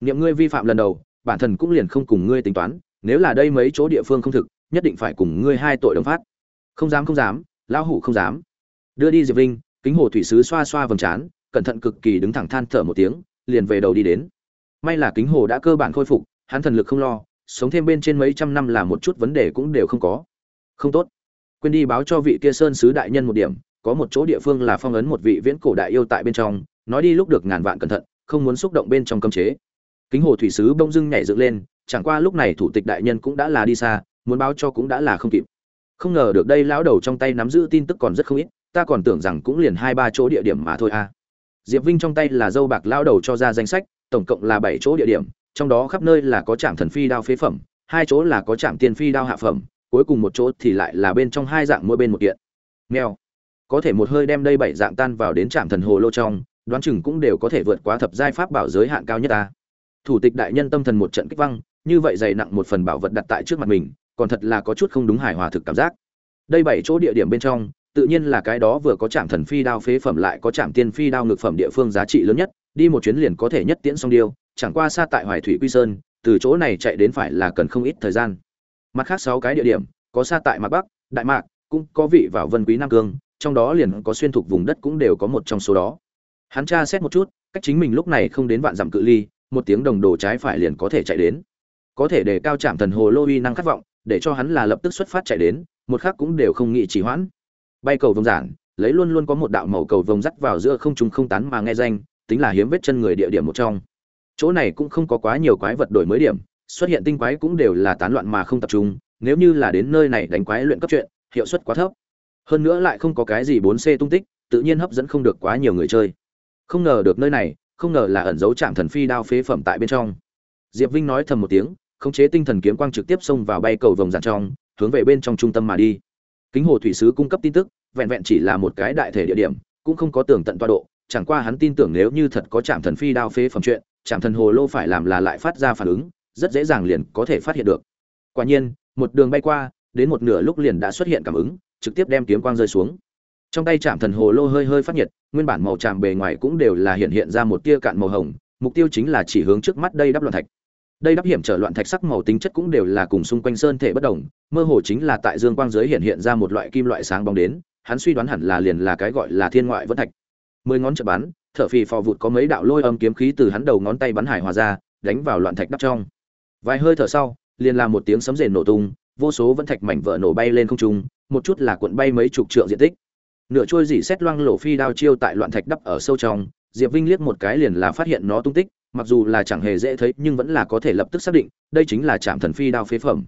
niệm ngươi vi phạm lần đầu, bản thân cũng liền không cùng ngươi tính toán, nếu là đây mấy chỗ địa phương không thực, nhất định phải cùng ngươi hai tội đồng phát. Không dám không dám, lão hủ không dám. Đưa đi diệp vinh, kính hồ thủy sứ xoa xoa vầng trán, cẩn thận cực kỳ đứng thẳng than thở một tiếng, liền về đầu đi đến. May là kính hồ đã cơ bản khôi phục, hắn thần lực không lo sống thêm bên trên mấy trăm năm là một chút vấn đề cũng đều không có. Không tốt. Quên đi báo cho vị kia sơn sứ đại nhân một điểm, có một chỗ địa phương là phong ấn một vị viễn cổ đại yêu tại bên trong, nói đi lúc được ngàn vạn cẩn thận, không muốn xúc động bên trong cấm chế. Kính hồ thủy sứ bông dưng nhảy dựng lên, chẳng qua lúc này thủ tịch đại nhân cũng đã là đi xa, muốn báo cho cũng đã là không kịp. Không ngờ được đây lão đầu trong tay nắm giữ tin tức còn rất không ít, ta còn tưởng rằng cũng liền hai ba chỗ địa điểm mà thôi a diệp vinh trong tay là dâu bạc lão đầu cho ra danh sách, tổng cộng là bảy chỗ địa điểm trong đó khắp nơi là có trạm thần phi đao phế phẩm, hai chỗ là có trạm tiên phi đao hạ phẩm, cuối cùng một chỗ thì lại là bên trong hai dạng mỗi bên một kiện. Nghèo có thể một hơi đem đây bảy dạng tan vào đến trạm thần hồ lô trong, đoán chừng cũng đều có thể vượt quá thập giai pháp bảo giới hạn cao nhất ta. Thủ tịch đại nhân tâm thần một trận kích văng, như vậy dày nặng một phần bảo vật đặt tại trước mặt mình, còn thật là có chút không đúng hài hòa thực cảm giác. Đây bảy chỗ địa điểm bên trong, tự nhiên là cái đó vừa có trạm thần phi đao phế phẩm lại có trạm tiên phi đao ngược phẩm địa phương giá trị lớn nhất, đi một chuyến liền có thể nhất tiễn xong điều chẳng qua xa tại hoài thủy quy sơn, từ chỗ này chạy đến phải là cần không ít thời gian. Mặt khác sáu cái địa điểm, có xa tại mạc bắc, đại mạc, cũng có vị vào vân quý nam cương, trong đó liền có xuyên thuộc vùng đất cũng đều có một trong số đó. Hắn tra xét một chút, cách chính mình lúc này không đến vạn dặm cự ly, một tiếng đồng đồ trái phải liền có thể chạy đến. Có thể để cao chạm thần hồ lô uy năng khát vọng, để cho hắn là lập tức xuất phát chạy đến, một khác cũng đều không nghĩ trì hoãn. Bay cầu vồng giản, lấy luôn luôn có một đạo màu cầu vồng dắt vào giữa không trung không tán mà nghe danh, tính là hiếm vết chân người địa điểm một trong chỗ này cũng không có quá nhiều quái vật đổi mới điểm, xuất hiện tinh quái cũng đều là tán loạn mà không tập trung, nếu như là đến nơi này đánh quái luyện cấp chuyện, hiệu suất quá thấp. Hơn nữa lại không có cái gì bốn c tung tích, tự nhiên hấp dẫn không được quá nhiều người chơi. Không ngờ được nơi này, không ngờ là ẩn dấu trạm thần phi đao phế phẩm tại bên trong. Diệp vinh nói thầm một tiếng, khống chế tinh thần kiếm quang trực tiếp xông vào bay cầu vòng dàn trong, hướng về bên trong trung tâm mà đi. Kính hồ thủy sứ cung cấp tin tức, vẹn vẹn chỉ là một cái đại thể địa điểm, cũng không có tưởng tận toa độ, chẳng qua hắn tin tưởng nếu như thật có trạm thần phi đao phế phẩm chuyện trạm thần hồ lô phải làm là lại phát ra phản ứng, rất dễ dàng liền có thể phát hiện được. Quả nhiên, một đường bay qua, đến một nửa lúc liền đã xuất hiện cảm ứng, trực tiếp đem kiếm quang rơi xuống. Trong tay trạm thần hồ lô hơi hơi phát nhiệt, nguyên bản màu tràm bề ngoài cũng đều là hiện hiện ra một tia cạn màu hồng, mục tiêu chính là chỉ hướng trước mắt đây đắp loạn thạch. Đây đắp hiểm trở loạn thạch sắc màu tính chất cũng đều là cùng xung quanh sơn thể bất đồng, mơ hồ chính là tại dương quang giới hiện hiện ra một loại kim loại sáng bóng đến, hắn suy đoán hẳn là liền là cái gọi là thiên ngoại vẫn thạch. Mười ngón chợt bắn thở phì phò vụt có mấy đạo lôi âm kiếm khí từ hắn đầu ngón tay bắn hải hòa ra, đánh vào loạn thạch đắp trong. Vài hơi thở sau, liền là một tiếng sấm rền nổ tung, vô số vẫn thạch mảnh vỡ nổ bay lên không trung, một chút là cuộn bay mấy chục trượng diện tích. Nửa trôi dỉ xét loang lổ phi đao chiêu tại loạn thạch đắp ở sâu trong, diệp vinh liếc một cái liền là phát hiện nó tung tích, mặc dù là chẳng hề dễ thấy, nhưng vẫn là có thể lập tức xác định, đây chính là trạm thần phi đao phế phẩm.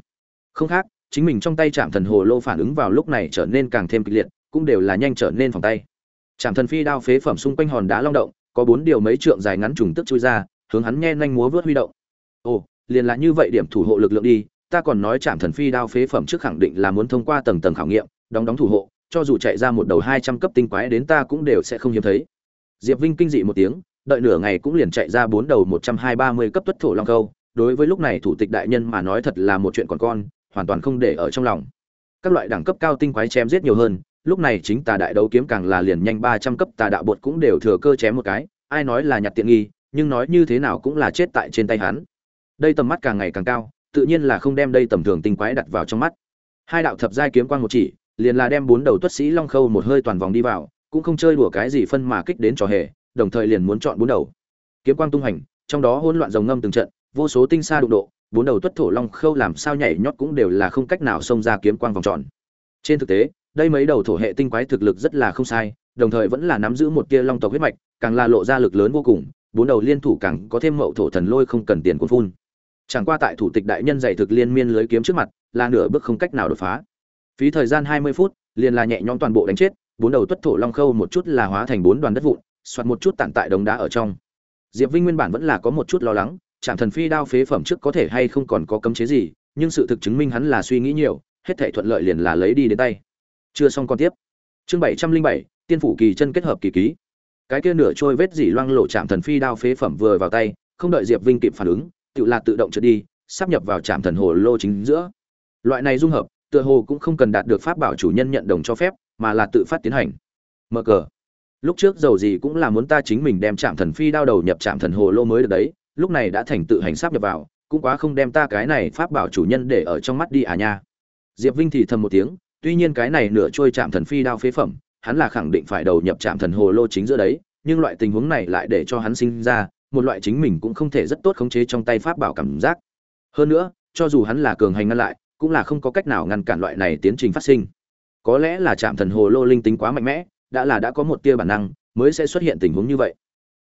Không khác, chính mình trong tay trạm thần hồ lô phản ứng vào lúc này trở nên càng thêm kịch liệt, cũng đều là nhanh trở nên phòng tay. Trảm thần phi đao phế phẩm xung quanh hòn đá long động, có bốn điều mấy trượng dài ngắn trùng tức chui ra, hướng hắn nhe nhanh múa vớt huy động. Ồ, liền là như vậy điểm thủ hộ lực lượng đi, ta còn nói Trảm thần phi đao phế phẩm trước khẳng định là muốn thông qua tầng tầng khảo nghiệm, đóng đóng thủ hộ, cho dù chạy ra một đầu hai trăm cấp tinh quái đến ta cũng đều sẽ không hiếm thấy. Diệp vinh kinh dị một tiếng, đợi nửa ngày cũng liền chạy ra bốn đầu một trăm hai ba mươi cấp tuất thổ long câu, đối với lúc này thủ tịch đại nhân mà nói thật là một chuyện còn con, hoàn toàn không để ở trong lòng. Các loại đẳng cấp cao tinh quái chém giết nhiều hơn lúc này chính tà đại đấu kiếm càng là liền nhanh ba trăm cấp tà đạo bột cũng đều thừa cơ chém một cái, ai nói là nhặt tiện nghi, nhưng nói như thế nào cũng là chết tại trên tay hắn. Đây tầm mắt càng ngày càng cao, tự nhiên là không đem đây tầm thường tinh quái đặt vào trong mắt. Hai đạo thập giai kiếm quang một chỉ, liền là đem bốn đầu tuất sĩ long khâu một hơi toàn vòng đi vào, cũng không chơi đùa cái gì phân mà kích đến trò hề, đồng thời liền muốn chọn bốn đầu. Kiếm quang tung hành, trong đó hỗn loạn rồng ngâm từng trận, vô số tinh xa đụng độ, bốn đầu tuất thổ long khâu làm sao nhảy nhót cũng đều là không cách nào xông ra kiếm quang vòng tròn. Trên thực tế đây mấy đầu thổ hệ tinh quái thực lực rất là không sai, đồng thời vẫn là nắm giữ một tia long tộc huyết mạch, càng là lộ ra lực lớn vô cùng, bốn đầu liên thủ càng có thêm mậu thổ thần lôi không cần tiền cuốn phun. Chẳng qua tại thủ tịch đại nhân dạy thực liên miên lưới kiếm trước mặt, là nửa bước không cách nào đột phá. Phí thời gian hai mươi phút, liền là nhẹ nhõm toàn bộ đánh chết, bốn đầu tuất thổ long khâu một chút là hóa thành bốn đoàn đất vụn soạt một chút tản tại đống đá ở trong. Diệp vinh nguyên bản vẫn là có một chút lo lắng chẳng thần phi đao phế phẩm trước có thể hay không còn có cấm chế gì, nhưng sự thực chứng minh hắn là suy nghĩ nhiều, hết thể thuận lợi liền là lấy đi đến tay chưa xong còn tiếp. Chương bảy trăm linh bảy, tiên phủ kỳ chân kết hợp kỳ ký. Cái kia nửa trôi vết dỉ loang lộ chạm thần phi đao phế phẩm vừa vào tay, không đợi diệp vinh kịp phản ứng, tự là tự động trượt đi, sắp nhập vào trạm thần hồ lô chính giữa. Loại này dung hợp, tựa hồ cũng không cần đạt được pháp bảo chủ nhân nhận đồng cho phép, mà là tự phát tiến hành. Mở cờ. Lúc trước dầu gì cũng là muốn ta chính mình đem trạm thần phi đao đầu nhập trạm thần hồ lô mới được đấy, lúc này đã thành tự hành sắp nhập vào, cũng quá không đem ta cái này pháp bảo chủ nhân để ở trong mắt đi à nha. Diệp vinh thì thầm một tiếng tuy nhiên cái này nửa trôi chạm thần phi đao phế phẩm, hắn là khẳng định phải đầu nhập chạm thần hồ lô chính giữa đấy, nhưng loại tình huống này lại để cho hắn sinh ra, một loại chính mình cũng không thể rất tốt khống chế trong tay pháp bảo cảm giác. Hơn nữa, cho dù hắn là cường hành ngăn lại, cũng là không có cách nào ngăn cản loại này tiến trình phát sinh. Có lẽ là chạm thần hồ lô linh tính quá mạnh mẽ, đã là đã có một tia bản năng, mới sẽ xuất hiện tình huống như vậy.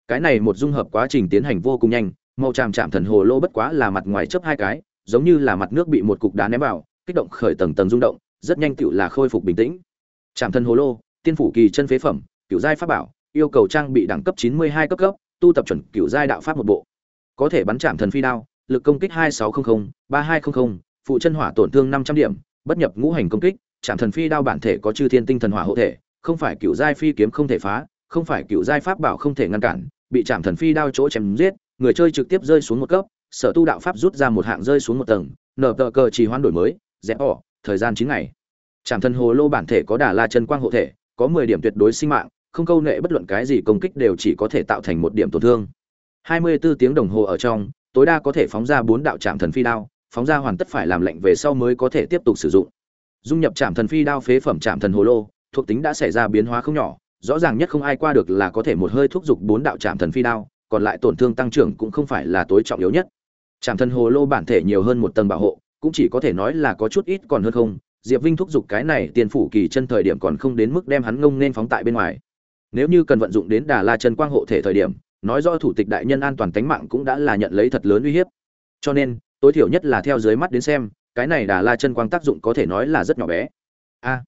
Cái này một dung hợp quá trình tiến hành vô cùng nhanh, màu chạm chạm thần hồ lô bất quá là mặt ngoài chấp hai cái, giống như là mặt nước bị một cục đá ném vào, kích động khởi tầng tầng rung động rất nhanh tựu là khôi phục bình tĩnh. Chạm thần hồ lô, tiên phủ kỳ chân phế phẩm cựu giai pháp bảo, yêu cầu trang bị đẳng cấp chín mươi hai cấp cấp, tu tập chuẩn cựu giai đạo pháp một bộ. Có thể bắn chạm thần phi đao, lực công kích hai sáu trăm linh ba hai trăm linh phụ chân hỏa tổn thương năm trăm điểm, bất nhập ngũ hành công kích chạm thần phi đao bản thể có chư thiên tinh thần hỏa hộ thể, không phải cựu giai phi kiếm không thể phá, không phải cựu giai pháp bảo không thể ngăn cản, bị chạm thần phi đao chỗ chém giết, người chơi trực tiếp rơi xuống một cấp, sở tu đạo pháp rút ra một hạng rơi xuống một tầng, nở tờ cờ chỉ hoán đổi mới, dẹp ỏ thời gian chín ngày. Trạm thần hồ lô bản thể có đà la chân quang hộ thể, có mười điểm tuyệt đối sinh mạng, không câu nệ bất luận cái gì công kích đều chỉ có thể tạo thành một điểm tổn thương. Hai mươi 24 tiếng đồng hồ ở trong, tối đa có thể phóng ra bốn đạo trạm thần phi đao, phóng ra hoàn tất phải làm lệnh về sau mới có thể tiếp tục sử dụng. Dung nhập trạm thần phi đao phế phẩm trạm thần hồ lô, thuộc tính đã xảy ra biến hóa không nhỏ, rõ ràng nhất không ai qua được là có thể một hơi thúc giục bốn đạo trạm thần phi đao, còn lại tổn thương tăng trưởng cũng không phải là tối trọng yếu nhất. Trạm thần hồ lô bản thể nhiều hơn một tầng bảo hộ cũng chỉ có thể nói là có chút ít còn hơn không. Diệp vinh thúc giục cái này tiền phủ kỳ chân thời điểm còn không đến mức đem hắn ngông nên phóng tại bên ngoài. Nếu như cần vận dụng đến đà la chân quang hộ thể thời điểm, nói rõ thủ tịch đại nhân an toàn tính mạng cũng đã là nhận lấy thật lớn uy hiếp. Cho nên, tối thiểu nhất là theo dưới mắt đến xem, cái này đà la chân quang tác dụng có thể nói là rất nhỏ bé. A,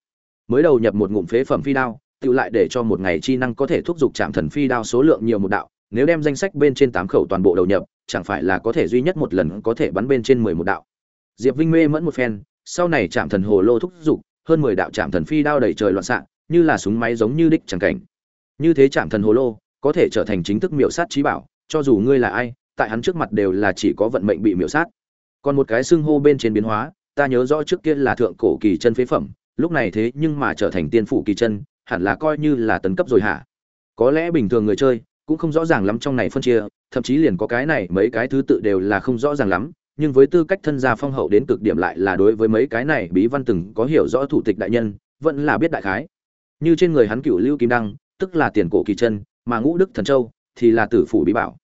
mới đầu nhập một ngụm phế phẩm phi đao, tự lại để cho một ngày chi năng có thể thúc giục chạm thần phi đao số lượng nhiều một đạo, nếu đem danh sách bên trên tám khẩu toàn bộ đầu nhập, chẳng phải là có thể duy nhất một lần có thể bắn bên trên mười một đạo diệp vinh mê mẫn một phen, sau này chạm thần hồ lô thúc giục, hơn mười đạo chạm thần phi đao đầy trời loạn xạ, như là súng máy giống như đích chẳng cảnh. Như thế chạm thần hồ lô có thể trở thành chính thức miểu sát trí bảo, cho dù ngươi là ai, tại hắn trước mặt đều là chỉ có vận mệnh bị miểu sát. Còn một cái xưng hô bên trên biến hóa, ta nhớ rõ trước kia là thượng cổ kỳ chân phế phẩm, lúc này thế nhưng mà trở thành tiên phủ kỳ chân, hẳn là coi như là tấn cấp rồi hả? Có lẽ bình thường người chơi cũng không rõ ràng lắm trong này phân chia, thậm chí liền có cái này mấy cái thứ tự đều là không rõ ràng lắm nhưng với tư cách thân gia phong hậu đến cực điểm lại là đối với mấy cái này, bí văn từng có hiểu rõ thủ tịch đại nhân, vẫn là biết đại khái. Như trên người hắn cựu lưu kim đăng, tức là tiền cổ kỳ chân, mà ngũ đức thần châu thì là tử phủ bí bảo.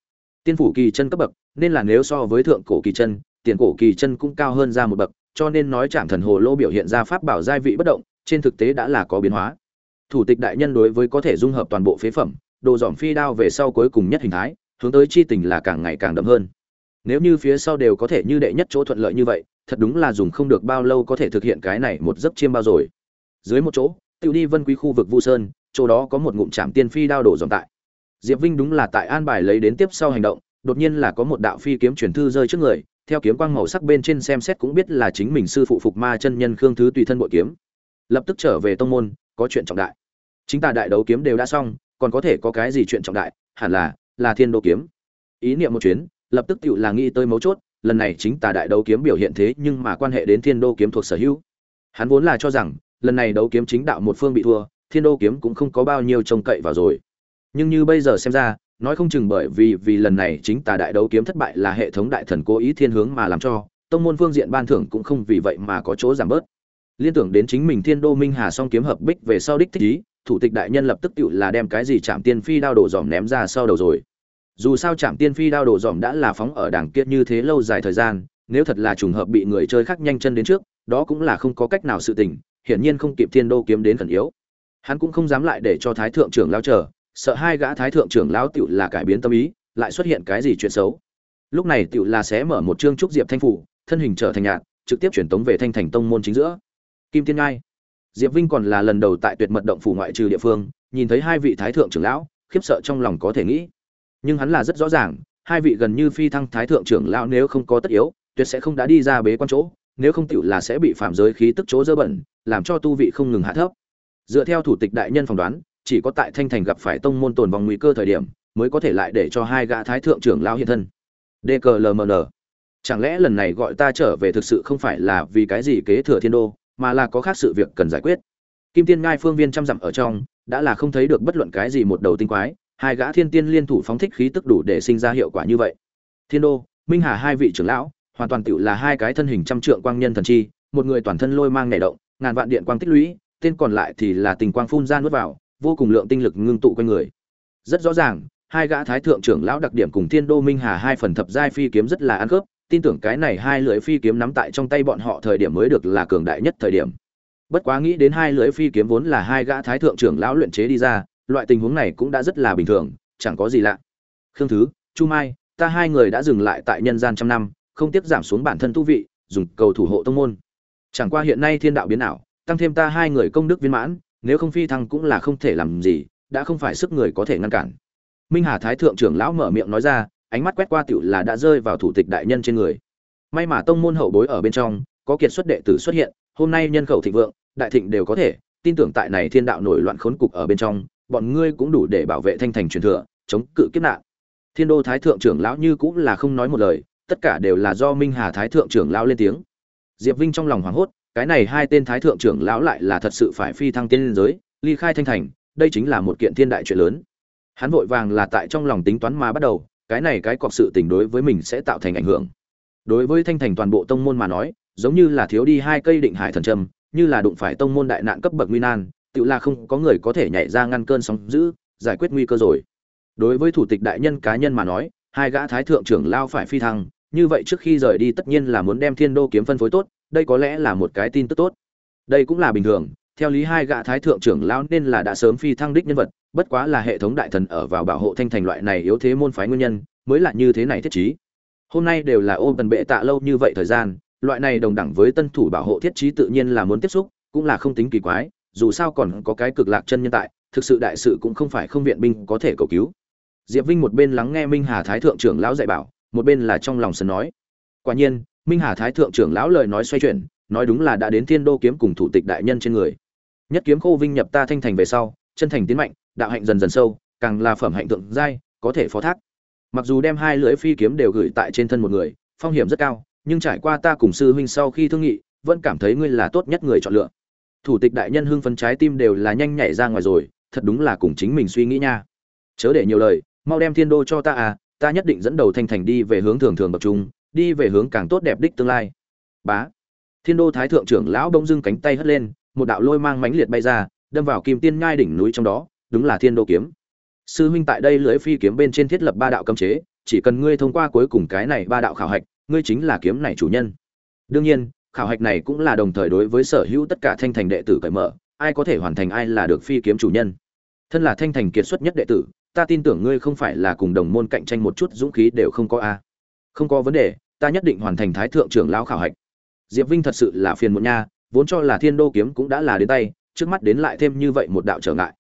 Tiên phủ kỳ chân cấp bậc, nên là nếu so với thượng cổ kỳ chân, tiền cổ kỳ chân cũng cao hơn ra một bậc, cho nên nói chạm thần hồ lô biểu hiện ra pháp bảo giai vị bất động, trên thực tế đã là có biến hóa. Thủ tịch đại nhân đối với có thể dung hợp toàn bộ phế phẩm, đồ dòm phi đao về sau cuối cùng nhất hình thái, hướng tới chi tình là càng ngày càng đậm hơn nếu như phía sau đều có thể như đệ nhất chỗ thuận lợi như vậy, thật đúng là dùng không được bao lâu có thể thực hiện cái này một giấc chiêm bao rồi. Dưới một chỗ tự đi vân quý khu vực vu sơn, chỗ đó có một ngụm trạm tiên phi đao đổ dòm tại. Diệp vinh đúng là tại an bài lấy đến tiếp sau hành động, đột nhiên là có một đạo phi kiếm truyền thư rơi trước người, theo kiếm quang màu sắc bên trên xem xét cũng biết là chính mình sư phụ phục ma chân nhân khương thứ tùy thân bội kiếm. Lập tức trở về tông môn, có chuyện trọng đại. Chính ta đại đấu kiếm đều đã xong, còn có thể có cái gì chuyện trọng đại? Hẳn là là thiên đô kiếm. Ý niệm một chuyến lập tức tựu là nghĩ tới mấu chốt, lần này chính tà đại đấu kiếm biểu hiện thế nhưng mà quan hệ đến thiên đô kiếm thuộc sở hữu. Hắn vốn là cho rằng, lần này đấu kiếm chính đạo một phương bị thua, thiên đô kiếm cũng không có bao nhiêu trông cậy vào rồi. Nhưng như bây giờ xem ra, nói không chừng bởi vì vì lần này chính tà đại đấu kiếm thất bại là hệ thống đại thần cố ý thiên hướng mà làm cho, tông môn phương diện ban thưởng cũng không vì vậy mà có chỗ giảm bớt. Liên tưởng đến chính mình thiên đô minh hà song kiếm hợp bích về sau đích thích ý, thủ tịch đại nhân lập tức tự là đem cái gì chạm tiên phi đao đổ dòm ném ra sau đầu rồi dù sao chạm tiên phi đao đổ dòm đã là phóng ở đảng kiệt như thế lâu dài thời gian, nếu thật là trùng hợp bị người chơi khác nhanh chân đến trước, đó cũng là không có cách nào sự tình, hiển nhiên không kịp thiên đô kiếm đến khẩn yếu. Hắn cũng không dám lại để cho thái thượng trưởng lao chờ, sợ hai gã thái thượng trưởng lão tiểu là cải biến tâm ý, lại xuất hiện cái gì chuyện xấu. Lúc này tiểu là sẽ mở một chương trúc diệp thanh phủ, thân hình trở thành nhạt, trực tiếp chuyển tống về thanh thành tông môn chính giữa. Kim tiên ngai. Diệp vinh còn là lần đầu tại tuyệt mật động phủ ngoại trừ địa phương, nhìn thấy hai vị thái thượng trưởng lão, khiếp sợ trong lòng có thể nghĩ nhưng hắn là rất rõ ràng, hai vị gần như phi thăng thái thượng trưởng lão nếu không có tất yếu, tuyệt sẽ không đã đi ra bế quan chỗ, nếu không tiểu là sẽ bị phạm giới khí tức chỗ dơ bẩn, làm cho tu vị không ngừng hạ thấp. Dựa theo thủ tịch đại nhân phỏng đoán, chỉ có tại thanh thành gặp phải tông môn tồn vòng nguy cơ thời điểm, mới có thể lại để cho hai gã thái thượng trưởng lão hiện thân. Dklmn chẳng lẽ lần này gọi ta trở về thực sự không phải là vì cái gì kế thừa thiên đô, mà là có khác sự việc cần giải quyết? Kim tiên ngai phương viên trăm dặm ở trong, đã là không thấy được bất luận cái gì một đầu tinh quái hai gã thiên tiên liên thủ phóng thích khí tức đủ để sinh ra hiệu quả như vậy. Thiên đô, minh hà hai vị trưởng lão, hoàn toàn tựu là hai cái thân hình trăm trượng quang nhân thần chi, một người toàn thân lôi mang nảy động, ngàn vạn điện quang tích lũy, tên còn lại thì là tình quang phun ra nuốt vào, vô cùng lượng tinh lực ngưng tụ quanh người. Rất rõ ràng, hai gã thái thượng trưởng lão đặc điểm cùng thiên đô minh hà hai phần thập giai phi kiếm rất là ăn khớp, tin tưởng cái này hai lưỡi phi kiếm nắm tại trong tay bọn họ thời điểm mới được là cường đại nhất thời điểm. Bất quá nghĩ đến hai lưỡi phi kiếm vốn là hai gã thái thượng trưởng lão luyện chế đi ra loại tình huống này cũng đã rất là bình thường, chẳng có gì lạ. Khương thứ, chu mai, ta hai người đã dừng lại tại nhân gian trăm năm, không tiếp giảm xuống bản thân tu vị, dùng cầu thủ hộ tông môn. Chẳng qua hiện nay thiên đạo biến ảo, tăng thêm ta hai người công đức viên mãn, nếu không phi thăng cũng là không thể làm gì, đã không phải sức người có thể ngăn cản. Minh hà thái thượng trưởng lão mở miệng nói ra, ánh mắt quét qua tiểu là đã rơi vào thủ tịch đại nhân trên người. May mà tông môn hậu bối ở bên trong, có kiệt xuất đệ tử xuất hiện, hôm nay nhân khẩu thịnh vượng, đại thịnh đều có thể, tin tưởng tại này thiên đạo nổi loạn khốn cục ở bên trong bọn ngươi cũng đủ để bảo vệ thanh thành truyền thừa, chống cự kiếp nạn. Thiên đô thái thượng trưởng lão như cũng là không nói một lời, tất cả đều là do minh hà thái thượng trưởng lão lên tiếng. Diệp vinh trong lòng hoảng hốt, cái này hai tên thái thượng trưởng lão lại là thật sự phải phi thăng tiên liên giới, ly khai thanh thành, đây chính là một kiện thiên đại chuyện lớn. Hắn vội vàng là tại trong lòng tính toán mà bắt đầu, cái này cái cọc sự tình đối với mình sẽ tạo thành ảnh hưởng. Đối với thanh thành toàn bộ tông môn mà nói, giống như là thiếu đi hai cây định hải thần trầm, như là đụng phải tông môn đại nạn cấp bậc nguy nan tự là không có người có thể nhảy ra ngăn cơn sóng dữ, giải quyết nguy cơ rồi. Đối với thủ tịch đại nhân cá nhân mà nói, hai gã thái thượng trưởng lao phải phi thăng, như vậy trước khi rời đi tất nhiên là muốn đem thiên đô kiếm phân phối tốt, đây có lẽ là một cái tin tức tốt. Đây cũng là bình thường, theo lý hai gã thái thượng trưởng lao nên là đã sớm phi thăng đích nhân vật, bất quá là hệ thống đại thần ở vào bảo hộ thanh thành loại này yếu thế môn phái nguyên nhân, mới là như thế này thiết trí. Hôm nay đều là ôm tần bệ tạ lâu như vậy thời gian, loại này đồng đẳng với tân thủ bảo hộ thiết trí tự nhiên là muốn tiếp xúc, cũng là không tính kỳ quái dù sao còn có cái cực lạc chân nhân tại, thực sự đại sự cũng không phải không viện binh có thể cầu cứu. Diệp vinh một bên lắng nghe minh hà thái thượng trưởng lão dạy bảo, một bên là trong lòng sân nói. Quả nhiên, minh hà thái thượng trưởng lão lời nói xoay chuyển, nói đúng là đã đến thiên đô kiếm cùng thủ tịch đại nhân trên người. Nhất kiếm khô vinh nhập ta thanh thành về sau, chân thành tiến mạnh, đạo hạnh dần dần sâu, càng là phẩm hạnh thượng giai, có thể phó thác. Mặc dù đem hai lưỡi phi kiếm đều gửi tại trên thân một người, phong hiểm rất cao, nhưng trải qua ta cùng sư huynh sau khi thương nghị, vẫn cảm thấy ngươi là tốt nhất người chọn lựa thủ tịch đại nhân hưng phấn trái tim đều là nhanh nhảy ra ngoài rồi, thật đúng là cùng chính mình suy nghĩ nha. Chớ để nhiều lời, mau đem thiên đô cho ta à ta nhất định dẫn đầu thanh thành đi về hướng thường thường bậc trung, đi về hướng càng tốt đẹp đích tương lai. Bá. Thiên đô thái thượng trưởng lão đông dưng cánh tay hất lên, một đạo lôi mang mãnh liệt bay ra, đâm vào kim tiên nhai đỉnh núi trong đó, đúng là thiên đô kiếm. Sư huynh tại đây lưỡi phi kiếm bên trên thiết lập ba đạo cấm chế, chỉ cần ngươi thông qua cuối cùng cái này ba đạo khảo hạch, ngươi chính là kiếm này chủ nhân. Đương nhiên khảo hạch này cũng là đồng thời đối với sở hữu tất cả thanh thành đệ tử cởi mở, ai có thể hoàn thành ai là được phi kiếm chủ nhân. Thân là thanh thành kiệt xuất nhất đệ tử, ta tin tưởng ngươi không phải là cùng đồng môn cạnh tranh một chút dũng khí đều không có a. Không có vấn đề, ta nhất định hoàn thành thái thượng trưởng lão khảo hạch. Diệp vinh thật sự là phiền muộn nha, vốn cho là thiên đô kiếm cũng đã là đến tay, trước mắt đến lại thêm như vậy một đạo trở ngại.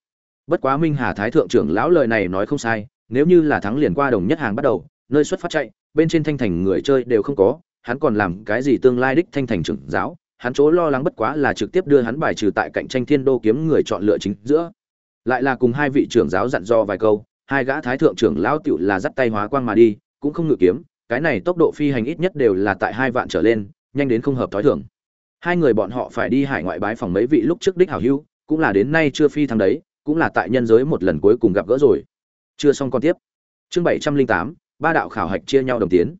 Bất quá minh hà thái thượng trưởng lão lời này nói không sai, nếu như là thắng liền qua đồng nhất hàng bắt đầu, nơi xuất phát chạy, bên trên thanh thành người chơi đều không có hắn còn làm cái gì tương lai đích thanh thành trưởng giáo? Hắn chỗ lo lắng bất quá là trực tiếp đưa hắn bài trừ tại cạnh tranh thiên đô kiếm người chọn lựa chính giữa. Lại là cùng hai vị trưởng giáo dặn dò vài câu, hai gã thái thượng trưởng lão tựu là dắt tay hóa quang mà đi, cũng không ngự kiếm, cái này tốc độ phi hành ít nhất đều là tại hai vạn trở lên, nhanh đến không hợp thói thường. Hai người bọn họ phải đi hải ngoại bái phòng mấy vị lúc trước đích hảo hữu, cũng là đến nay chưa phi thăng đấy, cũng là tại nhân giới một lần cuối cùng gặp gỡ rồi. Chưa xong con tiếp. Chương bảy trăm linh tám, ba đạo khảo hạch chia nhau đồng tiến.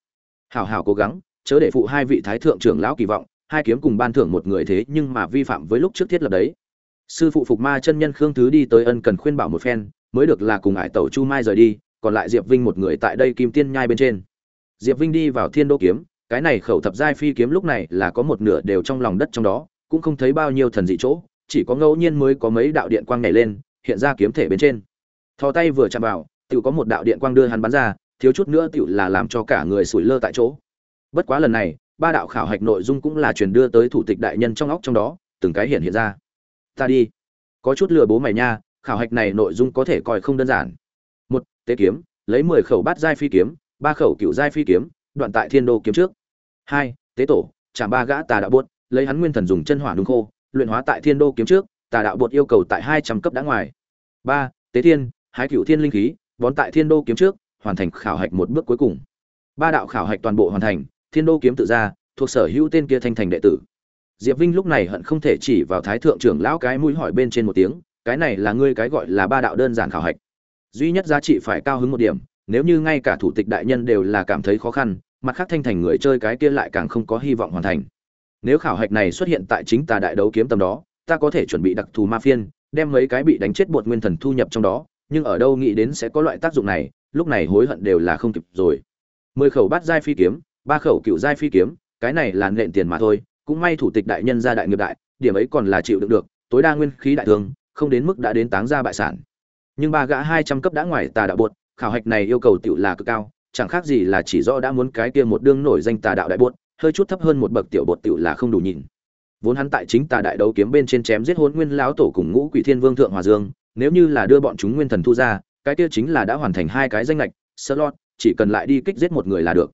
Hảo hảo cố gắng chớ để phụ hai vị thái thượng trưởng lão kỳ vọng, hai kiếm cùng ban thưởng một người thế nhưng mà vi phạm với lúc trước thiết lập đấy. Sư phụ phục ma chân nhân khương thứ đi tới ân cần khuyên bảo một phen, mới được là cùng ải tẩu chu mai rời đi, còn lại diệp vinh một người tại đây kim tiên nhai bên trên. Diệp vinh đi vào thiên đô kiếm, cái này khẩu thập giai phi kiếm lúc này là có một nửa đều trong lòng đất trong đó, cũng không thấy bao nhiêu thần dị chỗ, chỉ có ngẫu nhiên mới có mấy đạo điện quang nhảy lên, hiện ra kiếm thể bên trên. Thò tay vừa chạm vào tự có một đạo điện quang đưa hắn bắn ra, thiếu chút nữa tự là làm cho cả người sủi lơ tại chỗ bất quá lần này, ba đạo khảo hạch nội dung cũng là truyền đưa tới thủ tịch đại nhân trong óc trong đó, từng cái hiện hiện ra. Ta đi. Có chút lừa bố mày nha, khảo hạch này nội dung có thể coi không đơn giản. Một, tế kiếm, lấy mười khẩu bát giai phi kiếm, ba khẩu cựu giai phi kiếm, đoạn tại thiên đô kiếm trước. Hai, tế tổ, chạm ba gã tà đạo buốt lấy hắn nguyên thần dùng chân hỏa đúng khô, luyện hóa tại thiên đô kiếm trước, tà đạo buốt yêu cầu tại hai trăm cấp đã ngoài. Ba, tế thiên, hái cựu thiên linh khí, bón tại thiên đô kiếm trước, hoàn thành khảo hạch một bước cuối cùng. Ba đạo khảo hạch toàn bộ hoàn thành thiên đô kiếm tự ra thuộc sở hữu tên kia thanh thành đệ tử. Diệp vinh lúc này hận không thể chỉ vào thái thượng trưởng lão cái mũi hỏi bên trên một tiếng, cái này là ngươi cái gọi là ba đạo đơn giản khảo hạch. Duy nhất giá trị phải cao hứng một điểm, nếu như ngay cả thủ tịch đại nhân đều là cảm thấy khó khăn, mặt khác thanh thành người chơi cái kia lại càng không có hy vọng hoàn thành. Nếu khảo hạch này xuất hiện tại chính tà đại đấu kiếm tầm đó, ta có thể chuẩn bị đặc thù ma phiên, đem mấy cái bị đánh chết bột nguyên thần thu nhập trong đó, nhưng ở đâu nghĩ đến sẽ có loại tác dụng này, lúc này hối hận đều là không kịp rồi. Mười khẩu bát giai phi kiếm ba khẩu cựu giai phi kiếm, cái này là nện tiền mà thôi, cũng may thủ tịch đại nhân gia đại nghiệp đại, điểm ấy còn là chịu đựng được, tối đa nguyên khí đại thương, không đến mức đã đến táng ra bại sản. Nhưng ba gã hai trăm cấp đã ngoài tà đạo bột, khảo hạch này yêu cầu tiểu là cực cao, chẳng khác gì là chỉ rõ đã muốn cái kia một đương nổi danh tà đạo đại bột, hơi chút thấp hơn một bậc tiểu bột tiểu là không đủ nhìn. Vốn hắn tại chính tà đại đấu kiếm bên trên chém giết hôn nguyên lão tổ cùng ngũ quỷ thiên vương thượng hòa dương, nếu như là đưa bọn chúng nguyên thần thu ra, cái kia chính là đã hoàn thành hai cái danh lệch slot, chỉ cần lại đi kích giết một người là được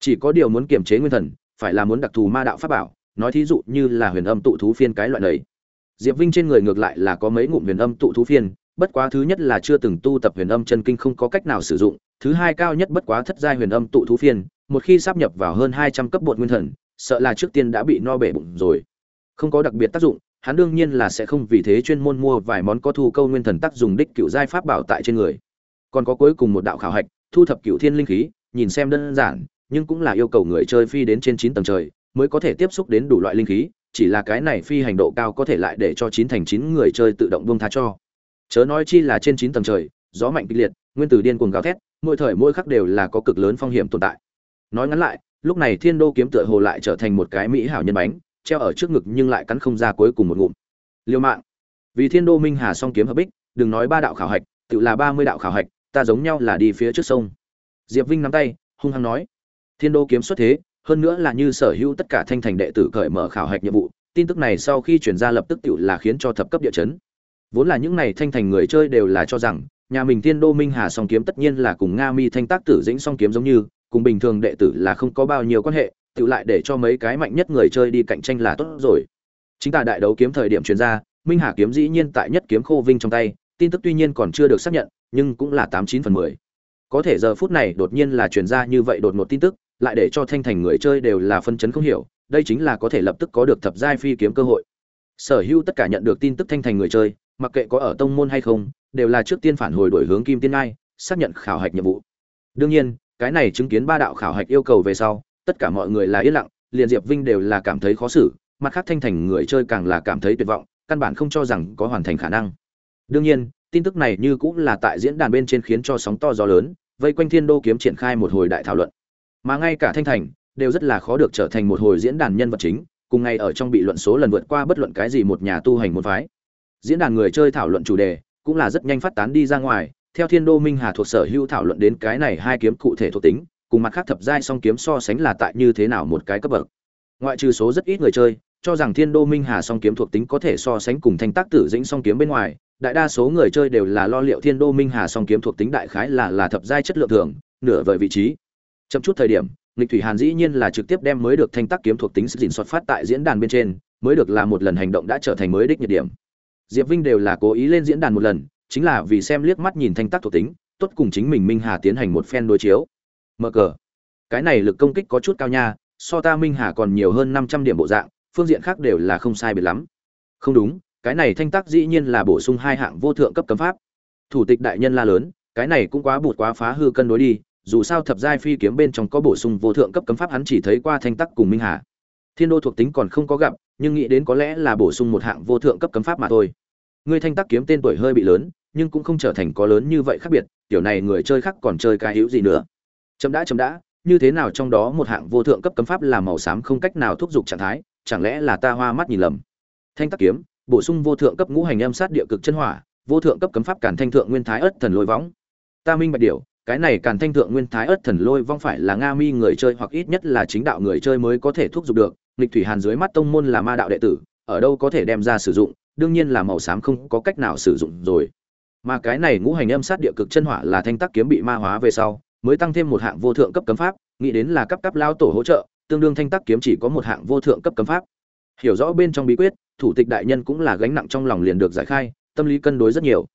chỉ có điều muốn kiềm chế nguyên thần, phải là muốn đặc thù ma đạo pháp bảo, nói thí dụ như là huyền âm tụ thú phiên cái loại này. Diệp vinh trên người ngược lại là có mấy ngụm huyền âm tụ thú phiên, bất quá thứ nhất là chưa từng tu tập huyền âm chân kinh không có cách nào sử dụng, thứ hai cao nhất bất quá thất giai huyền âm tụ thú phiên, một khi sắp nhập vào hơn hai trăm cấp bột nguyên thần, sợ là trước tiên đã bị no bể bụng rồi. Không có đặc biệt tác dụng, hắn đương nhiên là sẽ không vì thế chuyên môn mua vài món có thu câu nguyên thần tác dùng đích cựu giai pháp bảo tại trên người. Còn có cuối cùng một đạo khảo hạch, thu thập cựu thiên linh khí, nhìn xem đơn giản nhưng cũng là yêu cầu người chơi phi đến trên chín tầng trời mới có thể tiếp xúc đến đủ loại linh khí, chỉ là cái này phi hành độ cao có thể lại để cho chín thành chín người chơi tự động buông tha cho. Chớ nói chi là trên chín tầng trời, gió mạnh kịch liệt, nguyên tử điên cuồng gào thét, mỗi thời mỗi khắc đều là có cực lớn phong hiểm tồn tại. Nói ngắn lại, lúc này thiên đô kiếm tựa hồ lại trở thành một cái mỹ hảo nhân bánh, treo ở trước ngực nhưng lại cắn không ra cuối cùng một ngụm. Liêu mạng. Vì thiên đô minh hà song kiếm hợp bích, đừng nói ba đạo khảo hạch, tự là ba mươi đạo khảo hạch, ta giống nhau là đi phía trước sông. Diệp vinh nắm tay, hung hăng nói thiên đô kiếm xuất thế, hơn nữa là như sở hữu tất cả thanh thành đệ tử cởi mở khảo hạch nhiệm vụ, tin tức này sau khi chuyển ra lập tức tự là khiến cho thập cấp địa chấn. Vốn là những này thanh thành người chơi đều là cho rằng, nhà mình thiên đô minh hà song kiếm tất nhiên là cùng nga mi thanh tác tử dĩnh song kiếm giống như, cùng bình thường đệ tử là không có bao nhiêu quan hệ tự lại để cho mấy cái mạnh nhất người chơi đi cạnh tranh là tốt rồi. Chính tại đại đấu kiếm thời điểm chuyển ra, minh hà kiếm dĩ nhiên tại nhất kiếm khô vinh trong tay, tin tức tuy nhiên còn chưa được xác nhận, nhưng cũng là tám chín phần mười. Có thể giờ phút này đột nhiên là truyền ra như vậy đột ngột tin tức lại để cho thanh thành người chơi đều là phân chấn không hiểu, đây chính là có thể lập tức có được thập giai phi kiếm cơ hội. Sở hữu tất cả nhận được tin tức thanh thành người chơi, mặc kệ có ở tông môn hay không, đều là trước tiên phản hồi đổi hướng kim tiên ngai, xác nhận khảo hạch nhiệm vụ. Đương nhiên, cái này chứng kiến ba đạo khảo hạch yêu cầu về sau, tất cả mọi người là yên lặng, liền diệp vinh đều là cảm thấy khó xử, mặt khác thanh thành người chơi càng là cảm thấy tuyệt vọng, căn bản không cho rằng có hoàn thành khả năng. Đương nhiên, tin tức này như cũng là tại diễn đàn bên trên khiến cho sóng to gió lớn, vây quanh thiên đô kiếm triển khai một hồi đại thảo luận mà ngay cả thanh thành đều rất là khó được trở thành một hồi diễn đàn nhân vật chính, cùng ngay ở trong bị luận số lần vượt qua bất luận cái gì một nhà tu hành một phái. Diễn đàn người chơi thảo luận chủ đề cũng là rất nhanh phát tán đi ra ngoài, theo thiên đô minh hà thuộc sở hữu thảo luận đến cái này hai kiếm cụ thể thuộc tính, cùng mặt khác thập giai song kiếm so sánh là tại như thế nào một cái cấp bậc. Ngoại trừ số rất ít người chơi, cho rằng thiên đô minh hà song kiếm thuộc tính có thể so sánh cùng thanh tác tử dĩnh song kiếm bên ngoài, đại đa số người chơi đều là lo liệu thiên đô minh hà song kiếm thuộc tính đại khái là là thập giai chất lượng thường, nửa vời vị trí chậm chút thời điểm, nghịch thủy hàn dĩ nhiên là trực tiếp đem mới được thanh tác kiếm thuộc tính sức dình xuất phát tại diễn đàn bên trên, mới được là một lần hành động đã trở thành mới đích nhiệt điểm. Diệp vinh đều là cố ý lên diễn đàn một lần, chính là vì xem liếc mắt nhìn thanh tác thuộc tính, tốt cùng chính mình minh hà tiến hành một phen đối chiếu. Mở cờ. Cái này lực công kích có chút cao nha, so ta minh hà còn nhiều hơn năm trăm điểm bộ dạng, phương diện khác đều là không sai biệt lắm. Không đúng, cái này thanh tác dĩ nhiên là bổ sung hai hạng vô thượng cấp cấm pháp. Thủ tịch đại nhân la lớn, cái này cũng quá bụt quá phá hư cân đối đi dù sao thập giai phi kiếm bên trong có bổ sung vô thượng cấp cấm pháp hắn chỉ thấy qua thanh tắc cùng minh hà. Thiên đô thuộc tính còn không có gặp, nhưng nghĩ đến có lẽ là bổ sung một hạng vô thượng cấp cấm pháp mà thôi. Ngươi thanh tắc kiếm tên tuổi hơi bị lớn, nhưng cũng không trở thành có lớn như vậy khác biệt, tiểu này người chơi khác còn chơi cái hữu gì nữa. Chấm đã chấm đã, như thế nào trong đó một hạng vô thượng cấp cấm pháp là màu xám không cách nào thúc giục trạng thái, chẳng lẽ là ta hoa mắt nhìn lầm? Thanh tắc kiếm, bổ sung vô thượng cấp ngũ hành âm sát địa cực chân hỏa, vô thượng cấp cấm pháp cản thanh thượng nguyên thái ất thần lôi võng. Ta minh bạch điều cái này càn thanh thượng nguyên thái ớt thần lôi vong phải là nga mi người chơi hoặc ít nhất là chính đạo người chơi mới có thể thúc giục được. Nghịch thủy hàn dưới mắt tông môn là ma đạo đệ tử, ở đâu có thể đem ra sử dụng, đương nhiên là màu xám không có cách nào sử dụng rồi. Mà cái này ngũ hành âm sát địa cực chân hỏa là thanh tắc kiếm bị ma hóa về sau, mới tăng thêm một hạng vô thượng cấp cấm pháp, nghĩ đến là cấp cấp lao tổ hỗ trợ, tương đương thanh tắc kiếm chỉ có một hạng vô thượng cấp cấm pháp. Hiểu rõ bên trong bí quyết, thủ tịch đại nhân cũng là gánh nặng trong lòng liền được giải khai, tâm lý cân đối rất nhiều.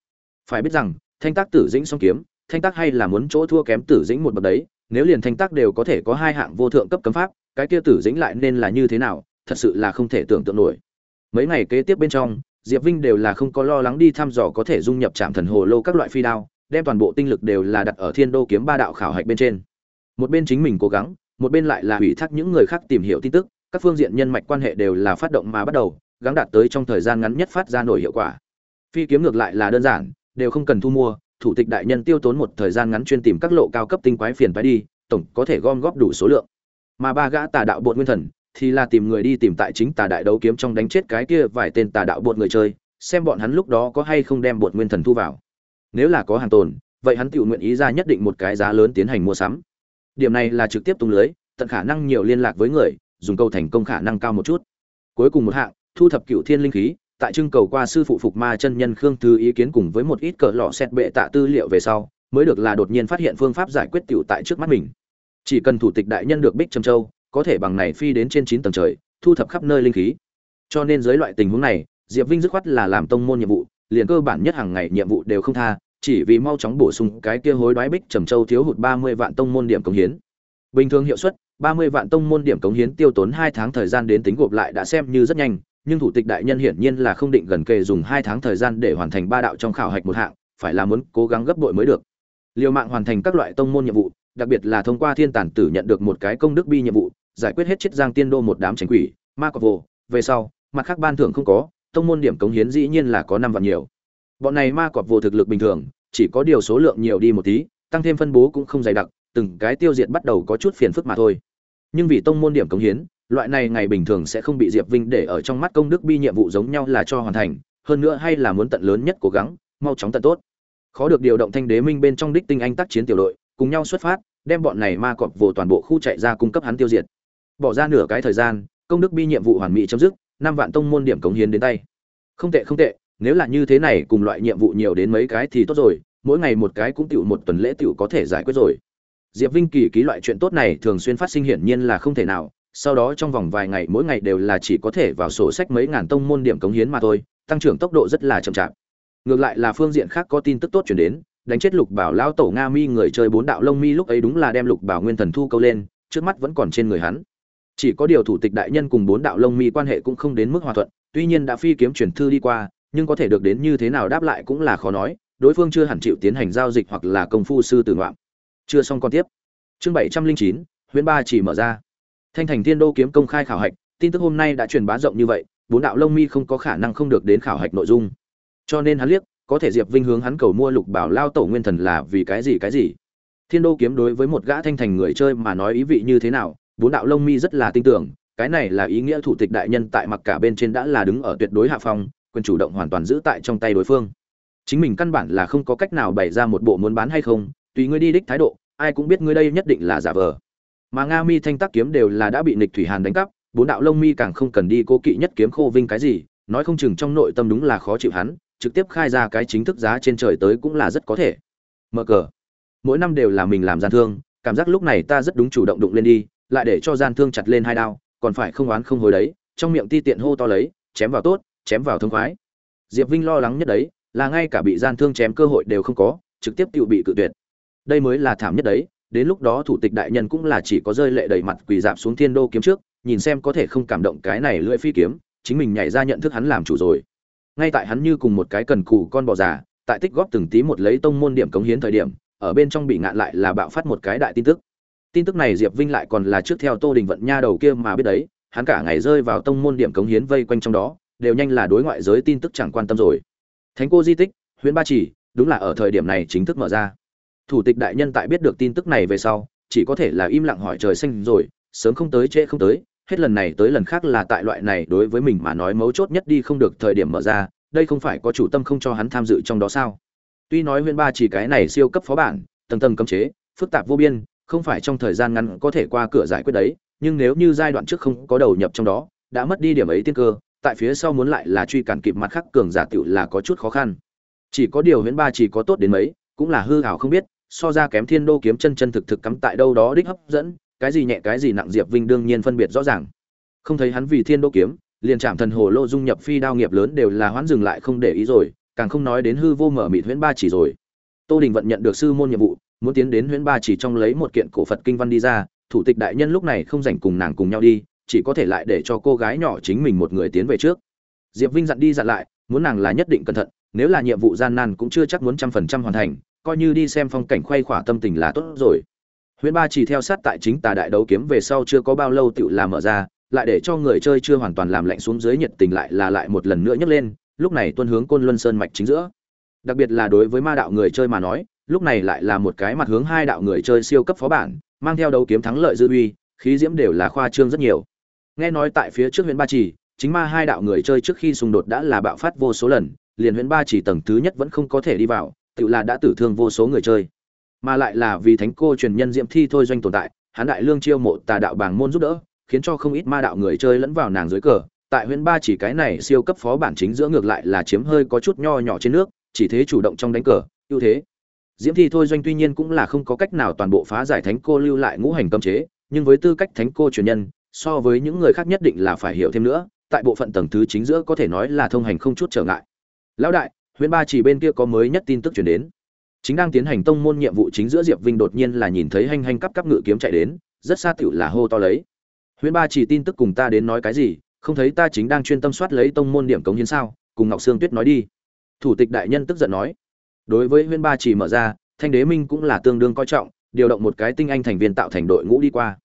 Phải biết rằng, thanh tác tử dĩnh song kiếm thanh tác hay là muốn chỗ thua kém tử dĩnh một bậc đấy, nếu liền thanh tác đều có thể có hai hạng vô thượng cấp cấm pháp, cái kia tử dĩnh lại nên là như thế nào, thật sự là không thể tưởng tượng nổi. Mấy ngày kế tiếp bên trong, diệp vinh đều là không có lo lắng đi thăm dò có thể dung nhập trạm thần hồ lô các loại phi đao, đem toàn bộ tinh lực đều là đặt ở thiên đô kiếm ba đạo khảo hạch bên trên. Một bên chính mình cố gắng, một bên lại là ủy thác những người khác tìm hiểu tin tức, các phương diện nhân mạch quan hệ đều là phát động mà bắt đầu, gắng đạt tới trong thời gian ngắn nhất phát ra nổi hiệu quả. Phi kiếm ngược lại là đơn giản, đều không cần thu mua thủ tịch đại nhân tiêu tốn một thời gian ngắn chuyên tìm các lộ cao cấp tinh quái phiền phải đi, tổng có thể gom góp đủ số lượng. Mà ba gã tà đạo bột nguyên thần thì là tìm người đi tìm tại chính tà đại đấu kiếm trong đánh chết cái kia vài tên tà đạo bột người chơi, xem bọn hắn lúc đó có hay không đem bột nguyên thần thu vào. Nếu là có hàng tồn, vậy hắn tự nguyện ý ra nhất định một cái giá lớn tiến hành mua sắm. Điểm này là trực tiếp tung lưới, tận khả năng nhiều liên lạc với người, dùng câu thành công khả năng cao một chút. Cuối cùng một hạng, thu thập cựu thiên linh khí tại trưng cầu qua sư phụ phục ma chân nhân khương thư ý kiến cùng với một ít cỡ lọ xét bệ tạ tư liệu về sau, mới được là đột nhiên phát hiện phương pháp giải quyết tiểu tại trước mắt mình. Chỉ cần thủ tịch đại nhân được bích trầm châu, có thể bằng này phi đến trên chín tầng trời, thu thập khắp nơi linh khí. Cho nên dưới loại tình huống này, diệp vinh dứt khoát là làm tông môn nhiệm vụ, liền cơ bản nhất hàng ngày nhiệm vụ đều không tha, chỉ vì mau chóng bổ sung cái kia hối đoái bích trầm châu thiếu hụt ba mươi vạn tông môn điểm cống hiến. Bình thường hiệu suất, ba mươi vạn tông môn điểm cống hiến tiêu tốn hai tháng thời gian đến tính gộp lại đã xem như rất nhanh nhưng thủ tịch đại nhân hiển nhiên là không định gần kề dùng hai tháng thời gian để hoàn thành ba đạo trong khảo hạch một hạng, phải là muốn cố gắng gấp bội mới được. Liều mạng hoàn thành các loại tông môn nhiệm vụ, đặc biệt là thông qua thiên tản tử nhận được một cái công đức bi nhiệm vụ, giải quyết hết chiết giang tiên đô một đám tránh quỷ, ma cọc vô về sau, mặt khác ban thưởng không có, tông môn điểm cống hiến dĩ nhiên là có năm vạn nhiều. Bọn này ma cọp vô thực lực bình thường, chỉ có điều số lượng nhiều đi một tí, tăng thêm phân bố cũng không dày đặc, từng cái tiêu diệt bắt đầu có chút phiền phức mà thôi. Nhưng vì tông môn điểm cống hiến loại này ngày bình thường sẽ không bị diệp vinh để ở trong mắt công đức bi nhiệm vụ giống nhau là cho hoàn thành, hơn nữa hay là muốn tận lớn nhất cố gắng, mau chóng tận tốt. Khó được điều động thanh đế minh bên trong đích tinh anh tác chiến tiểu đội, cùng nhau xuất phát, đem bọn này ma cọp vồ toàn bộ khu chạy ra cung cấp hắn tiêu diệt. Bỏ ra nửa cái thời gian, công đức bi nhiệm vụ hoàn mỹ chấm dứt, năm vạn tông môn điểm cống hiến đến tay. Không tệ không tệ, nếu là như thế này cùng loại nhiệm vụ nhiều đến mấy cái thì tốt rồi, mỗi ngày một cái cũng tiểu một tuần lễ tiểu có thể giải quyết rồi. Diệp vinh kỳ ký loại chuyện tốt này thường xuyên phát sinh hiển nhiên là không thể nào sau đó trong vòng vài ngày mỗi ngày đều là chỉ có thể vào sổ sách mấy ngàn tông môn điểm cống hiến mà thôi, tăng trưởng tốc độ rất là chậm chạp. Ngược lại là phương diện khác có tin tức tốt chuyển đến, đánh chết lục bảo lao tổ nga mi người chơi bốn đạo lông mi lúc ấy đúng là đem lục bảo nguyên thần thu câu lên, trước mắt vẫn còn trên người hắn. Chỉ có điều thủ tịch đại nhân cùng bốn đạo lông mi quan hệ cũng không đến mức hòa thuận, tuy nhiên đã phi kiếm chuyển thư đi qua, nhưng có thể được đến như thế nào đáp lại cũng là khó nói, đối phương chưa hẳn chịu tiến hành giao dịch hoặc là công phu sư tử ngoạm. Chưa xong còn tiếp. Chương bảy trăm linh chín, huyễn ba chỉ mở ra thanh thành thiên đô kiếm công khai khảo hạch, tin tức hôm nay đã truyền bá rộng như vậy, bốn đạo lông mi không có khả năng không được đến khảo hạch nội dung. Cho nên hắn liếc, có thể diệp vinh hướng hắn cầu mua lục bảo lao tổ nguyên thần là vì cái gì cái gì? Thiên đô kiếm đối với một gã thanh thành người chơi mà nói ý vị như thế nào, bốn đạo lông mi rất là tin tưởng, cái này là ý nghĩa thủ tịch đại nhân tại mặc cả bên trên đã là đứng ở tuyệt đối hạ phong, quyền chủ động hoàn toàn giữ tại trong tay đối phương. Chính mình căn bản là không có cách nào bày ra một bộ muốn bán hay không, tùy ngươi đi đích thái độ, ai cũng biết ngươi đây nhất định là giả vờ mà nga mi thanh tác kiếm đều là đã bị nịch thủy hàn đánh cắp, bốn đạo lông mi càng không cần đi cố kỵ nhất kiếm khô vinh cái gì, nói không chừng trong nội tâm đúng là khó chịu hắn, trực tiếp khai ra cái chính thức giá trên trời tới cũng là rất có thể. Mở cờ. Mỗi năm đều là mình làm gian thương, cảm giác lúc này ta rất đúng chủ động đụng lên đi, lại để cho gian thương chặt lên hai đao, còn phải không oán không hối đấy, trong miệng ti tiện hô to lấy, chém vào tốt, chém vào thương khoái. Diệp vinh lo lắng nhất đấy, là ngay cả bị gian thương chém cơ hội đều không có, trực tiếp tự bị cự tuyệt. Đây mới là thảm nhất đấy đến lúc đó thủ tịch đại nhân cũng là chỉ có rơi lệ đầy mặt quỳ dạp xuống thiên đô kiếm trước, nhìn xem có thể không cảm động cái này lưỡi phi kiếm, chính mình nhảy ra nhận thức hắn làm chủ rồi. Ngay tại hắn như cùng một cái cần cù con bò già, tại tích góp từng tí một lấy tông môn điểm cống hiến thời điểm, ở bên trong bị ngạn lại là bạo phát một cái đại tin tức. Tin tức này diệp vinh lại còn là trước theo tô đình vận nha đầu kia mà biết đấy, hắn cả ngày rơi vào tông môn điểm cống hiến vây quanh trong đó, đều nhanh là đối ngoại giới tin tức chẳng quan tâm rồi. Thánh cô di tích huyện ba chỉ, đúng là ở thời điểm này chính thức mở ra thủ tịch đại nhân tại biết được tin tức này về sau, chỉ có thể là im lặng hỏi trời xanh rồi, sớm không tới trễ không tới, hết lần này tới lần khác là tại loại này đối với mình mà nói mấu chốt nhất đi không được thời điểm mở ra, đây không phải có chủ tâm không cho hắn tham dự trong đó sao? Tuy nói Huyên ba chỉ cái này siêu cấp phó bản, tầng tầng cấm chế, phức tạp vô biên, không phải trong thời gian ngắn có thể qua cửa giải quyết đấy, nhưng nếu như giai đoạn trước không có đầu nhập trong đó, đã mất đi điểm ấy tiên cơ, tại phía sau muốn lại là truy cản kịp mặt khắc cường giả tựu là có chút khó khăn. Chỉ có điều huyễn ba chỉ có tốt đến mấy, cũng là hư hảo không biết so ra kém thiên đô kiếm chân chân thực thực cắm tại đâu đó đích hấp dẫn, cái gì nhẹ cái gì nặng diệp vinh đương nhiên phân biệt rõ ràng. Không thấy hắn vì thiên đô kiếm, liền chạm thần hồ lô dung nhập phi đao nghiệp lớn đều là hoãn dừng lại không để ý rồi, càng không nói đến hư vô mở mịt huyễn ba chỉ rồi. Tô đình vận nhận được sư môn nhiệm vụ, muốn tiến đến huyễn ba chỉ trong lấy một kiện cổ phật kinh văn đi ra, thủ tịch đại nhân lúc này không dành cùng nàng cùng nhau đi, chỉ có thể lại để cho cô gái nhỏ chính mình một người tiến về trước. Diệp vinh dặn đi dặn lại, muốn nàng là nhất định cẩn thận, nếu là nhiệm vụ gian nan cũng chưa chắc muốn trăm phần trăm hoàn thành coi như đi xem phong cảnh khoay khỏa tâm tình là tốt rồi. Huyễn ba chỉ theo sát tại chính tà đại đấu kiếm về sau chưa có bao lâu tựu làm mở ra, lại để cho người chơi chưa hoàn toàn làm lạnh xuống dưới nhiệt tình lại là lại một lần nữa nhấc lên, lúc này tuân hướng côn luân sơn mạch chính giữa. Đặc biệt là đối với ma đạo người chơi mà nói, lúc này lại là một cái mặt hướng hai đạo người chơi siêu cấp phó bản, mang theo đấu kiếm thắng lợi dư uy, khí diễm đều là khoa trương rất nhiều. Nghe nói tại phía trước huyện ba chỉ, chính ma hai đạo người chơi trước khi xung đột đã là bạo phát vô số lần, liền huyện ba chỉ tầng thứ nhất vẫn không có thể đi vào tự là đã tử thương vô số người chơi. Mà lại là vì thánh cô truyền nhân diễm thi thôi doanh tồn tại hán đại lương chiêu mộ tà đạo bảng môn giúp đỡ, khiến cho không ít ma đạo người chơi lẫn vào nàng dưới cờ. Tại huyện ba chỉ cái này siêu cấp phó bản chính giữa ngược lại là chiếm hơi có chút nho nhỏ trên nước, chỉ thế chủ động trong đánh cờ, ưu thế. Diễm thi thôi doanh tuy nhiên cũng là không có cách nào toàn bộ phá giải thánh cô lưu lại ngũ hành cấm chế, nhưng với tư cách thánh cô truyền nhân, so với những người khác nhất định là phải hiểu thêm nữa, tại bộ phận tầng thứ chính giữa có thể nói là thông hành không chút trở ngại. Lão đại huyện ba chỉ bên kia có mới nhất tin tức chuyển đến. Chính đang tiến hành tông môn nhiệm vụ chính giữa diệp vinh đột nhiên là nhìn thấy hành hành cắp cắp ngự kiếm chạy đến, rất xa tựu là hô to lấy. Huyện ba chỉ tin tức cùng ta đến nói cái gì, không thấy ta chính đang chuyên tâm soát lấy tông môn điểm cống hiến sao? Cùng ngọc sương tuyết nói đi. Thủ tịch đại nhân tức giận nói. Đối với huyện ba chỉ mở ra, thanh đế minh cũng là tương đương coi trọng, điều động một cái tinh anh thành viên tạo thành đội ngũ đi qua.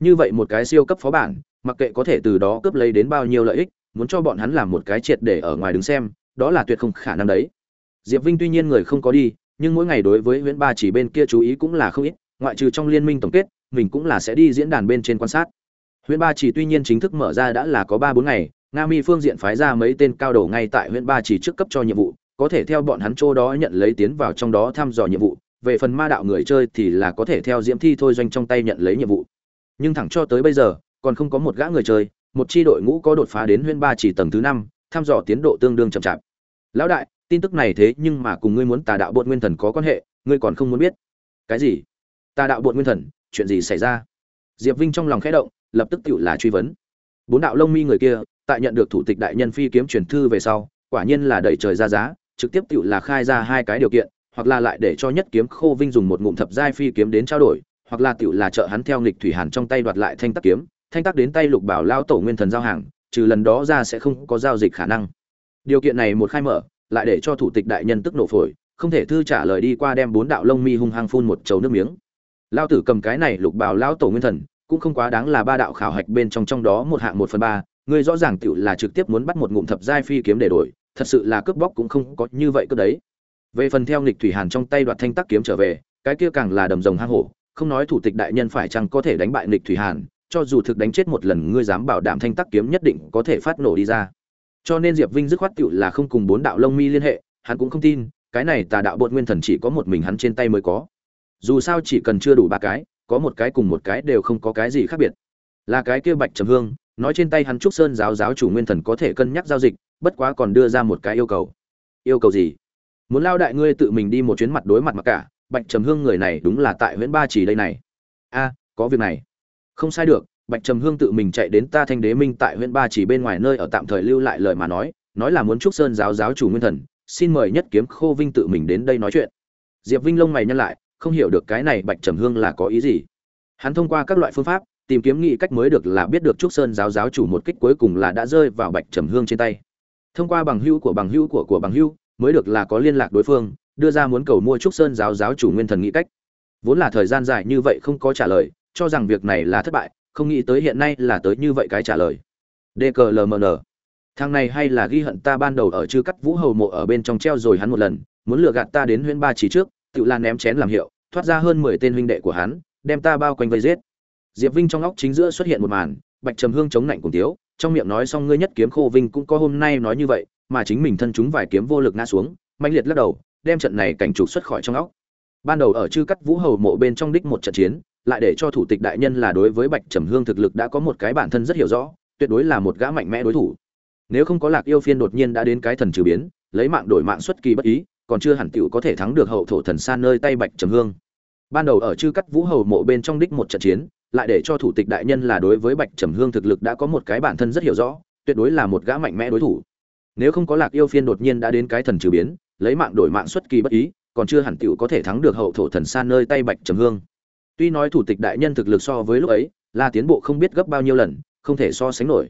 Như vậy một cái siêu cấp phó bản, mặc kệ có thể từ đó cướp lấy đến bao nhiêu lợi ích, muốn cho bọn hắn làm một cái triệt để ở ngoài đứng xem đó là tuyệt không khả năng đấy. Diệp vinh tuy nhiên người không có đi, nhưng mỗi ngày đối với huyện ba chỉ bên kia chú ý cũng là không ít, ngoại trừ trong liên minh tổng kết, mình cũng là sẽ đi diễn đàn bên trên quan sát. Huyện ba chỉ tuy nhiên chính thức mở ra đã là có ba bốn ngày, nga mi phương diện phái ra mấy tên cao đầu ngay tại huyện ba chỉ trước cấp cho nhiệm vụ, có thể theo bọn hắn chỗ đó nhận lấy tiến vào trong đó thăm dò nhiệm vụ, về phần ma đạo người chơi thì là có thể theo diễm thi thôi doanh trong tay nhận lấy nhiệm vụ. Nhưng thẳng cho tới bây giờ, còn không có một gã người chơi, một chi đội ngũ có đột phá đến huyên ba chỉ tầng thứ năm thăm dò tiến độ tương đương chậm chạp. Lão đại, tin tức này thế nhưng mà cùng ngươi muốn tà đạo bột nguyên thần có quan hệ, ngươi còn không muốn biết. Cái gì? Tà đạo bột nguyên thần, chuyện gì xảy ra? Diệp vinh trong lòng khẽ động, lập tức tự là truy vấn. Bốn đạo lông mi người kia, tại nhận được thủ tịch đại nhân phi kiếm truyền thư về sau, quả nhiên là đẩy trời ra giá, trực tiếp tự là khai ra hai cái điều kiện, hoặc là lại để cho nhất kiếm khô vinh dùng một ngụm thập giai phi kiếm đến trao đổi, hoặc là tiểu là trợ hắn theo nghịch thủy hàn trong tay đoạt lại thanh tắc kiếm, thanh tắc đến tay lục bảo lao tổ nguyên thần giao hàng trừ lần đó ra sẽ không có giao dịch khả năng. Điều kiện này một khai mở, lại để cho thủ tịch đại nhân tức nổ phổi, không thể thư trả lời đi qua đem bốn đạo lông mi hung hăng phun một chầu nước miếng. Lao tử cầm cái này lục bảo lão tổ nguyên thần, cũng không quá đáng là ba đạo khảo hạch bên trong trong đó một hạng một phần ba, ngươi rõ ràng tiểu là trực tiếp muốn bắt một ngụm thập giai phi kiếm để đổi, thật sự là cướp bóc cũng không có như vậy cơ đấy. Về phần theo nghịch thủy hàn trong tay đoạt thanh tắc kiếm trở về, cái kia càng là đầm rồng hang hổ, không nói thủ tịch đại nhân phải chăng có thể đánh bại nghịch thủy hàn cho dù thực đánh chết một lần, ngươi dám bảo đảm thanh tắc kiếm nhất định có thể phát nổ đi ra. Cho nên diệp vinh dứt khoát tựu là không cùng bốn đạo lông mi liên hệ, hắn cũng không tin, cái này tà đạo bột nguyên thần chỉ có một mình hắn trên tay mới có. Dù sao chỉ cần chưa đủ ba cái, có một cái cùng một cái đều không có cái gì khác biệt. Là cái kia bạch trầm hương, nói trên tay hắn trúc sơn giáo giáo chủ nguyên thần có thể cân nhắc giao dịch, bất quá còn đưa ra một cái yêu cầu. Yêu cầu gì? Muốn lao đại ngươi tự mình đi một chuyến mặt đối mặt mặc cả, bạch trầm hương người này đúng là tại huyện ba chỉ đây này. A, có việc này không sai được, bạch trầm hương tự mình chạy đến ta thanh đế minh tại huyện ba chỉ bên ngoài nơi ở tạm thời lưu lại lời mà nói nói là muốn trúc sơn giáo giáo chủ nguyên thần, xin mời nhất kiếm khô vinh tự mình đến đây nói chuyện. Diệp vinh lông mày nhăn lại, không hiểu được cái này bạch trầm hương là có ý gì. Hắn thông qua các loại phương pháp, tìm kiếm nghị cách mới được là biết được trúc sơn giáo giáo chủ một kích cuối cùng là đã rơi vào bạch trầm hương trên tay. Thông qua bằng hữu của bằng hữu của của bằng hữu, mới được là có liên lạc đối phương, đưa ra muốn cầu mua trúc sơn giáo giáo chủ nguyên thần nghị cách. Vốn là thời gian dài như vậy không có trả lời cho rằng việc này là thất bại, không nghĩ tới hiện nay là tới như vậy cái trả lời. Dklmn thằng này hay là ghi hận ta ban đầu ở chư cắt vũ hầu mộ ở bên trong treo rồi hắn một lần, muốn lừa gạt ta đến huyễn ba chỉ trước, tự lan ném chén làm hiệu, thoát ra hơn mười tên huynh đệ của hắn, đem ta bao quanh vây giết. Diệp vinh trong óc chính giữa xuất hiện một màn, bạch trầm hương chống lạnh cùng tiếu trong miệng nói xong ngươi nhất kiếm khô vinh cũng có hôm nay nói như vậy, mà chính mình thân chúng vài kiếm vô lực ngã xuống mạnh liệt lắc đầu, đem trận này cảnh trục xuất khỏi trong óc. Ban đầu ở chư cắt vũ hầu mộ bên trong đích một trận chiến lại để cho thủ tịch đại nhân là đối với bạch trầm hương thực lực đã có một cái bản thân rất hiểu rõ, tuyệt đối là một gã mạnh mẽ đối thủ. Nếu không có lạc yêu phiên đột nhiên đã đến cái thần trừ biến, lấy mạng đổi mạng xuất kỳ bất ý, còn chưa hẳn tiểu có thể thắng được hậu thổ thần san nơi tay bạch trầm hương. Ban đầu ở chư cắt vũ hầu mộ bên trong đích một trận chiến, lại để cho thủ tịch đại nhân là đối với bạch trầm hương thực lực đã có một cái bản thân rất hiểu rõ, tuyệt đối là một gã mạnh mẽ đối thủ. Nếu không có lạc yêu phiên đột nhiên đã đến cái thần trừ biến, lấy mạng đổi mạng xuất kỳ bất ý, còn chưa hẳn tiểu có thể thắng được hậu thổ thần san nơi tay bạch trầm hương tuy nói thủ tịch đại nhân thực lực so với lúc ấy, là tiến bộ không biết gấp bao nhiêu lần, không thể so sánh nổi.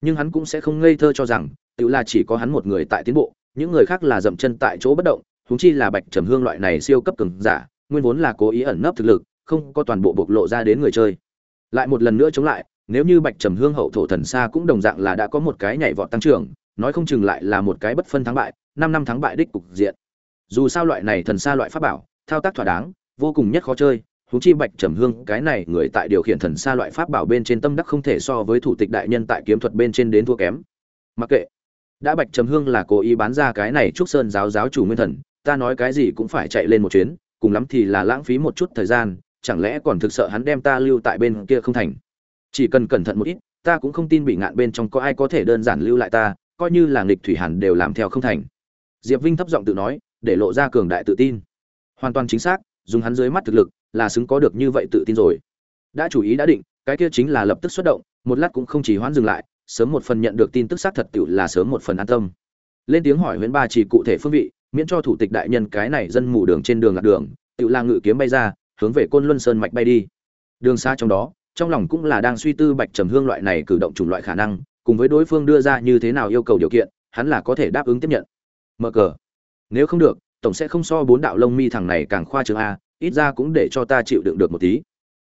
Nhưng hắn cũng sẽ không ngây thơ cho rằng, tự là chỉ có hắn một người tại tiến bộ, những người khác là dậm chân tại chỗ bất động húng chi là bạch trầm hương loại này siêu cấp cường giả, nguyên vốn là cố ý ẩn nấp thực lực, không có toàn bộ bộc lộ ra đến người chơi. Lại một lần nữa chống lại, nếu như bạch trầm hương hậu thổ thần xa cũng đồng dạng là đã có một cái nhảy vọt tăng trưởng, nói không chừng lại là một cái bất phân thắng bại, năm năm thắng bại đích cục diện. Dù sao loại này thần xa loại pháp bảo, thao tác thỏa đáng, vô cùng nhất khó chơi huống chi bạch trầm hương, cái này người tại điều khiển thần xa loại pháp bảo bên trên tâm đắc không thể so với thủ tịch đại nhân tại kiếm thuật bên trên đến thua kém. Mặc kệ, đã bạch trầm hương là cố ý bán ra cái này trúc sơn giáo giáo chủ nguyên thần, ta nói cái gì cũng phải chạy lên một chuyến, cùng lắm thì là lãng phí một chút thời gian, chẳng lẽ còn thực sợ hắn đem ta lưu tại bên kia không thành? Chỉ cần cẩn thận một ít, ta cũng không tin bị ngạn bên trong có ai có thể đơn giản lưu lại ta, coi như là nghịch thủy hàn đều làm theo không thành. Diệp vinh thấp giọng tự nói, để lộ ra cường đại tự tin. Hoàn toàn chính xác, dùng hắn dưới mắt thực lực là xứng có được như vậy tự tin rồi. Đã chủ ý đã định, cái kia chính là lập tức xuất động, một lát cũng không chỉ hoãn dừng lại, sớm một phần nhận được tin tức xác thật tiểu là sớm một phần an tâm. Lên tiếng hỏi huyện ba chỉ cụ thể phương vị, miễn cho thủ tịch đại nhân cái này dân mù đường trên đường lạc đường, tiểu là ngự kiếm bay ra, hướng về côn luân sơn mạch bay đi. Đường xa trong đó, trong lòng cũng là đang suy tư bạch trầm hương loại này cử động chủng loại khả năng, cùng với đối phương đưa ra như thế nào yêu cầu điều kiện, hắn là có thể đáp ứng tiếp nhận. Mở cờ. Nếu không được, tổng sẽ không so bốn đạo lông mi thằng này càng khoa trương a ít ra cũng để cho ta chịu đựng được một tí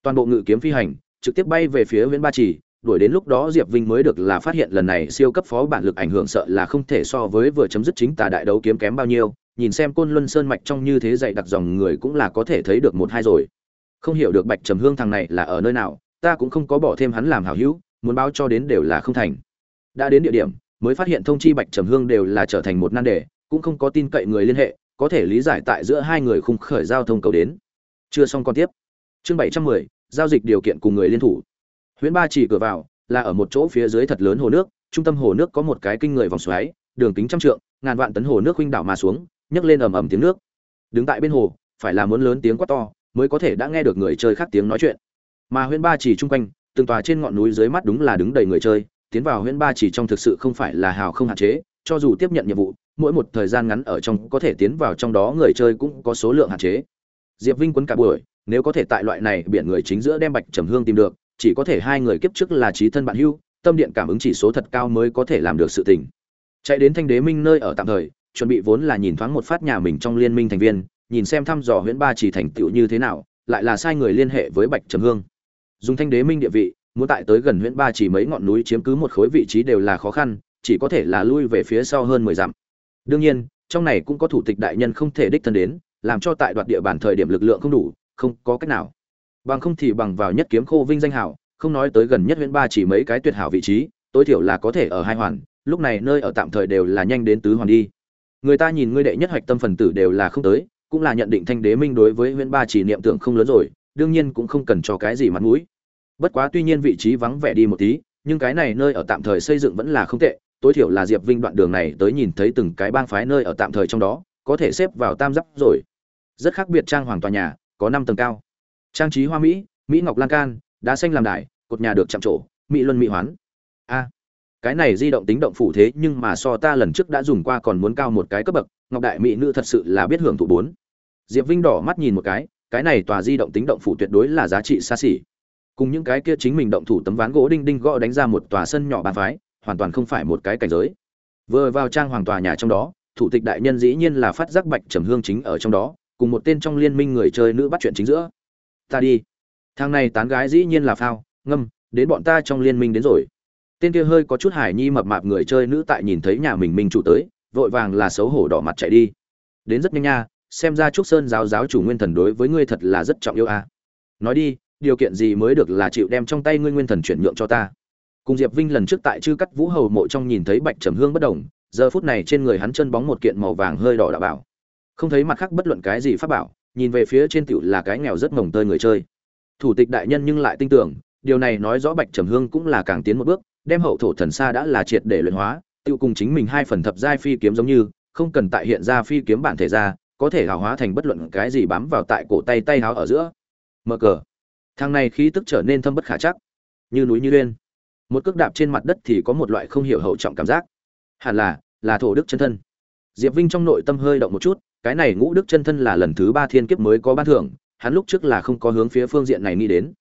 toàn bộ ngự kiếm phi hành trực tiếp bay về phía Viễn Ba Chỉ, đuổi đến lúc đó Diệp Vinh mới được là phát hiện lần này siêu cấp phó bản lực ảnh hưởng sợ là không thể so với vừa chấm dứt chính tà đại đấu kiếm kém bao nhiêu, nhìn xem Côn Luân Sơn mạch trong như thế dày đặc dòng người cũng là có thể thấy được một hai rồi. Không hiểu được Bạch Trầm Hương thằng này là ở nơi nào, ta cũng không có bỏ thêm hắn làm hảo hữu, muốn báo cho đến đều là không thành. Đã đến địa điểm, mới phát hiện thông chi Bạch Trầm Hương đều là trở thành một nan đề, cũng không có tin cậy người liên hệ, có thể lý giải tại giữa hai người khung khởi giao thông cầu đến. Chưa xong con tiếp. Chương 710, giao dịch điều kiện cùng người liên thủ. Huyễn Ba chỉ cửa vào là ở một chỗ phía dưới thật lớn hồ nước, trung tâm hồ nước có một cái kinh người vòng xoáy, đường kính trăm trượng, ngàn vạn tấn hồ nước huynh đảo mà xuống, nhấc lên ầm ầm tiếng nước. Đứng tại bên hồ, phải là muốn lớn tiếng quát to, mới có thể đã nghe được người chơi khác tiếng nói chuyện. Mà Huyễn Ba chỉ trung quanh, từng tòa trên ngọn núi dưới mắt đúng là đứng đầy người chơi, tiến vào Huyễn Ba chỉ trong thực sự không phải là hào không hạn chế, cho dù tiếp nhận nhiệm vụ, mỗi một thời gian ngắn ở trong có thể tiến vào trong đó người chơi cũng có số lượng hạn chế. Diệp Vinh quấn cả buổi, nếu có thể tại loại này biển người chính giữa đem bạch trầm hương tìm được chỉ có thể hai người kiếp trước là trí thân bạn hưu tâm điện cảm ứng chỉ số thật cao mới có thể làm được sự tình. Chạy đến thanh đế minh nơi ở tạm thời chuẩn bị vốn là nhìn thoáng một phát nhà mình trong liên minh thành viên nhìn xem thăm dò huyễn ba chỉ thành tựu như thế nào lại là sai người liên hệ với bạch trầm hương. Dùng thanh đế minh địa vị muốn tại tới gần huyễn ba chỉ mấy ngọn núi chiếm cứ một khối vị trí đều là khó khăn chỉ có thể là lui về phía sau hơn mười dặm đương nhiên, trong này cũng có thủ tịch đại nhân không thể đích thân đến, làm cho tại đoạt địa bàn thời điểm lực lượng không đủ, không có cách nào. Bằng không thì bằng vào nhất kiếm khô vinh danh hảo, không nói tới gần nhất huyện ba chỉ mấy cái tuyệt hảo vị trí, tối thiểu là có thể ở hai hoàn, lúc này nơi ở tạm thời đều là nhanh đến tứ hoàn đi. Người ta nhìn ngươi đệ nhất hoạch tâm phần tử đều là không tới, cũng là nhận định thanh đế minh đối với huyện ba chỉ niệm tưởng không lớn rồi, đương nhiên cũng không cần cho cái gì mặt mũi. Bất quá tuy nhiên vị trí vắng vẻ đi một tí, nhưng cái này nơi ở tạm thời xây dựng vẫn là không tệ tối thiểu là diệp vinh đoạn đường này tới nhìn thấy từng cái bang phái nơi ở tạm thời trong đó, có thể xếp vào tam giáp rồi. Rất khác biệt trang hoàng tòa nhà, có năm tầng cao. Trang trí hoa mỹ mỹ ngọc lan can, đá xanh làm đài, cột nhà được chạm trổ, mỹ luân mỹ hoán. A, cái này di động tính động phủ thế nhưng mà so ta lần trước đã dùng qua còn muốn cao một cái cấp bậc, ngọc đại mỹ nữ thật sự là biết hưởng thụ bốn. Diệp vinh đỏ mắt nhìn một cái cái này tòa di động tính động phủ tuyệt đối là giá trị xa xỉ. Cùng những cái kia chính mình động thủ tấm ván gỗ đinh đinh gõ đánh ra một tòa sân nhỏ bàn phái hoàn toàn không phải một cái cảnh giới. Vừa vào trang hoàng tòa nhà trong đó, thủ tịch đại nhân dĩ nhiên là phát giác bạch trầm hương chính ở trong đó, cùng một tên trong liên minh người chơi nữ bắt chuyện chính giữa. Ta đi. Thằng này tán gái dĩ nhiên là phao, ngâm, đến bọn ta trong liên minh đến rồi. Tên kia hơi có chút hải nhi mập mạp người chơi nữ tại nhìn thấy nhà mình minh chủ tới, vội vàng là xấu hổ đỏ mặt chạy đi. Đến rất nhanh nha, xem ra trúc sơn giáo giáo chủ nguyên thần đối với ngươi thật là rất trọng yêu a nói đi, điều kiện gì mới được là chịu đem trong tay ngươi nguyên thần chuyển nhượng cho ta? Cùng diệp vinh lần trước tại chư cắt vũ hầu mộ trong nhìn thấy bạch trầm hương bất đồng, giờ phút này trên người hắn chân bóng một kiện màu vàng hơi đỏ đã bảo. Không thấy mặt khác bất luận cái gì pháp bảo, nhìn về phía trên tiểu là cái nghèo rất mồng tơi người chơi. Thủ tịch đại nhân nhưng lại tin tưởng, điều này nói rõ bạch trầm hương cũng là càng tiến một bước, đem hậu thổ thần xa đã là triệt để luyện hóa tiêu cùng chính mình hai phần thập giai phi kiếm giống như, không cần tại hiện ra phi kiếm bản thể ra, có thể hào hóa thành bất luận cái gì bám vào tại cổ tay tay háo ở giữa. Mở cờ. Thang này khí tức trở nên thâm bất khả chắc. Như núi như lên một cước đạp trên mặt đất thì có một loại không hiểu hậu trọng cảm giác. Hẳn là là thổ đức chân thân. Diệp vinh trong nội tâm hơi động một chút, cái này ngũ đức chân thân là lần thứ ba thiên kiếp mới có ban thưởng, hắn lúc trước là không có hướng phía phương diện này nghĩ đến.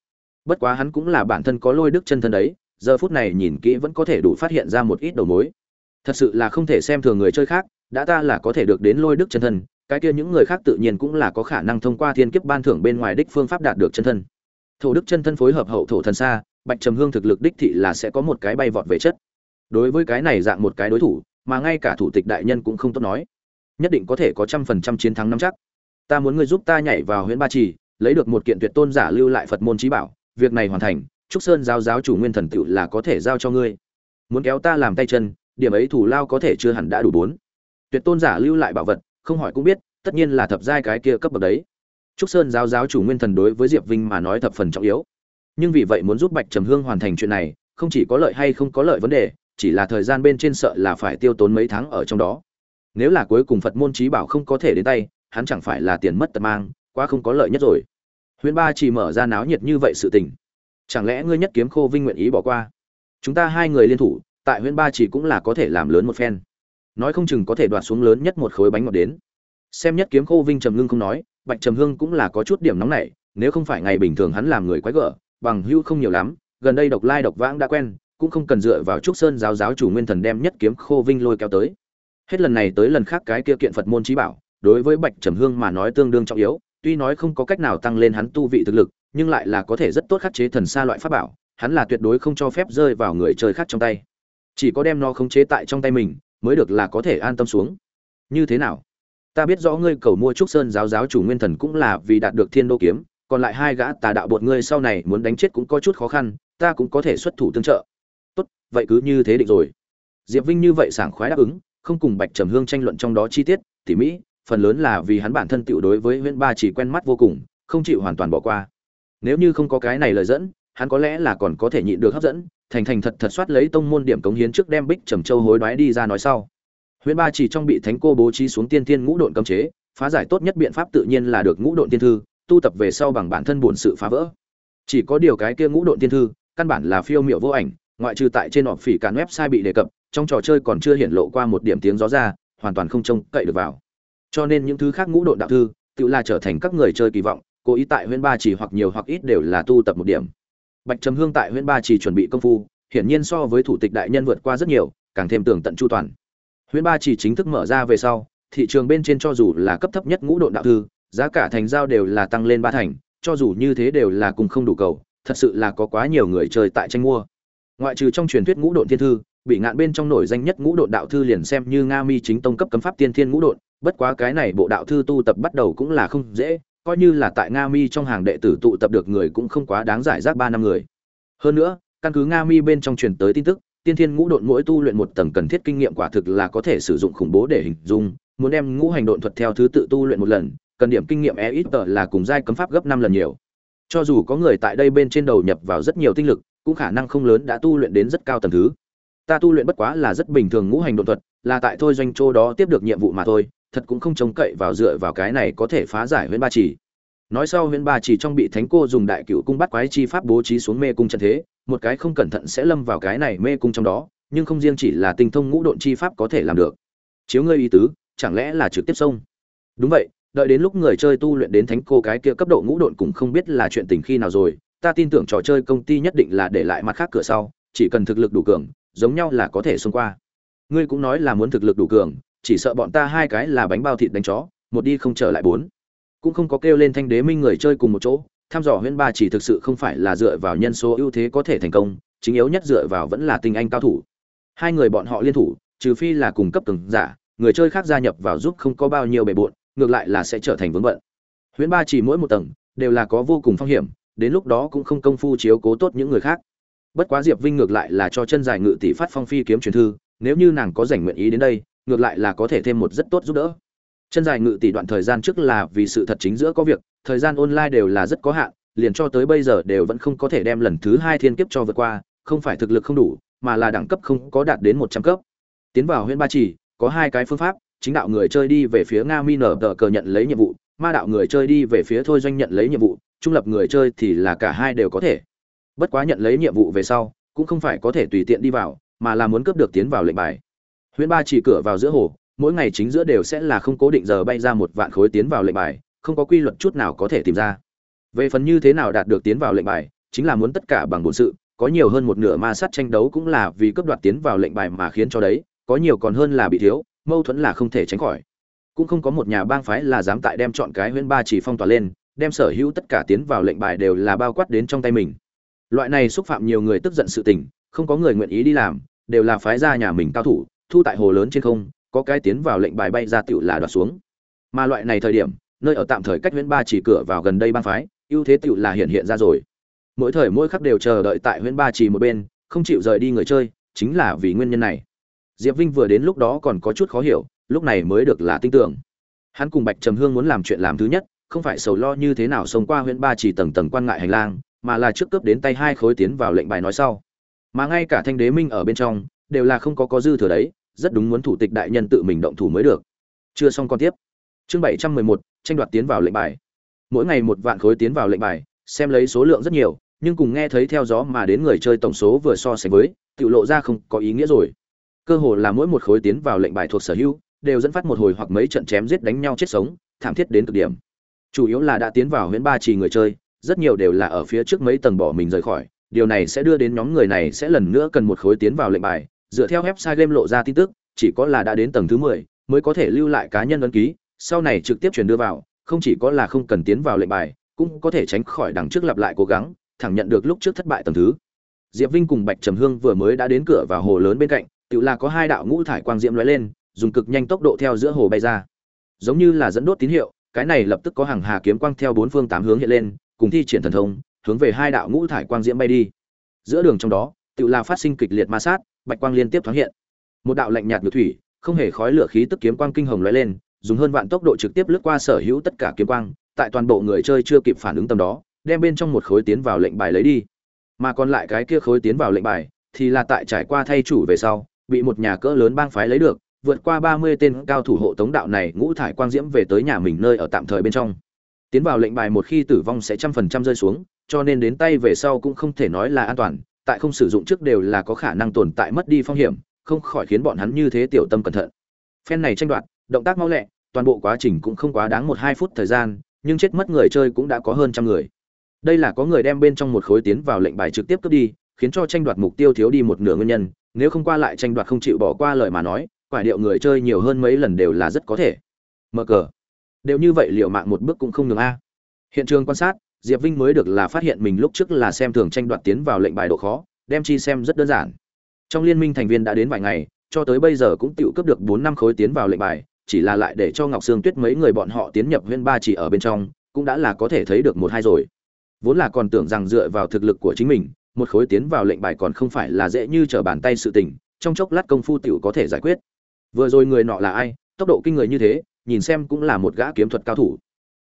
Bất quá hắn cũng là bản thân có lôi đức chân thân đấy, giờ phút này nhìn kỹ vẫn có thể đủ phát hiện ra một ít đầu mối. Thật sự là không thể xem thường người chơi khác, đã ta là có thể được đến lôi đức chân thân, cái kia những người khác tự nhiên cũng là có khả năng thông qua thiên kiếp ban thưởng bên ngoài đích phương pháp đạt được chân thân. Thổ đức chân thân phối hợp hậu thổ thần xa bạch trầm hương thực lực đích thị là sẽ có một cái bay vọt về chất. Đối với cái này dạng một cái đối thủ, mà ngay cả thủ tịch đại nhân cũng không tốt nói. Nhất định có thể có trăm phần trăm chiến thắng năm chắc. Ta muốn ngươi giúp ta nhảy vào huyện ba trì, lấy được một kiện tuyệt tôn giả lưu lại phật môn trí bảo. Việc này hoàn thành, trúc sơn giáo giáo chủ nguyên thần tựu là có thể giao cho ngươi. Muốn kéo ta làm tay chân, điểm ấy thủ lao có thể chưa hẳn đã đủ bốn. Tuyệt tôn giả lưu lại bảo vật, không hỏi cũng biết, tất nhiên là thập giai cái kia cấp bậc đấy. Trúc sơn giáo giáo chủ nguyên thần đối với diệp vinh mà nói thập phần trọng yếu nhưng vì vậy muốn giúp bạch trầm hương hoàn thành chuyện này, không chỉ có lợi hay không có lợi vấn đề, chỉ là thời gian bên trên sợ là phải tiêu tốn mấy tháng ở trong đó. Nếu là cuối cùng phật môn trí bảo không có thể đến tay, hắn chẳng phải là tiền mất tật mang, quá không có lợi nhất rồi. Huyền ba chỉ mở ra náo nhiệt như vậy sự tình. Chẳng lẽ ngươi nhất kiếm khô vinh nguyện ý bỏ qua? Chúng ta hai người liên thủ, tại huyền ba chỉ cũng là có thể làm lớn một phen. Nói không chừng có thể đoạt xuống lớn nhất một khối bánh ngọt đến. Xem nhất kiếm khô vinh trầm ngưng không nói, bạch trầm hương cũng là có chút điểm nóng nảy nếu không phải ngày bình thường hắn làm người quái gở bằng hưu không nhiều lắm, gần đây độc lai độc vãng đã quen, cũng không cần dựa vào trúc sơn giáo giáo chủ nguyên thần đem nhất kiếm khô vinh lôi kéo tới. Hết lần này tới lần khác cái kia kiện phật môn chí bảo, đối với bạch trầm hương mà nói tương đương trọng yếu, tuy nói không có cách nào tăng lên hắn tu vị thực lực, nhưng lại là có thể rất tốt khắc chế thần xa loại pháp bảo, hắn là tuyệt đối không cho phép rơi vào người chơi khác trong tay. Chỉ có đem nó khống chế tại trong tay mình, mới được là có thể an tâm xuống. Như thế nào? Ta biết rõ ngươi cầu mua trúc sơn giáo giáo chủ nguyên thần cũng là vì đạt được thiên đô kiếm còn lại hai gã tà đạo bột ngươi sau này muốn đánh chết cũng có chút khó khăn, ta cũng có thể xuất thủ tương trợ. Tốt, vậy cứ như thế định rồi. Diệp vinh như vậy sảng khoái đáp ứng, không cùng bạch trầm hương tranh luận trong đó chi tiết, tỉ mỹ phần lớn là vì hắn bản thân tựu đối với huyễn ba chỉ quen mắt vô cùng, không chịu hoàn toàn bỏ qua. Nếu như không có cái này lời dẫn, hắn có lẽ là còn có thể nhịn được hấp dẫn, thành thành thật thật soát lấy tông môn điểm cống hiến trước đem bích trầm châu hối đoái đi ra nói sau. Huyễn ba chỉ trong bị thánh cô bố trí xuống tiên thiên ngũ độn cấm chế, phá giải tốt nhất biện pháp tự nhiên là được ngũ độn tiên thư tu tập về sau bằng bản thân buồn sự phá vỡ. Chỉ có điều cái kia ngũ độn tiên thư, căn bản là phiêu miệu vô ảnh, ngoại trừ tại trên họp phỉ cản website bị đề cập, trong trò chơi còn chưa hiện lộ qua một điểm tiếng gió ra, hoàn toàn không trông cậy được vào. Cho nên những thứ khác ngũ độn đạo thư, tự là trở thành các người chơi kỳ vọng, cố ý tại huyễn ba chỉ hoặc nhiều hoặc ít đều là tu tập một điểm. Bạch trầm hương tại huyễn ba chỉ chuẩn bị công phu, hiển nhiên so với thủ tịch đại nhân vượt qua rất nhiều, càng thêm tưởng tận chu toàn. Huyễn ba chỉ chính thức mở ra về sau, thị trường bên trên cho dù là cấp thấp nhất ngũ độn đạo thư giá cả thành giao đều là tăng lên ba thành, cho dù như thế đều là cùng không đủ cầu, thật sự là có quá nhiều người chơi tại tranh mua. Ngoại trừ trong truyền thuyết ngũ độn thiên thư, bị ngạn bên trong nổi danh nhất ngũ độn đạo thư liền xem như nga mi chính tông cấp cấm pháp tiên thiên ngũ độn, bất quá cái này bộ đạo thư tu tập bắt đầu cũng là không dễ, coi như là tại nga mi trong hàng đệ tử tụ tập được người cũng không quá đáng giải rác ba năm người. Hơn nữa, căn cứ nga mi bên trong truyền tới tin tức, tiên thiên ngũ độn mỗi tu luyện một tầng cần thiết kinh nghiệm quả thực là có thể sử dụng khủng bố để hình dung, muốn đem ngũ hành độn thuật theo thứ tự tu luyện một lần cần điểm kinh nghiệm e ít tờ là cùng giai cấm pháp gấp năm lần nhiều. Cho dù có người tại đây bên trên đầu nhập vào rất nhiều tinh lực, cũng khả năng không lớn đã tu luyện đến rất cao tầng thứ. Ta tu luyện bất quá là rất bình thường ngũ hành độ thuật, là tại thôi doanh châu đó tiếp được nhiệm vụ mà thôi, thật cũng không trông cậy vào dựa vào cái này có thể phá giải huyện ba chỉ. Nói sau huyện ba chỉ trong bị thánh cô dùng đại cựu cung bắt quái chi pháp bố trí xuống mê cung trận thế, một cái không cẩn thận sẽ lâm vào cái này mê cung trong đó, nhưng không riêng chỉ là tinh thông ngũ độn chi pháp có thể làm được. Chiếu ngươi ý tứ, chẳng lẽ là trực tiếp xông? Đúng vậy đợi đến lúc người chơi tu luyện đến thánh cô cái kia cấp độ ngũ độn cũng không biết là chuyện tình khi nào rồi, ta tin tưởng trò chơi công ty nhất định là để lại mặt khác cửa sau, chỉ cần thực lực đủ cường, giống nhau là có thể xông qua. Ngươi cũng nói là muốn thực lực đủ cường, chỉ sợ bọn ta hai cái là bánh bao thịt đánh chó, một đi không trở lại bốn. Cũng không có kêu lên thanh đế minh người chơi cùng một chỗ, tham dò huyễn ba chỉ thực sự không phải là dựa vào nhân số ưu thế có thể thành công, chính yếu nhất dựa vào vẫn là tinh anh cao thủ. Hai người bọn họ liên thủ, trừ phi là cùng cấp từng giả, người chơi khác gia nhập vào giúp không có bao nhiêu bề bộn ngược lại là sẽ trở thành vướng bận. Huyễn ba chỉ mỗi một tầng, đều là có vô cùng phong hiểm, đến lúc đó cũng không công phu chiếu cố tốt những người khác. Bất quá diệp vinh ngược lại là cho chân dài ngự tỷ phát phong phi kiếm truyền thư, nếu như nàng có rảnh nguyện ý đến đây, ngược lại là có thể thêm một rất tốt giúp đỡ. Chân dài ngự tỷ đoạn thời gian trước là vì sự thật chính giữa có việc, thời gian online đều là rất có hạn, liền cho tới bây giờ đều vẫn không có thể đem lần thứ hai thiên kiếp cho vượt qua, không phải thực lực không đủ, mà là đẳng cấp không có đạt đến một trăm cấp. Tiến vào huyện ba chỉ, có hai cái phương pháp chính đạo người chơi đi về phía nga mi nở tờ cờ nhận lấy nhiệm vụ, ma đạo người chơi đi về phía thôi doanh nhận lấy nhiệm vụ, trung lập người chơi thì là cả hai đều có thể. Bất quá nhận lấy nhiệm vụ về sau, cũng không phải có thể tùy tiện đi vào, mà là muốn cướp được tiến vào lệnh bài. Huyễn ba chỉ cửa vào giữa hồ, mỗi ngày chính giữa đều sẽ là không cố định giờ bay ra một vạn khối tiến vào lệnh bài, không có quy luật chút nào có thể tìm ra. Về phần như thế nào đạt được tiến vào lệnh bài, chính là muốn tất cả bằng bổn sự, có nhiều hơn một nửa ma sát tranh đấu cũng là vì cấp đoạt tiến vào lệnh bài mà khiến cho đấy, có nhiều còn hơn là bị thiếu mâu thuẫn là không thể tránh khỏi. Cũng không có một nhà bang phái là dám tại đem chọn cái huyễn ba chỉ phong tỏa lên, đem sở hữu tất cả tiến vào lệnh bài đều là bao quát đến trong tay mình. Loại này xúc phạm nhiều người tức giận sự tình, không có người nguyện ý đi làm, đều là phái ra nhà mình cao thủ, thu tại hồ lớn trên không, có cái tiến vào lệnh bài bay ra tựu là đoạt xuống. Mà loại này thời điểm, nơi ở tạm thời cách huyễn ba chỉ cửa vào gần đây bang phái, ưu thế tựu là hiện hiện ra rồi. Mỗi thời mỗi khắc đều chờ đợi tại huyễn ba chỉ một bên, không chịu rời đi người chơi, chính là vì nguyên nhân này diệp vinh vừa đến lúc đó còn có chút khó hiểu, lúc này mới được là tin tưởng. Hắn cùng bạch trầm hương muốn làm chuyện làm thứ nhất, không phải sầu lo như thế nào xông qua huyện ba chỉ tầng tầng quan ngại hành lang, mà là trước cướp đến tay hai khối tiến vào lệnh bài nói sau. Mà ngay cả thanh đế minh ở bên trong, đều là không có có dư thừa đấy, rất đúng muốn thủ tịch đại nhân tự mình động thủ mới được. Chưa xong con tiếp. Chương bảy trăm mười một, tranh đoạt tiến vào lệnh bài. Mỗi ngày một vạn khối tiến vào lệnh bài, xem lấy số lượng rất nhiều, nhưng cùng nghe thấy theo gió mà đến người chơi tổng số vừa so sánh với, tự lộ ra không có ý nghĩa rồi cơ hồ là mỗi một khối tiến vào lệnh bài thuộc sở hữu, đều dẫn phát một hồi hoặc mấy trận chém giết đánh nhau chết sống, thảm thiết đến cực điểm. Chủ yếu là đã tiến vào huyễn ba trì người chơi, rất nhiều đều là ở phía trước mấy tầng bỏ mình rời khỏi. Điều này sẽ đưa đến nhóm người này sẽ lần nữa cần một khối tiến vào lệnh bài, dựa theo website game lộ ra tin tức, chỉ có là đã đến tầng thứ mười mới có thể lưu lại cá nhân ấn ký, sau này trực tiếp chuyển đưa vào, không chỉ có là không cần tiến vào lệnh bài, cũng có thể tránh khỏi đằng trước lặp lại cố gắng, thẳng nhận được lúc trước thất bại tầng thứ. Diệp vinh cùng bạch trầm hương vừa mới đã đến cửa vào hồ lớn bên cạnh tự là có hai đạo ngũ thải quang diễm lóe lên, dùng cực nhanh tốc độ theo giữa hồ bay ra. Giống như là dẫn đốt tín hiệu, cái này lập tức có hàng hà kiếm quang theo bốn phương tám hướng hiện lên, cùng thi triển thần thông, hướng về hai đạo ngũ thải quang diễm bay đi. Giữa đường trong đó tự là phát sinh kịch liệt ma sát, bạch quang liên tiếp thoáng hiện. Một đạo lạnh nhạt như thủy, không hề khói lửa khí tức kiếm quang kinh hồng lóe lên, dùng hơn vạn tốc độ trực tiếp lướt qua sở hữu tất cả kiếm quang, tại toàn bộ người chơi chưa kịp phản ứng tầm đó, đem bên trong một khối tiến vào lệnh bài lấy đi. Mà còn lại cái kia khối tiến vào lệnh bài, thì là tại trải qua thay chủ về sau bị một nhà cỡ lớn bang phái lấy được vượt qua ba mươi tên cao thủ hộ tống đạo này ngũ thải quang diễm về tới nhà mình nơi ở tạm thời bên trong. Tiến vào lệnh bài một khi tử vong sẽ trăm phần trăm rơi xuống, cho nên đến tay về sau cũng không thể nói là an toàn, tại không sử dụng trước đều là có khả năng tồn tại mất đi phong hiểm, không khỏi khiến bọn hắn như thế tiểu tâm cẩn thận. Phen này tranh đoạt, động tác mau lẹ, toàn bộ quá trình cũng không quá đáng một hai phút thời gian, nhưng chết mất người chơi cũng đã có hơn trăm người. Đây là có người đem bên trong một khối tiến vào lệnh bài trực tiếp cướp đi, khiến cho tranh đoạt mục tiêu thiếu đi một nửa nguyên nhân, nếu không qua lại tranh đoạt không chịu bỏ qua lời mà nói, quả điệu người chơi nhiều hơn mấy lần đều là rất có thể. Mở cờ. Đều như vậy liệu mạng một bước cũng không được a. Hiện trường quan sát diệp vinh mới được là phát hiện mình lúc trước là xem thường tranh đoạt tiến vào lệnh bài độ khó đem chi xem rất đơn giản. Trong liên minh thành viên đã đến vài ngày cho tới bây giờ cũng tự cấp được bốn năm khối tiến vào lệnh bài chỉ là lại để cho ngọc sương tuyết mấy người bọn họ tiến nhập huyên ba chỉ ở bên trong cũng đã là có thể thấy được một hai rồi. Vốn là còn tưởng rằng dựa vào thực lực của chính mình một khối tiến vào lệnh bài còn không phải là dễ như trở bàn tay sự tình, trong chốc lát công phu tiểu có thể giải quyết. Vừa rồi người nọ là ai, tốc độ kinh người như thế, nhìn xem cũng là một gã kiếm thuật cao thủ.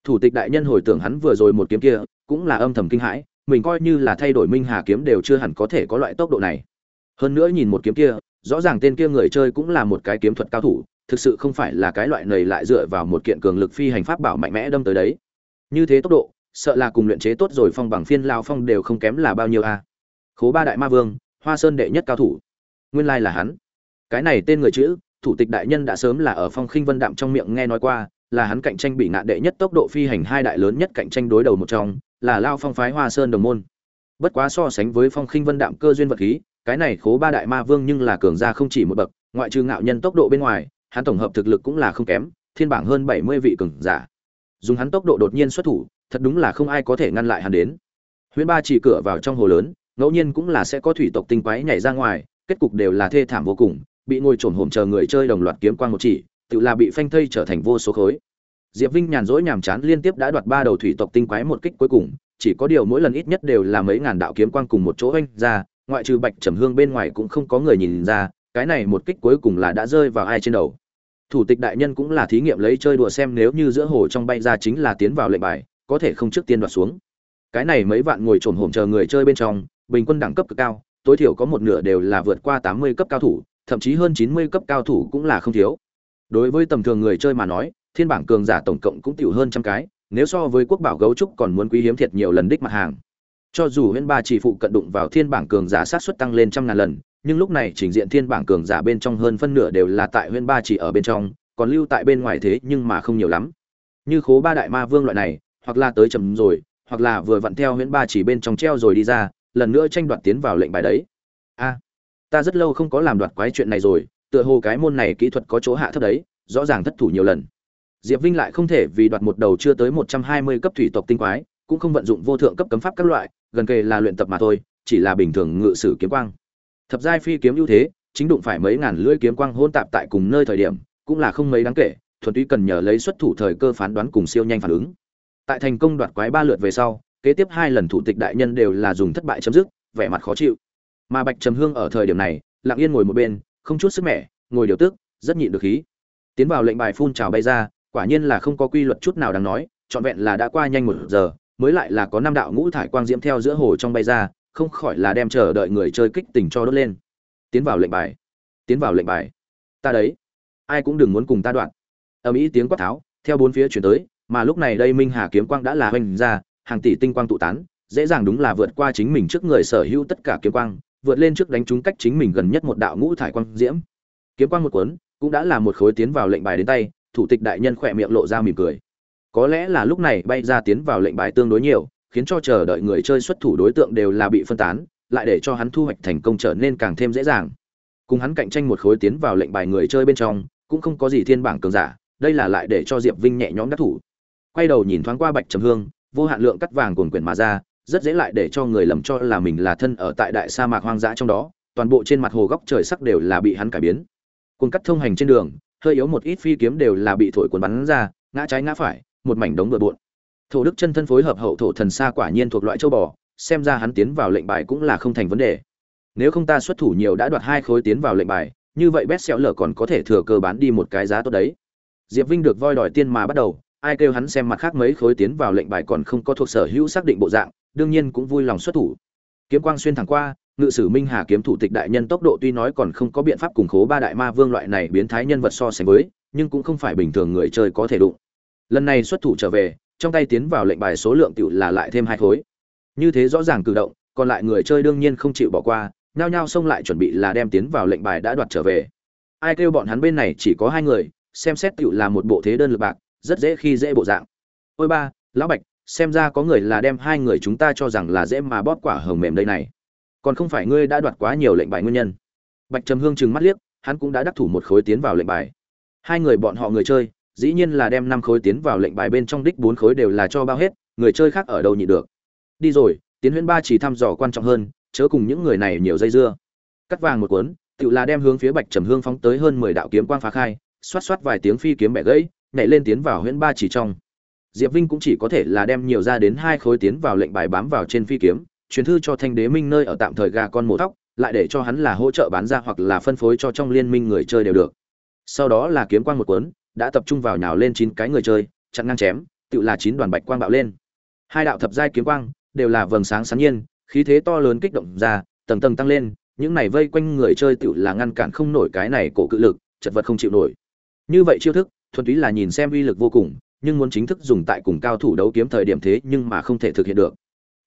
Thủ tịch đại nhân hồi tưởng hắn vừa rồi một kiếm kia, cũng là âm thầm kinh hãi, mình coi như là thay đổi minh hà kiếm đều chưa hẳn có thể có loại tốc độ này. Hơn nữa nhìn một kiếm kia, rõ ràng tên kia người chơi cũng là một cái kiếm thuật cao thủ, thực sự không phải là cái loại này lại dựa vào một kiện cường lực phi hành pháp bảo mạnh mẽ đâm tới đấy. Như thế tốc độ, sợ là cùng luyện chế tốt rồi phong bằng phiên lao phong đều không kém là bao nhiêu a khố ba đại ma vương, hoa sơn đệ nhất cao thủ. Nguyên lai là hắn. Cái này tên người chữ, thủ tịch đại nhân đã sớm là ở phong khinh vân đạm trong miệng nghe nói qua, là hắn cạnh tranh bị ngạn đệ nhất tốc độ phi hành hai đại lớn nhất cạnh tranh đối đầu một trong, là lao phong phái hoa sơn đồng môn. Bất quá so sánh với phong khinh vân đạm cơ duyên vật khí, cái này khố ba đại ma vương nhưng là cường gia không chỉ một bậc, ngoại trừ ngạo nhân tốc độ bên ngoài, hắn tổng hợp thực lực cũng là không kém, thiên bảng hơn bảy mươi vị cường giả. Dùng hắn tốc độ đột nhiên xuất thủ, thật đúng là không ai có thể ngăn lại hắn đến. Huyễn ba chỉ cửa vào trong hồ lớn ngẫu nhiên cũng là sẽ có thủy tộc tinh quái nhảy ra ngoài, kết cục đều là thê thảm vô cùng, bị ngồi trồn hổm chờ người chơi đồng loạt kiếm quang một chỉ, tự là bị phanh thây trở thành vô số khối. Diệp vinh nhàn rỗi nhàm chán liên tiếp đã đoạt ba đầu thủy tộc tinh quái một kích cuối cùng, chỉ có điều mỗi lần ít nhất đều là mấy ngàn đạo kiếm quang cùng một chỗ oanh ra, ngoại trừ bạch trầm hương bên ngoài cũng không có người nhìn ra, cái này một kích cuối cùng là đã rơi vào ai trên đầu. Thủ tịch đại nhân cũng là thí nghiệm lấy chơi đùa xem nếu như giữa hồ trong bay ra chính là tiến vào lệnh bài, có thể không trước tiên đoạt xuống. Cái này mấy vạn ngồi trồn hổm chờ người chơi bên trong bình quân đẳng cấp cực cao tối thiểu có một nửa đều là vượt qua tám mươi cấp cao thủ thậm chí hơn 90 cấp cao thủ cũng là không thiếu. Đối với tầm thường người chơi mà nói, thiên bảng cường giả tổng cộng cũng tiểu hơn trăm cái, nếu so với quốc bảo gấu trúc còn muốn quý hiếm thiệt nhiều lần đích mặt hàng. Cho dù Huyễn Ba chỉ phụ cận đụng vào thiên bảng cường giả sát suất tăng lên trăm ngàn lần, nhưng lúc này trình diện thiên bảng cường giả bên trong hơn phân nửa đều là tại Huyễn Ba chỉ ở bên trong, còn lưu tại bên ngoài thế nhưng mà không nhiều lắm như khố ba đại ma vương loại này hoặc là tới chậm rồi hoặc là vừa vặn theo huyễn ba chỉ bên trong treo rồi đi ra lần nữa tranh đoạt tiến vào lệnh bài đấy. A, ta rất lâu không có làm đoạt quái chuyện này rồi, tựa hồ cái môn này kỹ thuật có chỗ hạ thấp đấy, rõ ràng thất thủ nhiều lần. Diệp vinh lại không thể vì đoạt một đầu chưa tới một trăm hai mươi cấp thủy tộc tinh quái, cũng không vận dụng vô thượng cấp cấm pháp các loại, gần kề là luyện tập mà thôi, chỉ là bình thường ngự sử kiếm quang. Thập giai phi kiếm ưu thế, chính đụng phải mấy ngàn lưỡi kiếm quang hôn tạp tại cùng nơi thời điểm, cũng là không mấy đáng kể, thuần túy cần nhờ lấy xuất thủ thời cơ phán đoán cùng siêu nhanh phản ứng. Tại thành công đoạt quái ba lượt về sau kế tiếp hai lần thủ tịch đại nhân đều là dùng thất bại chấm dứt, vẻ mặt khó chịu. Mà bạch trầm hương ở thời điểm này, lặng yên ngồi một bên, không chút sức mẻ, ngồi điều tức, rất nhịn được khí tiến vào lệnh bài phun trào bay ra, quả nhiên là không có quy luật chút nào đáng nói, trọn vẹn là đã qua nhanh một giờ, mới lại là có năm đạo ngũ thải quang diễm theo giữa hồ trong bay ra, không khỏi là đem chờ đợi người chơi kích tình cho đốt lên. Tiến vào lệnh bài. Tiến vào lệnh bài. Ta đấy. Ai cũng đừng muốn cùng ta đoạn. Ầm ĩ tiếng quát tháo, theo bốn phía truyền tới, mà lúc này đây minh hà kiếm quang đã là hoành ra hàng tỷ tinh quang tụ tán, dễ dàng đúng là vượt qua chính mình trước người sở hữu tất cả kiếm quang, vượt lên trước đánh trúng cách chính mình gần nhất một đạo ngũ thải quang diễm. Kiếm quang một cuốn, cũng đã là một khối tiến vào lệnh bài đến tay, thủ tịch đại nhân khỏe miệng lộ ra mỉm cười. Có lẽ là lúc này bay ra tiến vào lệnh bài tương đối nhiều, khiến cho chờ đợi người chơi xuất thủ đối tượng đều là bị phân tán, lại để cho hắn thu hoạch thành công trở nên càng thêm dễ dàng. Cùng hắn cạnh tranh một khối tiến vào lệnh bài người chơi bên trong, cũng không có gì thiên bảng cường giả, đây là lại để cho diệp vinh nhẹ nhõm đắc thủ. Quay đầu nhìn thoáng qua bạch trầm hương vô hạn lượng cắt vàng cuồn quyển mà ra, rất dễ lại để cho người lầm cho là mình là thân ở tại đại sa mạc hoang dã trong đó, toàn bộ trên mặt hồ góc trời sắc đều là bị hắn cải biến. Cuồn cắt thông hành trên đường, hơi yếu một ít phi kiếm đều là bị thổi cuốn bắn ra, ngã trái ngã phải, một mảnh đống bừa bộn. Thổ đức chân thân phối hợp hậu thổ thần xa quả nhiên thuộc loại châu bò, xem ra hắn tiến vào lệnh bài cũng là không thành vấn đề. Nếu không ta xuất thủ nhiều đã đoạt hai khối tiến vào lệnh bài, như vậy bét xẹo lở còn có thể thừa cơ bán đi một cái giá tốt đấy. Diệp vinh được voi đòi tiên mà bắt đầu ai kêu hắn xem mặt khác mấy khối tiến vào lệnh bài còn không có thuộc sở hữu xác định bộ dạng, đương nhiên cũng vui lòng xuất thủ. Kiếm quang xuyên thẳng qua, ngự sử minh hà kiếm thủ tịch đại nhân tốc độ tuy nói còn không có biện pháp cùng khố ba đại ma vương loại này biến thái nhân vật so sánh với, nhưng cũng không phải bình thường người chơi có thể đụng. Lần này xuất thủ trở về, trong tay tiến vào lệnh bài số lượng tiểu là lại thêm hai khối. Như thế rõ ràng cử động, còn lại người chơi đương nhiên không chịu bỏ qua, nhao nhao xông lại chuẩn bị là đem tiến vào lệnh bài đã đoạt trở về. Ai kêu bọn hắn bên này chỉ có hai người, xem xét tiểu là một bộ thế đơn lực bạc rất dễ khi dễ bộ dạng. Ôi ba, lão bạch, xem ra có người là đem hai người chúng ta cho rằng là dễ mà bóp quả hồng mềm đây này. Còn không phải ngươi đã đoạt quá nhiều lệnh bài nguyên nhân. Bạch trầm hương trừng mắt liếc, hắn cũng đã đắc thủ một khối tiến vào lệnh bài. Hai người bọn họ người chơi, dĩ nhiên là đem năm khối tiến vào lệnh bài bên trong đích bốn khối đều là cho bao hết, người chơi khác ở đâu nhị được. Đi rồi, tiến huyễn ba chỉ thăm dò quan trọng hơn, chớ cùng những người này nhiều dây dưa. Cắt vàng một cuốn, tự là đem hướng phía bạch trầm hương phóng tới hơn mười đạo kiếm quang phá khai, xoát xoát vài tiếng phi kiếm bẻ gãy nhảy lên tiến vào huyễn ba chỉ trong. Diệp vinh cũng chỉ có thể là đem nhiều ra đến hai khối tiến vào lệnh bài bám vào trên phi kiếm, truyền thư cho thanh đế minh nơi ở tạm thời gà con mổ tóc, lại để cho hắn là hỗ trợ bán ra hoặc là phân phối cho trong liên minh người chơi đều được. Sau đó là kiếm quang một cuốn, đã tập trung vào nhào lên chín cái người chơi, chặn ngang chém, tự là chín đoàn bạch quang bạo lên. Hai đạo thập giai kiếm quang, đều là vầng sáng sáng nhiên, khí thế to lớn kích động ra, tầng tầng tăng lên, những này vây quanh người chơi tự là ngăn cản không nổi cái này cổ cự lực, chật vật không chịu nổi. Như vậy chiêu thức thuần túy là nhìn xem uy lực vô cùng, nhưng muốn chính thức dùng tại cùng cao thủ đấu kiếm thời điểm thế nhưng mà không thể thực hiện được.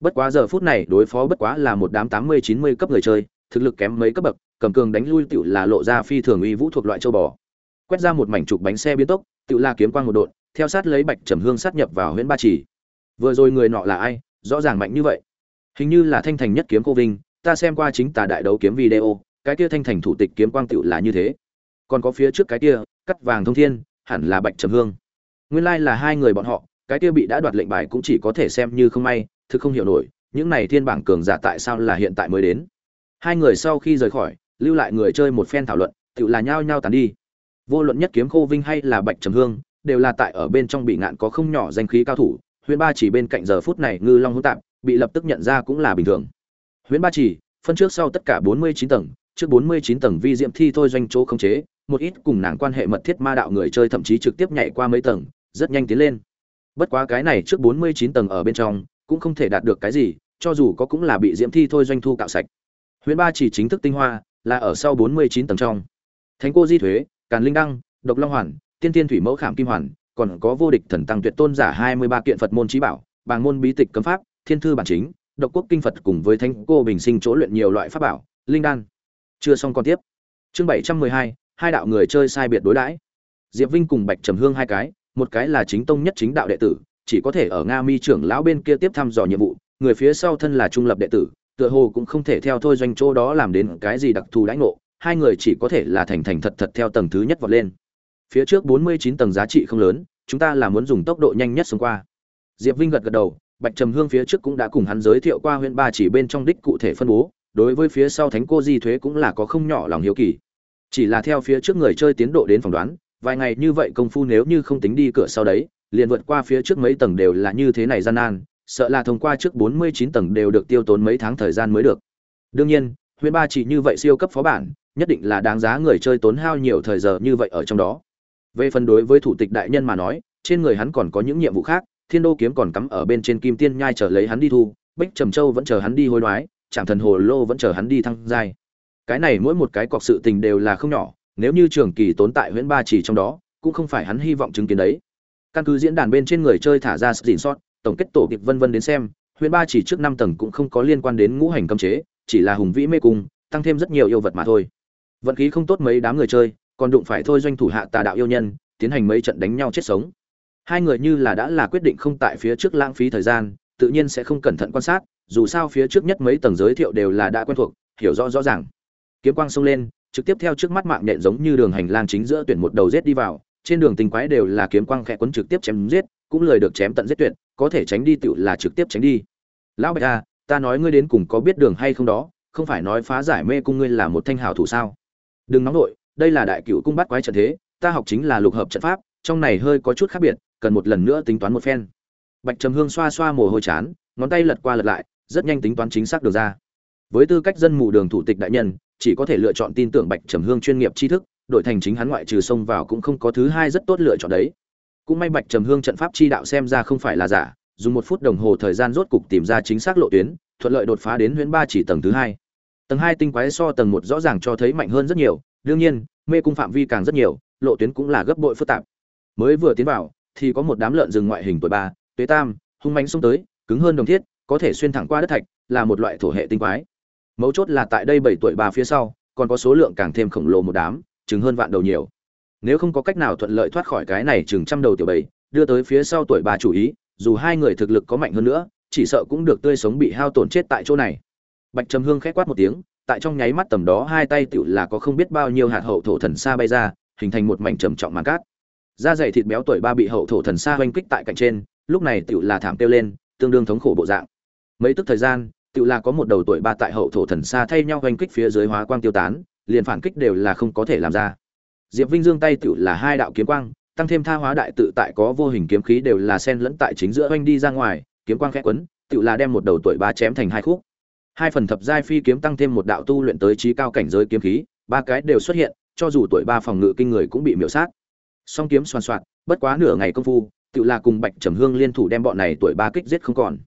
Bất quá giờ phút này đối phó bất quá là một đám tám mươi chín mươi cấp người chơi, thực lực kém mấy cấp bậc, cầm cường đánh lui tựu là lộ ra phi thường uy vũ thuộc loại châu bò. Quét ra một mảnh trục bánh xe biến tốc, tựu là kiếm quang một đột theo sát lấy bạch trầm hương sát nhập vào huyện ba chỉ vừa rồi người nọ là ai? Rõ ràng mạnh như vậy. Hình như là thanh thành nhất kiếm cô vinh, ta xem qua chính tà đại đấu kiếm video, cái kia thanh thành thủ tịch kiếm quang tựu là như thế. Còn có phía trước cái kia, cắt vàng thông thiên hẳn là bạch trầm hương. Nguyên lai là hai người bọn họ, cái kia bị đã đoạt lệnh bài cũng chỉ có thể xem như không may, thực không hiểu nổi, những này thiên bảng cường giả tại sao là hiện tại mới đến. Hai người sau khi rời khỏi, lưu lại người chơi một phen thảo luận tự là nhao nhao tàn đi. Vô luận nhất kiếm khô vinh hay là bạch trầm hương, đều là tại ở bên trong bị ngạn có không nhỏ danh khí cao thủ huyễn ba chỉ bên cạnh giờ phút này ngư long hỗn tạp, bị lập tức nhận ra cũng là bình thường. Huyễn ba chỉ, phân trước sau tất cả bốn mươi chín tầng, trước bốn mươi chín tầng vi diệm thi thôi doanh chỗ không chế một ít cùng nàng quan hệ mật thiết ma đạo người chơi thậm chí trực tiếp nhảy qua mấy tầng, rất nhanh tiến lên. Bất quá cái này trước bốn mươi chín tầng ở bên trong, cũng không thể đạt được cái gì, cho dù có cũng là bị diễm thi thôi doanh thu cạo sạch. Huyền ba chỉ chính thức tinh hoa, là ở sau bốn mươi chín tầng trong. Thánh cô di thuế, càn linh đăng, độc long hoàn, tiên tiên thủy mẫu khảm kim hoàn, còn có vô địch thần tăng tuyệt tôn giả hai mươi ba kiện phật môn chí bảo, bàng môn bí tịch cấm pháp, thiên thư bản chính, độc quốc kinh phật cùng với thánh cô bình sinh chỗ luyện nhiều loại pháp bảo, linh đan. Chưa xong còn tiếp. Chương bảy trăm mười hai đạo người chơi sai biệt đối đãi. Diệp vinh cùng bạch trầm hương hai cái, một cái là chính tông nhất chính đạo đệ tử, chỉ có thể ở nga mi trưởng lão bên kia tiếp thăm dò nhiệm vụ, người phía sau thân là trung lập đệ tử, tựa hồ cũng không thể theo thôi doanh chỗ đó làm đến cái gì đặc thù đãi ngộ, hai người chỉ có thể là thành thành thật thật theo tầng thứ nhất vọt lên. Phía trước bốn mươi chín tầng giá trị không lớn, chúng ta là muốn dùng tốc độ nhanh nhất xông qua. Diệp vinh gật gật đầu, bạch trầm hương phía trước cũng đã cùng hắn giới thiệu qua huyện ba chỉ bên trong đích cụ thể phân bố, đối với phía sau thánh cô di thuế cũng là có không nhỏ lòng hiếu kỳ chỉ là theo phía trước người chơi tiến độ đến phỏng đoán, vài ngày như vậy công phu nếu như không tính đi cửa sau đấy, liền vượt qua phía trước mấy tầng đều là như thế này gian nan, sợ là thông qua trước bốn mươi chín tầng đều được tiêu tốn mấy tháng thời gian mới được. Đương nhiên, huyền ba chỉ như vậy siêu cấp phó bản, nhất định là đáng giá người chơi tốn hao nhiều thời giờ như vậy ở trong đó. Về phần đối với thủ tịch đại nhân mà nói, trên người hắn còn có những nhiệm vụ khác, thiên đô kiếm còn cắm ở bên trên kim tiên nhai chờ lấy hắn đi thu, bích trầm châu vẫn chờ hắn đi hối đoái trạm thần hồ lô vẫn chờ hắn đi thăng giai cái này mỗi một cái cọc sự tình đều là không nhỏ, nếu như trường kỳ tồn tại huyện ba chỉ trong đó, cũng không phải hắn hy vọng chứng kiến đấy. Căn cứ diễn đàn bên trên người chơi thả ra dịn sót tổng kết tổ kịp vân vân đến xem huyện ba chỉ trước năm tầng cũng không có liên quan đến ngũ hành cấm chế, chỉ là hùng vĩ mê cung, tăng thêm rất nhiều yêu vật mà thôi. Vận khí không tốt mấy đám người chơi, còn đụng phải thôi doanh thủ hạ tà đạo yêu nhân, tiến hành mấy trận đánh nhau chết sống. Hai người như là đã là quyết định không tại phía trước lãng phí thời gian, tự nhiên sẽ không cẩn thận quan sát, dù sao phía trước nhất mấy tầng giới thiệu đều là đã quen thuộc, hiểu rõ rõ ràng kiếm quang xông lên, trực tiếp theo trước mắt mạng nhện giống như đường hành lang chính giữa tuyển một đầu giết đi vào, trên đường tình quái đều là kiếm quang khẽ quấn trực tiếp chém giết, cũng lời được chém tận giết tuyệt, có thể tránh đi tựu là trực tiếp tránh đi. Lão bạch a ta nói ngươi đến cùng có biết đường hay không đó, không phải nói phá giải mê cung ngươi là một thanh hào thủ sao? Đừng nóng nổi đây là đại cựu cung bắt quái trận thế, ta học chính là lục hợp trận pháp, trong này hơi có chút khác biệt, cần một lần nữa tính toán một phen. Bạch trầm hương xoa xoa mồ hôi chán, ngón tay lật qua lật lại, rất nhanh tính toán chính xác được ra. Với tư cách dân mù đường thủ tịch đại nhân chỉ có thể lựa chọn tin tưởng bạch trầm hương chuyên nghiệp tri thức đội thành chính hắn ngoại trừ xông vào cũng không có thứ hai rất tốt lựa chọn đấy. Cũng may bạch trầm hương trận pháp chi đạo xem ra không phải là giả, dùng một phút đồng hồ thời gian rốt cục tìm ra chính xác lộ tuyến, thuận lợi đột phá đến huyễn ba chỉ tầng thứ hai. Tầng hai tinh quái so tầng một rõ ràng cho thấy mạnh hơn rất nhiều, đương nhiên, mê cung phạm vi càng rất nhiều, lộ tuyến cũng là gấp bội phức tạp. Mới vừa tiến vào, thì có một đám lợn rừng ngoại hình tuổi ba, tuế tam, hung mánh xông tới, cứng hơn đồng thiết, có thể xuyên thẳng qua đất thạch, là một loại thổ hệ tinh quái mấu chốt là tại đây bảy tuổi bà phía sau, còn có số lượng càng thêm khổng lồ một đám, chừng hơn vạn đầu nhiều. Nếu không có cách nào thuận lợi thoát khỏi cái này chừng trăm đầu tiểu bảy đưa tới phía sau tuổi bà chủ ý, dù hai người thực lực có mạnh hơn nữa, chỉ sợ cũng được tươi sống bị hao tổn chết tại chỗ này. Bạch trầm hương khét quát một tiếng, tại trong nháy mắt tầm đó hai tay tựu là có không biết bao nhiêu hạt hậu thổ thần xa bay ra, hình thành một mảnh trầm trọng màn cát. Da dày thịt béo tuổi ba bị hậu thổ thần xa oanh kích tại cạnh trên, lúc này tựu là thảm kêu lên, tương đương thống khổ bộ dạng. Mấy tức thời gian tự là có một đầu tuổi ba tại hậu thổ thần xa thay nhau hoành kích phía dưới hóa quang tiêu tán, liền phản kích đều là không có thể làm ra. Diệp vinh dương tay tự là hai đạo kiếm quang, tăng thêm tha hóa đại tự tại có vô hình kiếm khí đều là sen lẫn tại chính giữa hoành đi ra ngoài, kiếm quang khẽ quấn tự là đem một đầu tuổi ba chém thành hai khúc. Hai phần thập giai phi kiếm tăng thêm một đạo tu luyện tới trí cao cảnh giới kiếm khí, ba cái đều xuất hiện, cho dù tuổi ba phòng ngự kinh người cũng bị miểu sát. Song kiếm xoan xoạt, bất quá nửa ngày công phu tự là cùng bạch trầm hương liên thủ đem bọn này tuổi ba kích giết không còn.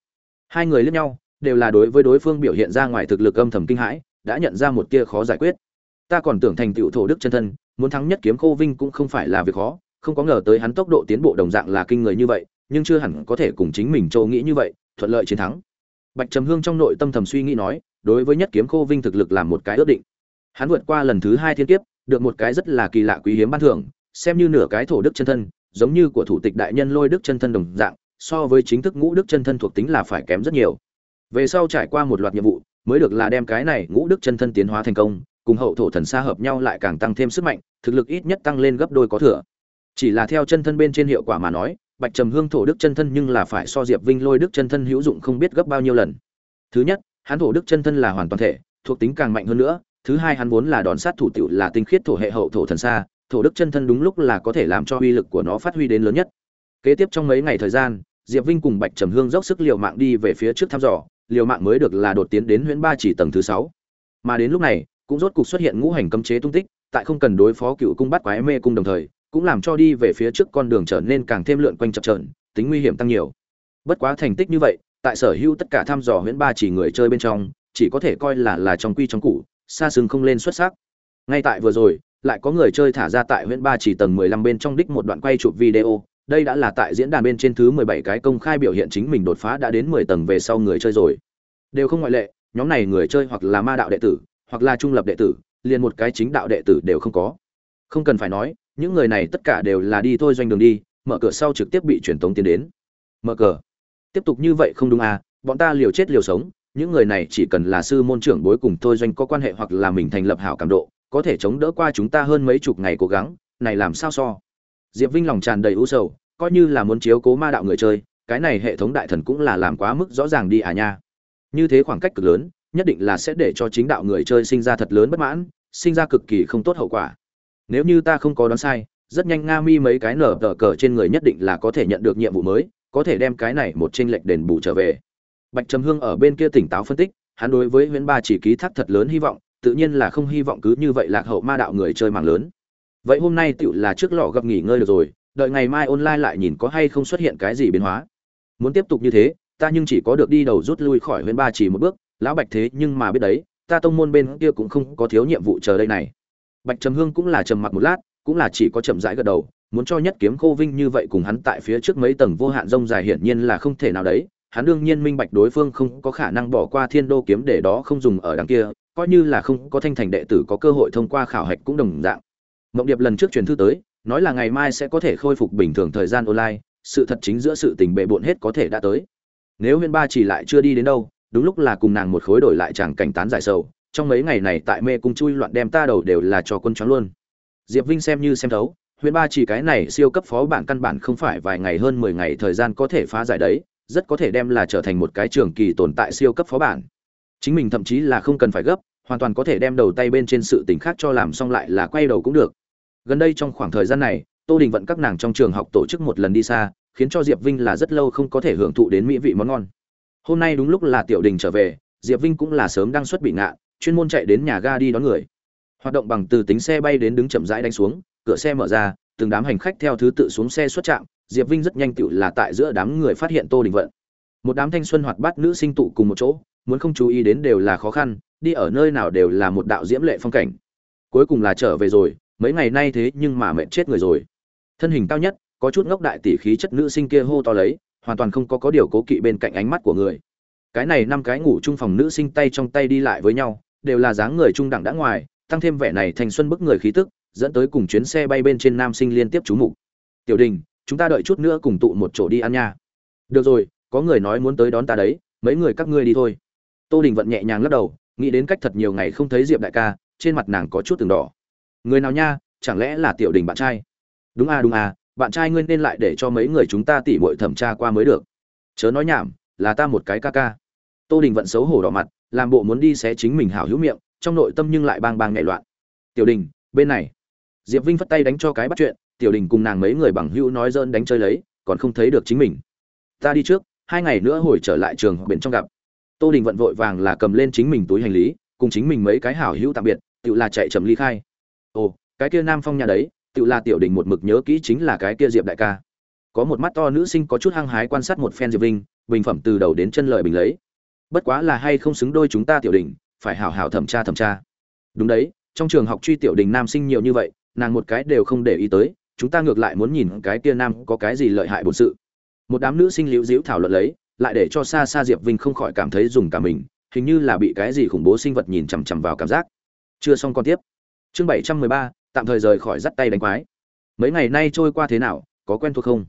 Hai người lẫn nhau đều là đối với đối phương biểu hiện ra ngoài thực lực âm thầm kinh hãi, đã nhận ra một kia khó giải quyết. Ta còn tưởng thành tựu thổ đức chân thân, muốn thắng nhất kiếm khô vinh cũng không phải là việc khó, không có ngờ tới hắn tốc độ tiến bộ đồng dạng là kinh người như vậy, nhưng chưa hẳn có thể cùng chính mình châu nghĩ như vậy, thuận lợi chiến thắng. Bạch trầm hương trong nội tâm thầm suy nghĩ nói, đối với nhất kiếm khô vinh thực lực làm một cái ước định. Hắn vượt qua lần thứ hai thiên kiếp, được một cái rất là kỳ lạ quý hiếm ban thưởng, xem như nửa cái thổ đức chân thân, giống như của thủ tịch đại nhân lôi đức chân thân đồng dạng, so với chính thức ngũ đức chân thân thuộc tính là phải kém rất nhiều về sau trải qua một loạt nhiệm vụ, mới được là đem cái này ngũ đức chân thân tiến hóa thành công, cùng hậu thổ thần xa hợp nhau lại càng tăng thêm sức mạnh, thực lực ít nhất tăng lên gấp đôi có thừa. Chỉ là theo chân thân bên trên hiệu quả mà nói, bạch trầm hương thổ đức chân thân nhưng là phải so diệp vinh lôi đức chân thân hữu dụng không biết gấp bao nhiêu lần. Thứ nhất, hắn thổ đức chân thân là hoàn toàn thể, thuộc tính càng mạnh hơn nữa. Thứ hai, hắn vốn là đòn sát thủ tiểu là tinh khiết thổ hệ hậu thổ thần xa, thổ đức chân thân đúng lúc là có thể làm cho uy lực của nó phát huy đến lớn nhất. Kế tiếp trong mấy ngày thời gian, diệp vinh cùng bạch trầm hương dốc sức liều mạng đi về phía trước thăm dò liều mạng mới được là đột tiến đến Huyễn ba chỉ tầng thứ sáu. Mà đến lúc này, cũng rốt cục xuất hiện ngũ hành cấm chế tung tích, tại không cần đối phó cựu cung bắt quái mê cung đồng thời, cũng làm cho đi về phía trước con đường trở nên càng thêm lượn quanh chập trờn tính nguy hiểm tăng nhiều. Bất quá thành tích như vậy, tại sở hữu tất cả thăm dò Huyễn ba chỉ người chơi bên trong, chỉ có thể coi là là trong quy trong cũ xa sừng không lên xuất sắc. Ngay tại vừa rồi, lại có người chơi thả ra tại huyện ba chỉ tầng 15 bên trong đích một đoạn quay chụp video đây đã là tại diễn đàn bên trên thứ 17 cái công khai biểu hiện chính mình đột phá đã đến 10 tầng về sau người chơi rồi. Đều không ngoại lệ, nhóm này người chơi hoặc là ma đạo đệ tử, hoặc là trung lập đệ tử, liền một cái chính đạo đệ tử đều không có. Không cần phải nói, những người này tất cả đều là đi thôi doanh đường đi, mở cửa sau trực tiếp bị truyền tống tiến đến. Mở cửa. Tiếp tục như vậy không đúng à bọn ta liều chết liều sống, những người này chỉ cần là sư môn trưởng bối cùng thôi doanh có quan hệ hoặc là mình thành lập hảo cảm độ, có thể chống đỡ qua chúng ta hơn mấy chục ngày cố gắng, này làm sao so? Diệp vinh lòng tràn đầy u sầu, coi như là muốn chiếu cố ma đạo người chơi, cái này hệ thống đại thần cũng là làm quá mức rõ ràng đi à nha. Như thế khoảng cách cực lớn, nhất định là sẽ để cho chính đạo người chơi sinh ra thật lớn bất mãn, sinh ra cực kỳ không tốt hậu quả. Nếu như ta không có đoán sai, rất nhanh nga mi mấy cái nở tờ cờ trên người nhất định là có thể nhận được nhiệm vụ mới, có thể đem cái này một tranh lệch đền bù trở về. Bạch trầm hương ở bên kia tỉnh táo phân tích, hắn đối với huyễn ba chỉ ký thác thật lớn hy vọng, tự nhiên là không hy vọng cứ như vậy lạc hậu ma đạo người chơi mạng lớn vậy hôm nay tựu là trước lọ gặp nghỉ ngơi được rồi, đợi ngày mai online lại nhìn có hay không xuất hiện cái gì biến hóa. Muốn tiếp tục như thế, ta nhưng chỉ có được đi đầu rút lui khỏi huyện ba chỉ một bước, lão bạch thế nhưng mà biết đấy, ta tông môn bên kia cũng không có thiếu nhiệm vụ chờ đây này. Bạch trầm hương cũng là trầm mặc một lát, cũng là chỉ có chậm rãi gật đầu, muốn cho nhất kiếm khô vinh như vậy cùng hắn tại phía trước mấy tầng vô hạn rông dài hiển nhiên là không thể nào đấy, hắn đương nhiên minh bạch đối phương không có khả năng bỏ qua thiên đô kiếm để đó không dùng ở đằng kia, coi như là không có thanh thành đệ tử có cơ hội thông qua khảo hạch cũng đồng dạng mộng điệp lần trước truyền thư tới, nói là ngày mai sẽ có thể khôi phục bình thường thời gian online, sự thật chính giữa sự tình bệ bộn hết có thể đã tới. Nếu huyên ba chỉ lại chưa đi đến đâu, đúng lúc là cùng nàng một khối đổi lại chàng cảnh tán giải sầu, trong mấy ngày này tại mê cung chui loạn đem ta đầu đều là cho quân choáng luôn. Diệp vinh xem như xem thấu huyên ba chỉ cái này siêu cấp phó bản căn bản không phải vài ngày hơn mười ngày thời gian có thể phá giải đấy, rất có thể đem là trở thành một cái trường kỳ tồn tại siêu cấp phó bản. Chính mình thậm chí là không cần phải gấp, hoàn toàn có thể đem đầu tay bên trên sự tình khác cho làm xong lại là quay đầu cũng được gần đây trong khoảng thời gian này, tô đình vận các nàng trong trường học tổ chức một lần đi xa, khiến cho diệp vinh là rất lâu không có thể hưởng thụ đến mỹ vị món ngon. Hôm nay đúng lúc là tiểu đình trở về, diệp vinh cũng là sớm đang xuất bị ngạ chuyên môn chạy đến nhà ga đi đón người. Hoạt động bằng từ tính xe bay đến đứng chậm rãi đánh xuống, cửa xe mở ra, từng đám hành khách theo thứ tự xuống xe xuất trạm, diệp vinh rất nhanh tự là tại giữa đám người phát hiện tô đình vận. Một đám thanh xuân hoạt bát nữ sinh tụ cùng một chỗ, muốn không chú ý đến đều là khó khăn, đi ở nơi nào đều là một đạo diễm lệ phong cảnh. Cuối cùng là trở về rồi mấy ngày nay thế nhưng mà mệt chết người rồi. Thân hình cao nhất, có chút ngốc đại tỷ khí chất nữ sinh kia hô to lấy, hoàn toàn không có có điều cố kỵ bên cạnh ánh mắt của người. Cái này năm cái ngủ chung phòng nữ sinh tay trong tay đi lại với nhau, đều là dáng người trung đẳng đã ngoài, tăng thêm vẻ này thành xuân bức người khí tức, dẫn tới cùng chuyến xe bay bên trên nam sinh liên tiếp chú mục. Tiểu đình, chúng ta đợi chút nữa cùng tụ một chỗ đi ăn nha. Được rồi, có người nói muốn tới đón ta đấy, mấy người các ngươi đi thôi. Tô đình vận nhẹ nhàng lắc đầu, nghĩ đến cách thật nhiều ngày không thấy diệp đại ca, trên mặt nàng có chút từng đỏ người nào nha, chẳng lẽ là tiểu đình bạn trai? Đúng à đúng à bạn trai ngươi nên lại để cho mấy người chúng ta tỉ mội thẩm tra qua mới được. Chớ nói nhảm, là ta một cái ca ca. Tô đình vận xấu hổ đỏ mặt, làm bộ muốn đi xé chính mình hảo hữu miệng, trong nội tâm nhưng lại bang bang nhạy loạn. Tiểu đình, bên này. Diệp vinh phất tay đánh cho cái bắt chuyện, tiểu đình cùng nàng mấy người bằng hữu nói dơn đánh chơi lấy, còn không thấy được chính mình. Ta đi trước, hai ngày nữa hồi trở lại trường bên trong gặp. Tô đình vận vội vàng là cầm lên chính mình túi hành lý, cùng chính mình mấy cái hảo hữu tạm biệt, tự là chạy chậm ly khai ồ, cái kia nam phong nhà đấy, tự là tiểu đình một mực nhớ kỹ chính là cái kia diệp đại ca. Có một mắt to nữ sinh có chút hăng hái quan sát một phen diệp vinh, bình phẩm từ đầu đến chân lợi bình lấy. Bất quá là hay không xứng đôi chúng ta tiểu đình, phải hảo hảo thẩm tra thẩm tra. Đúng đấy, trong trường học truy tiểu đình nam sinh nhiều như vậy, nàng một cái đều không để ý tới, chúng ta ngược lại muốn nhìn cái kia nam có cái gì lợi hại bổn sự. Một đám nữ sinh liễu diễu thảo luận lấy, lại để cho xa xa diệp vinh không khỏi cảm thấy dùng cả mình, hình như là bị cái gì khủng bố sinh vật nhìn chằm chằm vào cảm giác. Chưa xong con tiếp chương bảy trăm mười ba, tạm thời rời khỏi dắt tay đánh quái. Mấy ngày nay trôi qua thế nào, có quen thuộc không?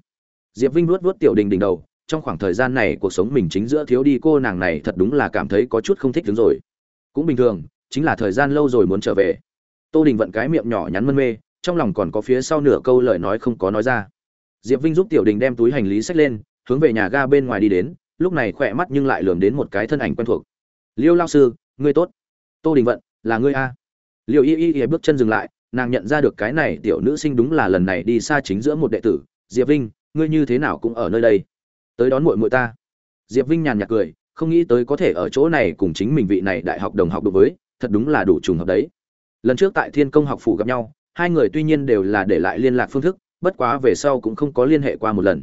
Diệp vinh luốt vuốt tiểu đình đỉnh đầu, trong khoảng thời gian này cuộc sống mình chính giữa thiếu đi cô nàng này thật đúng là cảm thấy có chút không thích đứng rồi. Cũng bình thường, chính là thời gian lâu rồi muốn trở về. Tô đình vận cái miệng nhỏ nhắn mân mê, trong lòng còn có phía sau nửa câu lời nói không có nói ra. Diệp vinh giúp tiểu đình đem túi hành lý xách lên, hướng về nhà ga bên ngoài đi đến, lúc này khỏe mắt nhưng lại lườm đến một cái thân ảnh quen thuộc. Liêu lao sư, ngươi tốt. Tô đình vận, là ngươi a? Liệu y y y bước chân dừng lại, nàng nhận ra được cái này tiểu nữ sinh đúng là lần này đi xa chính giữa một đệ tử, diệp vinh, ngươi như thế nào cũng ở nơi đây? Tới đón muội muội ta. Diệp vinh nhàn nhạt cười, không nghĩ tới có thể ở chỗ này cùng chính mình vị này đại học đồng học đối với, thật đúng là đủ trùng hợp đấy. Lần trước tại thiên công học phủ gặp nhau, hai người tuy nhiên đều là để lại liên lạc phương thức, bất quá về sau cũng không có liên hệ qua một lần.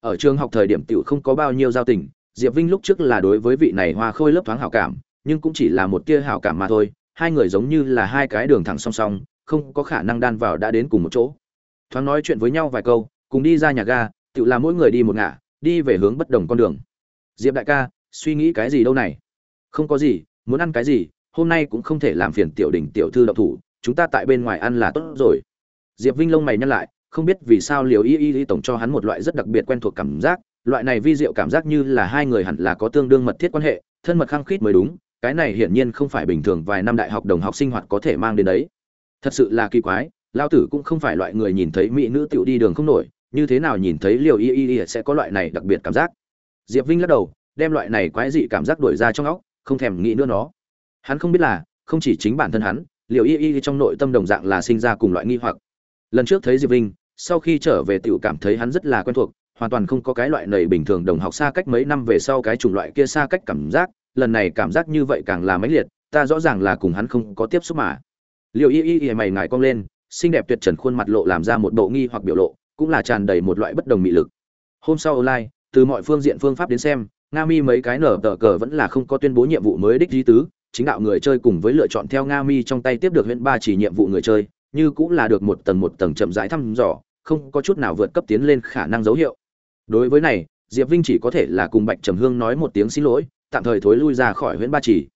Ở trường học thời điểm tiểu không có bao nhiêu giao tình, diệp vinh lúc trước là đối với vị này hoa khôi lớp thoáng hảo cảm, nhưng cũng chỉ là một tia hảo cảm mà thôi hai người giống như là hai cái đường thẳng song song, không có khả năng đan vào đã đến cùng một chỗ. Thoáng nói chuyện với nhau vài câu, cùng đi ra nhà ga, tự làm mỗi người đi một ngả, đi về hướng bất đồng con đường. Diệp đại ca, suy nghĩ cái gì đâu này? Không có gì, muốn ăn cái gì, hôm nay cũng không thể làm phiền tiểu đình tiểu thư đậu thủ, chúng ta tại bên ngoài ăn là tốt rồi. Diệp vinh lông mày nhăn lại, không biết vì sao liều y y y tổng cho hắn một loại rất đặc biệt quen thuộc cảm giác, loại này vi diệu cảm giác như là hai người hẳn là có tương đương mật thiết quan hệ, thân mật khăng khít mới đúng cái này hiển nhiên không phải bình thường vài năm đại học đồng học sinh hoạt có thể mang đến đấy. Thật sự là kỳ quái lao tử cũng không phải loại người nhìn thấy mỹ nữ tiểu đi đường không nổi, như thế nào nhìn thấy liều y y y sẽ có loại này đặc biệt cảm giác. Diệp vinh lắc đầu, đem loại này quái dị cảm giác đuổi ra trong óc, không thèm nghĩ nữa nó. Hắn không biết là, không chỉ chính bản thân hắn, liều y y trong nội tâm đồng dạng là sinh ra cùng loại nghi hoặc. Lần trước thấy diệp vinh, sau khi trở về tiểu cảm thấy hắn rất là quen thuộc hoàn toàn không có cái loại nầy bình thường đồng học xa cách mấy năm về sau cái chủng loại kia xa cách cảm giác, lần này cảm giác như vậy càng là mãnh liệt, ta rõ ràng là cùng hắn không có tiếp xúc mà. Liệu y y y mày ngài cong lên, xinh đẹp tuyệt trần khuôn mặt lộ làm ra một bộ nghi hoặc biểu lộ, cũng là tràn đầy một loại bất đồng mị lực. Hôm sau online, từ mọi phương diện phương pháp đến xem, nga mi mấy cái nở tờ cờ vẫn là không có tuyên bố nhiệm vụ mới đích di tứ, chính đạo người chơi cùng với lựa chọn theo nga mi trong tay tiếp được huyện ba chỉ nhiệm vụ người chơi, như cũng là được một tầng một tầng chậm rãi thăm dò, không có chút nào vượt cấp tiến lên khả năng dấu hiệu đối với này, diệp vinh chỉ có thể là cùng bạch trầm hương nói một tiếng xin lỗi, tạm thời thối lui ra khỏi huyện ba chỉ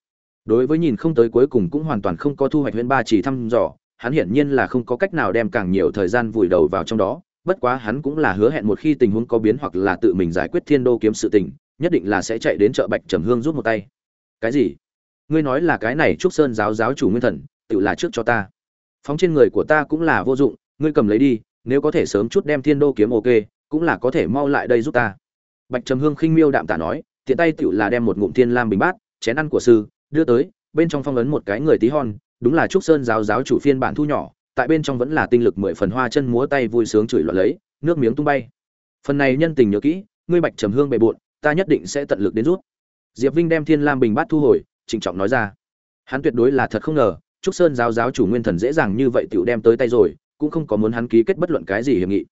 đối với nhìn không tới cuối cùng cũng hoàn toàn không có thu hoạch huyện ba chỉ thăm dò, hắn hiển nhiên là không có cách nào đem càng nhiều thời gian vùi đầu vào trong đó, bất quá hắn cũng là hứa hẹn một khi tình huống có biến hoặc là tự mình giải quyết thiên đô kiếm sự tình, nhất định là sẽ chạy đến chợ bạch trầm hương rút một tay. Cái gì? Ngươi nói là cái này trúc sơn giáo giáo chủ nguyên thần, tự là trước cho ta. Phóng trên người của ta cũng là vô dụng, ngươi cầm lấy đi, nếu có thể sớm chút đem thiên đô kiếm ok cũng là có thể mau lại đây giúp ta. Bạch trầm hương khinh miêu đạm tả nói, tiện tay tựu là đem một ngụm thiên lam bình bát, chén ăn của sư, đưa tới, bên trong phong ấn một cái người tí hon, đúng là trúc sơn giáo giáo chủ phiên bản thu nhỏ, tại bên trong vẫn là tinh lực mười phần hoa chân múa tay vui sướng chửi loạn lấy, nước miếng tung bay. Phần này nhân tình nhớ kỹ, ngươi bạch trầm hương bề bộn, ta nhất định sẽ tận lực đến rút diệp vinh đem thiên lam bình bát thu hồi, trịnh trọng nói ra. Hắn tuyệt đối là thật không ngờ, trúc sơn giáo giáo chủ nguyên thần dễ dàng như vậy tựu đem tới tay rồi, cũng không có muốn hắn ký kết bất luận cái gì hiệp nghị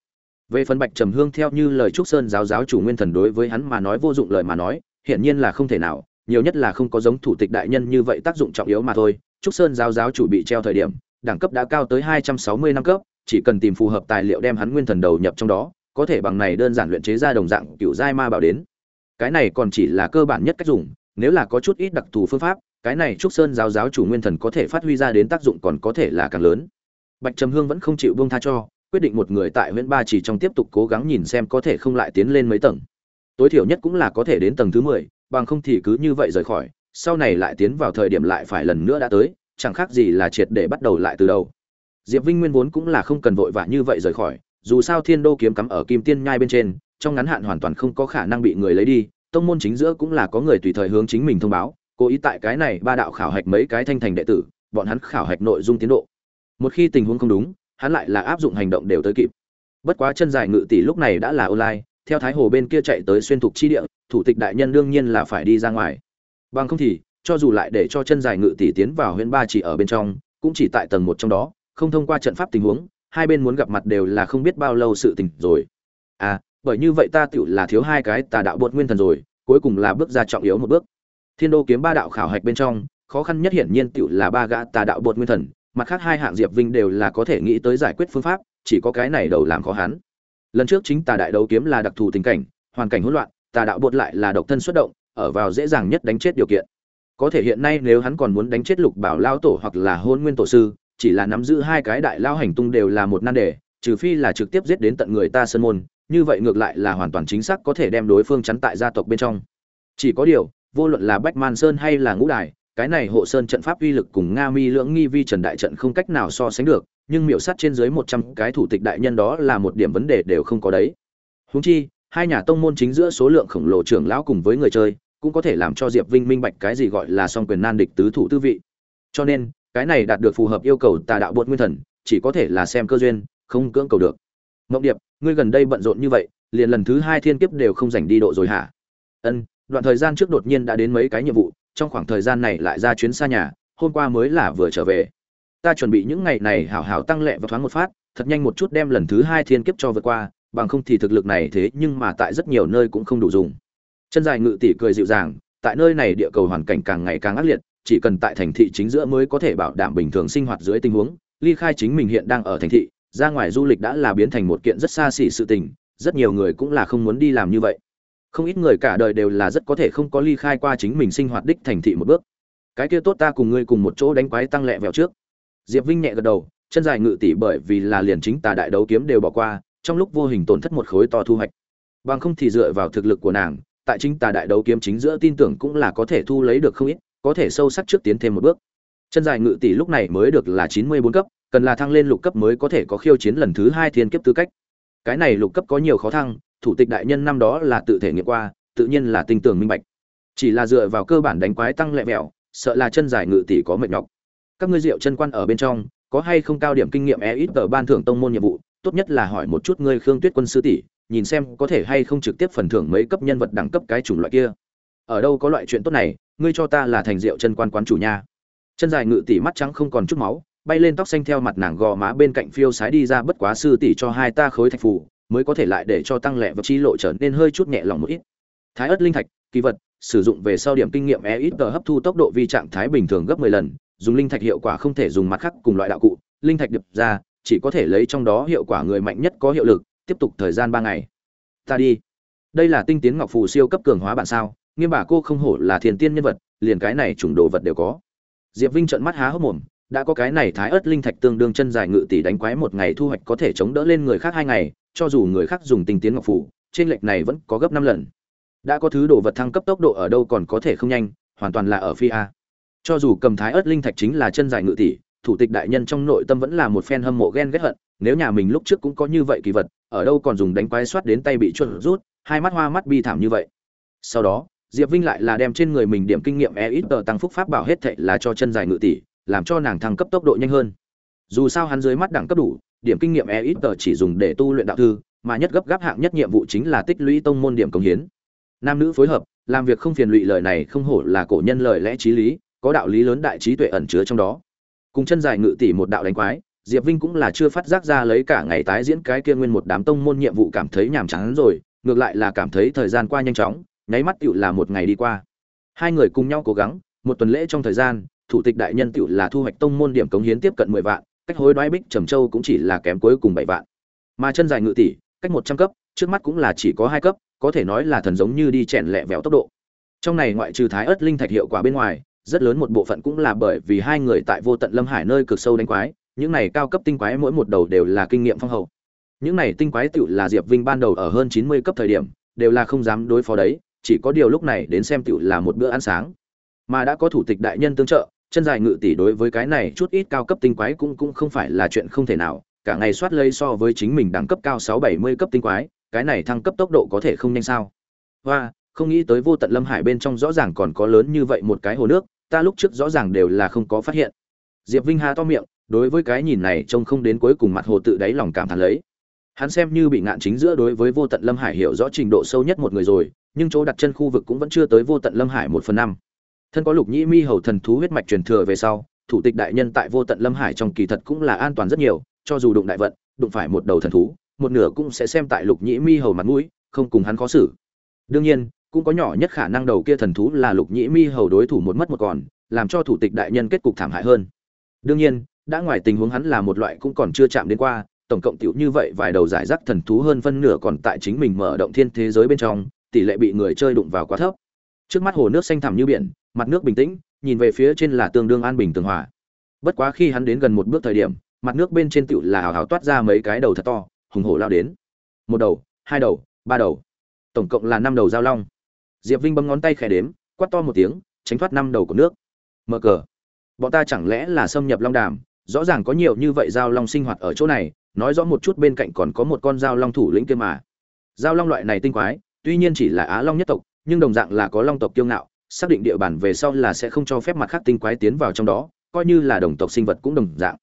về phần bạch trầm hương theo như lời trúc sơn giáo giáo chủ nguyên thần đối với hắn mà nói vô dụng lời mà nói, hiển nhiên là không thể nào, nhiều nhất là không có giống thủ tịch đại nhân như vậy tác dụng trọng yếu mà thôi. Trúc sơn giáo giáo chủ bị treo thời điểm, đẳng cấp đã cao tới hai trăm sáu mươi năm cấp, chỉ cần tìm phù hợp tài liệu đem hắn nguyên thần đầu nhập trong đó, có thể bằng này đơn giản luyện chế ra đồng dạng cựu giai ma bảo đến. Cái này còn chỉ là cơ bản nhất cách dùng, nếu là có chút ít đặc thù phương pháp, cái này trúc sơn giáo giáo chủ nguyên thần có thể phát huy ra đến tác dụng còn có thể là càng lớn. Bạch trầm hương vẫn không chịu buông tha cho quyết định một người tại huyện ba chỉ trong tiếp tục cố gắng nhìn xem có thể không lại tiến lên mấy tầng. Tối thiểu nhất cũng là có thể đến tầng thứ mười, bằng không thì cứ như vậy rời khỏi, sau này lại tiến vào thời điểm lại phải lần nữa đã tới, chẳng khác gì là triệt để bắt đầu lại từ đầu. Diệp vinh nguyên vốn cũng là không cần vội vã như vậy rời khỏi, dù sao thiên đô kiếm cắm ở kim tiên nhai bên trên, trong ngắn hạn hoàn toàn không có khả năng bị người lấy đi, tông môn chính giữa cũng là có người tùy thời hướng chính mình thông báo, cố ý tại cái này ba đạo khảo hạch mấy cái thanh thành đệ tử, bọn hắn khảo hạch nội dung tiến độ. Một khi tình huống không đúng hắn lại là áp dụng hành động đều tới kịp. Bất quá chân dài ngự tỷ lúc này đã là online, theo thái hồ bên kia chạy tới xuyên thục chi địa, thủ tịch đại nhân đương nhiên là phải đi ra ngoài. Bằng không thì, cho dù lại để cho chân dài ngự tỷ tiến vào huyện ba chỉ ở bên trong, cũng chỉ tại tầng một trong đó, không thông qua trận pháp tình huống, hai bên muốn gặp mặt đều là không biết bao lâu sự tình rồi. À bởi như vậy ta tựu là thiếu hai cái tà đạo bột nguyên thần rồi, cuối cùng là bước ra trọng yếu một bước. Thiên đô kiếm ba đạo khảo hạch bên trong, khó khăn nhất hiển nhiên tựu là ba gã tà đạo bột nguyên thần mặt khác hai hạng diệp vinh đều là có thể nghĩ tới giải quyết phương pháp, chỉ có cái này đầu làm khó hắn. Lần trước chính tà đại đấu kiếm là đặc thù tình cảnh, hoàn cảnh hỗn loạn, tà đạo bột lại là độc thân xuất động, ở vào dễ dàng nhất đánh chết điều kiện. Có thể hiện nay nếu hắn còn muốn đánh chết lục bảo lao tổ hoặc là hôn nguyên tổ sư, chỉ là nắm giữ hai cái đại lao hành tung đều là một nan đề, trừ phi là trực tiếp giết đến tận người ta sơn môn, như vậy ngược lại là hoàn toàn chính xác có thể đem đối phương chắn tại gia tộc bên trong. Chỉ có điều, vô luận là bách man sơn hay là ngũ đài cái này hộ sơn trận pháp uy lực cùng nga mi lưỡng nghi vi trần đại trận không cách nào so sánh được, nhưng miểu sát trên dưới một trăm cái thủ tịch đại nhân đó là một điểm vấn đề đều không có đấy. Húng chi, hai nhà tông môn chính giữa số lượng khổng lồ trưởng lão cùng với người chơi, cũng có thể làm cho diệp vinh minh bạch cái gì gọi là song quyền nan địch tứ thủ tư vị. Cho nên, cái này đạt được phù hợp yêu cầu tà đạo bột nguyên thần, chỉ có thể là xem cơ duyên, không cưỡng cầu được. Mộng điệp, ngươi gần đây bận rộn như vậy, liền lần thứ hai thiên kiếp đều không dành đi độ rồi hả? Ân, đoạn thời gian trước đột nhiên đã đến mấy cái nhiệm vụ trong khoảng thời gian này lại ra chuyến xa nhà, hôm qua mới là vừa trở về. Ta chuẩn bị những ngày này hảo hảo tăng lệ và thoáng một phát, thật nhanh một chút đem lần thứ hai thiên kiếp cho vượt qua, bằng không thì thực lực này thế nhưng mà tại rất nhiều nơi cũng không đủ dùng. Chân dài ngự tỷ cười dịu dàng, tại nơi này địa cầu hoàn cảnh càng ngày càng ác liệt, chỉ cần tại thành thị chính giữa mới có thể bảo đảm bình thường sinh hoạt dưới tình huống, ly khai chính mình hiện đang ở thành thị, ra ngoài du lịch đã là biến thành một kiện rất xa xỉ sự tình, rất nhiều người cũng là không muốn đi làm như vậy không ít người cả đời đều là rất có thể không có ly khai qua chính mình sinh hoạt đích thành thị một bước. Cái kia tốt ta cùng ngươi cùng một chỗ đánh quái tăng lẹ vẹo trước. Diệp vinh nhẹ gật đầu, chân dài ngự tỷ bởi vì là liền chính tà đại đấu kiếm đều bỏ qua, trong lúc vô hình tổn thất một khối to thu hoạch. Bằng không thì dựa vào thực lực của nàng, tại chính tà đại đấu kiếm chính giữa tin tưởng cũng là có thể thu lấy được không ít, có thể sâu sắc trước tiến thêm một bước. Chân dài ngự tỷ lúc này mới được là chín mươi bốn cấp, cần là thăng lên lục cấp mới có thể có khiêu chiến lần thứ hai thiên kiếp tư cách. Cái này lục cấp có nhiều khó thăng thủ tịch đại nhân năm đó là tự thể nghiệm qua, tự nhiên là tinh tường minh bạch. Chỉ là dựa vào cơ bản đánh quái tăng lẹ mẹo sợ là chân dài ngự tỷ có mệt nhọc. Các ngươi rượu chân quan ở bên trong, có hay không cao điểm kinh nghiệm e ít ở ban thưởng tông môn nhiệm vụ, tốt nhất là hỏi một chút ngươi khương tuyết quân sư tỷ, nhìn xem có thể hay không trực tiếp phần thưởng mấy cấp nhân vật đẳng cấp cái chủng loại kia. Ở đâu có loại chuyện tốt này, ngươi cho ta là thành rượu chân quan quán chủ nha. Chân dài ngự tỷ mắt trắng không còn chút máu, bay lên tóc xanh theo mặt nàng gò má bên cạnh phiêu sái đi ra bất quá sư tỷ cho hai ta khối thạch phù mới có thể lại để cho tăng lệ vật chi lộ trở nên hơi chút nhẹ lòng một ít. Thái ớt linh thạch, kỳ vật, sử dụng về sau điểm kinh nghiệm e ít tờ hấp thu tốc độ vi trạng thái bình thường gấp 10 lần, dùng linh thạch hiệu quả không thể dùng mặt khác cùng loại đạo cụ, linh thạch điệp ra, chỉ có thể lấy trong đó hiệu quả người mạnh nhất có hiệu lực, tiếp tục thời gian ba ngày. Ta đi. Đây là tinh tiến ngọc phù siêu cấp cường hóa bản sao, nghiêm bà cô không hổ là thiền tiên nhân vật, liền cái này chủng đồ vật đều có. Diệp vinh trợn mắt há hốc mồm đã có cái này thái ớt linh thạch tương đương chân dài ngự tỷ đánh quái một ngày thu hoạch có thể chống đỡ lên người khác hai ngày, cho dù người khác dùng tinh tiến ngọc phủ, trên lệch này vẫn có gấp năm lần. Đã có thứ đồ vật thăng cấp tốc độ ở đâu còn có thể không nhanh, hoàn toàn là ở phi a. Cho dù cầm thái ớt linh thạch chính là chân dài ngự tỷ, thủ tịch đại nhân trong nội tâm vẫn là một phen hâm mộ ghen ghét hận, nếu nhà mình lúc trước cũng có như vậy kỳ vật, ở đâu còn dùng đánh quái soát đến tay bị chuột rút, hai mắt hoa mắt bi thảm như vậy. Sau đó, diệp vinh lại là đem trên người mình điểm kinh nghiệm e ít tờ tăng phúc pháp bảo hết thệ là cho chân dài ngự tỷ làm cho nàng thăng cấp tốc độ nhanh hơn. Dù sao hắn dưới mắt đẳng cấp đủ, điểm kinh nghiệm e ít tờ chỉ dùng để tu luyện đạo thư, mà nhất gấp gáp hạng nhất nhiệm vụ chính là tích lũy tông môn điểm công hiến. Nam nữ phối hợp, làm việc không phiền lụy lời này không hổ là cổ nhân lời lẽ trí lý, có đạo lý lớn đại trí tuệ ẩn chứa trong đó. Cùng chân dài ngự tỷ một đạo đánh quái, diệp vinh cũng là chưa phát giác ra lấy cả ngày tái diễn cái kia nguyên một đám tông môn nhiệm vụ cảm thấy nhàm chán rồi, ngược lại là cảm thấy thời gian qua nhanh chóng, nháy mắt tựu là một ngày đi qua. Hai người cùng nhau cố gắng, một tuần lễ trong thời gian thủ tịch đại nhân tiểu là thu hoạch tông môn điểm cống hiến tiếp cận mười vạn, cách hối đoái bích trầm châu cũng chỉ là kém cuối cùng bảy vạn. Mà chân dài ngự tỷ, cách một trăm cấp, trước mắt cũng là chỉ có hai cấp, có thể nói là thần giống như đi chèn lẹ vẹo tốc độ. Trong này ngoại trừ thái ớt linh thạch hiệu quả bên ngoài, rất lớn một bộ phận cũng là bởi vì hai người tại vô tận lâm hải nơi cực sâu đánh quái, những này cao cấp tinh quái mỗi một đầu đều là kinh nghiệm phong hậu. Những này tinh quái tiểu là diệp vinh ban đầu ở hơn chín mươi cấp thời điểm, đều là không dám đối phó đấy, chỉ có điều lúc này đến xem tiểu là một bữa ăn sáng. Mà đã có thủ tịch đại nhân tương trợ chân dài ngự tỷ đối với cái này chút ít cao cấp tinh quái cũng cũng không phải là chuyện không thể nào, cả ngày soát lây so với chính mình đẳng cấp cao sáu bảy mươi cấp tinh quái, cái này thăng cấp tốc độ có thể không nhanh sao? Hoa, không nghĩ tới vô tận lâm hải bên trong rõ ràng còn có lớn như vậy một cái hồ nước, ta lúc trước rõ ràng đều là không có phát hiện. Diệp vinh hà to miệng, đối với cái nhìn này trông không đến cuối cùng mặt hồ tự đáy lòng cảm thán lấy. Hắn xem như bị ngạn chính giữa đối với vô tận lâm hải hiểu rõ trình độ sâu nhất một người rồi, nhưng chỗ đặt chân khu vực cũng vẫn chưa tới vô tận lâm hải một phần năm thân có lục nhĩ mi hầu thần thú huyết mạch truyền thừa về sau, thủ tịch đại nhân tại vô tận lâm hải trong kỳ thật cũng là an toàn rất nhiều, cho dù đụng đại vận, đụng phải một đầu thần thú, một nửa cũng sẽ xem tại lục nhĩ mi hầu mặt mũi, không cùng hắn khó xử. Đương nhiên, cũng có nhỏ nhất khả năng đầu kia thần thú là lục nhĩ mi hầu đối thủ một mất một còn, làm cho thủ tịch đại nhân kết cục thảm hại hơn. Đương nhiên, đã ngoài tình huống hắn là một loại cũng còn chưa chạm đến qua, tổng cộng tiểu như vậy vài đầu giải rác thần thú hơn phân nửa còn tại chính mình mở động thiên thế giới bên trong, tỷ lệ bị người chơi đụng vào quá thấp. Trước mắt hồ nước xanh thẳm như biển mặt nước bình tĩnh, nhìn về phía trên là tương đương an bình tường hòa. Bất quá khi hắn đến gần một bước thời điểm, mặt nước bên trên tựu là hào hào toát ra mấy cái đầu thật to, hùng hổ lao đến. Một đầu, hai đầu, ba đầu. Tổng cộng là năm đầu giao long. Diệp vinh bấm ngón tay khẽ đếm, quát to một tiếng, tránh thoát năm đầu của nước. Mở cờ bọn ta chẳng lẽ là xâm nhập long đàm? Rõ ràng có nhiều như vậy giao long sinh hoạt ở chỗ này, nói rõ một chút bên cạnh còn có một con giao long thủ lĩnh kia mà. Giao long loại này tinh quái, tuy nhiên chỉ là á long nhất tộc, nhưng đồng dạng là có long tộc kiêu ngạo xác định địa bàn về sau là sẽ không cho phép mặt khác tinh quái tiến vào trong đó, coi như là đồng tộc sinh vật cũng đồng dạng.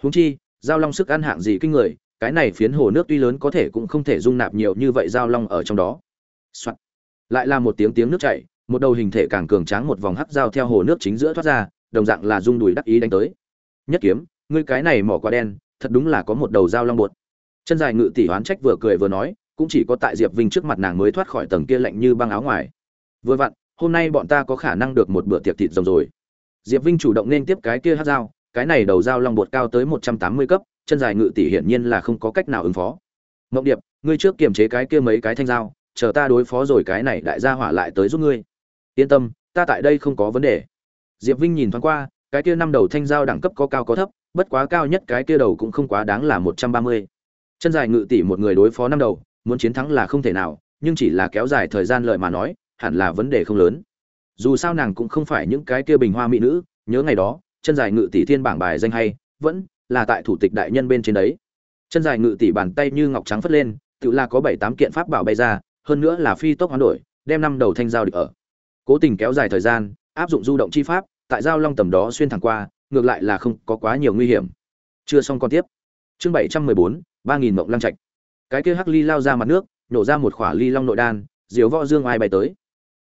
Húng chi, giao long sức ăn hạng gì kinh người, cái này phiến hồ nước tuy lớn có thể cũng không thể dung nạp nhiều như vậy giao long ở trong đó、Soạn. lại là một tiếng tiếng nước chảy, một đầu hình thể càng cường tráng một vòng hắc dao theo hồ nước chính giữa thoát ra, đồng dạng là rung đùi đắc ý đánh tới. Nhất kiếm, ngươi cái này mỏ quả đen, thật đúng là có một đầu dao long bột. Chân dài ngự tỷ hoán trách vừa cười vừa nói, cũng chỉ có tại diệp vinh trước mặt nàng mới thoát khỏi tầng kia lạnh như băng áo ngoài. Vừa vặn hôm nay bọn ta có khả năng được một bữa tiệc thịt rồng rồi. Diệp vinh chủ động nên tiếp cái kia hát dao, cái này đầu dao long bột cao tới một trăm tám mươi cấp, chân dài ngự tỷ hiển nhiên là không có cách nào ứng phó. Mộng điệp, ngươi trước kiềm chế cái kia mấy cái thanh dao, chờ ta đối phó rồi cái này đại gia hỏa lại tới giúp ngươi. Yên tâm, ta tại đây không có vấn đề. Diệp vinh nhìn thoáng qua, cái kia năm đầu thanh dao đẳng cấp có cao có thấp, bất quá cao nhất cái kia đầu cũng không quá đáng là một trăm ba mươi. Chân dài ngự tỷ một người đối phó năm đầu, muốn chiến thắng là không thể nào, nhưng chỉ là kéo dài thời gian lợi mà nói hẳn là vấn đề không lớn. Dù sao nàng cũng không phải những cái kia bình hoa mỹ nữ, nhớ ngày đó, chân dài ngự tỷ thiên bảng bài danh hay, vẫn là tại thủ tịch đại nhân bên trên đấy. Chân dài ngự tỷ bàn tay như ngọc trắng phất lên, tự là có bảy tám kiện pháp bảo bay ra, hơn nữa là phi tốc hoán đổi, đem năm đầu thanh giao được ở. Cố tình kéo dài thời gian, áp dụng du động chi pháp, tại giao long tầm đó xuyên thẳng qua, ngược lại là không có quá nhiều nguy hiểm. Chưa xong con tiếp. Chương bảy trăm mười bốn, ba nghìn mộng lăng trạch. Cái kia hắc ly lao ra mặt nước, nổ ra một khỏa ly long nội đan, diều võ dương ai bay tới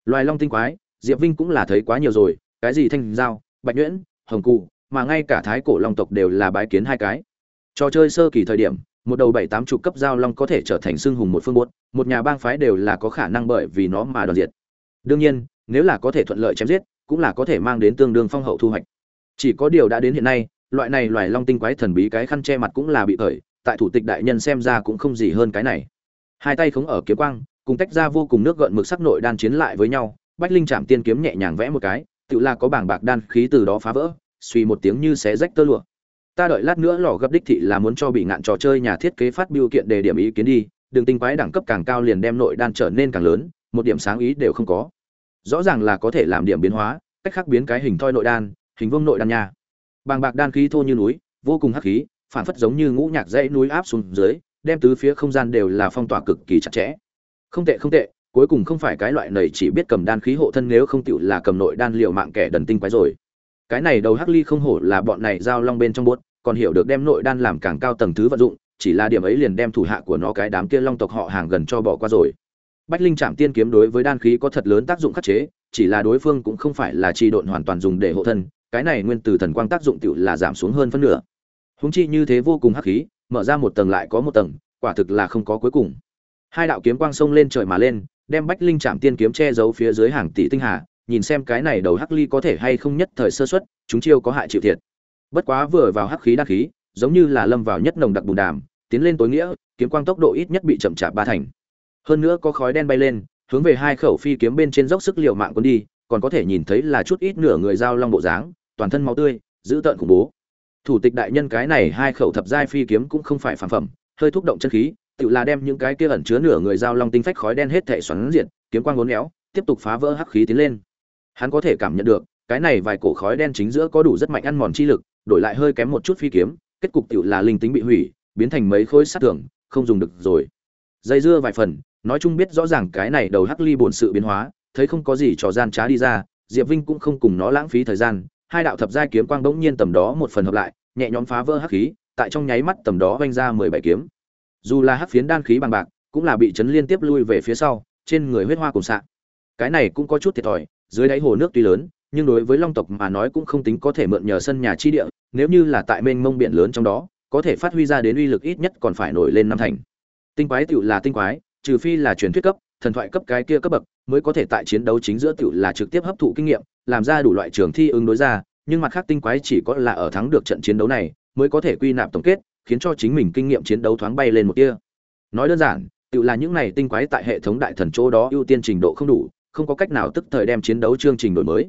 loài long tinh quái, diệp vinh cũng là thấy quá nhiều rồi, cái gì thanh giao, bạch nhuyễn, hồng cụ mà ngay cả thái cổ long tộc đều là bái kiến hai cái. Trò chơi sơ kỳ thời điểm, một đầu bảy tám chục cấp giao long có thể trở thành xưng hùng một phương bốt một nhà bang phái đều là có khả năng bởi vì nó mà đoàn diệt. Đương nhiên, nếu là có thể thuận lợi chém giết, cũng là có thể mang đến tương đương phong hậu thu hoạch. Chỉ có điều đã đến hiện nay, loại này loài long tinh quái thần bí cái khăn che mặt cũng là bị khởi tại thủ tịch đại nhân xem ra cũng không gì hơn cái này. Hai tay khống ở kiếm quang cùng tách ra vô cùng nước gợn mực sắc nội đan chiến lại với nhau, bách linh chạm tiên kiếm nhẹ nhàng vẽ một cái, tự là có bảng bạc đan khí từ đó phá vỡ, suy một tiếng như xé rách tơ lụa. Ta đợi lát nữa lò gấp đích thị là muốn cho bị ngạn trò chơi nhà thiết kế phát biểu kiện đề điểm ý kiến đi, đường tinh quái đẳng cấp càng cao liền đem nội đan trở nên càng lớn, một điểm sáng ý đều không có. Rõ ràng là có thể làm điểm biến hóa, cách khác biến cái hình thoi nội đan, hình vuông nội đan nha. Bàng bạc đan khí thô như núi, vô cùng hắc khí phản phất giống như ngũ nhạc dãy núi áp xuống dưới, đem tứ phía không gian đều là phong tỏa cực kỳ chặt chẽ không tệ không tệ, cuối cùng không phải cái loại này chỉ biết cầm đan khí hộ thân nếu không tựu là cầm nội đan liệu mạng kẻ đần tinh quái rồi. Cái này đầu hắc ly không hổ là bọn này giao long bên trong buốt, còn hiểu được đem nội đan làm càng cao tầng thứ vận dụng, chỉ là điểm ấy liền đem thủ hạ của nó cái đám kia long tộc họ hàng gần cho bỏ qua rồi. Bách linh chạm tiên kiếm đối với đan khí có thật lớn tác dụng khắc chế, chỉ là đối phương cũng không phải là chi độn hoàn toàn dùng để hộ thân, cái này nguyên từ thần quang tác dụng tựu là giảm xuống hơn phân nửa. Húng chi như thế vô cùng hắc khí, mở ra một tầng lại có một tầng, quả thực là không có cuối cùng hai đạo kiếm quang sông lên trời mà lên, đem bách linh chạm tiên kiếm che giấu phía dưới hàng tỷ tinh hà, nhìn xem cái này đầu hắc ly có thể hay không nhất thời sơ xuất chúng chiêu có hại chịu thiệt. Bất quá vừa vào hắc khí đắc khí, giống như là lâm vào nhất nồng đặc bùn đàm, tiến lên tối nghĩa, kiếm quang tốc độ ít nhất bị chậm chạp ba thành. Hơn nữa có khói đen bay lên, hướng về hai khẩu phi kiếm bên trên dốc sức liều mạng cuốn đi, còn có thể nhìn thấy là chút ít nửa người dao long bộ dáng, toàn thân máu tươi, dữ tợn khủng bố. Thủ tịch đại nhân cái này hai khẩu thập giai phi kiếm cũng không phải phản phẩm, hơi thúc động chân khí tự là đem những cái kia ẩn chứa nửa người dao long tinh phách khói đen hết thể xoắn diệt, kiếm quang uốn éo, tiếp tục phá vỡ hắc khí tiến lên. Hắn có thể cảm nhận được, cái này vài cổ khói đen chính giữa có đủ rất mạnh ăn mòn chi lực, đổi lại hơi kém một chút phi kiếm, kết cục tự là linh tính bị hủy, biến thành mấy khối sát tưởng không dùng được rồi. Dây dưa vài phần, nói chung biết rõ ràng cái này đầu hắc ly buồn sự biến hóa, thấy không có gì trò gian trá đi ra, diệp vinh cũng không cùng nó lãng phí thời gian, hai đạo thập giai kiếm quang bỗng nhiên tầm đó một phần hợp lại, nhẹ nhõm phá vỡ hắc khí, tại trong nháy mắt tầm đó vung ra mười bảy kiếm dù là hắc phiến đan khí bằng bạc, cũng là bị chấn liên tiếp lui về phía sau, trên người huyết hoa cùng sạ cái này cũng có chút thiệt thòi, dưới đáy hồ nước tuy lớn, nhưng đối với long tộc mà nói cũng không tính có thể mượn nhờ sân nhà chi địa, nếu như là tại mênh mông biển lớn trong đó, có thể phát huy ra đến uy lực ít nhất còn phải nổi lên năm thành. Tinh quái tựu là tinh quái, trừ phi là truyền thuyết cấp, thần thoại cấp cái kia cấp bậc, mới có thể tại chiến đấu chính giữa tựu là trực tiếp hấp thụ kinh nghiệm, làm ra đủ loại trường thi ứng đối ra, nhưng mặt khác tinh quái chỉ có là ở thắng được trận chiến đấu này, mới có thể quy nạp tổng kết khiến cho chính mình kinh nghiệm chiến đấu thoáng bay lên một tia. nói đơn giản, tự là những này tinh quái tại hệ thống đại thần chỗ đó ưu tiên trình độ không đủ, không có cách nào tức thời đem chiến đấu chương trình đổi mới.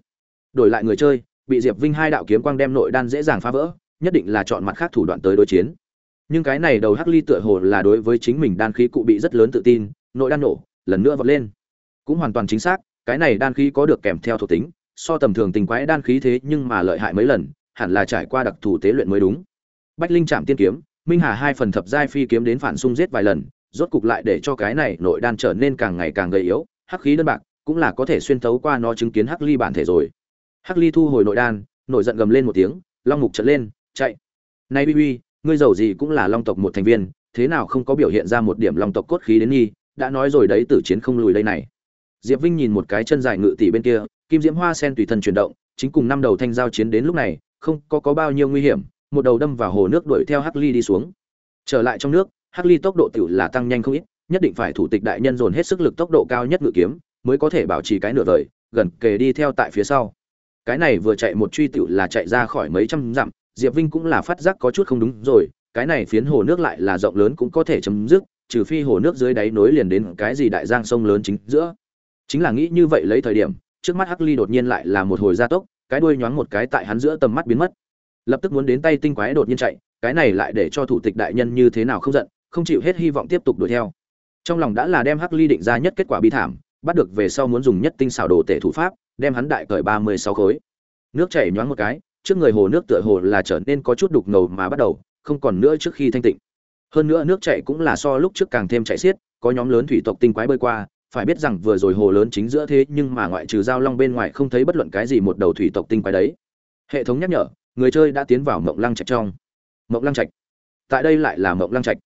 Đổi lại người chơi, bị diệp vinh hai đạo kiếm quang đem nội đan dễ dàng phá vỡ, nhất định là chọn mặt khác thủ đoạn tới đối chiến. Nhưng cái này đầu hắc ly tựa hồ là đối với chính mình đan khí cụ bị rất lớn tự tin, nội đan nổ, lần nữa vọt lên. Cũng hoàn toàn chính xác, cái này đan khí có được kèm theo thuộc tính, so tầm thường tình quái đan khí thế nhưng mà lợi hại mấy lần, hẳn là trải qua đặc thù tế luyện mới đúng. Bách linh chạm tiên kiếm minh hà hai phần thập giai phi kiếm đến phản xung giết vài lần, rốt cục lại để cho cái này nội đan trở nên càng ngày càng gầy yếu, hắc khí đơn bạc, cũng là có thể xuyên thấu qua nó chứng kiến hắc ly bản thể rồi. Hắc ly thu hồi nội đan nội giận gầm lên một tiếng, long mục trợn lên, chạy. Này bi bi ngươi giàu gì cũng là long tộc một thành viên, thế nào không có biểu hiện ra một điểm long tộc cốt khí đến nghi, đã nói rồi đấy, tử chiến không lùi đây này. Diệp vinh nhìn một cái chân dài ngự tỷ bên kia, kim diễm hoa sen tùy thân chuyển động, chính cùng năm đầu thanh giao chiến đến lúc này, không có có bao nhiêu nguy hiểm một đầu đâm vào hồ nước đuổi theo hắc ly đi xuống. Trở lại trong nước, hắc ly tốc độ tiểu là tăng nhanh không ít, nhất định phải thủ tịch đại nhân dồn hết sức lực tốc độ cao nhất ngự kiếm, mới có thể bảo trì cái nửa vời, gần kề đi theo tại phía sau. Cái này vừa chạy một truy tiểu là chạy ra khỏi mấy trăm dặm, diệp vinh cũng là phát giác có chút không đúng rồi, cái này phiến hồ nước lại là rộng lớn cũng có thể chấm dứt, trừ phi hồ nước dưới đáy nối liền đến cái gì đại giang sông lớn chính giữa. Chính là nghĩ như vậy lấy thời điểm, trước mắt hắc ly đột nhiên lại là một hồi gia tốc, cái đuôi nhoáng một cái tại hắn giữa tầm mắt biến mất lập tức muốn đến tay tinh quái đột nhiên chạy, cái này lại để cho thủ tịch đại nhân như thế nào không giận, không chịu hết hy vọng tiếp tục đuổi theo. Trong lòng đã là đem hắc ly định ra nhất kết quả bi thảm, bắt được về sau muốn dùng nhất tinh xảo đồ tể thủ pháp, đem hắn đại cởi ba mươi sáu khối. Nước chảy nhoáng một cái, trước người hồ nước tựa hồ là trở nên có chút đục ngầu mà bắt đầu, không còn nữa trước khi thanh tịnh. Hơn nữa nước chảy cũng là so lúc trước càng thêm chảy xiết, có nhóm lớn thủy tộc tinh quái bơi qua, phải biết rằng vừa rồi hồ lớn chính giữa thế nhưng mà ngoại trừ giao long bên ngoài không thấy bất luận cái gì một đầu thủy tộc tinh quái đấy. Hệ thống nhắc nhở người chơi đã tiến vào mộng lăng trạch trong. Mộng lăng trạch? Tại đây lại là mộng lăng trạch.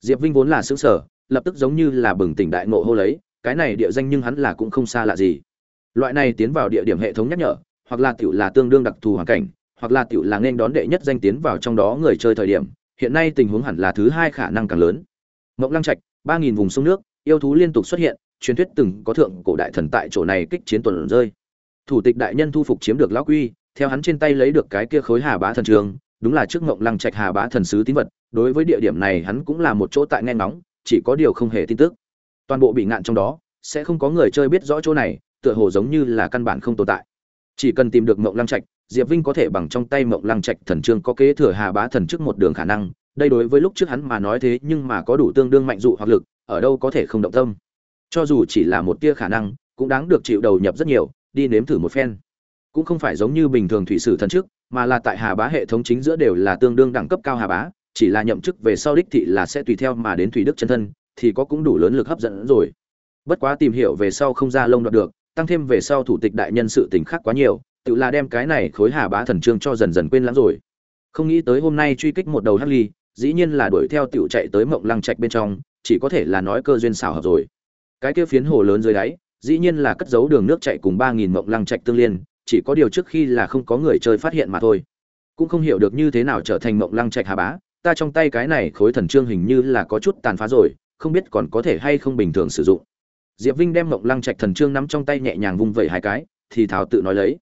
Diệp vinh vốn là xứ sở, lập tức giống như là bừng tỉnh đại ngộ hô lấy, cái này địa danh nhưng hắn là cũng không xa lạ gì. Loại này tiến vào địa điểm hệ thống nhắc nhở, hoặc là tiểu là tương đương đặc thù hoàn cảnh, hoặc là tiểu là nên đón đệ nhất danh tiến vào trong đó người chơi thời điểm, hiện nay tình huống hẳn là thứ hai khả năng càng lớn. Mộng lăng trạch, ba nghìn vùng sông nước, yêu thú liên tục xuất hiện, truyền thuyết từng có thượng cổ đại thần tại chỗ này kích chiến tuần rơi. Thủ tịch đại nhân thu phục chiếm được lão quy theo hắn trên tay lấy được cái kia khối hà bá thần trường, đúng là trước Ngộng lăng trạch hà bá thần sứ tín vật, đối với địa điểm này hắn cũng là một chỗ tại nghe ngóng, chỉ có điều không hề tin tức. Toàn bộ bị ngạn trong đó, sẽ không có người chơi biết rõ chỗ này, tựa hồ giống như là căn bản không tồn tại. Chỉ cần tìm được Ngộng lăng trạch, diệp vinh có thể bằng trong tay mộng lăng trạch thần trương có kế thừa hà bá thần trước một đường khả năng, đây đối với lúc trước hắn mà nói thế nhưng mà có đủ tương đương mạnh dụ hoặc lực, ở đâu có thể không động tâm. Cho dù chỉ là một tia khả năng, cũng đáng được chịu đầu nhập rất nhiều, đi nếm thử một phen cũng không phải giống như bình thường thủy sử thần trước mà là tại hà bá hệ thống chính giữa đều là tương đương đẳng cấp cao hà bá, chỉ là nhậm chức về sau đích thị là sẽ tùy theo mà đến thủy đức chân thân, thì có cũng đủ lớn lực hấp dẫn rồi. Bất quá tìm hiểu về sau không ra lông đoạt được, tăng thêm về sau thủ tịch đại nhân sự tình khác quá nhiều, tự là đem cái này khối hà bá thần trương cho dần dần quên lãng rồi. Không nghĩ tới hôm nay truy kích một đầu hắc ly, dĩ nhiên là đuổi theo tiểu chạy tới mộng lăng trạch bên trong, chỉ có thể là nói cơ duyên xảo hợp rồi. Cái kia phiến hồ lớn dưới đáy, dĩ nhiên là cất giấu đường nước chạy cùng ba nghìn mộng lăng trạch tương liên chỉ có điều trước khi là không có người chơi phát hiện mà thôi. Cũng không hiểu được như thế nào trở thành mộng lăng trạch hà bá, ta trong tay cái này khối thần trương hình như là có chút tàn phá rồi, không biết còn có thể hay không bình thường sử dụng. Diệp vinh đem mộng lăng trạch thần trương nắm trong tay nhẹ nhàng vung vẩy hai cái, thì thảo tự nói lấy.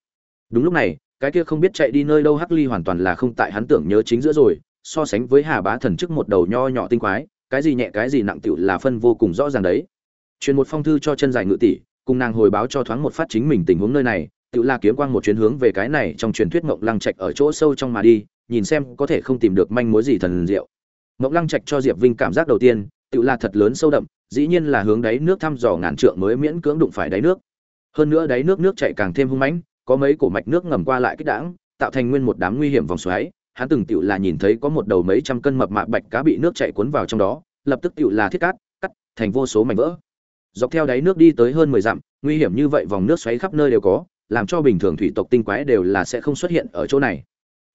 Đúng lúc này, cái kia không biết chạy đi nơi đâu hắc ly hoàn toàn là không tại hắn tưởng nhớ chính giữa rồi, so sánh với hà bá thần trước một đầu nho nhỏ tinh quái, cái gì nhẹ cái gì nặng tựu là phân vô cùng rõ ràng đấy. Truyền một phong thư cho chân dài ngự tỷ, cùng nàng hồi báo cho thoáng một phát chính mình tình huống nơi này tự là kiếm quang một chuyến hướng về cái này trong truyền thuyết mộng lăng trạch ở chỗ sâu trong mà đi, nhìn xem có thể không tìm được manh mối gì thần diệu. Mộng lăng trạch cho diệp vinh cảm giác đầu tiên tự là thật lớn sâu đậm, dĩ nhiên là hướng đáy nước thăm dò ngàn trượng mới miễn cưỡng đụng phải đáy nước. Hơn nữa đáy nước nước chảy càng thêm hung mãnh, có mấy cổ mạch nước ngầm qua lại kích đãng, tạo thành nguyên một đám nguy hiểm vòng xoáy. Hắn từng tựu là nhìn thấy có một đầu mấy trăm cân mập mạp bạch cá bị nước chảy cuốn vào trong đó, lập tức tựu là thiết cát, cắt, thành vô số mảnh vỡ. Dọc theo đáy nước đi tới hơn mười dặm, nguy hiểm như vậy vòng nước xoáy khắp nơi đều có làm cho bình thường thủy tộc tinh quái đều là sẽ không xuất hiện ở chỗ này.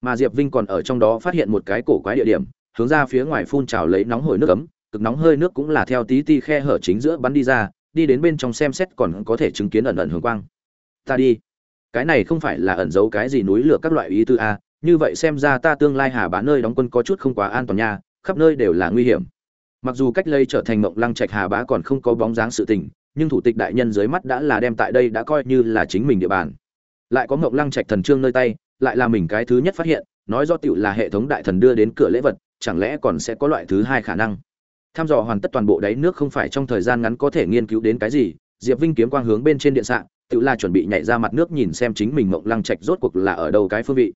Mà diệp vinh còn ở trong đó phát hiện một cái cổ quái địa điểm, hướng ra phía ngoài phun trào lấy nóng hổi nước ấm, cực nóng hơi nước cũng là theo tí ti khe hở chính giữa bắn đi ra, đi đến bên trong xem xét còn có thể chứng kiến ẩn ẩn hương quang. Ta đi. Cái này không phải là ẩn giấu cái gì núi lửa các loại ý tư a, như vậy xem ra ta tương lai hà bán nơi đóng quân có chút không quá an toàn nha, khắp nơi đều là nguy hiểm. Mặc dù cách lây trở thành mộng lăng trạch hà bá còn không có bóng dáng sự tình nhưng thủ tịch đại nhân dưới mắt đã là đem tại đây đã coi như là chính mình địa bàn. Lại có mộng lăng trạch thần trương nơi tay, lại là mình cái thứ nhất phát hiện, nói do tiểu là hệ thống đại thần đưa đến cửa lễ vật, chẳng lẽ còn sẽ có loại thứ hai khả năng? Tham dò hoàn tất toàn bộ đáy nước không phải trong thời gian ngắn có thể nghiên cứu đến cái gì, diệp vinh kiếm quang hướng bên trên điện sạn tự là chuẩn bị nhảy ra mặt nước nhìn xem chính mình mộng lăng trạch rốt cuộc là ở đâu cái phương vị.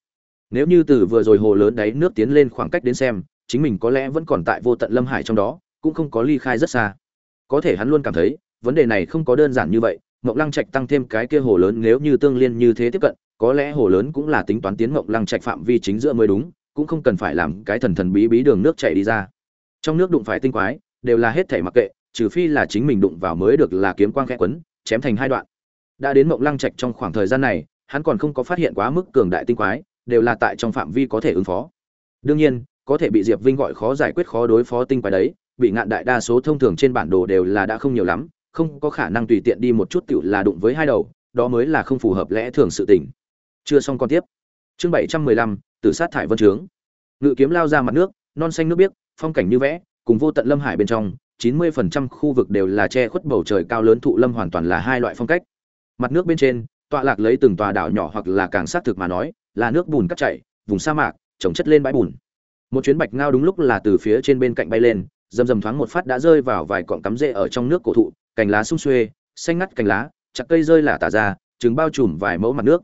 Nếu như từ vừa rồi hồ lớn đáy nước tiến lên khoảng cách đến xem, chính mình có lẽ vẫn còn tại vô tận lâm hải trong đó, cũng không có ly khai rất xa. Có thể hắn luôn cảm thấy vấn đề này không có đơn giản như vậy mộng lăng trạch tăng thêm cái kia hồ lớn nếu như tương liên như thế tiếp cận, có lẽ hồ lớn cũng là tính toán tiến mộng lăng trạch phạm vi chính giữa mới đúng, cũng không cần phải làm cái thần thần bí bí đường nước chảy đi ra. Trong nước đụng phải tinh quái, đều là hết thảy mặc kệ, trừ phi là chính mình đụng vào mới được là kiếm quang khẽ quấn, chém thành hai đoạn. Đã đến mộng lăng trạch trong khoảng thời gian này, hắn còn không có phát hiện quá mức cường đại tinh quái, đều là tại trong phạm vi có thể ứng phó. Đương nhiên, có thể bị diệp vinh gọi khó giải quyết khó đối phó tinh quái đấy, bị ngạn đại đa số thông thường trên bản đồ đều là đã không nhiều lắm không có khả năng tùy tiện đi một chút tiểu là đụng với hai đầu, đó mới là không phù hợp lẽ thường sự tình. Chưa xong con tiếp. Chương bảy trăm mười lăm, tử sát thải vân trướng ngự kiếm lao ra mặt nước, non xanh nước biếc, phong cảnh như vẽ, cùng vô tận lâm hải bên trong, chín mươi phần trăm khu vực đều là che khuất bầu trời cao lớn thụ lâm hoàn toàn là hai loại phong cách. Mặt nước bên trên, tọa lạc lấy từng tòa đảo nhỏ hoặc là càng xác thực mà nói, là nước bùn cắt chảy, vùng sa mạc, trồng chất lên bãi bùn. Một chuyến bạch ngao đúng lúc là từ phía trên bên cạnh bay lên, rầm rầm thoáng một phát đã rơi vào vài cọng cắm rễ ở trong nước cổ thụ cành lá sung xuê, xanh ngắt cành lá, chặt cây rơi là tả ra, trứng bao trùm vài mẫu mặt nước.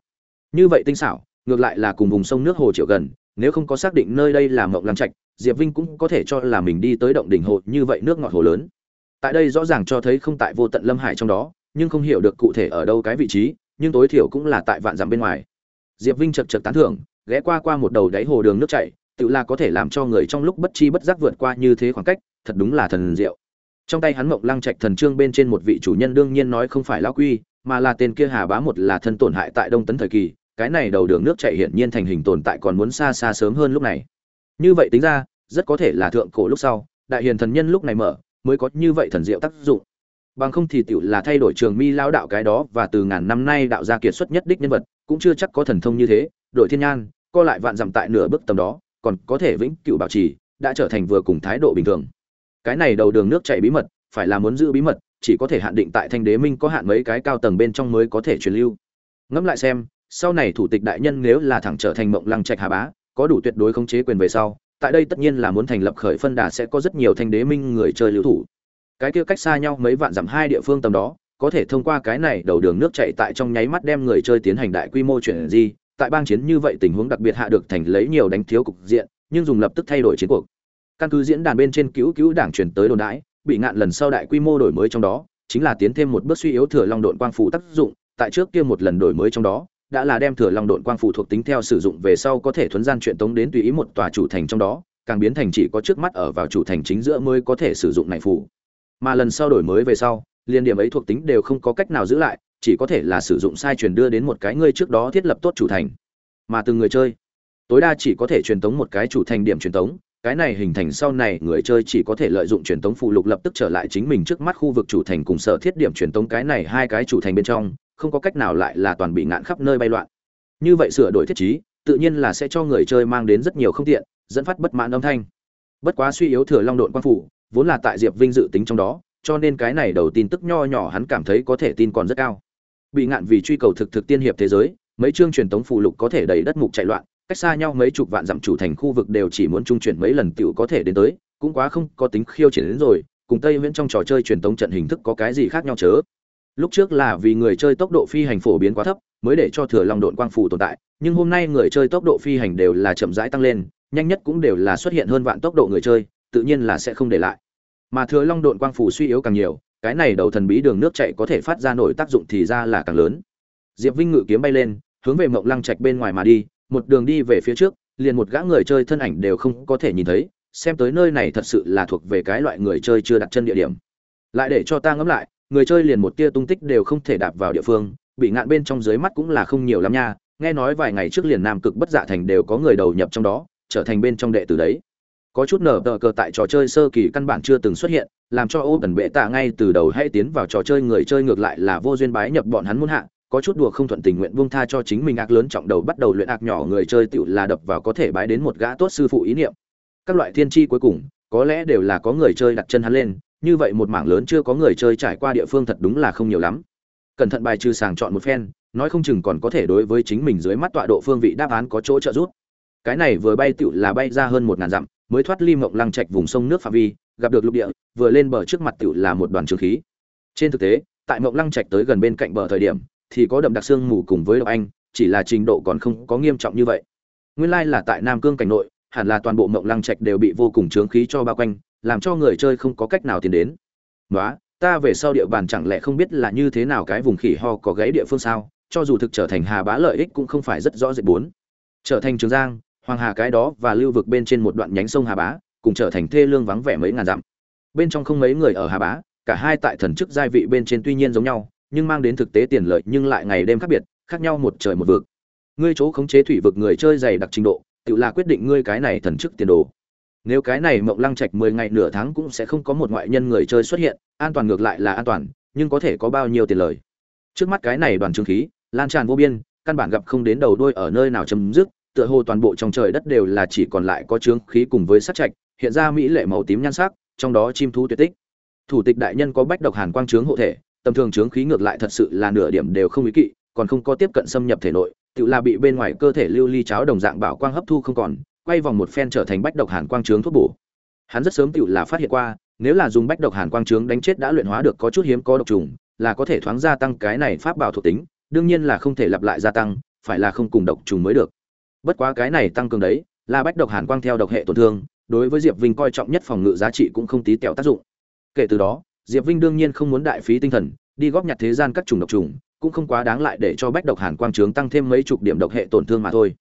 Như vậy tinh xảo, ngược lại là cùng vùng sông nước hồ triệu gần, nếu không có xác định nơi đây là mộng làm trạch, diệp vinh cũng có thể cho là mình đi tới động đỉnh hồ như vậy nước ngọt hồ lớn. Tại đây rõ ràng cho thấy không tại vô tận lâm hải trong đó, nhưng không hiểu được cụ thể ở đâu cái vị trí, nhưng tối thiểu cũng là tại vạn dặm bên ngoài. Diệp vinh chật chật tán thưởng, ghé qua qua một đầu đáy hồ đường nước chảy, tự là có thể làm cho người trong lúc bất chi bất giác vượt qua như thế khoảng cách, thật đúng là thần diệu trong tay hắn mộng lăng trạch thần trương bên trên một vị chủ nhân đương nhiên nói không phải lão quy, mà là tên kia hà bá một là thân tổn hại tại đông tấn thời kỳ, cái này đầu đường nước chảy hiển nhiên thành hình tồn tại còn muốn xa xa sớm hơn lúc này. Như vậy tính ra, rất có thể là thượng cổ lúc sau, đại hiền thần nhân lúc này mở, mới có như vậy thần diệu tác dụng. Bằng không thì tiểu là thay đổi trường mi lao đạo cái đó và từ ngàn năm nay đạo gia kiệt xuất nhất đích nhân vật, cũng chưa chắc có thần thông như thế đội thiên nhan, co lại vạn dặm tại nửa bước tầm đó, còn có thể vĩnh cửu bảo trì, đã trở thành vừa cùng thái độ bình thường cái này đầu đường nước chảy bí mật, phải là muốn giữ bí mật, chỉ có thể hạn định tại thanh đế minh có hạn mấy cái cao tầng bên trong mới có thể truyền lưu. Ngẫm lại xem, sau này thủ tịch đại nhân nếu là thẳng trở thành mộng lăng trạch hà bá, có đủ tuyệt đối khống chế quyền về sau, tại đây tất nhiên là muốn thành lập khởi phân đà sẽ có rất nhiều thanh đế minh người chơi lưu thủ. Cái kia cách xa nhau mấy vạn dặm hai địa phương tầm đó, có thể thông qua cái này đầu đường nước chạy tại trong nháy mắt đem người chơi tiến hành đại quy mô chuyển di, tại bang chiến như vậy tình huống đặc biệt hạ được thành lấy nhiều đánh thiếu cục diện, nhưng dùng lập tức thay đổi chiến cuộc căn cứ diễn đàn bên trên cứu cứu đảng chuyển tới đồn đãi, bị ngạn lần sau đại quy mô đổi mới trong đó, chính là tiến thêm một bước suy yếu thừa long độn quang phủ tác dụng, tại trước kia một lần đổi mới trong đó, đã là đem thừa long độn quang phủ thuộc tính theo sử dụng về sau có thể thuấn gian chuyện tống đến tùy ý một tòa chủ thành trong đó, càng biến thành chỉ có trước mắt ở vào chủ thành chính giữa mới có thể sử dụng này phủ. Mà lần sau đổi mới về sau, liên điểm ấy thuộc tính đều không có cách nào giữ lại, chỉ có thể là sử dụng sai truyền đưa đến một cái ngươi trước đó thiết lập tốt chủ thành. Mà từng người chơi, tối đa chỉ có thể truyền tống một cái chủ thành điểm truyền tống cái này hình thành sau này người chơi chỉ có thể lợi dụng truyền tống phụ lục lập tức trở lại chính mình trước mắt khu vực chủ thành cùng sở thiết điểm truyền tống cái này hai cái chủ thành bên trong, không có cách nào lại là toàn bị ngạn khắp nơi bay loạn. Như vậy sửa đổi thiết chí tự nhiên là sẽ cho người chơi mang đến rất nhiều không tiện, dẫn phát bất mãn âm thanh. Bất quá suy yếu thừa long độn quan phủ, vốn là tại diệp vinh dự tính trong đó, cho nên cái này đầu tin tức nho nhỏ hắn cảm thấy có thể tin còn rất cao. Bị ngạn vì truy cầu thực thực tiên hiệp thế giới, mấy chương truyền tống phụ lục có thể đầy đất mục chạy loạn cách xa nhau mấy chục vạn dặm chủ thành khu vực đều chỉ muốn trung chuyển mấy lần tiểu có thể đến tới, cũng quá không có tính khiêu chiến đến rồi, cùng tây viễn trong trò chơi truyền tống trận hình thức có cái gì khác nhau chớ? Lúc trước là vì người chơi tốc độ phi hành phổ biến quá thấp, mới để cho thừa long độn quang phủ tồn tại, nhưng hôm nay người chơi tốc độ phi hành đều là chậm rãi tăng lên, nhanh nhất cũng đều là xuất hiện hơn vạn tốc độ người chơi, tự nhiên là sẽ không để lại. Mà thừa long độn quang phủ suy yếu càng nhiều, cái này đầu thần bí đường nước chạy có thể phát ra nổi tác dụng thì ra là càng lớn. Diệp vinh ngự kiếm bay lên, hướng về mộng lăng trạch bên ngoài mà đi một đường đi về phía trước, liền một gã người chơi thân ảnh đều không có thể nhìn thấy, xem tới nơi này thật sự là thuộc về cái loại người chơi chưa đặt chân địa điểm. Lại để cho ta ngẫm lại, người chơi liền một tia tung tích đều không thể đạp vào địa phương, bị ngạn bên trong dưới mắt cũng là không nhiều lắm nha, nghe nói vài ngày trước liền nam cực bất dạ thành đều có người đầu nhập trong đó, trở thành bên trong đệ tử đấy. Có chút nở tờ cờ tại trò chơi sơ kỳ căn bản chưa từng xuất hiện, làm cho ô tần bệ tạ ngay từ đầu hay tiến vào trò chơi người chơi ngược lại là vô duyên bái nhập bọn hắn muốn hạ có chút đùa không thuận tình nguyện buông tha cho chính mình ác lớn trọng đầu bắt đầu luyện ác nhỏ người chơi tựu là đập vào có thể bái đến một gã tốt sư phụ ý niệm. Các loại thiên chi cuối cùng, có lẽ đều là có người chơi đặt chân hắn lên, như vậy một mảng lớn chưa có người chơi trải qua địa phương thật đúng là không nhiều lắm. Cẩn thận bài trừ sàng chọn một phen, nói không chừng còn có thể đối với chính mình dưới mắt tọa độ phương vị đáp án có chỗ trợ giúp. Cái này vừa bay tựu là bay ra hơn một ngàn dặm, mới thoát ly mộng lăng trạch vùng sông nước phạm vi, gặp được lục địa, vừa lên bờ trước mặt tựu là một đoàn trường khí. Trên thực tế, tại mộng lăng trạch tới gần bên cạnh bờ thời điểm thì có đậm đặc xương mù cùng với độc anh, chỉ là trình độ còn không có nghiêm trọng như vậy. Nguyên lai là tại nam cương cảnh nội, hẳn là toàn bộ mộng lăng trạch đều bị vô cùng trướng khí cho bao quanh, làm cho người chơi không có cách nào tiến đến. Nói ta về sau địa bàn chẳng lẽ không biết là như thế nào cái vùng khỉ ho có gáy địa phương sao? Cho dù thực trở thành hà bá lợi ích cũng không phải rất rõ rệt bốn. Trở thành trường giang, hoàng hà cái đó và lưu vực bên trên một đoạn nhánh sông hà bá, cùng trở thành thê lương vắng vẻ mấy ngàn dặm. Bên trong không mấy người ở hà bá, cả hai tại thần chức giai vị bên trên tuy nhiên giống nhau nhưng mang đến thực tế tiền lợi nhưng lại ngày đêm khác biệt, khác nhau một trời một vực. Ngươi chỗ khống chế thủy vực người chơi dày đặc trình độ, tự là quyết định ngươi cái này thần chức tiền đồ. Nếu cái này mộng lăng trạch mười ngày nửa tháng cũng sẽ không có một ngoại nhân người chơi xuất hiện, an toàn ngược lại là an toàn, nhưng có thể có bao nhiêu tiền lời? Trước mắt cái này đoàn chứng khí, lan tràn vô biên, căn bản gặp không đến đầu đuôi ở nơi nào chấm dứt, tựa hồ toàn bộ trong trời đất đều là chỉ còn lại có chứng khí cùng với sát trạch, hiện ra mỹ lệ màu tím nhan sắc, trong đó chim thú tuyệt tích. Thủ tịch đại nhân có bách độc hàn quang trướng hộ thể tầm thường chướng khí ngược lại thật sự là nửa điểm đều không ý kỵ, còn không có tiếp cận xâm nhập thể nội, tự là bị bên ngoài cơ thể lưu ly cháo đồng dạng bảo quang hấp thu không còn, quay vòng một phen trở thành bách độc hàn quang trướng thuốc bổ. Hắn rất sớm tự là phát hiện qua, nếu là dùng bách độc hàn quang trướng đánh chết đã luyện hóa được có chút hiếm có độc trùng, là có thể thoáng gia tăng cái này pháp bảo thuộc tính, đương nhiên là không thể lặp lại gia tăng, phải là không cùng độc trùng mới được. Bất quá cái này tăng cường đấy, là bách độc hàn quang theo độc hệ tổn thương, đối với diệp vinh coi trọng nhất phòng ngự giá trị cũng không tí tẹo tác dụng. Kể từ đó diệp vinh đương nhiên không muốn đại phí tinh thần, đi góp nhặt thế gian các chủng độc trùng cũng không quá đáng lại để cho bách độc hàn quang trướng tăng thêm mấy chục điểm độc hệ tổn thương mà thôi.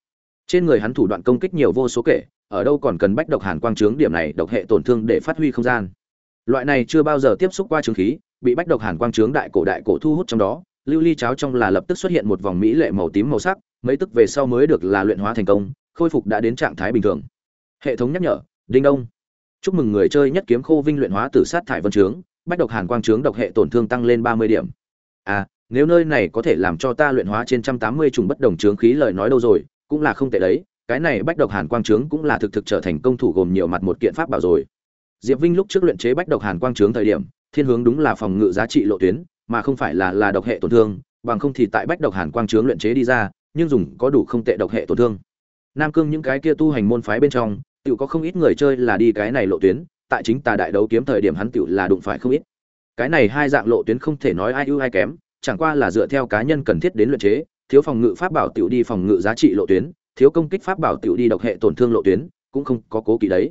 Trên người hắn thủ đoạn công kích nhiều vô số kể, ở đâu còn cần bách độc hàn quang trướng điểm này độc hệ tổn thương để phát huy không gian. Loại này chưa bao giờ tiếp xúc qua chứng khí, bị bách độc hàn quang trướng đại cổ đại cổ thu hút trong đó, lưu ly cháo trong là lập tức xuất hiện một vòng mỹ lệ màu tím màu sắc, mấy tức về sau mới được là luyện hóa thành công, khôi phục đã đến trạng thái bình thường. Hệ thống nhắc nhở, đinh đông. Chúc mừng người chơi nhất kiếm khô vinh luyện hóa tử sát thải vân trướng bách độc hàn quang trướng độc hệ tổn thương tăng lên ba mươi điểm. À nếu nơi này có thể làm cho ta luyện hóa trên trăm tám mươi chủng bất đồng trướng khí lời nói đâu rồi, cũng là không tệ đấy, cái này bách độc hàn quang trướng cũng là thực thực trở thành công thủ gồm nhiều mặt một kiện pháp bảo rồi. Diệp vinh lúc trước luyện chế bách độc hàn quang trướng thời điểm, thiên hướng đúng là phòng ngự giá trị lộ tuyến, mà không phải là là độc hệ tổn thương, bằng không thì tại bách độc hàn quang trướng luyện chế đi ra, nhưng dùng có đủ không tệ độc hệ tổn thương. Nam cương những cái kia tu hành môn phái bên trong, tự có không ít người chơi là đi cái này lộ tuyến tại chính tà đại đấu kiếm thời điểm hắn tự là đụng phải không ít. Cái này hai dạng lộ tuyến không thể nói ai ưu ai kém, chẳng qua là dựa theo cá nhân cần thiết đến luyện chế, thiếu phòng ngự pháp bảo tiểu đi phòng ngự giá trị lộ tuyến, thiếu công kích pháp bảo tiểu đi độc hệ tổn thương lộ tuyến, cũng không có cố kỵ đấy.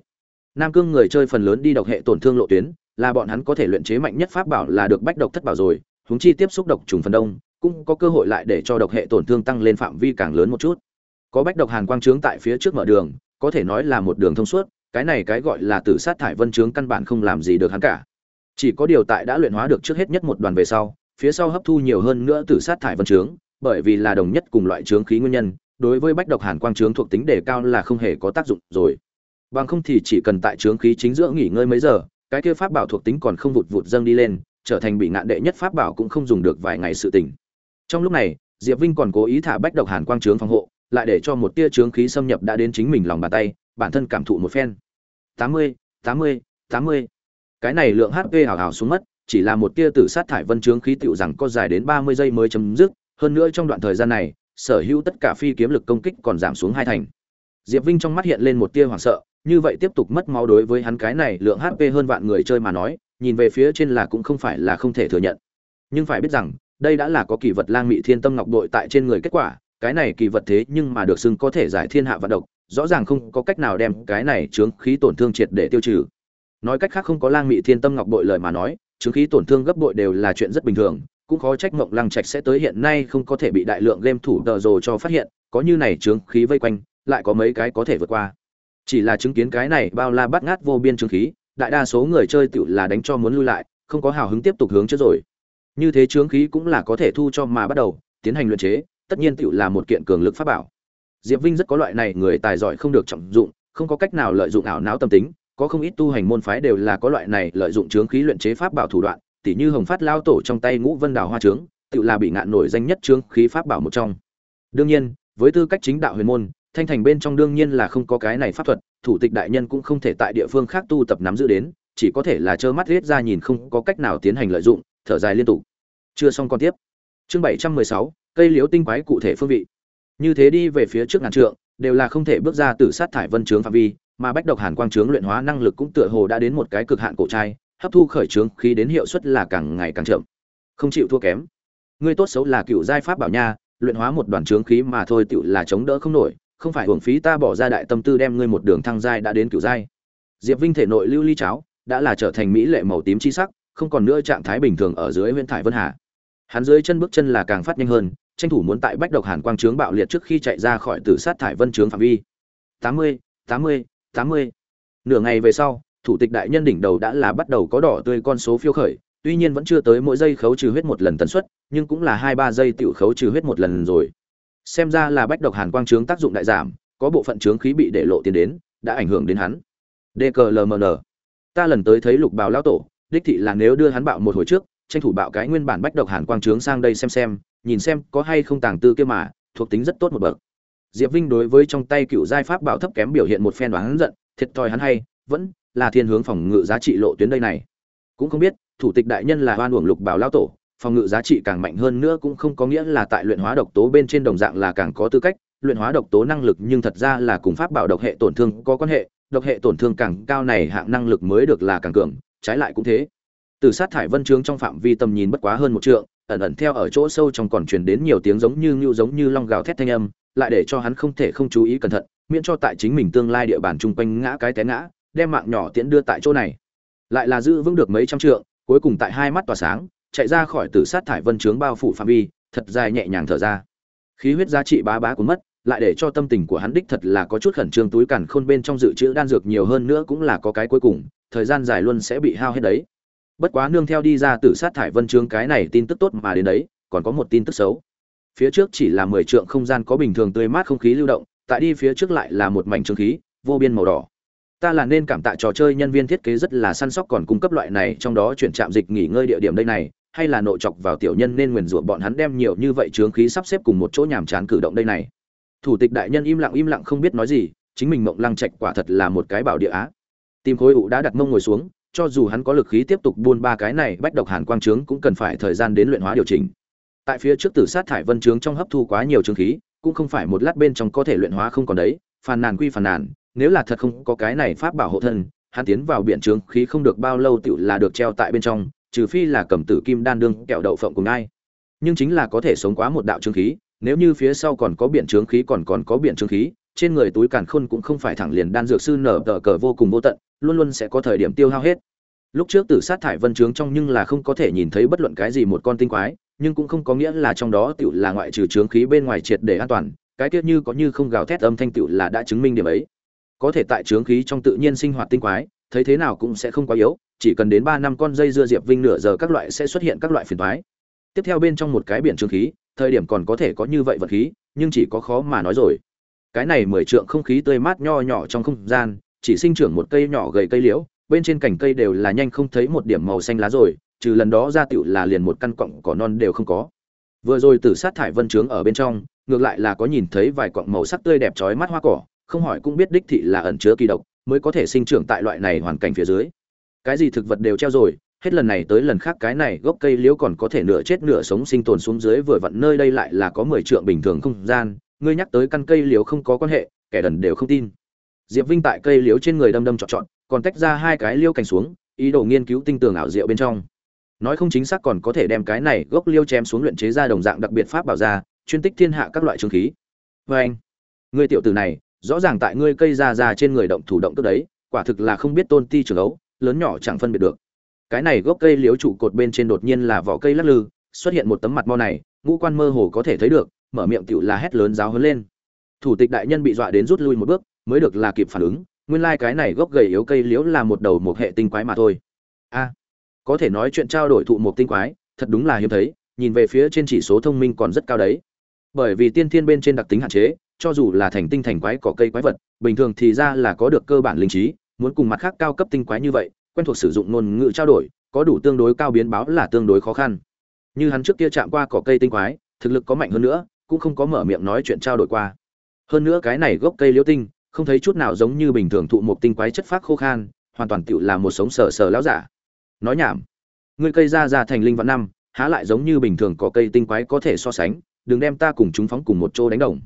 Nam cương người chơi phần lớn đi độc hệ tổn thương lộ tuyến, là bọn hắn có thể luyện chế mạnh nhất pháp bảo là được bách độc thất bảo rồi, huống chi tiếp xúc độc trùng phần đông, cũng có cơ hội lại để cho độc hệ tổn thương tăng lên phạm vi càng lớn một chút. Có bách độc hàn quang trướng tại phía trước mở đường, có thể nói là một đường thông suốt cái này cái gọi là tử sát thải vân chướng căn bản không làm gì được hắn cả. Chỉ có điều tại đã luyện hóa được trước hết nhất một đoàn về sau, phía sau hấp thu nhiều hơn nữa tử sát thải vân chướng, bởi vì là đồng nhất cùng loại chướng khí nguyên nhân, đối với bách độc hàn quang chướng thuộc tính đề cao là không hề có tác dụng rồi. Bằng không thì chỉ cần tại chướng khí chính giữa nghỉ ngơi mấy giờ, cái kia pháp bảo thuộc tính còn không vụt vụt dâng đi lên, trở thành bị ngạn đệ nhất pháp bảo cũng không dùng được vài ngày sự tỉnh trong lúc này, diệp vinh còn cố ý thả bách độc hàn quang chướng phòng hộ, lại để cho một tia chướng khí xâm nhập đã đến chính mình lòng bàn tay, bản thân cảm thụ một phen tám mươi tám mươi tám mươi. Cái này lượng hp hào hào xuống mất, chỉ là một tia tử sát thải vân chướng khí tựu rằng có dài đến ba mươi giây mới chấm dứt, hơn nữa trong đoạn thời gian này, sở hữu tất cả phi kiếm lực công kích còn giảm xuống hai thành. Diệp vinh trong mắt hiện lên một tia hoảng sợ, như vậy tiếp tục mất máu đối với hắn cái này lượng hp hơn vạn người chơi mà nói, nhìn về phía trên là cũng không phải là không thể thừa nhận. Nhưng phải biết rằng, đây đã là có kỳ vật lang mị thiên tâm ngọc đội tại trên người kết quả cái này kỳ vật thế nhưng mà được xưng có thể giải thiên hạ vận độc, rõ ràng không có cách nào đem cái này chướng khí tổn thương triệt để tiêu trừ. Nói cách khác không có lang mị thiên tâm ngọc bội lời mà nói, chướng khí tổn thương gấp bội đều là chuyện rất bình thường, cũng khó trách mộng lăng trạch sẽ tới hiện nay không có thể bị đại lượng game thủ tờ rồ cho phát hiện, có như này chướng khí vây quanh, lại có mấy cái có thể vượt qua. Chỉ là chứng kiến cái này bao la bát ngát vô biên chướng khí, đại đa số người chơi tiểu là đánh cho muốn lui lại, không có hào hứng tiếp tục hướng trước rồi. Như thế chướng khí cũng là có thể thu cho mà bắt đầu, tiến hành luyện chế tất nhiên tựu là một kiện cường lực pháp bảo. Diệp vinh rất có loại này người tài giỏi không được trọng dụng, không có cách nào lợi dụng ảo não tâm tính, có không ít tu hành môn phái đều là có loại này lợi dụng chướng khí luyện chế pháp bảo thủ đoạn, tỉ như hồng phát lao tổ trong tay ngũ vân đào hoa trướng tự là bị ngạn nổi danh nhất chướng khí pháp bảo một trong. Đương nhiên, với tư cách chính đạo huyền môn, thanh thành bên trong đương nhiên là không có cái này pháp thuật, thủ tịch đại nhân cũng không thể tại địa phương khác tu tập nắm giữ đến, chỉ có thể là trơ mắt riết ra nhìn không có cách nào tiến hành lợi dụng, thở dài liên tục. Chưa xong còn tiếp. Chương bảy trăm mười sáu cây liễu tinh quái cụ thể phương vị. Như thế đi về phía trước ngàn trượng, đều là không thể bước ra từ sát thải vân trướng phạm vi, mà bách độc hàn quang trướng luyện hóa năng lực cũng tựa hồ đã đến một cái cực hạn cổ trai, hấp thu khởi trướng khí đến hiệu suất là càng ngày càng chậm. Không chịu thua kém. Ngươi tốt xấu là cựu giai pháp bảo nha, luyện hóa một đoàn trướng khí mà thôi tựu là chống đỡ không nổi, không phải hưởng phí ta bỏ ra đại tâm tư đem ngươi một đường thăng giai đã đến cựu giai. Diệp vinh thể nội lưu ly cháo, đã là trở thành mỹ lệ màu tím chi sắc, không còn nữa trạng thái bình thường ở dưới huyễn thải vân hà. Hắn dưới chân bước chân là càng phát nhanh hơn tranh thủ muốn tại bách độc hàn quang trướng bạo liệt trước khi chạy ra khỏi tử sát thải vân trướng phạm vi. Tám mươi tám mươi tám mươi. Nửa ngày về sau, thủ tịch đại nhân đỉnh đầu đã là bắt đầu có đỏ tươi con số phiêu khởi, tuy nhiên vẫn chưa tới mỗi giây khấu trừ huyết một lần tần suất, nhưng cũng là hai ba giây tự khấu trừ huyết một lần rồi. Xem ra là bách độc hàn quang trướng tác dụng đại giảm, có bộ phận trướng khí bị để lộ tiền đến, đã ảnh hưởng đến hắn. Dklmn ta lần tới thấy lục bào lão tổ, đích thị là nếu đưa hắn bạo một hồi trước, tranh thủ bạo cái nguyên bản bách độc hàn quang trướng sang đây xem xem nhìn xem có hay không tàng tư kia mà, thuộc tính rất tốt một bậc. Diệp vinh đối với trong tay cựu giai pháp bảo thấp kém biểu hiện một phen đoán giận, thiệt thòi hắn hay, vẫn là thiên hướng phòng ngự giá trị lộ tuyến đây này. Cũng không biết, thủ tịch đại nhân là hoan uổng lục bảo lao tổ, phòng ngự giá trị càng mạnh hơn nữa cũng không có nghĩa là tại luyện hóa độc tố bên trên đồng dạng là càng có tư cách, luyện hóa độc tố năng lực nhưng thật ra là cùng pháp bảo độc hệ tổn thương có quan hệ, độc hệ tổn thương càng cao này hạng năng lực mới được là càng cường, trái lại cũng thế. Từ sát thải vân trướng trong phạm vi tầm nhìn bất quá hơn một trượng ẩn ẩn theo ở chỗ sâu trong còn truyền đến nhiều tiếng giống như như giống như long gào thét thanh âm, lại để cho hắn không thể không chú ý cẩn thận, miễn cho tại chính mình tương lai địa bàn chung quanh ngã cái té ngã, đem mạng nhỏ tiễn đưa tại chỗ này. Lại là giữ vững được mấy trăm trượng, cuối cùng tại hai mắt tỏa sáng, chạy ra khỏi tử sát thải vân chướng bao phủ phạm vi, thật dài nhẹ nhàng thở ra. Khí huyết giá trị bá bá cũng mất, lại để cho tâm tình của hắn đích thật là có chút khẩn trương, túi cằn khôn bên trong dự trữ đan dược nhiều hơn nữa cũng là có cái cuối cùng, thời gian dài luôn sẽ bị hao hết đấy bất quá nương theo đi ra tử sát thải vân chương cái này tin tức tốt mà đến đấy, còn có một tin tức xấu. Phía trước chỉ là mười trượng không gian có bình thường tươi mát không khí lưu động, tại đi phía trước lại là một mảnh trường khí, vô biên màu đỏ. Ta là nên cảm tạ trò chơi nhân viên thiết kế rất là săn sóc còn cung cấp loại này, trong đó chuyển trạm dịch nghỉ ngơi địa điểm đây này, hay là nội chọc vào tiểu nhân nên nguyền rủa bọn hắn đem nhiều như vậy trướng khí sắp xếp cùng một chỗ nhàm chán cử động đây này. Thủ tịch đại nhân im lặng im lặng không biết nói gì, chính mình mộng lăng trạch quả thật là một cái bảo địa á. Tìm khối ụ đã đặt mông ngồi xuống cho dù hắn có lực khí tiếp tục buôn ba cái này, bách độc hàn quang trướng cũng cần phải thời gian đến luyện hóa điều chỉnh. Tại phía trước tử sát thải vân trướng trong hấp thu quá nhiều trướng khí, cũng không phải một lát bên trong có thể luyện hóa không còn đấy, phàn nàn quy phàn nàn, nếu là thật không có cái này pháp bảo hộ thân, hắn tiến vào biển trướng khí không được bao lâu tựu là được treo tại bên trong, trừ phi là cầm tử kim đan đương kẹo đậu phộng cùng ai. Nhưng chính là có thể sống quá một đạo trướng khí, nếu như phía sau còn có biển trướng khí còn còn có biển trướng khí, trên người túi càn khôn cũng không phải thẳng liền đan dược sư nở tờ cờ vô cùng vô tận luôn luôn sẽ có thời điểm tiêu hao hết. Lúc trước tử sát thải vân trướng trong nhưng là không có thể nhìn thấy bất luận cái gì một con tinh quái, nhưng cũng không có nghĩa là trong đó tựu là ngoại trừ trướng khí bên ngoài triệt để an toàn, cái tiết như có như không gào thét âm thanh tựu là đã chứng minh điểm ấy. Có thể tại trướng khí trong tự nhiên sinh hoạt tinh quái, thấy thế nào cũng sẽ không quá yếu, chỉ cần đến ba năm con dây dưa diệp vinh nửa giờ các loại sẽ xuất hiện các loại phiền toái. Tiếp theo bên trong một cái biển trướng khí, thời điểm còn có thể có như vậy vật khí, nhưng chỉ có khó mà nói rồi. Cái này mười trượng không khí tươi mát nho nhỏ trong không gian chỉ sinh trưởng một cây nhỏ gầy cây liễu, bên trên cành cây đều là nhanh không thấy một điểm màu xanh lá rồi, trừ lần đó ra tựu là liền một căn cọng cỏ non đều không có. Vừa rồi tử sát thải vân trướng ở bên trong, ngược lại là có nhìn thấy vài cọng màu sắc tươi đẹp trói mắt hoa cỏ, không hỏi cũng biết đích thị là ẩn chứa kỳ độc, mới có thể sinh trưởng tại loại này hoàn cảnh phía dưới. Cái gì thực vật đều treo rồi, hết lần này tới lần khác cái này gốc cây liễu còn có thể nửa chết nửa sống sinh tồn xuống dưới vừa vặn nơi đây lại là có mười trượng bình thường không gian, ngươi nhắc tới căn cây liễu không có quan hệ, kẻ đần đều không tin diệp vinh tại cây liễu trên người đâm đâm chọn chọn còn tách ra hai cái liễu cành xuống, ý đồ nghiên cứu tinh tường ảo diệu bên trong. Nói không chính xác còn có thể đem cái này gốc liêu chém xuống luyện chế ra đồng dạng đặc biệt pháp bảo ra, chuyên tích thiên hạ các loại trường khí. Vê anh ngươi tiểu tử này, rõ ràng tại ngươi cây ra ra trên người động thủ động tức đấy, quả thực là không biết tôn ti trường ấu, lớn nhỏ chẳng phân biệt được. Cái này gốc cây liếu trụ cột bên trên đột nhiên là vỏ cây lắc lư, xuất hiện một tấm mặt mo này, ngũ quan mơ hồ có thể thấy được, mở miệng tựu là hét lớn giáo huấn lên. Thủ tịch đại nhân bị dọa đến rút lui một bước mới được là kịp phản ứng, nguyên lai cái này gốc gầy yếu cây liễu là một đầu một hệ tinh quái mà thôi. A, có thể nói chuyện trao đổi thụ một tinh quái, thật đúng là hiếm thấy, nhìn về phía trên chỉ số thông minh còn rất cao đấy. Bởi vì tiên thiên bên trên đặc tính hạn chế, cho dù là thành tinh thành quái cỏ cây quái vật, bình thường thì ra là có được cơ bản linh trí, muốn cùng mặt khác cao cấp tinh quái như vậy, quen thuộc sử dụng ngôn ngữ trao đổi, có đủ tương đối cao biến báo là tương đối khó khăn. Như hắn trước kia chạm qua cỏ cây tinh quái, thực lực có mạnh hơn nữa, cũng không có mở miệng nói chuyện trao đổi qua. Hơn nữa cái này gốc cây liễu tinh không thấy chút nào giống như bình thường thụ một tinh quái chất phác khô khan, hoàn toàn tựu là một sống sờ sờ lão giả. Nói nhảm. Ngươi cây ra ra thành linh vạn năm, há lại giống như bình thường có cây tinh quái có thể so sánh, đừng đem ta cùng chúng phóng cùng một chỗ đánh đồng.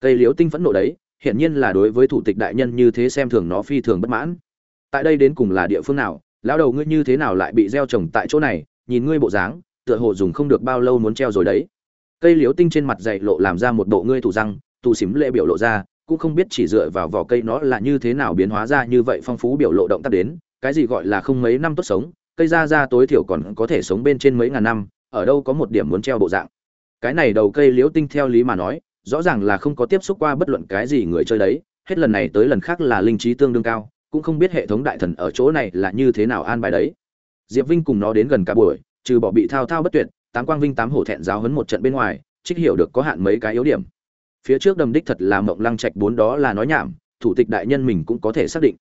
Cây liễu tinh phẫn nộ đấy, hiển nhiên là đối với thủ tịch đại nhân như thế xem thường nó phi thường bất mãn. Tại đây đến cùng là địa phương nào, lão đầu ngươi như thế nào lại bị gieo trồng tại chỗ này, nhìn ngươi bộ dáng, tựa hồ dùng không được bao lâu muốn treo rồi đấy. Cây liễu tinh trên mặt dày lộ làm ra một bộ ngươi thủ răng, tù xím lệ biểu lộ ra cũng không biết chỉ dựa vào vỏ cây nó là như thế nào biến hóa ra như vậy phong phú biểu lộ động tác đến, cái gì gọi là không mấy năm tốt sống, cây ra ra tối thiểu còn có thể sống bên trên mấy ngàn năm, ở đâu có một điểm muốn treo bộ dạng. Cái này đầu cây liễu tinh theo lý mà nói, rõ ràng là không có tiếp xúc qua bất luận cái gì người chơi đấy, hết lần này tới lần khác là linh trí tương đương cao, cũng không biết hệ thống đại thần ở chỗ này là như thế nào an bài đấy. Diệp vinh cùng nó đến gần cả buổi, trừ bỏ bị thao thao bất tuyệt, tám quang vinh tám hổ thẹn giáo hấn một trận bên ngoài, trích hiểu được có hạn mấy cái yếu điểm phía trước đầm đích thật là mộng lăng trạch, bốn đó là nói nhảm, thủ tịch đại nhân mình cũng có thể xác định.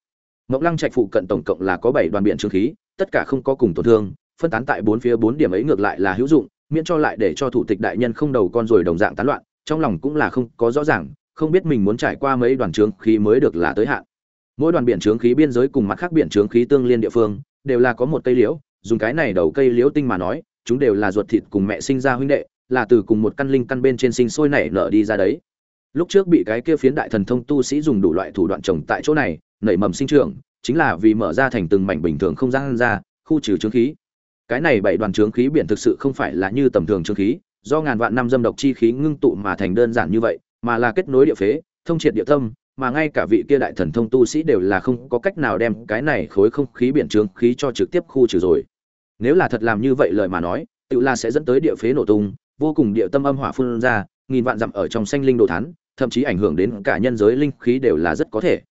Mộng lăng trạch phụ cận tổng cộng là có bảy đoàn biện trương khí, tất cả không có cùng tổn thương, phân tán tại bốn phía bốn điểm ấy ngược lại là hữu dụng, miễn cho lại để cho thủ tịch đại nhân không đầu con rồi đồng dạng tán loạn, trong lòng cũng là không có rõ ràng, không biết mình muốn trải qua mấy đoàn trướng khí mới được là tới hạn. Mỗi đoàn biển trướng khí biên giới cùng mặt khác biển trướng khí tương liên địa phương, đều là có một cây liễu, dùng cái này đầu cây liễu tinh mà nói, chúng đều là ruột thịt cùng mẹ sinh ra huynh đệ là từ cùng một căn linh căn bên trên sinh sôi nảy nở đi ra đấy. Lúc trước bị cái kia phiến đại thần thông tu sĩ dùng đủ loại thủ đoạn trồng tại chỗ này, nảy mầm sinh trưởng, chính là vì mở ra thành từng mảnh bình thường không gian ra, khu trừ trướng khí. Cái này bảy đoàn trướng khí biển thực sự không phải là như tầm thường trướng khí, do ngàn vạn năm dâm độc chi khí ngưng tụ mà thành đơn giản như vậy, mà là kết nối địa phế, thông triệt địa tâm, mà ngay cả vị kia đại thần thông tu sĩ đều là không có cách nào đem cái này khối không khí biển trướng khí cho trực tiếp khu trừ rồi. Nếu là thật làm như vậy lời mà nói, tự là sẽ dẫn tới địa phế nổ tung vô cùng địa tâm âm hỏa phun ra, nghìn vạn dặm ở trong xanh linh đồ thán, thậm chí ảnh hưởng đến cả nhân giới linh khí đều là rất có thể.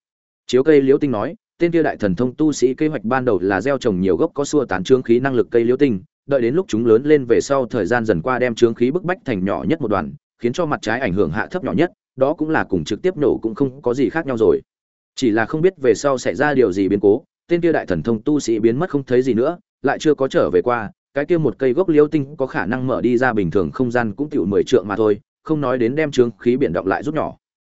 Chiếu cây liễu tinh nói, tên kia đại thần thông tu sĩ kế hoạch ban đầu là gieo trồng nhiều gốc có xua tán chướng khí năng lực cây liễu tinh, đợi đến lúc chúng lớn lên về sau thời gian dần qua đem chướng khí bức bách thành nhỏ nhất một đoàn, khiến cho mặt trái ảnh hưởng hạ thấp nhỏ nhất, đó cũng là cùng trực tiếp nổ cũng không có gì khác nhau rồi. Chỉ là không biết về sau xảy ra điều gì biến cố, tên kia đại thần thông tu sĩ biến mất không thấy gì nữa, lại chưa có trở về qua cái kia một cây gốc liễu tinh có khả năng mở đi ra bình thường không gian cũng tiểu mười trượng mà thôi, không nói đến đem trướng khí biển động lại rút nhỏ.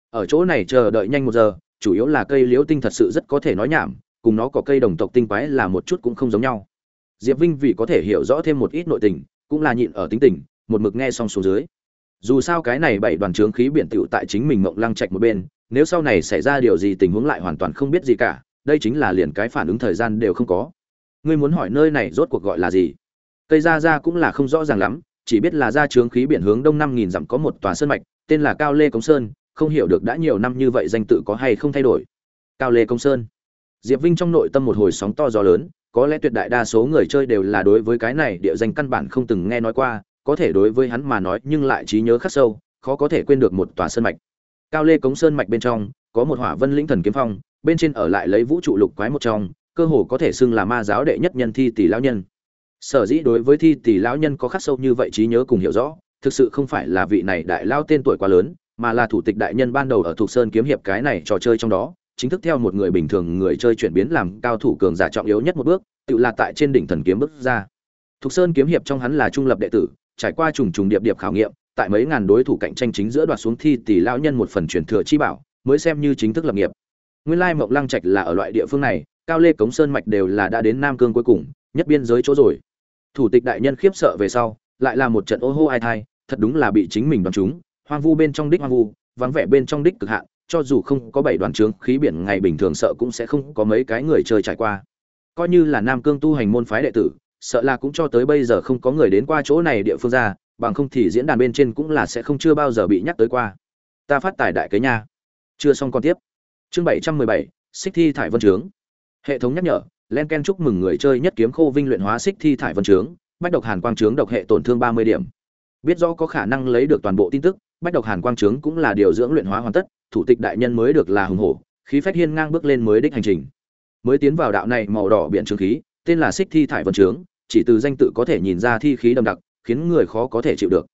Ở chỗ này chờ đợi nhanh một giờ, chủ yếu là cây liễu tinh thật sự rất có thể nói nhảm, cùng nó có cây đồng tộc tinh quái là một chút cũng không giống nhau. Diệp vinh vì có thể hiểu rõ thêm một ít nội tình, cũng là nhịn ở tính tình, một mực nghe xong xuống dưới. Dù sao cái này bảy đoàn trướng khí biển tựu tại chính mình mộng lăng trạch một bên, nếu sau này xảy ra điều gì tình huống lại hoàn toàn không biết gì cả, đây chính là liền cái phản ứng thời gian đều không có. Ngươi muốn hỏi nơi này rốt cuộc gọi là gì? Cây ra ra cũng là không rõ ràng lắm, chỉ biết là ra trướng khí biển hướng đông năm nghìn dặm có một tòa sơn mạch, tên là cao lê cống sơn, không hiểu được đã nhiều năm như vậy danh tự có hay không thay đổi. Cao lê công sơn. Diệp vinh trong nội tâm một hồi sóng to gió lớn, có lẽ tuyệt đại đa số người chơi đều là đối với cái này địa danh căn bản không từng nghe nói qua, có thể đối với hắn mà nói nhưng lại trí nhớ khắc sâu, khó có thể quên được một tòa sơn mạch. Cao lê cống sơn mạch bên trong, có một hỏa vân lĩnh thần kiếm phong, bên trên ở lại lấy vũ trụ lục quái một trong, cơ hồ có thể xưng là ma giáo đệ nhất nhân thi tỷ lão nhân sở dĩ đối với thi tỷ lão nhân có khắc sâu như vậy trí nhớ cùng hiểu rõ, thực sự không phải là vị này đại lao tên tuổi quá lớn, mà là thủ tịch đại nhân ban đầu ở thục sơn kiếm hiệp cái này trò chơi trong đó, chính thức theo một người bình thường người chơi chuyển biến làm cao thủ cường giả trọng yếu nhất một bước, tự là tại trên đỉnh thần kiếm bước ra. Thục sơn kiếm hiệp trong hắn là trung lập đệ tử, trải qua trùng trùng điệp điệp khảo nghiệm, tại mấy ngàn đối thủ cạnh tranh chính giữa đoạt xuống thi tỷ lão nhân một phần truyền thừa chi bảo, mới xem như chính thức lập nghiệp. Nguyên lai mộng lăng trạch là ở loại địa phương này, cao lê cống sơn mạch đều là đã đến nam cương cuối cùng, nhất biên giới chỗ rồi thủ tịch đại nhân khiếp sợ về sau, lại là một trận ô hô ai thai, thật đúng là bị chính mình đoán chúng hoang vu bên trong đích hoang vu, vắng vẻ bên trong đích cực hạn, cho dù không có bảy đoàn trướng, khí biển ngày bình thường sợ cũng sẽ không có mấy cái người chơi trải qua. Coi như là nam cương tu hành môn phái đệ tử, sợ là cũng cho tới bây giờ không có người đến qua chỗ này địa phương ra, bằng không thì diễn đàn bên trên cũng là sẽ không chưa bao giờ bị nhắc tới qua. Ta phát tài đại kế nha. Chưa xong còn tiếp. Chương bảy trăm mười bảy, xích thi thải vân trướng. Hệ thống nhắc nhở len ken chúc mừng người chơi nhất kiếm khô vinh luyện hóa xích thi thải vân trướng bách độc hàn quang trướng độc hệ tổn thương ba mươi điểm. Biết rõ có khả năng lấy được toàn bộ tin tức, bách độc hàn quang trướng cũng là điều dưỡng luyện hóa hoàn tất, thủ tịch đại nhân mới được là hùng hổ, khí phách hiên ngang bước lên mới đích hành trình. Mới tiến vào đạo này màu đỏ biển trướng khí, tên là xích thi thải vân trướng chỉ từ danh tự có thể nhìn ra thi khí đậm đặc, khiến người khó có thể chịu được.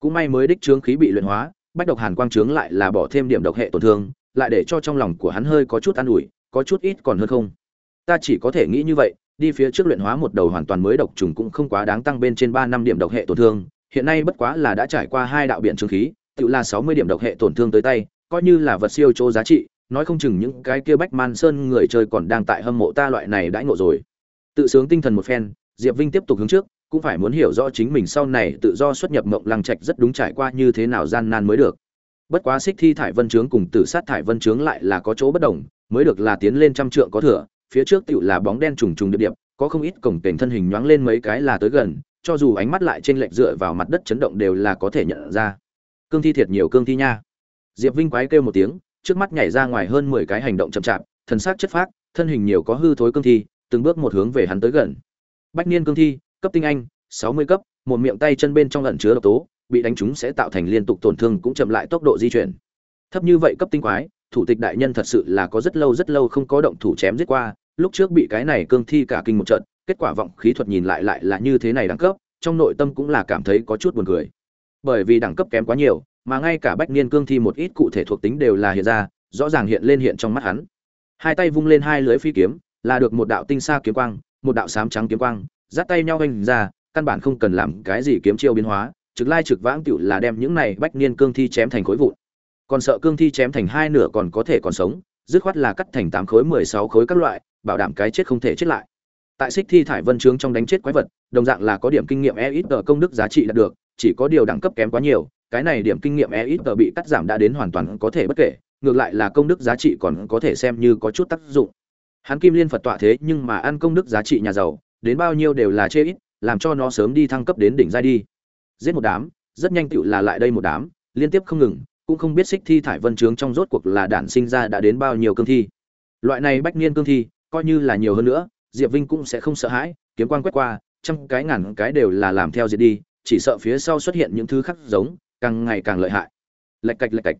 Cũng may mới đích trướng khí bị luyện hóa, bách độc hàn quang trướng lại là bỏ thêm điểm độc hệ tổn thương, lại để cho trong lòng của hắn hơi có chút an ủi, có chút ít còn hơn không ta chỉ có thể nghĩ như vậy, đi phía trước luyện hóa một đầu hoàn toàn mới độc trùng cũng không quá đáng tăng bên trên ba năm điểm độc hệ tổn thương, hiện nay bất quá là đã trải qua hai đạo biển trướng khí, tự là sáu mươi điểm độc hệ tổn thương tới tay, coi như là vật siêu chỗ giá trị, nói không chừng những cái kia bách man sơn người chơi còn đang tại hâm mộ ta loại này đãi ngộ rồi. Tự sướng tinh thần một phen, diệp vinh tiếp tục hướng trước, cũng phải muốn hiểu rõ chính mình sau này tự do xuất nhập mộng lăng trạch rất đúng trải qua như thế nào gian nan mới được. Bất quá xích thi thải vân trướng cùng tử sát thải vân trướng lại là có chỗ bất đồng, mới được là tiến lên trăm trượng có thừa phía trước tựu là bóng đen trùng trùng điệp điệp, có không ít cổng cảnh thân hình nhoáng lên mấy cái là tới gần, cho dù ánh mắt lại trên lệch dựa vào mặt đất chấn động đều là có thể nhận ra. Cương thi thiệt nhiều cương thi nha. Diệp vinh quái kêu một tiếng, trước mắt nhảy ra ngoài hơn mười cái hành động chậm chạp, thần sắc chất phác, thân hình nhiều có hư thối cương thi, từng bước một hướng về hắn tới gần. Bách niên cương thi, cấp tinh anh, sáu mươi cấp, một miệng tay chân bên trong ẩn chứa độc tố, bị đánh trúng sẽ tạo thành liên tục tổn thương cũng chậm lại tốc độ di chuyển. Thấp như vậy cấp tinh quái, thủ tịch đại nhân thật sự là có rất lâu rất lâu không có động thủ chém giết qua lúc trước bị cái này cương thi cả kinh một trận, kết quả vọng khí thuật nhìn lại lại là như thế này đẳng cấp, trong nội tâm cũng là cảm thấy có chút buồn cười. Bởi vì đẳng cấp kém quá nhiều, mà ngay cả bách niên cương thi một ít cụ thể thuộc tính đều là hiện ra, rõ ràng hiện lên hiện trong mắt hắn. Hai tay vung lên hai lưới phi kiếm, là được một đạo tinh xa kiếm quang, một đạo sám trắng kiếm quang, dắt tay nhau hình ra, căn bản không cần làm cái gì kiếm chiêu biến hóa, trực lai trực vãng tựu là đem những này bách niên cương thi chém thành khối vụn. Còn sợ cương thi chém thành hai nửa còn có thể còn sống, dứt khoát là cắt thành tám khối mười sáu khối các loại bảo đảm cái chết không thể chết lại. Tại xích thi thải vân trướng trong đánh chết quái vật, đồng dạng là có điểm kinh nghiệm e ít tờ công đức giá trị đạt được, chỉ có điều đẳng cấp kém quá nhiều, cái này điểm kinh nghiệm e ít tờ bị cắt giảm đã đến hoàn toàn có thể bất kể, ngược lại là công đức giá trị còn có thể xem như có chút tác dụng. Hắn kim liên phật tọa thế nhưng mà ăn công đức giá trị nhà giàu, đến bao nhiêu đều là chê ít, làm cho nó sớm đi thăng cấp đến đỉnh giai đi. Giết một đám, rất nhanh tựu là lại đây một đám, liên tiếp không ngừng, cũng không biết xích thi thải vân trướng trong rốt cuộc là đản sinh ra đã đến bao nhiêu cương thi. Loại này bách niên cương thi coi như là nhiều hơn nữa, diệp vinh cũng sẽ không sợ hãi, kiếm quan quét qua, trăm cái ngàn cái đều là làm theo diệt đi, chỉ sợ phía sau xuất hiện những thứ khác giống, càng ngày càng lợi hại. Lạch cạch lạch cạch.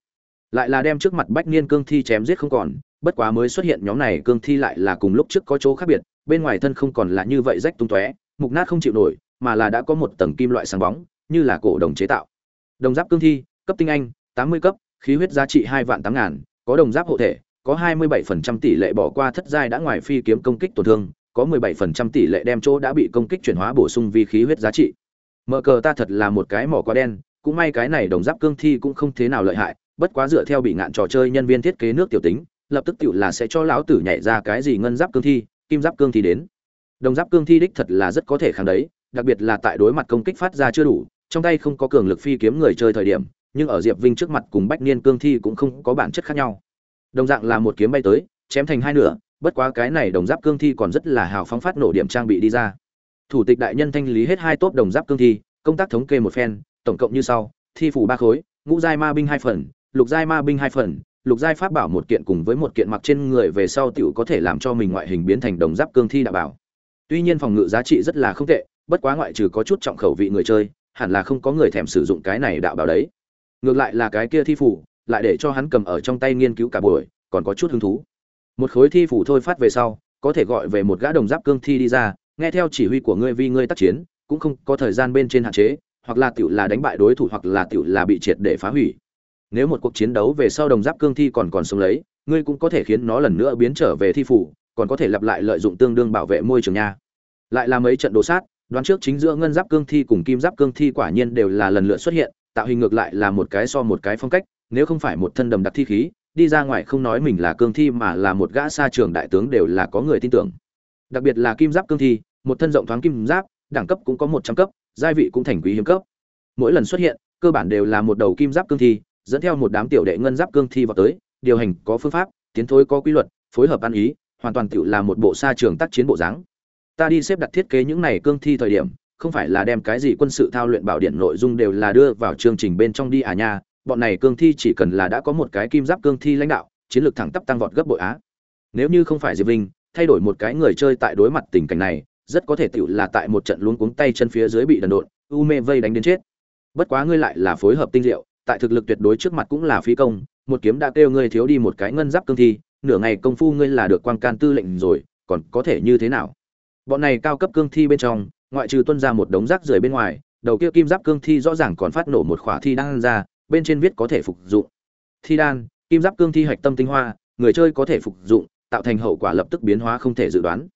Lại là đem trước mặt bách niên cương thi chém giết không còn, bất quá mới xuất hiện nhóm này cương thi lại là cùng lúc trước có chỗ khác biệt, bên ngoài thân không còn là như vậy rách tung tóe, mục nát không chịu nổi, mà là đã có một tầng kim loại sáng bóng, như là cổ đồng chế tạo. Đồng giáp cương thi, cấp tinh anh, tám mươi cấp, khí huyết giá trị hai vạn tám ngàn, có đồng giáp hộ thể có hai mươi bảy phần trăm tỷ lệ bỏ qua thất giai đã ngoài phi kiếm công kích tổn thương, có mười bảy phần trăm tỷ lệ đem chỗ đã bị công kích chuyển hóa bổ sung vi khí huyết giá trị. Mở cờ ta thật là một cái mỏ quá đen, cũng may cái này đồng giáp cương thi cũng không thế nào lợi hại, bất quá dựa theo bị ngạn trò chơi nhân viên thiết kế nước tiểu tính, lập tức tiểu là sẽ cho lão tử nhảy ra cái gì ngân giáp cương thi, kim giáp cương thi đến. Đồng giáp cương thi đích thật là rất có thể kháng đấy, đặc biệt là tại đối mặt công kích phát ra chưa đủ, trong tay không có cường lực phi kiếm người chơi thời điểm, nhưng ở diệp vinh trước mặt cùng bách niên cương thi cũng không có bản chất khác nhau đồng dạng là một kiếm bay tới, chém thành hai nửa, bất quá cái này đồng giáp cương thi còn rất là hào phóng phát nổ điểm trang bị đi ra. Thủ tịch đại nhân thanh lý hết hai tốp đồng giáp cương thi, công tác thống kê một phen, tổng cộng như sau, thi phủ ba khối, ngũ giai ma binh hai phần, lục giai ma binh hai phần, lục giai pháp bảo một kiện cùng với một kiện mặc trên người về sau tiểu có thể làm cho mình ngoại hình biến thành đồng giáp cương thi đạo bảo. Tuy nhiên phòng ngự giá trị rất là không tệ, bất quá ngoại trừ có chút trọng khẩu vị người chơi, hẳn là không có người thèm sử dụng cái này đạo bảo đấy. Ngược lại là cái kia thi phủ lại để cho hắn cầm ở trong tay nghiên cứu cả buổi, còn có chút hứng thú. Một khối thi phủ thôi phát về sau, có thể gọi về một gã đồng giáp cương thi đi ra, nghe theo chỉ huy của ngươi vì ngươi tác chiến, cũng không có thời gian bên trên hạn chế, hoặc là tiểu là đánh bại đối thủ hoặc là tiểu là bị triệt để phá hủy. Nếu một cuộc chiến đấu về sau đồng giáp cương thi còn còn sống lấy, ngươi cũng có thể khiến nó lần nữa biến trở về thi phủ, còn có thể lặp lại lợi dụng tương đương bảo vệ môi trường nha. Lại là mấy trận đồ sát, đoán trước chính giữa ngân giáp cương thi cùng kim giáp cương thi quả nhiên đều là lần lượt xuất hiện, tạo hình ngược lại là một cái so một cái phong cách nếu không phải một thân đầm đặc thi khí, đi ra ngoài không nói mình là cương thi mà là một gã xa trường đại tướng đều là có người tin tưởng. Đặc biệt là kim giáp cương thi, một thân rộng thoáng kim giáp, đẳng cấp cũng có một trăm cấp, giai vị cũng thành quý hiếm cấp. Mỗi lần xuất hiện, cơ bản đều là một đầu kim giáp cương thi, dẫn theo một đám tiểu đệ ngân giáp cương thi vào tới, điều hành có phương pháp, tiến thối có quy luật, phối hợp ăn ý, hoàn toàn tiểu là một bộ xa trường tác chiến bộ dáng. Ta đi xếp đặt thiết kế những này cương thi thời điểm, không phải là đem cái gì quân sự thao luyện bảo điện nội dung đều là đưa vào chương trình bên trong đi à nha bọn này cương thi chỉ cần là đã có một cái kim giáp cương thi lãnh đạo, chiến lược thẳng tắp tăng vọt gấp bội á. Nếu như không phải diệp linh thay đổi một cái người chơi tại đối mặt tình cảnh này, rất có thể tựu là tại một trận luống cuống tay chân phía dưới bị đần độn, u mê vây đánh đến chết. Bất quá ngươi lại là phối hợp tinh diệu, tại thực lực tuyệt đối trước mặt cũng là phi công, một kiếm đã kêu ngươi thiếu đi một cái ngân giáp cương thi, nửa ngày công phu ngươi là được quan can tư lệnh rồi, còn có thể như thế nào? Bọn này cao cấp cương thi bên trong, ngoại trừ tuân ra một đống rác rưởi bên ngoài, đầu kia kim giáp cương thi rõ ràng còn phát nổ một khỏa thi đang ra bên trên viết có thể phục dụng. Thi đan, kim giáp cương thi hạch tâm tinh hoa, người chơi có thể phục dụng, tạo thành hậu quả lập tức biến hóa không thể dự đoán.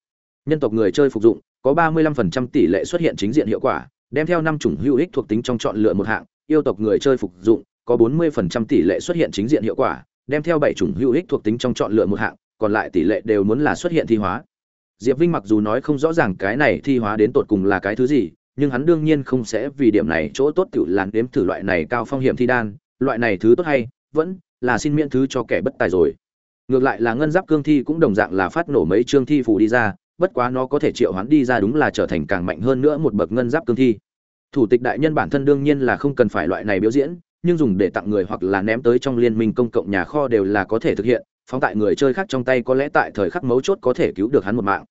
Nhân tộc người chơi phục dụng, có 35% tỷ lệ xuất hiện chính diện hiệu quả, đem theo năm chủng hữu ích thuộc tính trong chọn lựa một hạng, yêu tộc người chơi phục dụng, có 40% tỷ lệ xuất hiện chính diện hiệu quả, đem theo bảy chủng hữu ích thuộc tính trong chọn lựa một hạng, còn lại tỷ lệ đều muốn là xuất hiện thi hóa. Diệp vinh mặc dù nói không rõ ràng cái này thi hóa đến tột cùng là cái thứ gì nhưng hắn đương nhiên không sẽ vì điểm này chỗ tốt tiểu làn đếm thử loại này cao phong hiểm thi đan, loại này thứ tốt hay, vẫn là xin miễn thứ cho kẻ bất tài rồi. Ngược lại là ngân giáp cương thi cũng đồng dạng là phát nổ mấy chương thi phù đi ra, bất quá nó có thể triệu hoán đi ra đúng là trở thành càng mạnh hơn nữa một bậc ngân giáp cương thi. Thủ tịch đại nhân bản thân đương nhiên là không cần phải loại này biểu diễn, nhưng dùng để tặng người hoặc là ném tới trong liên minh công cộng nhà kho đều là có thể thực hiện, phóng tại người chơi khác trong tay có lẽ tại thời khắc mấu chốt có thể cứu được hắn một mạng.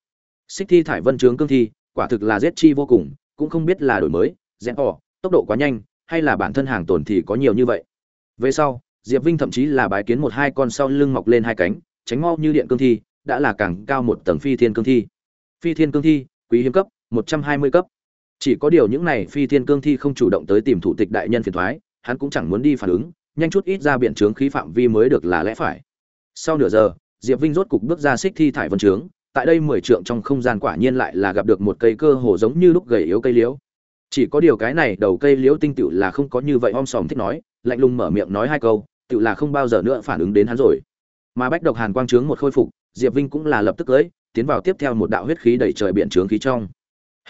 Xích thi thải vân trướng cương thi, quả thực là giết chi vô cùng cũng không biết là đổi mới rẽ bỏ tốc độ quá nhanh, hay là bản thân hàng tồn thì có nhiều như vậy. Về sau, diệp vinh thậm chí là bái kiến một hai con sau lưng mọc lên hai cánh, tránh mau như điện cương thi, đã là càng cao một tầng phi thiên cương thi. Phi thiên cương thi, quý hiếm cấp, một trăm hai mươi cấp. Chỉ có điều những này phi thiên cương thi không chủ động tới tìm thủ tịch đại nhân phiền thoái, hắn cũng chẳng muốn đi phản ứng, nhanh chút ít ra biện trướng khí phạm vi mới được là lẽ phải. Sau nửa giờ, diệp vinh rốt cục bước ra xích thi thải vân trướng tại đây mười trượng trong không gian quả nhiên lại là gặp được một cây cơ hồ giống như lúc gầy yếu cây liễu. Chỉ có điều cái này đầu cây liễu tinh tựu là không có như vậy om sòm thích nói, lạnh lùng mở miệng nói hai câu, tựu là không bao giờ nữa phản ứng đến hắn rồi. Mà bách độc hàn quang trướng một khôi phục, diệp vinh cũng là lập tức lấy tiến vào tiếp theo một đạo huyết khí đầy trời biển trướng khí trong.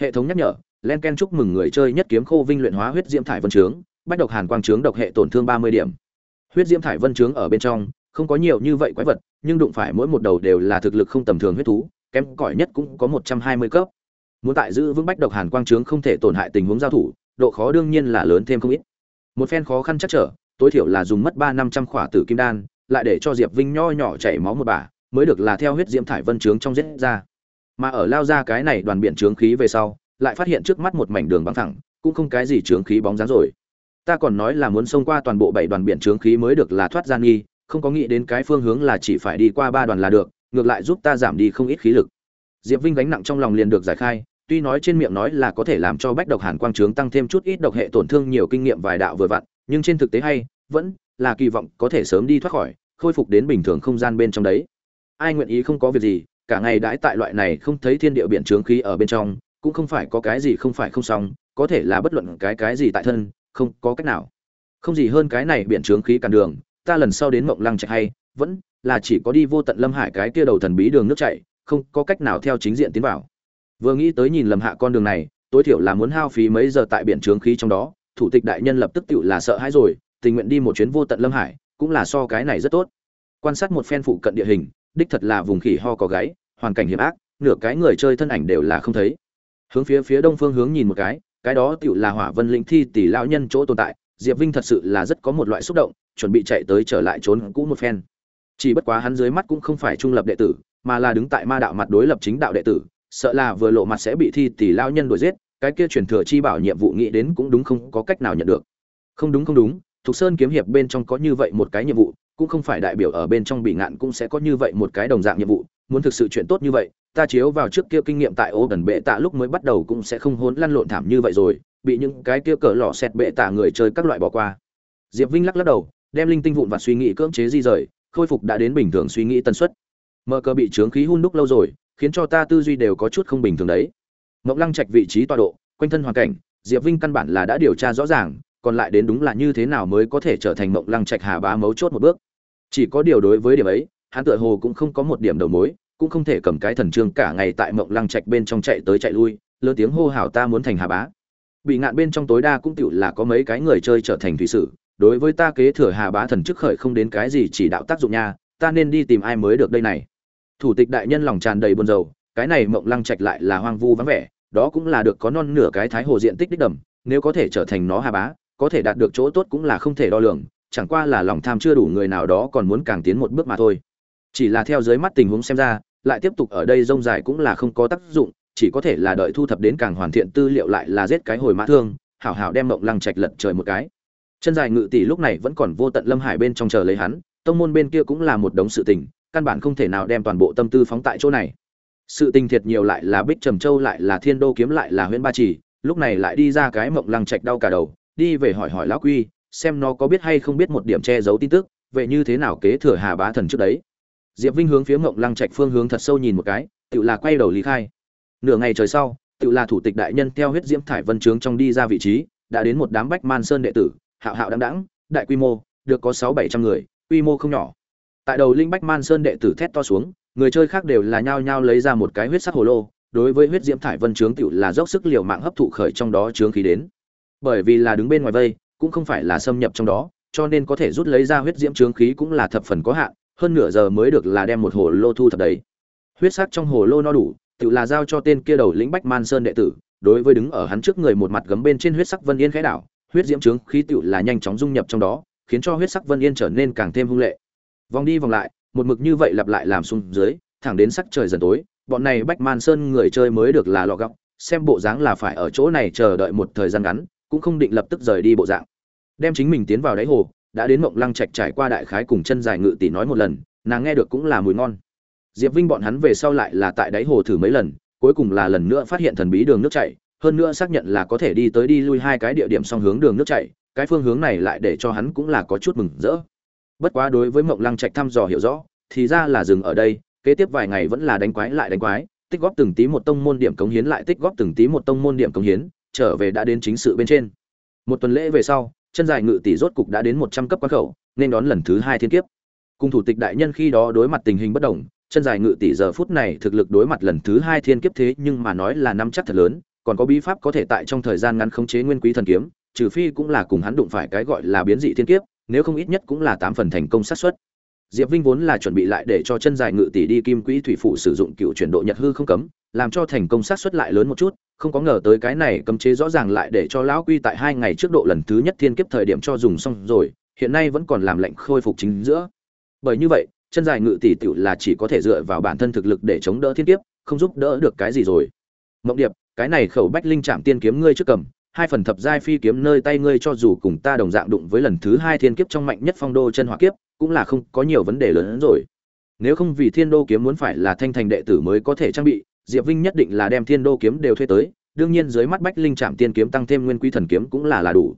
Hệ thống nhắc nhở, len ken chúc mừng người chơi nhất kiếm khô vinh luyện hóa huyết diễm thải vân trướng, bách độc hàn quang trướng độc hệ tổn thương ba mươi điểm. Huyết diễm thải vân trướng ở bên trong, không có nhiều như vậy quái vật, nhưng đụng phải mỗi một đầu đều là thực lực không tầm thường huyết thú kém cỏi nhất cũng có một trăm hai mươi cấp. Muốn tại giữ vững bách độc hàn quang trướng không thể tổn hại tình huống giao thủ, độ khó đương nhiên là lớn thêm không ít. Một phen khó khăn chắc trở, tối thiểu là dùng mất ba năm trăm khỏa tử kim đan, lại để cho diệp vinh nho nhỏ chảy máu một bả, mới được là theo huyết diễm thải vân trướng trong giết ra. Mà ở lao ra cái này đoàn biển trướng khí về sau, lại phát hiện trước mắt một mảnh đường băng thẳng, cũng không cái gì trướng khí bóng dáng rồi. Ta còn nói là muốn xông qua toàn bộ bảy đoàn biển trướng khí mới được là thoát gian nghi, không có nghĩ đến cái phương hướng là chỉ phải đi qua ba đoàn là được ngược lại giúp ta giảm đi không ít khí lực. Diệp vinh gánh nặng trong lòng liền được giải khai, tuy nói trên miệng nói là có thể làm cho bách độc hàn quang trướng tăng thêm chút ít độc hệ tổn thương nhiều kinh nghiệm vài đạo vừa vặn, nhưng trên thực tế hay, vẫn là kỳ vọng có thể sớm đi thoát khỏi, khôi phục đến bình thường không gian bên trong đấy. Ai nguyện ý không có việc gì, cả ngày đãi tại loại này không thấy thiên địa biển trướng khí ở bên trong, cũng không phải có cái gì không phải không xong, có thể là bất luận cái cái gì tại thân, không có cách nào. Không gì hơn cái này biển trướng khí cản đường, ta lần sau đến mộng lăng chạy hay, vẫn là chỉ có đi vô tận lâm hải cái kia đầu thần bí đường nước chạy không có cách nào theo chính diện tiến vào. Vừa nghĩ tới nhìn lầm hạ con đường này, tối thiểu là muốn hao phí mấy giờ tại biển trướng khí trong đó, thủ tịch đại nhân lập tức tự là sợ hãi rồi, tình nguyện đi một chuyến vô tận lâm hải, cũng là so cái này rất tốt. Quan sát một phen phụ cận địa hình, đích thật là vùng khỉ ho có gáy, hoàn cảnh hiểm ác, nửa cái người chơi thân ảnh đều là không thấy. Hướng phía phía đông phương hướng nhìn một cái cái đó tựu là hỏa vân lĩnh thi tỷ lão nhân chỗ tồn tại, diệp vinh thật sự là rất có một loại xúc động, chuẩn bị chạy tới trở lại trốn cũ một phen chỉ bất quá hắn dưới mắt cũng không phải trung lập đệ tử, mà là đứng tại ma đạo mặt đối lập chính đạo đệ tử, sợ là vừa lộ mặt sẽ bị thi tỷ lao nhân đuổi giết, cái kia truyền thừa chi bảo nhiệm vụ nghĩ đến cũng đúng không có cách nào nhận được. Không đúng không đúng, thục sơn kiếm hiệp bên trong có như vậy một cái nhiệm vụ, cũng không phải đại biểu ở bên trong bị ngạn cũng sẽ có như vậy một cái đồng dạng nhiệm vụ, muốn thực sự chuyện tốt như vậy, ta chiếu vào trước kia kinh nghiệm tại ô gần bệ tạ lúc mới bắt đầu cũng sẽ không hôn lăn lộn thảm như vậy rồi, bị những cái kia cỡ lỏ xẹt bệ tạ người chơi các loại bỏ qua. Diệp vinh lắc lắc đầu, đem linh tinh vụn và suy nghĩ cưỡng chế di rời khôi phục đã đến bình thường suy nghĩ tần suất. Mờ cờ bị trướng khí hun đúc lâu rồi, khiến cho ta tư duy đều có chút không bình thường đấy. Mộng lăng trạch vị trí tọa độ, quanh thân hoàn cảnh, diệp vinh căn bản là đã điều tra rõ ràng, còn lại đến đúng là như thế nào mới có thể trở thành mộng lăng trạch hà bá mấu chốt một bước. Chỉ có điều đối với điểm ấy, hắn tựa hồ cũng không có một điểm đầu mối, cũng không thể cầm cái thần trương cả ngày tại mộng lăng trạch bên trong chạy tới chạy lui, lớn tiếng hô hào ta muốn thành hà bá. Bị ngạn bên trong tối đa cũng tựu là có mấy cái người chơi trở thành thủy sử đối với ta kế thừa hà bá thần chức khởi không đến cái gì chỉ đạo tác dụng nha, ta nên đi tìm ai mới được đây này. Thủ tịch đại nhân lòng tràn đầy buồn rầu, cái này mộng lăng trạch lại là hoang vu vắng vẻ, đó cũng là được có non nửa cái thái hồ diện tích đích đầm, nếu có thể trở thành nó hà bá, có thể đạt được chỗ tốt cũng là không thể đo lường, chẳng qua là lòng tham chưa đủ người nào đó còn muốn càng tiến một bước mà thôi. Chỉ là theo dưới mắt tình huống xem ra, lại tiếp tục ở đây rông dài cũng là không có tác dụng, chỉ có thể là đợi thu thập đến càng hoàn thiện tư liệu lại là giết cái hồi mã thương, hảo hảo đem mộng lăng trạch lật trời một cái chân dài ngự tỷ lúc này vẫn còn vô tận lâm hải bên trong chờ lấy hắn, tông môn bên kia cũng là một đống sự tình, căn bản không thể nào đem toàn bộ tâm tư phóng tại chỗ này. Sự tình thiệt nhiều lại là bích trầm châu lại là thiên đô kiếm lại là huyện ba chỉ, lúc này lại đi ra cái mộng lăng trạch đau cả đầu, đi về hỏi hỏi lão quy, xem nó có biết hay không biết một điểm che giấu tin tức vậy như thế nào kế thừa hà bá thần trước đấy. Diệp vinh hướng phía mộng lăng trạch phương hướng thật sâu nhìn một cái, tự là quay đầu lý khai. Nửa ngày trời sau, tự là thủ tịch đại nhân theo huyết diễm thải vân trướng trong đi ra vị trí, đã đến một đám bách man sơn đệ tử hạo hạo đăng đẳng, đại quy mô, được có sáu bảy trăm người, quy mô không nhỏ. Tại đầu linh bách man sơn đệ tử thét to xuống, người chơi khác đều là nhao nhao lấy ra một cái huyết sắc hồ lô, đối với huyết diễm thải vân trướng tựu là dốc sức liều mạng hấp thụ khởi trong đó trướng khí đến. Bởi vì là đứng bên ngoài vây, cũng không phải là xâm nhập trong đó, cho nên có thể rút lấy ra huyết diễm trướng khí cũng là thập phần có hạn, hơn nửa giờ mới được là đem một hồ lô thu thập đấy huyết sắc trong hồ lô no đủ tự là giao cho tên kia đầu lĩnh bách man sơn đệ tử, đối với đứng ở hắn trước người một mặt gấm bên trên huyết sắc vân yên khẽ đảo huyết diễm trướng khí tựu là nhanh chóng dung nhập trong đó, khiến cho huyết sắc vân yên trở nên càng thêm hung lệ. Vòng đi vòng lại, một mực như vậy lặp lại làm xuống dưới, thẳng đến sắc trời dần tối, bọn này bách man sơn người chơi mới được là lọ gọng, xem bộ dáng là phải ở chỗ này chờ đợi một thời gian ngắn, cũng không định lập tức rời đi bộ dạng. Đem chính mình tiến vào đáy hồ, đã đến mộng lăng trạch trải qua đại khái cùng chân dài ngự tỷ nói một lần, nàng nghe được cũng là mùi ngon. Diệp vinh bọn hắn về sau lại là tại đáy hồ thử mấy lần, cuối cùng là lần nữa phát hiện thần bí đường nước chảy hơn nữa xác nhận là có thể đi tới đi lui hai cái địa điểm song hướng đường nước chảy, cái phương hướng này lại để cho hắn cũng là có chút mừng rỡ. Bất quá đối với mộng lăng trạch thăm dò hiểu rõ, thì ra là dừng ở đây, kế tiếp vài ngày vẫn là đánh quái lại đánh quái, tích góp từng tí một tông môn điểm cống hiến lại tích góp từng tí một tông môn điểm cống hiến, trở về đã đến chính sự bên trên. Một tuần lễ về sau, chân dài ngự tỷ rốt cục đã đến một trăm cấp quan khẩu, nên đón lần thứ hai thiên kiếp. Cùng thủ tịch đại nhân khi đó đối mặt tình hình bất đồng, chân dài ngự tỷ giờ phút này thực lực đối mặt lần thứ hai thiên kiếp thế nhưng mà nói là năm chắc thật lớn còn có bí pháp có thể tại trong thời gian ngắn khống chế nguyên quý thần kiếm, trừ phi cũng là cùng hắn đụng phải cái gọi là biến dị thiên kiếp, nếu không ít nhất cũng là tám phần thành công xác suất. Diệp vinh vốn là chuẩn bị lại để cho chân dài ngự tỷ đi kim quỹ thủy phụ sử dụng cựu chuyển độ nhật hư không cấm, làm cho thành công xác suất lại lớn một chút, không có ngờ tới cái này cấm chế rõ ràng lại để cho lão quy tại hai ngày trước độ lần thứ nhất thiên kiếp thời điểm cho dùng xong rồi, hiện nay vẫn còn làm lệnh khôi phục chính giữa. Bởi như vậy, chân dài ngự tỷ tiểu là chỉ có thể dựa vào bản thân thực lực để chống đỡ thiên kiếp, không giúp đỡ được cái gì rồi. Mộng điệp cái này khẩu bách linh chạm tiên kiếm ngươi trước cầm, hai phần thập giai phi kiếm nơi tay ngươi cho dù cùng ta đồng dạng đụng với lần thứ hai thiên kiếp trong mạnh nhất phong đô chân hỏa kiếp, cũng là không có nhiều vấn đề lớn hơn rồi. Nếu không vì thiên đô kiếm muốn phải là thanh thành đệ tử mới có thể trang bị, diệp vinh nhất định là đem thiên đô kiếm đều thuê tới, đương nhiên dưới mắt bách linh trạm tiên kiếm tăng thêm nguyên quý thần kiếm cũng là là đủ.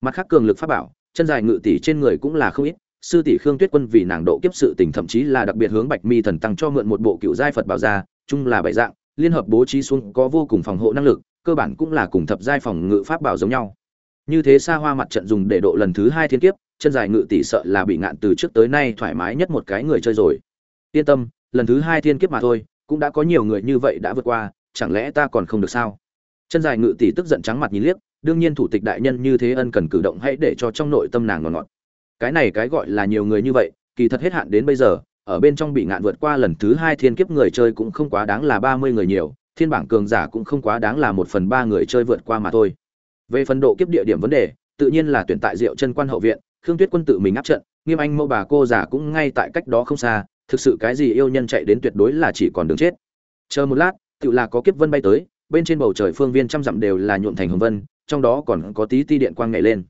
Mặt khác cường lực pháp bảo, chân dài ngự tỷ trên người cũng là không ít, sư tỷ khương tuyết quân vì nàng độ kiếp sự tình thậm chí là đặc biệt hướng bạch mi thần tăng cho mượn một bộ cựu giai phật bảo ra, chung là bảy dạng liên hợp bố trí xuống có vô cùng phòng hộ năng lực, cơ bản cũng là cùng thập giai phòng ngự pháp bảo giống nhau. Như thế xa hoa mặt trận dùng để độ lần thứ hai thiên kiếp, chân dài ngự tỷ sợ là bị ngạn từ trước tới nay thoải mái nhất một cái người chơi rồi. Yên tâm, lần thứ hai thiên kiếp mà thôi, cũng đã có nhiều người như vậy đã vượt qua, chẳng lẽ ta còn không được sao? Chân dài ngự tỷ tức giận trắng mặt nhìn liếc, đương nhiên thủ tịch đại nhân như thế ân cần cử động hãy để cho trong nội tâm nàng ngọt ngọt. Cái này cái gọi là nhiều người như vậy, kỳ thật hết hạn đến bây giờ ở bên trong bị ngạn vượt qua lần thứ hai thiên kiếp người chơi cũng không quá đáng là ba mươi người nhiều, thiên bảng cường giả cũng không quá đáng là một phần ba người chơi vượt qua mà thôi. Về phần độ kiếp địa điểm vấn đề, tự nhiên là tuyển tại diệu chân quan hậu viện, khương tuyết quân tự mình áp trận, nghiêm anh mẫu bà cô giả cũng ngay tại cách đó không xa, thực sự cái gì yêu nhân chạy đến tuyệt đối là chỉ còn đường chết. Chờ một lát, tự là có kiếp vân bay tới, bên trên bầu trời phương viên trăm dặm đều là nhuộm thành hồng vân, trong đó còn có tí ti điện quang nhảy lên.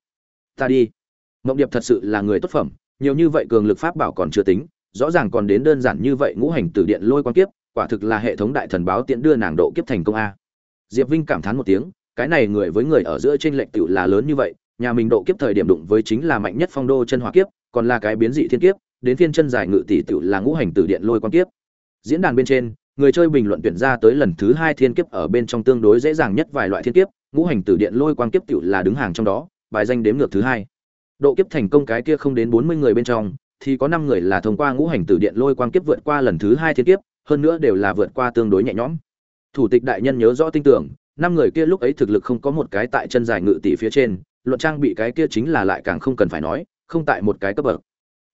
Ta đi. Mộng điệp thật sự là người tốt phẩm, nhiều như vậy cường lực pháp bảo còn chưa tính rõ ràng còn đến đơn giản như vậy ngũ hành tử điện lôi quan kiếp, quả thực là hệ thống đại thần báo tiễn đưa nàng độ kiếp thành công a. Diệp vinh cảm thán một tiếng, cái này người với người ở giữa trên lệnh tiểu là lớn như vậy, nhà mình độ kiếp thời điểm đụng với chính là mạnh nhất phong đô chân hỏa kiếp, còn là cái biến dị thiên kiếp, đến phiên chân dài ngự tỷ tiểu là ngũ hành tử điện lôi quan kiếp. Diễn đàn bên trên, người chơi bình luận tuyển ra tới lần thứ hai thiên kiếp ở bên trong tương đối dễ dàng nhất vài loại thiên kiếp, ngũ hành tử điện lôi quan kiếp tiểu là đứng hàng trong đó, bài danh đếm ngược thứ hai. Độ kiếp thành công cái kia không đến bốn mươi người bên trong thì có năm người là thông qua ngũ hành tử điện lôi quang kiếp vượt qua lần thứ hai thiên kiếp hơn nữa đều là vượt qua tương đối nhẹ nhõm. Thủ tịch đại nhân nhớ rõ tin tưởng năm người kia lúc ấy thực lực không có một cái tại chân dài ngự tỷ phía trên luận trang bị cái kia chính là lại càng không cần phải nói không tại một cái cấp bậc.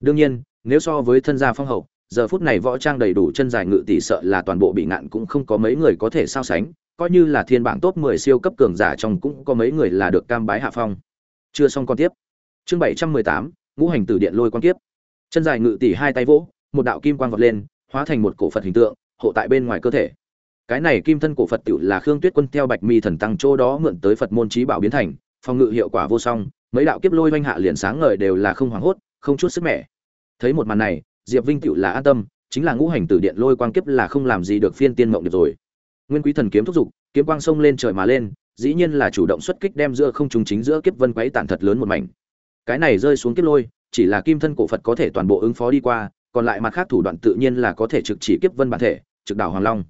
Đương nhiên nếu so với thân gia phong hậu giờ phút này võ trang đầy đủ chân dài ngự tỷ sợ là toàn bộ bị ngạn cũng không có mấy người có thể so sánh coi như là thiên bảng top 10 siêu cấp cường giả trong cũng có mấy người là được cam bái hạ phong. Chưa xong con tiếp. Chương 718, ngũ hành tử điện lôi quan tiếp chân dài ngự tỷ hai tay vỗ, một đạo kim quang vọt lên, hóa thành một cổ phật hình tượng, hộ tại bên ngoài cơ thể. Cái này kim thân cổ phật tự là khương tuyết quân theo bạch mi thần tăng chỗ đó mượn tới phật môn trí bảo biến thành, phòng ngự hiệu quả vô song, mấy đạo kiếp lôi oanh hạ liền sáng ngời đều là không hoảng hốt, không chút sức mẻ. Thấy một màn này, diệp vinh tựu là an tâm, chính là ngũ hành tử điện lôi quang kiếp là không làm gì được phiên tiên mộng được rồi. Nguyên quý thần kiếm thúc giục, kiếm quang sông lên trời mà lên, dĩ nhiên là chủ động xuất kích đem giữa không trùng chính giữa kiếp vân quấy tản thật lớn một mảnh. Cái này rơi xuống kiếp lôi chỉ là kim thân cổ phật có thể toàn bộ ứng phó đi qua, còn lại mặt khác thủ đoạn tự nhiên là có thể trực chỉ kiếp vân bản thể, trực đảo hoàng long.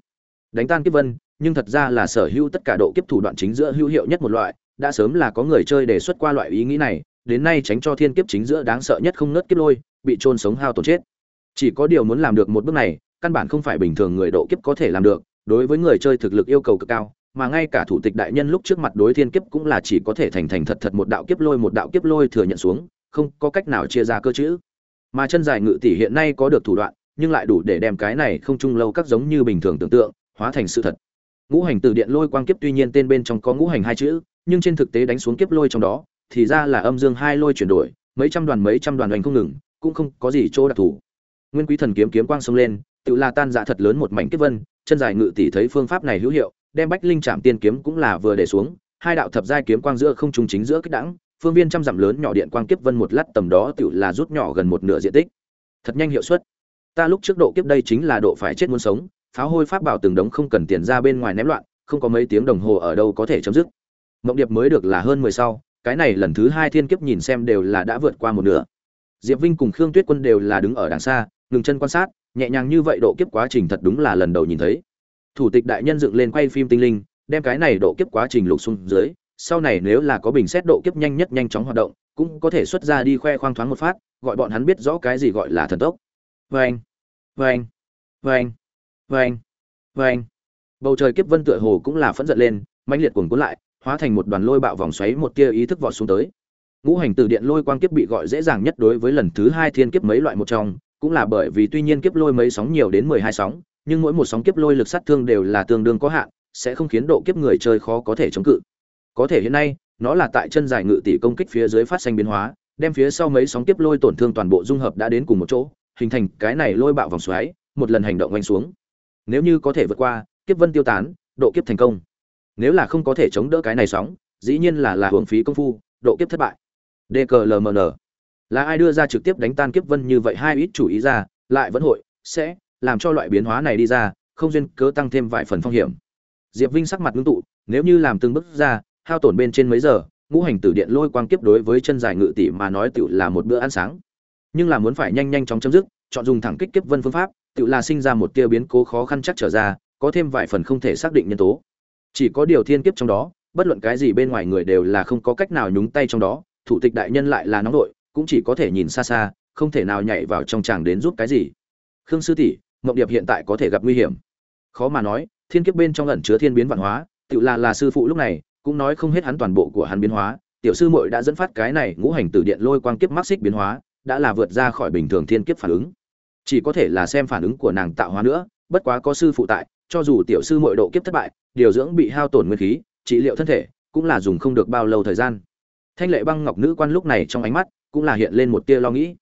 Đánh tan kiếp vân, nhưng thật ra là sở hữu tất cả độ kiếp thủ đoạn chính giữa hữu hiệu nhất một loại, đã sớm là có người chơi đề xuất qua loại ý nghĩ này, đến nay tránh cho thiên kiếp chính giữa đáng sợ nhất không nớt kiếp lôi, bị trôn sống hao tổn chết. Chỉ có điều muốn làm được một bước này, căn bản không phải bình thường người độ kiếp có thể làm được, đối với người chơi thực lực yêu cầu cực cao, mà ngay cả thủ tịch đại nhân lúc trước mặt đối thiên kiếp cũng là chỉ có thể thành thành thật thật một đạo kiếp lôi, một đạo kiếp lôi thừa nhận xuống không có cách nào chia ra cơ chữ. Mà chân dài ngự tỷ hiện nay có được thủ đoạn, nhưng lại đủ để đem cái này không chung lâu các giống như bình thường tưởng tượng, hóa thành sự thật. Ngũ hành từ điện lôi quang kiếp tuy nhiên tên bên trong có ngũ hành hai chữ, nhưng trên thực tế đánh xuống kiếp lôi trong đó, thì ra là âm dương hai lôi chuyển đổi, mấy trăm đoàn mấy trăm đoàn đánh không ngừng, cũng không có gì chỗ đặc thù. Nguyên quý thần kiếm kiếm quang xông lên, tự là tan dạ thật lớn một mảnh kiếp vân, chân dài ngự tỷ thấy phương pháp này hữu hiệu, đem bách linh chạm tiên kiếm cũng là vừa để xuống, hai đạo thập giai kiếm quang giữa không trung chính giữa kích đẳng phương viên trăm dặm lớn nhỏ điện quang kiếp vân một lát tầm đó tựu là rút nhỏ gần một nửa diện tích. Thật nhanh hiệu suất. Ta lúc trước độ kiếp đây chính là độ phải chết muốn sống, pháo hôi pháp bảo từng đống không cần tiền ra bên ngoài ném loạn, không có mấy tiếng đồng hồ ở đâu có thể chấm dứt. Mộng điệp mới được là hơn mười sau, cái này lần thứ hai thiên kiếp nhìn xem đều là đã vượt qua một nửa. Diệp vinh cùng khương tuyết quân đều là đứng ở đằng xa, ngừng chân quan sát, nhẹ nhàng như vậy độ kiếp quá trình thật đúng là lần đầu nhìn thấy. Thủ tịch đại nhân dựng lên quay phim tinh linh, đem cái này độ kiếp quá trình lục xuống dưới sau này nếu là có bình xét độ kiếp nhanh nhất nhanh chóng hoạt động, cũng có thể xuất ra đi khoe khoang thoáng một phát, gọi bọn hắn biết rõ cái gì gọi là thần tốc. Vâng vâng vâng vâng vâng. Bầu trời kiếp vân tựa hồ cũng là phẫn giận lên, mãnh liệt cuồng cuốn lại, hóa thành một đoàn lôi bạo vòng xoáy một tia ý thức vọt xuống tới. Ngũ hành từ điện lôi quang kiếp bị gọi dễ dàng nhất đối với lần thứ hai thiên kiếp mấy loại một trong, cũng là bởi vì tuy nhiên kiếp lôi mấy sóng nhiều đến mười hai sóng, nhưng mỗi một sóng kiếp lôi lực sát thương đều là tương đương có hạn, sẽ không khiến độ kiếp người chơi khó có thể chống cự có thể hiện nay, nó là tại chân dài ngự tỷ công kích phía dưới phát sinh biến hóa, đem phía sau mấy sóng tiếp lôi tổn thương toàn bộ dung hợp đã đến cùng một chỗ, hình thành cái này lôi bạo vòng xoáy, một lần hành động oanh xuống. Nếu như có thể vượt qua, kiếp vân tiêu tán, độ kiếp thành công. Nếu là không có thể chống đỡ cái này sóng, dĩ nhiên là là hưởng phí công phu, độ kiếp thất bại. Dklmn là ai đưa ra trực tiếp đánh tan kiếp vân như vậy hai ít chủ ý ra, lại vẫn hội, sẽ, làm cho loại biến hóa này đi ra, không duyên cớ tăng thêm vài phần phong hiểm. Diệp vinh sắc mặt ngưng tụ, nếu như làm từng bước ra hao tổn bên trên mấy giờ, ngũ hành tử điện lôi quang kiếp đối với chân dài ngự tỷ mà nói tựu là một bữa ăn sáng. Nhưng là muốn phải nhanh nhanh chóng chấm dứt, chọn dùng thẳng kích kiếp vân phương pháp, tựu là sinh ra một tia biến cố khó khăn chắc trở ra, có thêm vài phần không thể xác định nhân tố. Chỉ có điều thiên kiếp trong đó, bất luận cái gì bên ngoài người đều là không có cách nào nhúng tay trong đó, thủ tịch đại nhân lại là nóng đội cũng chỉ có thể nhìn xa xa, không thể nào nhảy vào trong chàng đến giúp cái gì. Khương sư tỷ, mộng điệp hiện tại có thể gặp nguy hiểm. Khó mà nói, thiên kiếp bên trong ẩn chứa thiên biến văn hóa tự là là sư phụ lúc này cũng nói không hết hắn toàn bộ của hắn biến hóa, tiểu sư muội đã dẫn phát cái này ngũ hành tử điện lôi quang kiếp mắc xích biến hóa, đã là vượt ra khỏi bình thường thiên kiếp phản ứng. Chỉ có thể là xem phản ứng của nàng tạo hóa nữa, bất quá có sư phụ tại, cho dù tiểu sư muội độ kiếp thất bại, điều dưỡng bị hao tổn nguyên khí, trị liệu thân thể, cũng là dùng không được bao lâu thời gian. Thanh lệ băng ngọc nữ quan lúc này trong ánh mắt, cũng là hiện lên một tia lo nghĩ.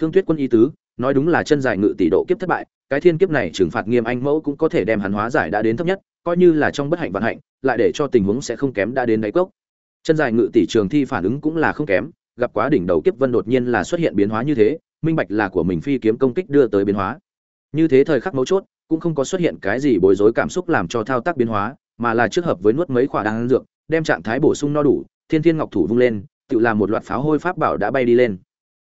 Khương tuyết quân y tứ, nói đúng là chân dài ngự tỷ độ kiếp thất bại, cái thiên kiếp này trừng phạt nghiêm anh mẫu cũng có thể đem hắn hóa giải đã đến thấp nhất coi như là trong bất hạnh vận hạnh, lại để cho tình huống sẽ không kém đã đến đáy cốc. Chân dài ngự tỷ trường thi phản ứng cũng là không kém, gặp quá đỉnh đầu kiếp vân đột nhiên là xuất hiện biến hóa như thế, minh bạch là của mình phi kiếm công kích đưa tới biến hóa. Như thế thời khắc mấu chốt, cũng không có xuất hiện cái gì bối rối cảm xúc làm cho thao tác biến hóa, mà là trước hợp với nuốt mấy quả đan dược, đem trạng thái bổ sung no đủ, thiên thiên ngọc thủ vung lên, tự làm một loạt pháo hôi pháp bảo đã bay đi lên.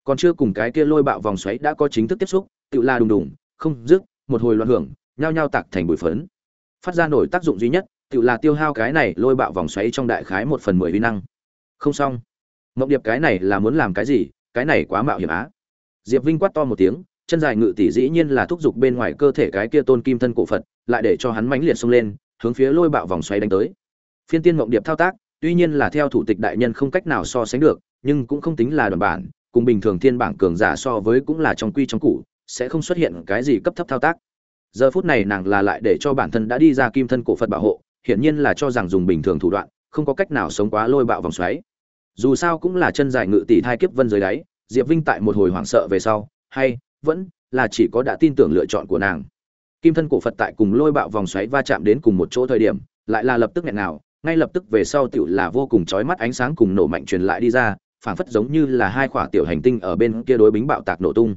Còn chưa cùng cái kia lôi bạo vòng xoáy đã có chính thức tiếp xúc, tự la đùng đùng, không dứt, một hồi loạn hưởng, nhao nhao tạc thành bụi phấn phát ra nổi tác dụng duy nhất, tự là tiêu hao cái này lôi bạo vòng xoáy trong đại khái một phần mười vi năng. Không xong. Mộng điệp cái này là muốn làm cái gì? Cái này quá mạo hiểm á. Diệp vinh quát to một tiếng, chân dài ngự tỷ dĩ nhiên là thúc giục bên ngoài cơ thể cái kia tôn kim thân cổ phật, lại để cho hắn mãnh liệt xông lên, hướng phía lôi bạo vòng xoáy đánh tới. Phiên tiên mộng điệp thao tác, tuy nhiên là theo thủ tịch đại nhân không cách nào so sánh được, nhưng cũng không tính là đoàn bản, cùng bình thường thiên bảng cường giả so với cũng là trong quy trong cũ sẽ không xuất hiện cái gì cấp thấp thao tác giờ phút này nàng là lại để cho bản thân đã đi ra kim thân cổ phật bảo hộ, hiển nhiên là cho rằng dùng bình thường thủ đoạn, không có cách nào sống quá lôi bạo vòng xoáy. Dù sao cũng là chân dài ngự tỷ thai kiếp vân dưới đáy, diệp vinh tại một hồi hoảng sợ về sau, hay, vẫn là chỉ có đã tin tưởng lựa chọn của nàng. Kim thân cổ phật tại cùng lôi bạo vòng xoáy va chạm đến cùng một chỗ thời điểm, lại là lập tức nghẹn nào, ngay lập tức về sau tựu là vô cùng chói mắt ánh sáng cùng nổ mạnh truyền lại đi ra, phảng phất giống như là hai quả tiểu hành tinh ở bên kia đối bính bạo tạc nổ tung.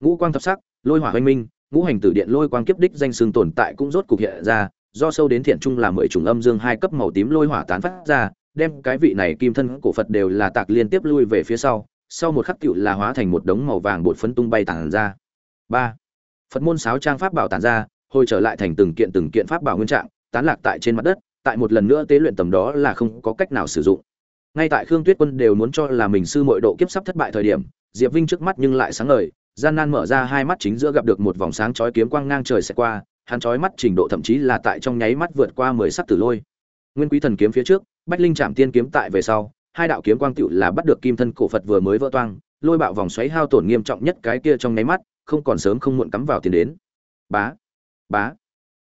Ngũ quang thập sắc, lôi hỏa hoanh minh ngũ hành tử điện lôi quang kiếp đích danh xương tồn tại cũng rốt cục hiện ra, do sâu đến thiện trung là mười trùng âm dương hai cấp màu tím lôi hỏa tán phát ra, đem cái vị này kim thân cổ phật đều là tạc liên tiếp lui về phía sau sau một khắc tiểu là hóa thành một đống màu vàng bột phấn tung bay tản ra. Ba, phật môn sáo trang pháp bảo tản ra, hồi trở lại thành từng kiện từng kiện pháp bảo nguyên trạng, tán lạc tại trên mặt đất, tại một lần nữa tế luyện tầm đó là không có cách nào sử dụng. Ngay tại khương tuyết quân đều muốn cho là mình sư muội độ kiếp sắp thất bại thời điểm, diệp vinh trước mắt nhưng lại sáng ngời gian nan mở ra hai mắt chính giữa gặp được một vòng sáng chói kiếm quang ngang trời sẽ qua, hắn chói mắt trình độ thậm chí là tại trong nháy mắt vượt qua mười sắc tử lôi. Nguyên quý thần kiếm phía trước, bách linh chạm tiên kiếm tại về sau, hai đạo kiếm quang tựu là bắt được kim thân cổ phật vừa mới vỡ toang, lôi bạo vòng xoáy hao tổn nghiêm trọng nhất cái kia trong nháy mắt, không còn sớm không muộn cắm vào tiền đến. Bá bá.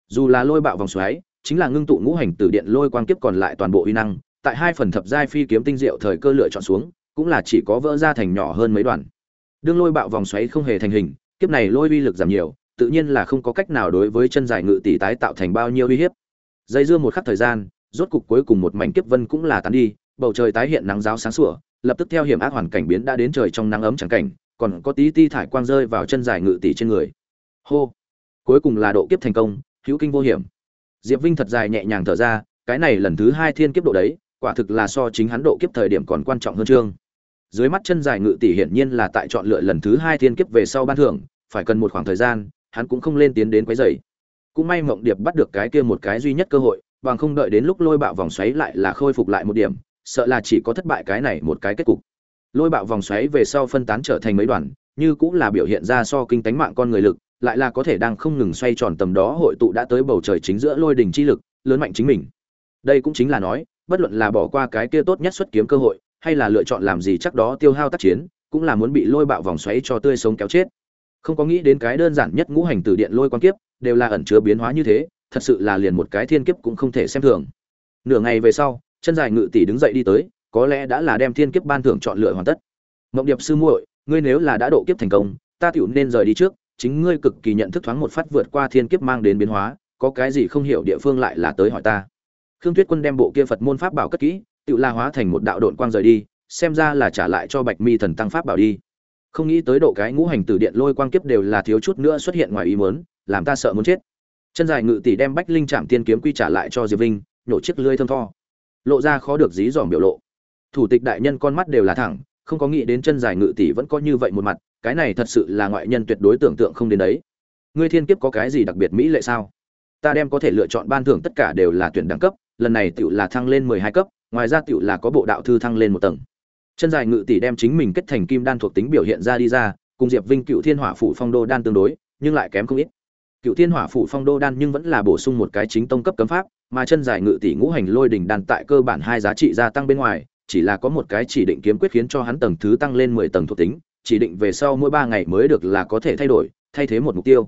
Dù là lôi bạo vòng xoáy, chính là ngưng tụ ngũ hành tử điện lôi quang kiếp còn lại toàn bộ uy năng, tại hai phần thập giai phi kiếm tinh diệu thời cơ lựa chọn xuống, cũng là chỉ có vỡ ra thành nhỏ hơn mấy đoạn đương lôi bạo vòng xoáy không hề thành hình, kiếp này lôi uy lực giảm nhiều, tự nhiên là không có cách nào đối với chân dài ngự tỷ tái tạo thành bao nhiêu uy hiếp. Dây dưa một khắc thời gian, rốt cục cuối cùng một mảnh kiếp vân cũng là tán đi, bầu trời tái hiện nắng giáo sáng sủa, lập tức theo hiểm ác hoàn cảnh biến đã đến trời trong nắng ấm chẳng cảnh, còn có tí ti thải quang rơi vào chân dài ngự tỷ trên người. Hô! Cuối cùng là độ kiếp thành công, hữu kinh vô hiểm. Diệp vinh thật dài nhẹ nhàng thở ra, cái này lần thứ hai thiên kiếp độ đấy, quả thực là so chính hắn độ kiếp thời điểm còn quan trọng hơn chương dưới mắt chân dài ngự tỷ hiển nhiên là tại chọn lựa lần thứ hai thiên kiếp về sau ban thưởng, phải cần một khoảng thời gian, hắn cũng không lên tiến đến quấy rầy. Cũng may mộng điệp bắt được cái kia một cái duy nhất cơ hội, bằng không đợi đến lúc lôi bạo vòng xoáy lại là khôi phục lại một điểm, sợ là chỉ có thất bại cái này một cái kết cục. Lôi bạo vòng xoáy về sau phân tán trở thành mấy đoàn, như cũng là biểu hiện ra so kinh tánh mạng con người lực, lại là có thể đang không ngừng xoay tròn tầm đó hội tụ đã tới bầu trời chính giữa lôi đỉnh chi lực, lớn mạnh chính mình. Đây cũng chính là nói, bất luận là bỏ qua cái kia tốt nhất xuất kiếm cơ hội hay là lựa chọn làm gì chắc đó tiêu hao tác chiến, cũng là muốn bị lôi bạo vòng xoáy cho tươi sống kéo chết. Không có nghĩ đến cái đơn giản nhất ngũ hành tử điện lôi quan kiếp, đều là ẩn chứa biến hóa như thế, thật sự là liền một cái thiên kiếp cũng không thể xem thường. Nửa ngày về sau, chân dài ngự tỷ đứng dậy đi tới, có lẽ đã là đem thiên kiếp ban thưởng chọn lựa hoàn tất. Mộng điệp sư muội, ngươi nếu là đã độ kiếp thành công, ta tiểu nên rời đi trước, chính ngươi cực kỳ nhận thức thoáng một phát vượt qua thiên kiếp mang đến biến hóa, có cái gì không hiểu địa phương lại là tới hỏi ta. Khương tuyết quân đem bộ kia phật môn pháp bảo cất kỹ Tự la hóa thành một đạo độn quang rời đi, xem ra là trả lại cho bạch mi thần tăng pháp bảo đi. Không nghĩ tới độ cái ngũ hành tử điện lôi quang kiếp đều là thiếu chút nữa xuất hiện ngoài ý muốn, làm ta sợ muốn chết. Chân dài ngự tỷ đem bách linh trạm tiên kiếm quy trả lại cho diệp vinh, nhổ chiếc lưới thơm tho. Lộ ra khó được dí dỏm biểu lộ. Thủ tịch đại nhân con mắt đều là thẳng, không có nghĩ đến chân dài ngự tỷ vẫn có như vậy một mặt, cái này thật sự là ngoại nhân tuyệt đối tưởng tượng không đến đấy. Ngươi thiên kiếp có cái gì đặc biệt mỹ lệ sao? Ta đem có thể lựa chọn ban thưởng tất cả đều là tuyển đẳng cấp, lần này tựu là thăng lên mười hai cấp ngoài ra tựu là có bộ đạo thư thăng lên một tầng. Chân dài ngự tỷ đem chính mình kết thành kim đan thuộc tính biểu hiện ra đi ra, cùng diệp vinh cựu thiên hỏa phủ phong đô đan tương đối, nhưng lại kém không ít. Cựu thiên hỏa phủ phong đô đan nhưng vẫn là bổ sung một cái chính tông cấp cấm pháp, mà chân dài ngự tỷ ngũ hành lôi đỉnh đan tại cơ bản hai giá trị gia tăng bên ngoài, chỉ là có một cái chỉ định kiếm quyết khiến cho hắn tầng thứ tăng lên mười tầng thuộc tính, chỉ định về sau mỗi ba ngày mới được là có thể thay đổi, thay thế một mục tiêu.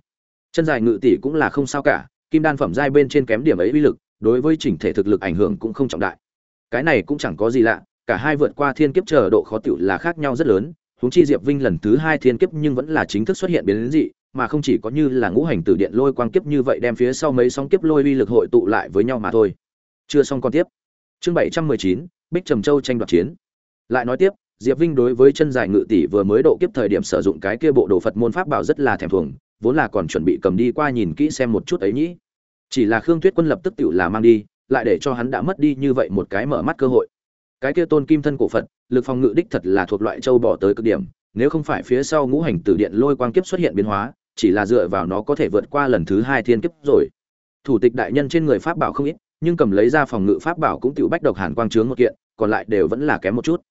Chân dài ngự tỷ cũng là không sao cả, kim đan phẩm giai bên trên kém điểm ấy uy lực, đối với chỉnh thể thực lực ảnh hưởng cũng không trọng đại cái này cũng chẳng có gì lạ, cả hai vượt qua thiên kiếp chờ độ khó tiểu là khác nhau rất lớn, huống chi diệp vinh lần thứ hai thiên kiếp nhưng vẫn là chính thức xuất hiện biến đến dị, mà không chỉ có như là ngũ hành tử điện lôi quang kiếp như vậy đem phía sau mấy sóng kiếp lôi uy lực hội tụ lại với nhau mà thôi. Chưa xong còn tiếp. Chương bảy trăm mười chín, bích trầm châu tranh đoạt chiến. Lại nói tiếp, diệp vinh đối với chân dài ngự tỷ vừa mới độ kiếp thời điểm sử dụng cái kia bộ đồ phật môn pháp bảo rất là thèm thuồng, vốn là còn chuẩn bị cầm đi qua nhìn kỹ xem một chút ấy nhỉ. Chỉ là khương tuyết quân lập tức tự là mang đi lại để cho hắn đã mất đi như vậy một cái mở mắt cơ hội. Cái kia tôn kim thân cổ phật, lực phòng ngự đích thật là thuộc loại châu bỏ tới cực điểm, nếu không phải phía sau ngũ hành tử điện lôi quang kiếp xuất hiện biến hóa, chỉ là dựa vào nó có thể vượt qua lần thứ hai thiên kiếp rồi. Thủ tịch đại nhân trên người pháp bảo không ít, nhưng cầm lấy ra phòng ngự pháp bảo cũng tự bách độc hàn quang trướng một kiện, còn lại đều vẫn là kém một chút.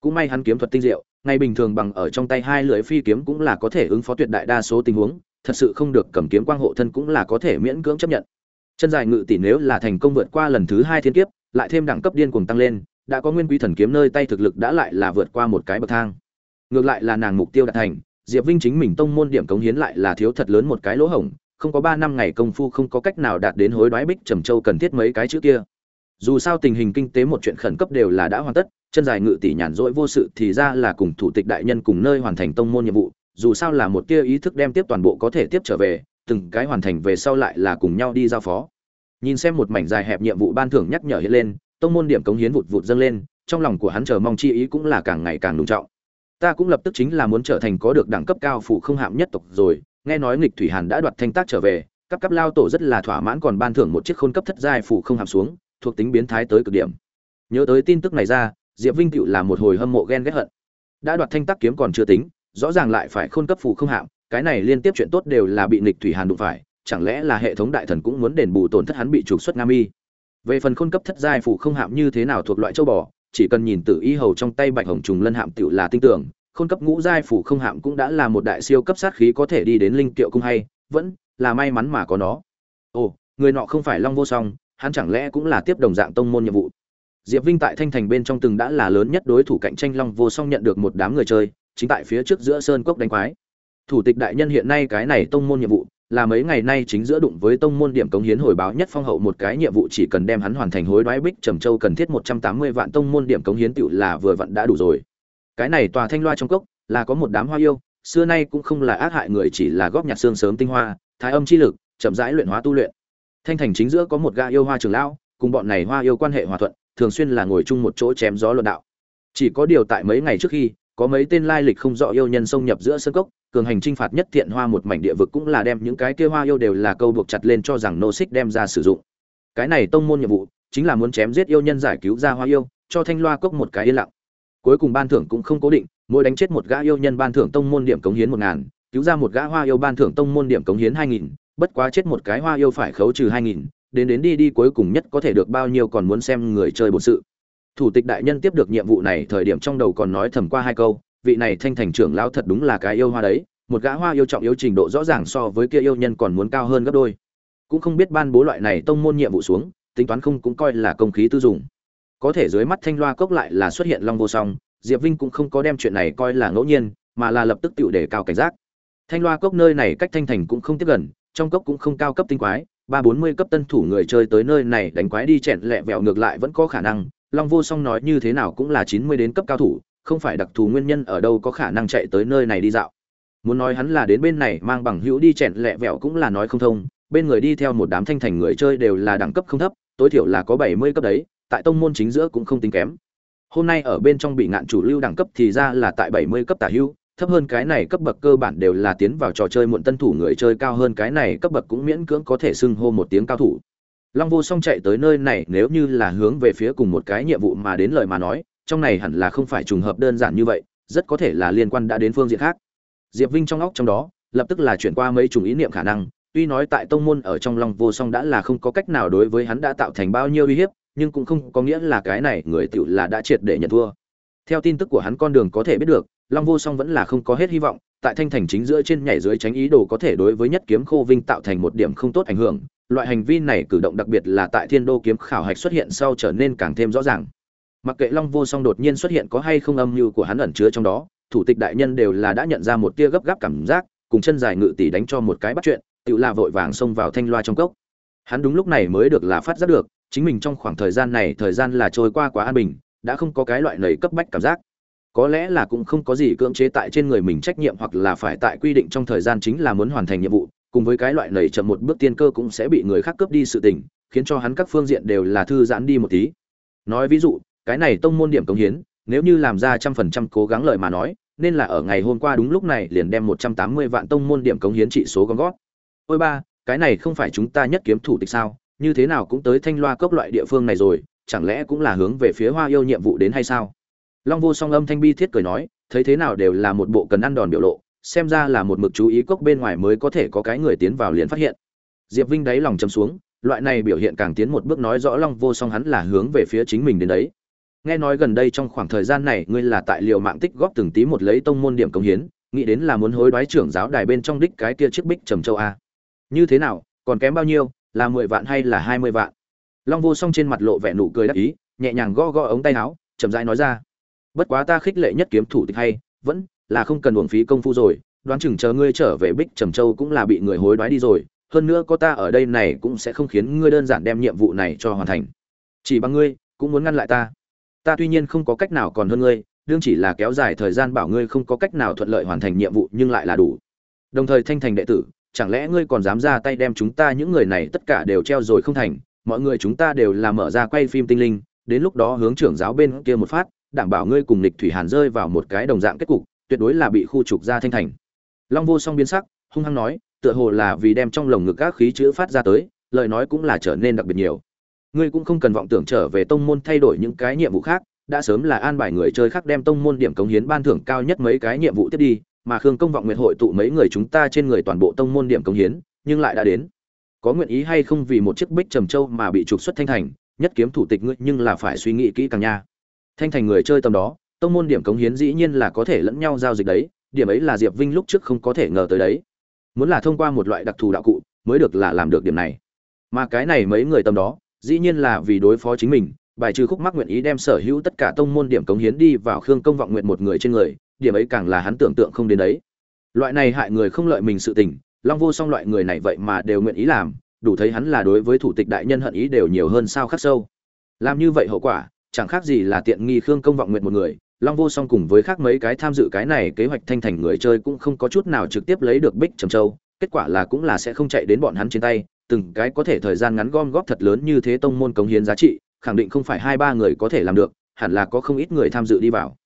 Cũng may hắn kiếm thuật tinh diệu, ngay bình thường bằng ở trong tay hai lưỡi phi kiếm cũng là có thể ứng phó tuyệt đại đa số tình huống, thật sự không được cầm kiếm quang hộ thân cũng là có thể miễn cưỡng chấp nhận chân dài ngự tỷ nếu là thành công vượt qua lần thứ hai thiên kiếp, lại thêm đẳng cấp điên cuồng tăng lên, đã có nguyên quý thần kiếm nơi tay thực lực đã lại là vượt qua một cái bậc thang. Ngược lại là nàng mục tiêu đạt thành, diệp vinh chính mình tông môn điểm cống hiến lại là thiếu thật lớn một cái lỗ hổng, không có ba năm ngày công phu không có cách nào đạt đến hối đoái bích trầm châu cần thiết mấy cái chữ kia. Dù sao tình hình kinh tế một chuyện khẩn cấp đều là đã hoàn tất, chân dài ngự tỷ nhàn rỗi vô sự thì ra là cùng thủ tịch đại nhân cùng nơi hoàn thành tông môn nhiệm vụ, dù sao là một tia ý thức đem tiếp toàn bộ có thể tiếp trở về từng cái hoàn thành về sau lại là cùng nhau đi giao phó. Nhìn xem một mảnh dài hẹp nhiệm vụ ban thưởng nhắc nhở hiện lên, tông môn điểm cống hiến vụt vụt dâng lên, trong lòng của hắn chờ mong chi ý cũng là càng ngày càng nùng trọng. Ta cũng lập tức chính là muốn trở thành có được đẳng cấp cao phụ không hạm nhất tộc rồi, nghe nói nghịch thủy hàn đã đoạt thanh tác trở về cấp cấp lao tổ rất là thỏa mãn còn ban thưởng một chiếc khôn cấp thất giai phụ không hạm xuống, thuộc tính biến thái tới cực điểm. Nhớ tới tin tức này ra, diệp vinh cựu là một hồi hâm mộ ghen ghét hận. Đã đoạt thanh tác kiếm còn chưa tính, rõ ràng lại phải khôn cấp phụ không hạm cái này liên tiếp chuyện tốt đều là bị nịch thủy hàn đụng phải, chẳng lẽ là hệ thống đại thần cũng muốn đền bù tổn thất hắn bị trục xuất nam y về phần khôn cấp thất giai phụ không hạm như thế nào thuộc loại châu bò, chỉ cần nhìn tử y hầu trong tay bạch hồng trùng lân hạm tựu là tinh tưởng, khôn cấp ngũ giai phủ không hạm cũng đã là một đại siêu cấp sát khí có thể đi đến linh kiệu cung hay, vẫn là may mắn mà có nó. Ồ, người nọ không phải long vô song, hắn chẳng lẽ cũng là tiếp đồng dạng tông môn nhiệm vụ? Diệp vinh tại thanh thành bên trong từng đã là lớn nhất đối thủ cạnh tranh long vô song nhận được một đám người chơi, chính tại phía trước giữa sơn cốc đánh quái thủ tịch đại nhân hiện nay cái này tông môn nhiệm vụ, là mấy ngày nay chính giữa đụng với tông môn điểm cống hiến hồi báo nhất phong hậu một cái nhiệm vụ chỉ cần đem hắn hoàn thành hối đoái bích trầm châu cần thiết một trăm tám mươi vạn tông môn điểm cống hiến tựu là vừa vặn đã đủ rồi. Cái này tòa thanh loa trong cốc, là có một đám hoa yêu, xưa nay cũng không là ác hại người chỉ là góp nhặt xương sớm tinh hoa, thái âm chi lực, chậm rãi luyện hóa tu luyện. Thanh thành chính giữa có một gã yêu hoa trường lão, cùng bọn này hoa yêu quan hệ hòa thuận, thường xuyên là ngồi chung một chỗ chém gió luận đạo. Chỉ có điều tại mấy ngày trước khi có mấy tên lai lịch không rõ yêu nhân xông nhập giữa sân cốc, cường hành trinh phạt nhất thiện hoa một mảnh địa vực cũng là đem những cái kia hoa yêu đều là câu buộc chặt lên cho rằng nô xích đem ra sử dụng. Cái này tông môn nhiệm vụ, chính là muốn chém giết yêu nhân giải cứu ra hoa yêu, cho thanh loa cốc một cái yên lặng. Cuối cùng ban thưởng cũng không cố định, mỗi đánh chết một gã yêu nhân ban thưởng tông môn điểm cống hiến một ngàn, cứu ra một gã hoa yêu ban thưởng tông môn điểm cống hiến hai nghìn, bất quá chết một cái hoa yêu phải khấu trừ hai nghìn, đến đến đi đi cuối cùng nhất có thể được bao nhiêu còn muốn xem người chơi bổn sự thủ tịch đại nhân tiếp được nhiệm vụ này thời điểm trong đầu còn nói thầm qua hai câu, vị này thanh thành trưởng lão thật đúng là cái yêu hoa đấy, một gã hoa yêu trọng yếu trình độ rõ ràng so với kia yêu nhân còn muốn cao hơn gấp đôi. Cũng không biết ban bố loại này tông môn nhiệm vụ xuống, tính toán không cũng coi là công khí tư dùng có thể dưới mắt thanh loa cốc lại là xuất hiện long vô song, diệp vinh cũng không có đem chuyện này coi là ngẫu nhiên, mà là lập tức tựu để cao cảnh giác. Thanh loa cốc nơi này cách thanh thành cũng không tiếp gần, trong cốc cũng không cao cấp tinh quái, ba bốn mươi cấp tân thủ người chơi tới nơi này đánh quái đi chẹn lẹ vẹo ngược lại vẫn có khả năng long vô song nói như thế nào cũng là chín mươi đến cấp cao thủ, không phải đặc thù nguyên nhân ở đâu có khả năng chạy tới nơi này đi dạo. Muốn nói hắn là đến bên này mang bằng hữu đi chèn lẹ vẹo cũng là nói không thông, bên người đi theo một đám thanh thành người chơi đều là đẳng cấp không thấp, tối thiểu là có bảy mươi cấp đấy, tại tông môn chính giữa cũng không tính kém. Hôm nay ở bên trong bị ngạn chủ lưu đẳng cấp thì ra là tại bảy mươi cấp tả hữu thấp hơn cái này cấp bậc cơ bản đều là tiến vào trò chơi muộn tân thủ người chơi cao hơn cái này cấp bậc cũng miễn cưỡng có thể xưng hô một tiếng cao thủ long vô song chạy tới nơi này nếu như là hướng về phía cùng một cái nhiệm vụ mà đến lời mà nói, trong này hẳn là không phải trùng hợp đơn giản như vậy, rất có thể là liên quan đã đến phương diện khác. Diệp vinh trong óc trong đó, lập tức là chuyển qua mấy chủng ý niệm khả năng, tuy nói tại tông môn ở trong long vô song đã là không có cách nào đối với hắn đã tạo thành bao nhiêu uy hiếp, nhưng cũng không có nghĩa là cái này người tiểu là đã triệt để nhận thua. Theo tin tức của hắn con đường có thể biết được, long vô song vẫn là không có hết hy vọng, tại thanh thành chính giữa trên nhảy dưới tránh ý đồ có thể đối với nhất kiếm khô vinh tạo thành một điểm không tốt ảnh hưởng loại hành vi này cử động đặc biệt là tại thiên đô kiếm khảo hạch xuất hiện sau trở nên càng thêm rõ ràng. Mặc kệ long vô song đột nhiên xuất hiện có hay không âm mưu của hắn ẩn chứa trong đó, thủ tịch đại nhân đều là đã nhận ra một tia gấp gáp cảm giác, cùng chân dài ngự tỷ đánh cho một cái bắt chuyện, tự là vội vàng xông vào thanh loa trong cốc. Hắn đúng lúc này mới được là phát giác được, chính mình trong khoảng thời gian này thời gian là trôi qua quá an bình, đã không có cái loại nầy cấp bách cảm giác. Có lẽ là cũng không có gì cưỡng chế tại trên người mình trách nhiệm hoặc là phải tại quy định trong thời gian chính là muốn hoàn thành nhiệm vụ cùng với cái loại nảy chậm một bước tiên cơ cũng sẽ bị người khác cướp đi sự tình khiến cho hắn các phương diện đều là thư giãn đi một tí nói ví dụ cái này tông môn điểm công hiến nếu như làm ra trăm phần trăm cố gắng lời mà nói nên là ở ngày hôm qua đúng lúc này liền đem một trăm tám mươi vạn tông môn điểm cống hiến trị số gom gót. Ôi ba, cái này không phải chúng ta nhất kiếm thủ tịch sao? Như thế nào cũng tới Thanh Loa cốc loại địa phương này rồi, chẳng lẽ cũng là hướng về phía Hoa yêu nhiệm vụ đến hay sao? Long Vô Song âm thanh bi thiết cười nói, thấy thế nào đều là một bộ cần ăn đòn biểu lộ, xem ra là một mực chú ý cốc bên ngoài mới có thể có cái người tiến vào liền phát hiện. Diệp Vinh đáy lòng trầm xuống, loại này biểu hiện càng tiến một bước nói rõ Long Vô Song hắn là hướng về phía chính mình đến đấy. Nghe nói gần đây trong khoảng thời gian này ngươi là tại liệu mạng tích góp từng tí một lấy tông môn điểm công hiến nghĩ đến là muốn hối đoái trưởng giáo đài bên trong đích cái kia chiếc bích trầm châu a. Như thế nào còn kém bao nhiêu là mười vạn hay là hai mươi vạn? Long vô song trên mặt lộ vẻ nụ cười đắc ý nhẹ nhàng gõ gõ ống tay áo chậm rãi nói ra. Bất quá ta khích lệ nhất kiếm thủ tịch hay vẫn là không cần uổng phí công phu rồi, đoán chừng chờ ngươi trở về bích trầm châu cũng là bị người hối đoái đi rồi, hơn nữa có ta ở đây này cũng sẽ không khiến ngươi đơn giản đem nhiệm vụ này cho hoàn thành. Chỉ bằng ngươi, cũng muốn ngăn lại ta. Ta tuy nhiên không có cách nào còn hơn ngươi, đương chỉ là kéo dài thời gian bảo ngươi không có cách nào thuận lợi hoàn thành nhiệm vụ nhưng lại là đủ. Đồng thời thanh thành đệ tử, chẳng lẽ ngươi còn dám ra tay đem chúng ta những người này tất cả đều treo rồi không thành? Mọi người chúng ta đều là mở ra quay phim tinh linh, đến lúc đó hướng trưởng giáo bên kia một phát, đảm bảo ngươi cùng lịch thủy hàn rơi vào một cái đồng dạng kết cục tuyệt đối là bị khu trục ra thanh thành. Long vô song biến sắc, hung hăng nói, tựa hồ là vì đem trong lồng ngực các khí chữ phát ra tới, lời nói cũng là trở nên đặc biệt nhiều. Ngươi cũng không cần vọng tưởng trở về tông môn thay đổi những cái nhiệm vụ khác, đã sớm là an bài người chơi khác đem tông môn điểm cống hiến ban thưởng cao nhất mấy cái nhiệm vụ tiếp đi, mà khương công vọng nguyện hội tụ mấy người chúng ta trên người toàn bộ tông môn điểm cống hiến, nhưng lại đã đến. Có nguyện ý hay không vì một chiếc bích trầm châu mà bị trục xuất thanh thành, nhất kiếm thủ tịch ngươi nhưng là phải suy nghĩ kỹ càng nha. Thanh thành người chơi tầm đó tông môn điểm cống hiến dĩ nhiên là có thể lẫn nhau giao dịch đấy, điểm ấy là diệp vinh lúc trước không có thể ngờ tới đấy. Muốn là thông qua một loại đặc thù đạo cụ, mới được là làm được điểm này. Mà cái này mấy người tầm đó, dĩ nhiên là vì đối phó chính mình, bài trừ khúc mắc nguyện ý đem sở hữu tất cả tông môn điểm cống hiến đi vào khương công vọng nguyện một người trên người, điểm ấy càng là hắn tưởng tượng không đến đấy. Loại này hại người không lợi mình sự tình, long vô song loại người này vậy mà đều nguyện ý làm, đủ thấy hắn là đối với thủ tịch đại nhân hận ý đều nhiều hơn sao khắc sâu. Làm như vậy hậu quả, chẳng khác gì là tiện nghi khương công vọng nguyện một người long vô song cùng với khác mấy cái tham dự cái này kế hoạch thanh thành người chơi cũng không có chút nào trực tiếp lấy được bích trầm châu kết quả là cũng là sẽ không chạy đến bọn hắn trên tay từng cái có thể thời gian ngắn gom góp thật lớn như thế tông môn cống hiến giá trị, khẳng định không phải hai ba người có thể làm được, hẳn là có không ít người tham dự đi vào.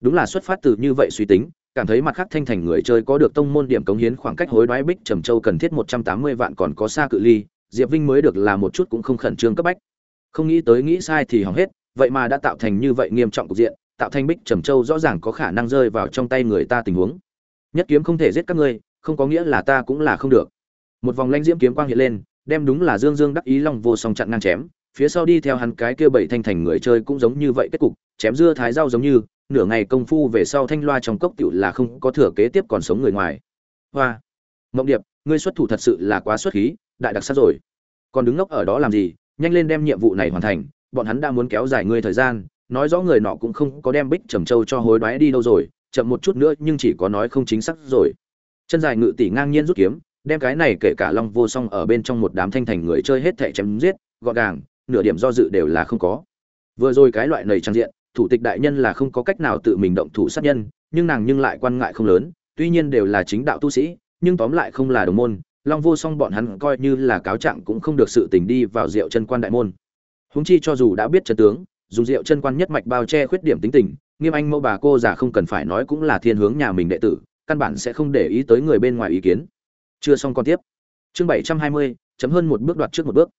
Đúng là xuất phát từ như vậy suy tính, cảm thấy mặt khác thanh thành người chơi có được tông môn điểm cống hiến khoảng cách hối đoái bích trầm châu cần thiết một trăm tám mươi vạn còn có xa cự ly, Diệp Vinh mới được là một chút cũng không khẩn trương cấp bách. Không nghĩ tới nghĩ sai thì hỏng hết, vậy mà đã tạo thành như vậy nghiêm trọng cục diện, tạo thành bích trầm châu rõ ràng có khả năng rơi vào trong tay người ta tình huống. Nhất kiếm không thể giết các ngươi, không có nghĩa là ta cũng là không được. Một vòng lanh diễm kiếm quang hiện lên, đem đúng là Dương Dương đắc ý long vô song chặn ngang chém, phía sau đi theo hắn cái kia bảy thanh thành người chơi cũng giống như vậy kết cục, chém dưa thái rau giống như, nửa ngày công phu về sau thanh loa trong cốc tiểu là không có thừa kế tiếp còn sống người ngoài. Hoa, Mộng Điệp, ngươi xuất thủ thật sự là quá xuất khí, đại đặc sắc rồi. Còn đứng ngốc ở đó làm gì, nhanh lên đem nhiệm vụ này hoàn thành, bọn hắn đã muốn kéo dài ngươi thời gian, nói rõ người nọ cũng không có đem Bích Trầm Châu cho hối đoái đi đâu rồi, chậm một chút nữa nhưng chỉ có nói không chính xác rồi. Chân dài ngự tỷ ngang nhiên rút kiếm, đem cái này kể cả long vô song ở bên trong một đám thanh thành người chơi hết thẻ chém giết gọn gàng nửa điểm do dự đều là không có vừa rồi cái loại nầy trang diện thủ tịch đại nhân là không có cách nào tự mình động thủ sát nhân nhưng nàng nhưng lại quan ngại không lớn tuy nhiên đều là chính đạo tu sĩ nhưng tóm lại không là đồng môn long vô song bọn hắn coi như là cáo trạng cũng không được sự tình đi vào rượu chân quan đại môn húng chi cho dù đã biết chân tướng dùng rượu chân quan nhất mạch bao che khuyết điểm tính tình, nghiêm anh mẫu bà cô già không cần phải nói cũng là thiên hướng nhà mình đệ tử, căn bản sẽ không để ý tới người bên ngoài ý kiến. Chưa xong còn tiếp. Chương bảy trăm hai mươi, chấm hơn một bước đoạt trước một bước.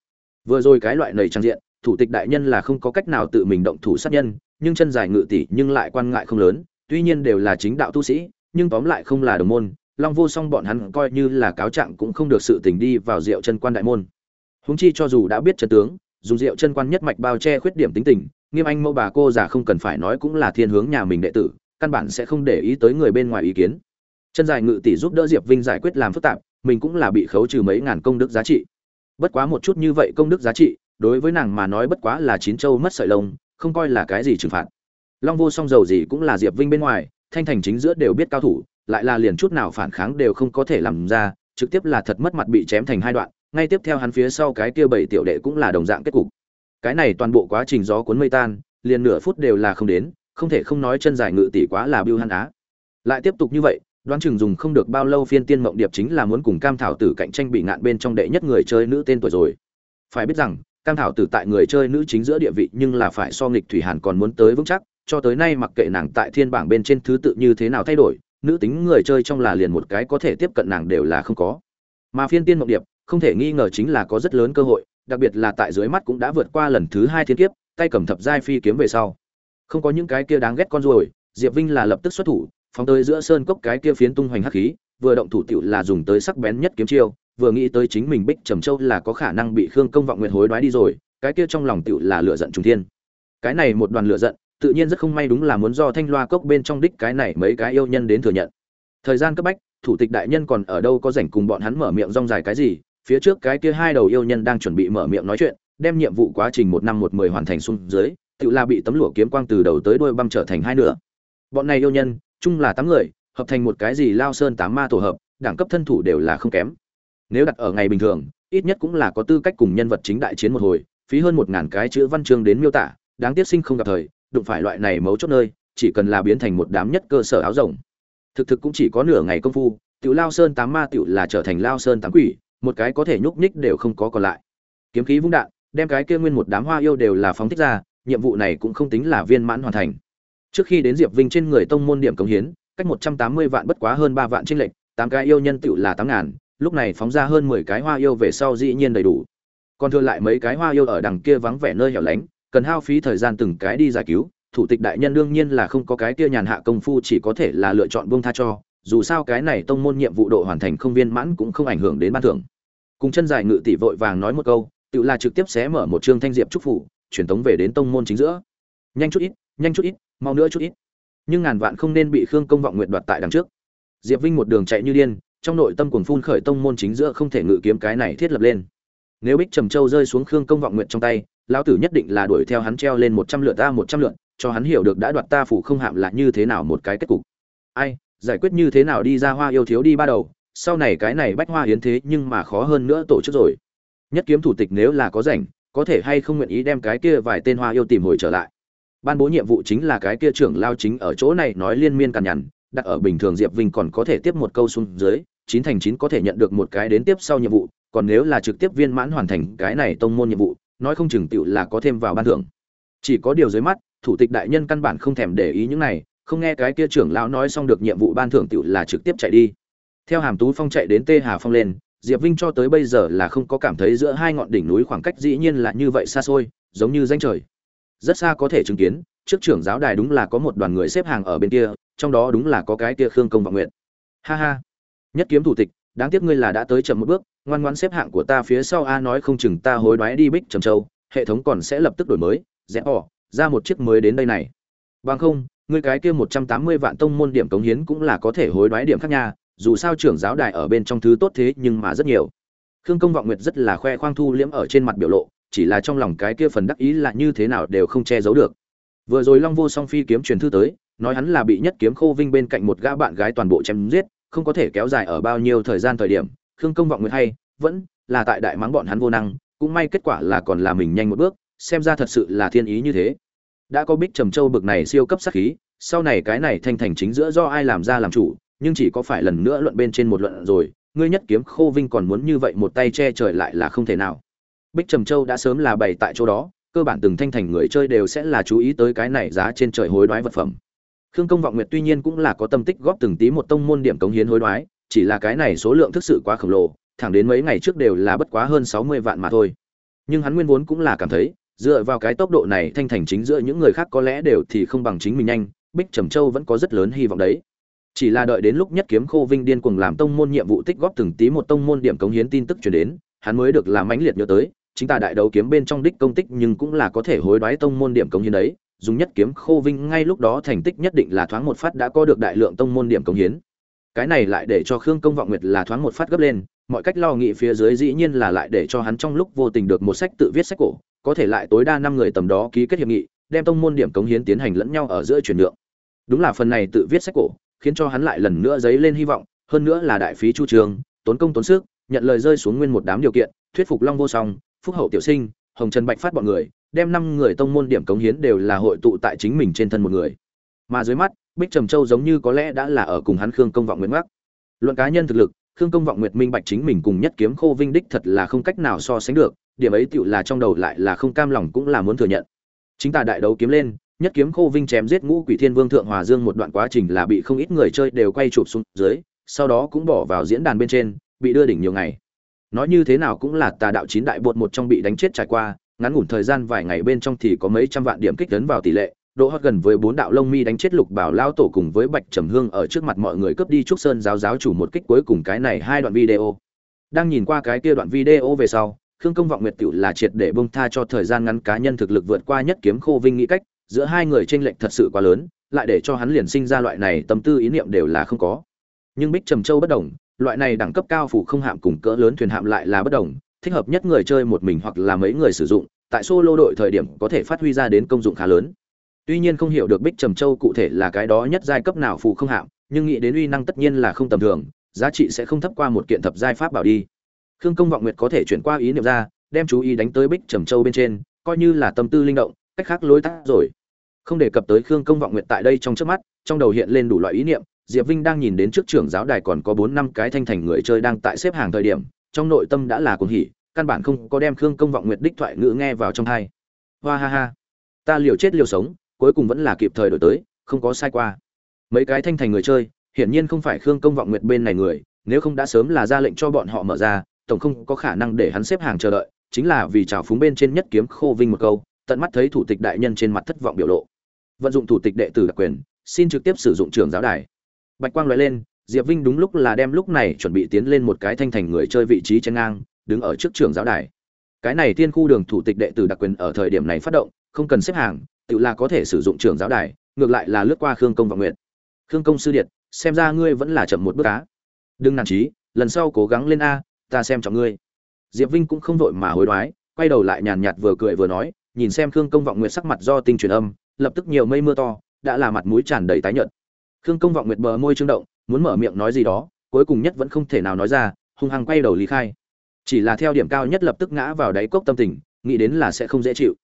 Vừa rồi cái loại nầy trang diện, thủ tịch đại nhân là không có cách nào tự mình động thủ sát nhân, nhưng chân dài ngự tỷ nhưng lại quan ngại không lớn, tuy nhiên đều là chính đạo tu sĩ, nhưng tóm lại không là đồng môn, long vô song bọn hắn coi như là cáo trạng cũng không được sự tình đi vào rượu chân quan đại môn. Húng chi cho dù đã biết chân tướng, dùng rượu chân quan nhất mạch bao che khuyết điểm tính tình nghiêm anh mẫu bà cô già không cần phải nói cũng là thiên hướng nhà mình đệ tử, căn bản sẽ không để ý tới người bên ngoài ý kiến. Chân dài ngự tỷ giúp đỡ diệp vinh giải quyết làm phức tạp, mình cũng là bị khấu trừ mấy ngàn công đức giá trị. Bất quá một chút như vậy công đức giá trị, đối với nàng mà nói bất quá là chín châu mất sợi lông, không coi là cái gì trừng phạt. Long vô song dầu gì cũng là diệp vinh bên ngoài, thanh thành chính giữa đều biết cao thủ, lại là liền chút nào phản kháng đều không có thể làm ra, trực tiếp là thật mất mặt bị chém thành hai đoạn, ngay tiếp theo hắn phía sau cái kia bảy tiểu đệ cũng là đồng dạng kết cục cái này toàn bộ quá trình gió cuốn mây tan, liền nửa phút đều là không đến, không thể không nói chân dài ngự tỷ quá là biêu hăn á. Lại tiếp tục như vậy, đoán chừng dùng không được bao lâu phiên tiên mộng điệp chính là muốn cùng cam thảo tử cạnh tranh bị ngạn bên trong đệ nhất người chơi nữ tên tuổi rồi. Phải biết rằng, cam thảo tử tại người chơi nữ chính giữa địa vị nhưng là phải so nghịch thủy hàn còn muốn tới vững chắc, cho tới nay mặc kệ nàng tại thiên bảng bên trên thứ tự như thế nào thay đổi, nữ tính người chơi trong là liền một cái có thể tiếp cận nàng đều là không có. Mà phiên tiên mộng điệp, không thể nghi ngờ chính là có rất lớn cơ hội đặc biệt là tại dưới mắt cũng đã vượt qua lần thứ hai thiên kiếp, tay cầm thập giai phi kiếm về sau. Không có những cái kia đáng ghét con ruồi, diệp vinh là lập tức xuất thủ, phóng tới giữa sơn cốc cái kia phiến tung hoành hắc khí, vừa động thủ tiểu là dùng tới sắc bén nhất kiếm chiêu, vừa nghĩ tới chính mình bích trầm châu là có khả năng bị khương công vọng nguyện hối đoái đi rồi, cái kia trong lòng tiểu là lựa giận trung thiên. Cái này một đoàn lựa giận, tự nhiên rất không may đúng là muốn do thanh loa cốc bên trong đích cái này mấy cái yêu nhân đến thừa nhận. Thời gian cấp bách, thủ tịch đại nhân còn ở đâu có rảnh cùng bọn hắn mở miệng rong dài cái gì phía trước cái kia hai đầu yêu nhân đang chuẩn bị mở miệng nói chuyện, đem nhiệm vụ quá trình một năm một mười hoàn thành xuống dưới, tự là bị tấm lụa kiếm quang từ đầu tới đuôi băm trở thành hai nửa. Bọn này yêu nhân, chung là tám người, hợp thành một cái gì lao sơn tám ma tổ hợp, đẳng cấp thân thủ đều là không kém. Nếu đặt ở ngày bình thường, ít nhất cũng là có tư cách cùng nhân vật chính đại chiến một hồi, phí hơn một ngàn cái chữ văn chương đến miêu tả, đáng tiếc sinh không gặp thời, đụng phải loại này mấu chốt nơi, chỉ cần là biến thành một đám nhất cơ sở áo rồng. Thực thực cũng chỉ có nửa ngày công phu, tiểu lao sơn tám ma tiểu là trở thành lao sơn tám quỷ một cái có thể nhúc nhích đều không có còn lại. Kiếm khí vung đạn, đem cái kia nguyên một đám hoa yêu đều là phóng thích ra, nhiệm vụ này cũng không tính là viên mãn hoàn thành. Trước khi đến diệp vinh trên người tông môn điểm cống hiến, cách một trăm tám mươi vạn bất quá hơn ba vạn trinh lệnh tám cái yêu nhân tựu là tám ngàn, lúc này phóng ra hơn mười cái hoa yêu về sau dĩ nhiên đầy đủ. Còn thừa lại mấy cái hoa yêu ở đằng kia vắng vẻ nơi hẻo lánh, cần hao phí thời gian từng cái đi giải cứu, thủ tịch đại nhân đương nhiên là không có cái kia nhàn hạ công phu chỉ có thể là lựa chọn buông tha cho dù sao cái này tông môn nhiệm vụ độ hoàn thành không viên mãn cũng không ảnh hưởng đến ban thưởng. Cùng chân dài ngự tỷ vội vàng nói một câu, tự là trực tiếp xé mở một chương thanh diệp trúc phủ, truyền tống về đến tông môn chính giữa. Nhanh chút ít, nhanh chút ít, mau nữa chút ít. Nhưng ngàn vạn không nên bị khương công vọng nguyện đoạt tại đằng trước. Diệp vinh một đường chạy như điên, trong nội tâm cuồng phun khởi tông môn chính giữa không thể ngự kiếm cái này thiết lập lên. Nếu bích trầm châu rơi xuống khương công vọng nguyện trong tay, lão tử nhất định là đuổi theo hắn treo lên một trăm lượt ta một trăm lượt, cho hắn hiểu được đã đoạt ta phủ không hạm là như thế nào một cái kết cục. Ai giải quyết như thế nào đi ra hoa yêu thiếu đi ba đầu, sau này cái này bách hoa hiến thế nhưng mà khó hơn nữa tổ chức rồi. Nhất kiếm thủ tịch nếu là có rảnh, có thể hay không nguyện ý đem cái kia vài tên hoa yêu tìm hồi trở lại. Ban bố nhiệm vụ chính là cái kia trưởng lao chính ở chỗ này nói liên miên cằn nhằn, đặt ở bình thường diệp vinh còn có thể tiếp một câu xuống dưới, chín thành chín có thể nhận được một cái đến tiếp sau nhiệm vụ, còn nếu là trực tiếp viên mãn hoàn thành cái này tông môn nhiệm vụ, nói không chừng tựu là có thêm vào ban thưởng. Chỉ có điều dưới mắt, thủ tịch đại nhân căn bản không thèm để ý những này không nghe cái kia trưởng lão nói xong được nhiệm vụ ban thưởng tựu là trực tiếp chạy đi. Theo hàm tú phong chạy đến tê hà phong lên, diệp vinh cho tới bây giờ là không có cảm thấy giữa hai ngọn đỉnh núi khoảng cách dĩ nhiên là như vậy xa xôi, giống như danh trời. Rất xa có thể chứng kiến, trước trưởng giáo đài đúng là có một đoàn người xếp hàng ở bên kia, trong đó đúng là có cái kia khương công và nguyện ha ha. Nhất kiếm thủ tịch, đáng tiếc ngươi là đã tới chậm một bước, ngoan ngoãn xếp hạng của ta phía sau a nói không chừng ta hối đoái đi bích trầm châu, hệ thống còn sẽ lập tức đổi mới, rẽ ỏ, ra một chiếc mới đến đây này. Bằng không ngươi cái kia một trăm tám mươi vạn tông môn điểm cống hiến cũng là có thể hối đoái điểm khác nha, dù sao trưởng giáo đài ở bên trong thứ tốt thế nhưng mà rất nhiều. Khương công vọng nguyệt rất là khoe khoang thu liễm ở trên mặt biểu lộ, chỉ là trong lòng cái kia phần đắc ý là như thế nào đều không che giấu được. Vừa rồi long vô song phi kiếm truyền thư tới, nói hắn là bị nhất kiếm khô vinh bên cạnh một gã bạn gái toàn bộ chém giết, không có thể kéo dài ở bao nhiêu thời gian thời điểm, khương công vọng nguyệt hay, vẫn là tại đại mắng bọn hắn vô năng, cũng may kết quả là còn là mình nhanh một bước, xem ra thật sự là thiên ý như thế đã có bích trầm châu bực này siêu cấp sát khí, sau này cái này thanh thành chính giữa do ai làm ra làm chủ, nhưng chỉ có phải lần nữa luận bên trên một luận rồi, ngươi nhất kiếm khô vinh còn muốn như vậy một tay che trời lại là không thể nào. Bích trầm châu đã sớm là bày tại chỗ đó, cơ bản từng thanh thành người chơi đều sẽ là chú ý tới cái này giá trên trời hối đoái vật phẩm. Khương công vọng nguyệt tuy nhiên cũng là có tâm tích góp từng tí một tông môn điểm cống hiến hối đoái, chỉ là cái này số lượng thực sự quá khổng lồ, thẳng đến mấy ngày trước đều là bất quá hơn sáu mươi vạn mà thôi. Nhưng hắn nguyên vốn cũng là cảm thấy dựa vào cái tốc độ này thanh thành chính giữa những người khác có lẽ đều thì không bằng chính mình nhanh, bích trầm châu vẫn có rất lớn hy vọng đấy. Chỉ là đợi đến lúc nhất kiếm khô vinh điên cuồng làm tông môn nhiệm vụ tích góp từng tí một tông môn điểm cống hiến tin tức truyền đến, hắn mới được làm mãnh liệt nhớ tới, chính ta đại đấu kiếm bên trong đích công tích nhưng cũng là có thể hối đoái tông môn điểm cống hiến đấy, dùng nhất kiếm khô vinh ngay lúc đó thành tích nhất định là thoáng một phát đã có được đại lượng tông môn điểm cống hiến. Cái này lại để cho khương công vọng nguyệt là thoáng một phát gấp lên, mọi cách lo nghĩ phía dưới dĩ nhiên là lại để cho hắn trong lúc vô tình được một sách tự viết sách cổ có thể lại tối đa năm người tầm đó ký kết hiệp nghị, đem tông môn điểm cống hiến tiến hành lẫn nhau ở giữa chuyển nhượng. Đúng là phần này tự viết sách cổ, khiến cho hắn lại lần nữa dấy lên hy vọng, hơn nữa là đại phí chu trường, tốn công tốn sức, nhận lời rơi xuống nguyên một đám điều kiện, thuyết phục long vô song, phúc hậu tiểu sinh, hồng trần bạch phát bọn người, đem năm người tông môn điểm cống hiến đều là hội tụ tại chính mình trên thân một người. Mà dưới mắt, bích trầm châu giống như có lẽ đã là ở cùng hắn khương công vọng nguyễn mắc luận cá nhân thực lực, khương công vọng nguyệt minh bạch chính mình cùng nhất kiếm khô vinh đích thật là không cách nào so sánh được điểm ấy tựu là trong đầu lại là không cam lòng cũng là muốn thừa nhận. Chính ta đại đấu kiếm lên, nhất kiếm khô vinh chém giết ngũ quỷ thiên vương thượng hòa dương một đoạn quá trình là bị không ít người chơi đều quay chụp xuống dưới, sau đó cũng bỏ vào diễn đàn bên trên, bị đưa đỉnh nhiều ngày. Nói như thế nào cũng là tà đạo chín đại bột một trong bị đánh chết trải qua, ngắn ngủn thời gian vài ngày bên trong thì có mấy trăm vạn điểm kích lớn vào tỷ lệ, độ hot gần với bốn đạo lông mi đánh chết lục bảo lao tổ cùng với bạch trầm hương ở trước mặt mọi người cướp đi trúc sơn giáo giáo chủ một kích cuối cùng cái này hai đoạn video. Đang nhìn qua cái kia đoạn video về sau khương công vọng nguyệt tiểu là triệt để bông tha cho thời gian ngắn cá nhân thực lực vượt qua nhất kiếm khô vinh nghĩ cách, giữa hai người tranh lệch thật sự quá lớn, lại để cho hắn liền sinh ra loại này tâm tư ý niệm đều là không có. Nhưng bích trầm châu bất đồng, loại này đẳng cấp cao phủ không hạm cùng cỡ lớn thuyền hạm lại là bất đồng, thích hợp nhất người chơi một mình hoặc là mấy người sử dụng, tại solo đội thời điểm có thể phát huy ra đến công dụng khá lớn. Tuy nhiên không hiểu được bích trầm châu cụ thể là cái đó nhất giai cấp nào phù không hạm, nhưng nghĩ đến uy năng tất nhiên là không tầm thường, giá trị sẽ không thấp qua một kiện thập giai pháp bảo đi khương công vọng nguyệt có thể chuyển qua ý niệm ra, đem chú ý đánh tới bích trầm châu bên trên, coi như là tâm tư linh động, cách khác lối tắt rồi. Không đề cập tới khương công vọng nguyệt tại đây trong trước mắt, trong đầu hiện lên đủ loại ý niệm, diệp vinh đang nhìn đến trước trưởng giáo đài còn có bốn năm cái thanh thành người chơi đang tại xếp hàng thời điểm, trong nội tâm đã là cuồng hỉ, căn bản không có đem khương công vọng nguyệt đích thoại ngữ nghe vào trong thai hoa ha ha. Ta liều chết liều sống, cuối cùng vẫn là kịp thời đổi tới, không có sai qua. Mấy cái thanh thành người chơi, hiển nhiên không phải khương công vọng nguyệt bên này người, nếu không đã sớm là ra lệnh cho bọn họ mở ra tổng không có khả năng để hắn xếp hàng chờ đợi, chính là vì trào phúng bên trên nhất kiếm khô vinh một câu, tận mắt thấy thủ tịch đại nhân trên mặt thất vọng biểu lộ. Vận dụng thủ tịch đệ tử đặc quyền, xin trực tiếp sử dụng trường giáo đài. Bạch quang loại lên, diệp vinh đúng lúc là đem lúc này chuẩn bị tiến lên một cái thanh thành người chơi vị trí trên ngang, đứng ở trước trường giáo đài. Cái này tiên khu đường thủ tịch đệ tử đặc quyền ở thời điểm này phát động, không cần xếp hàng, tự là có thể sử dụng trường giáo đài, ngược lại là lướt qua khương công và nguyện khương công sư điện xem ra ngươi vẫn là chậm một bước cá đừng nản trí lần sau cố gắng lên a ta xem trọng ngươi. Diệp vinh cũng không vội mà hối đoái, quay đầu lại nhàn nhạt vừa cười vừa nói, nhìn xem khương công vọng Nguyệt sắc mặt do tinh truyền âm, lập tức nhiều mây mưa to, đã là mặt mũi tràn đầy tái nhợt. Khương công vọng nguyệt bờ môi trương động, muốn mở miệng nói gì đó, cuối cùng nhất vẫn không thể nào nói ra, hung hăng quay đầu lý khai. Chỉ là theo điểm cao nhất lập tức ngã vào đáy cốc tâm tình, nghĩ đến là sẽ không dễ chịu.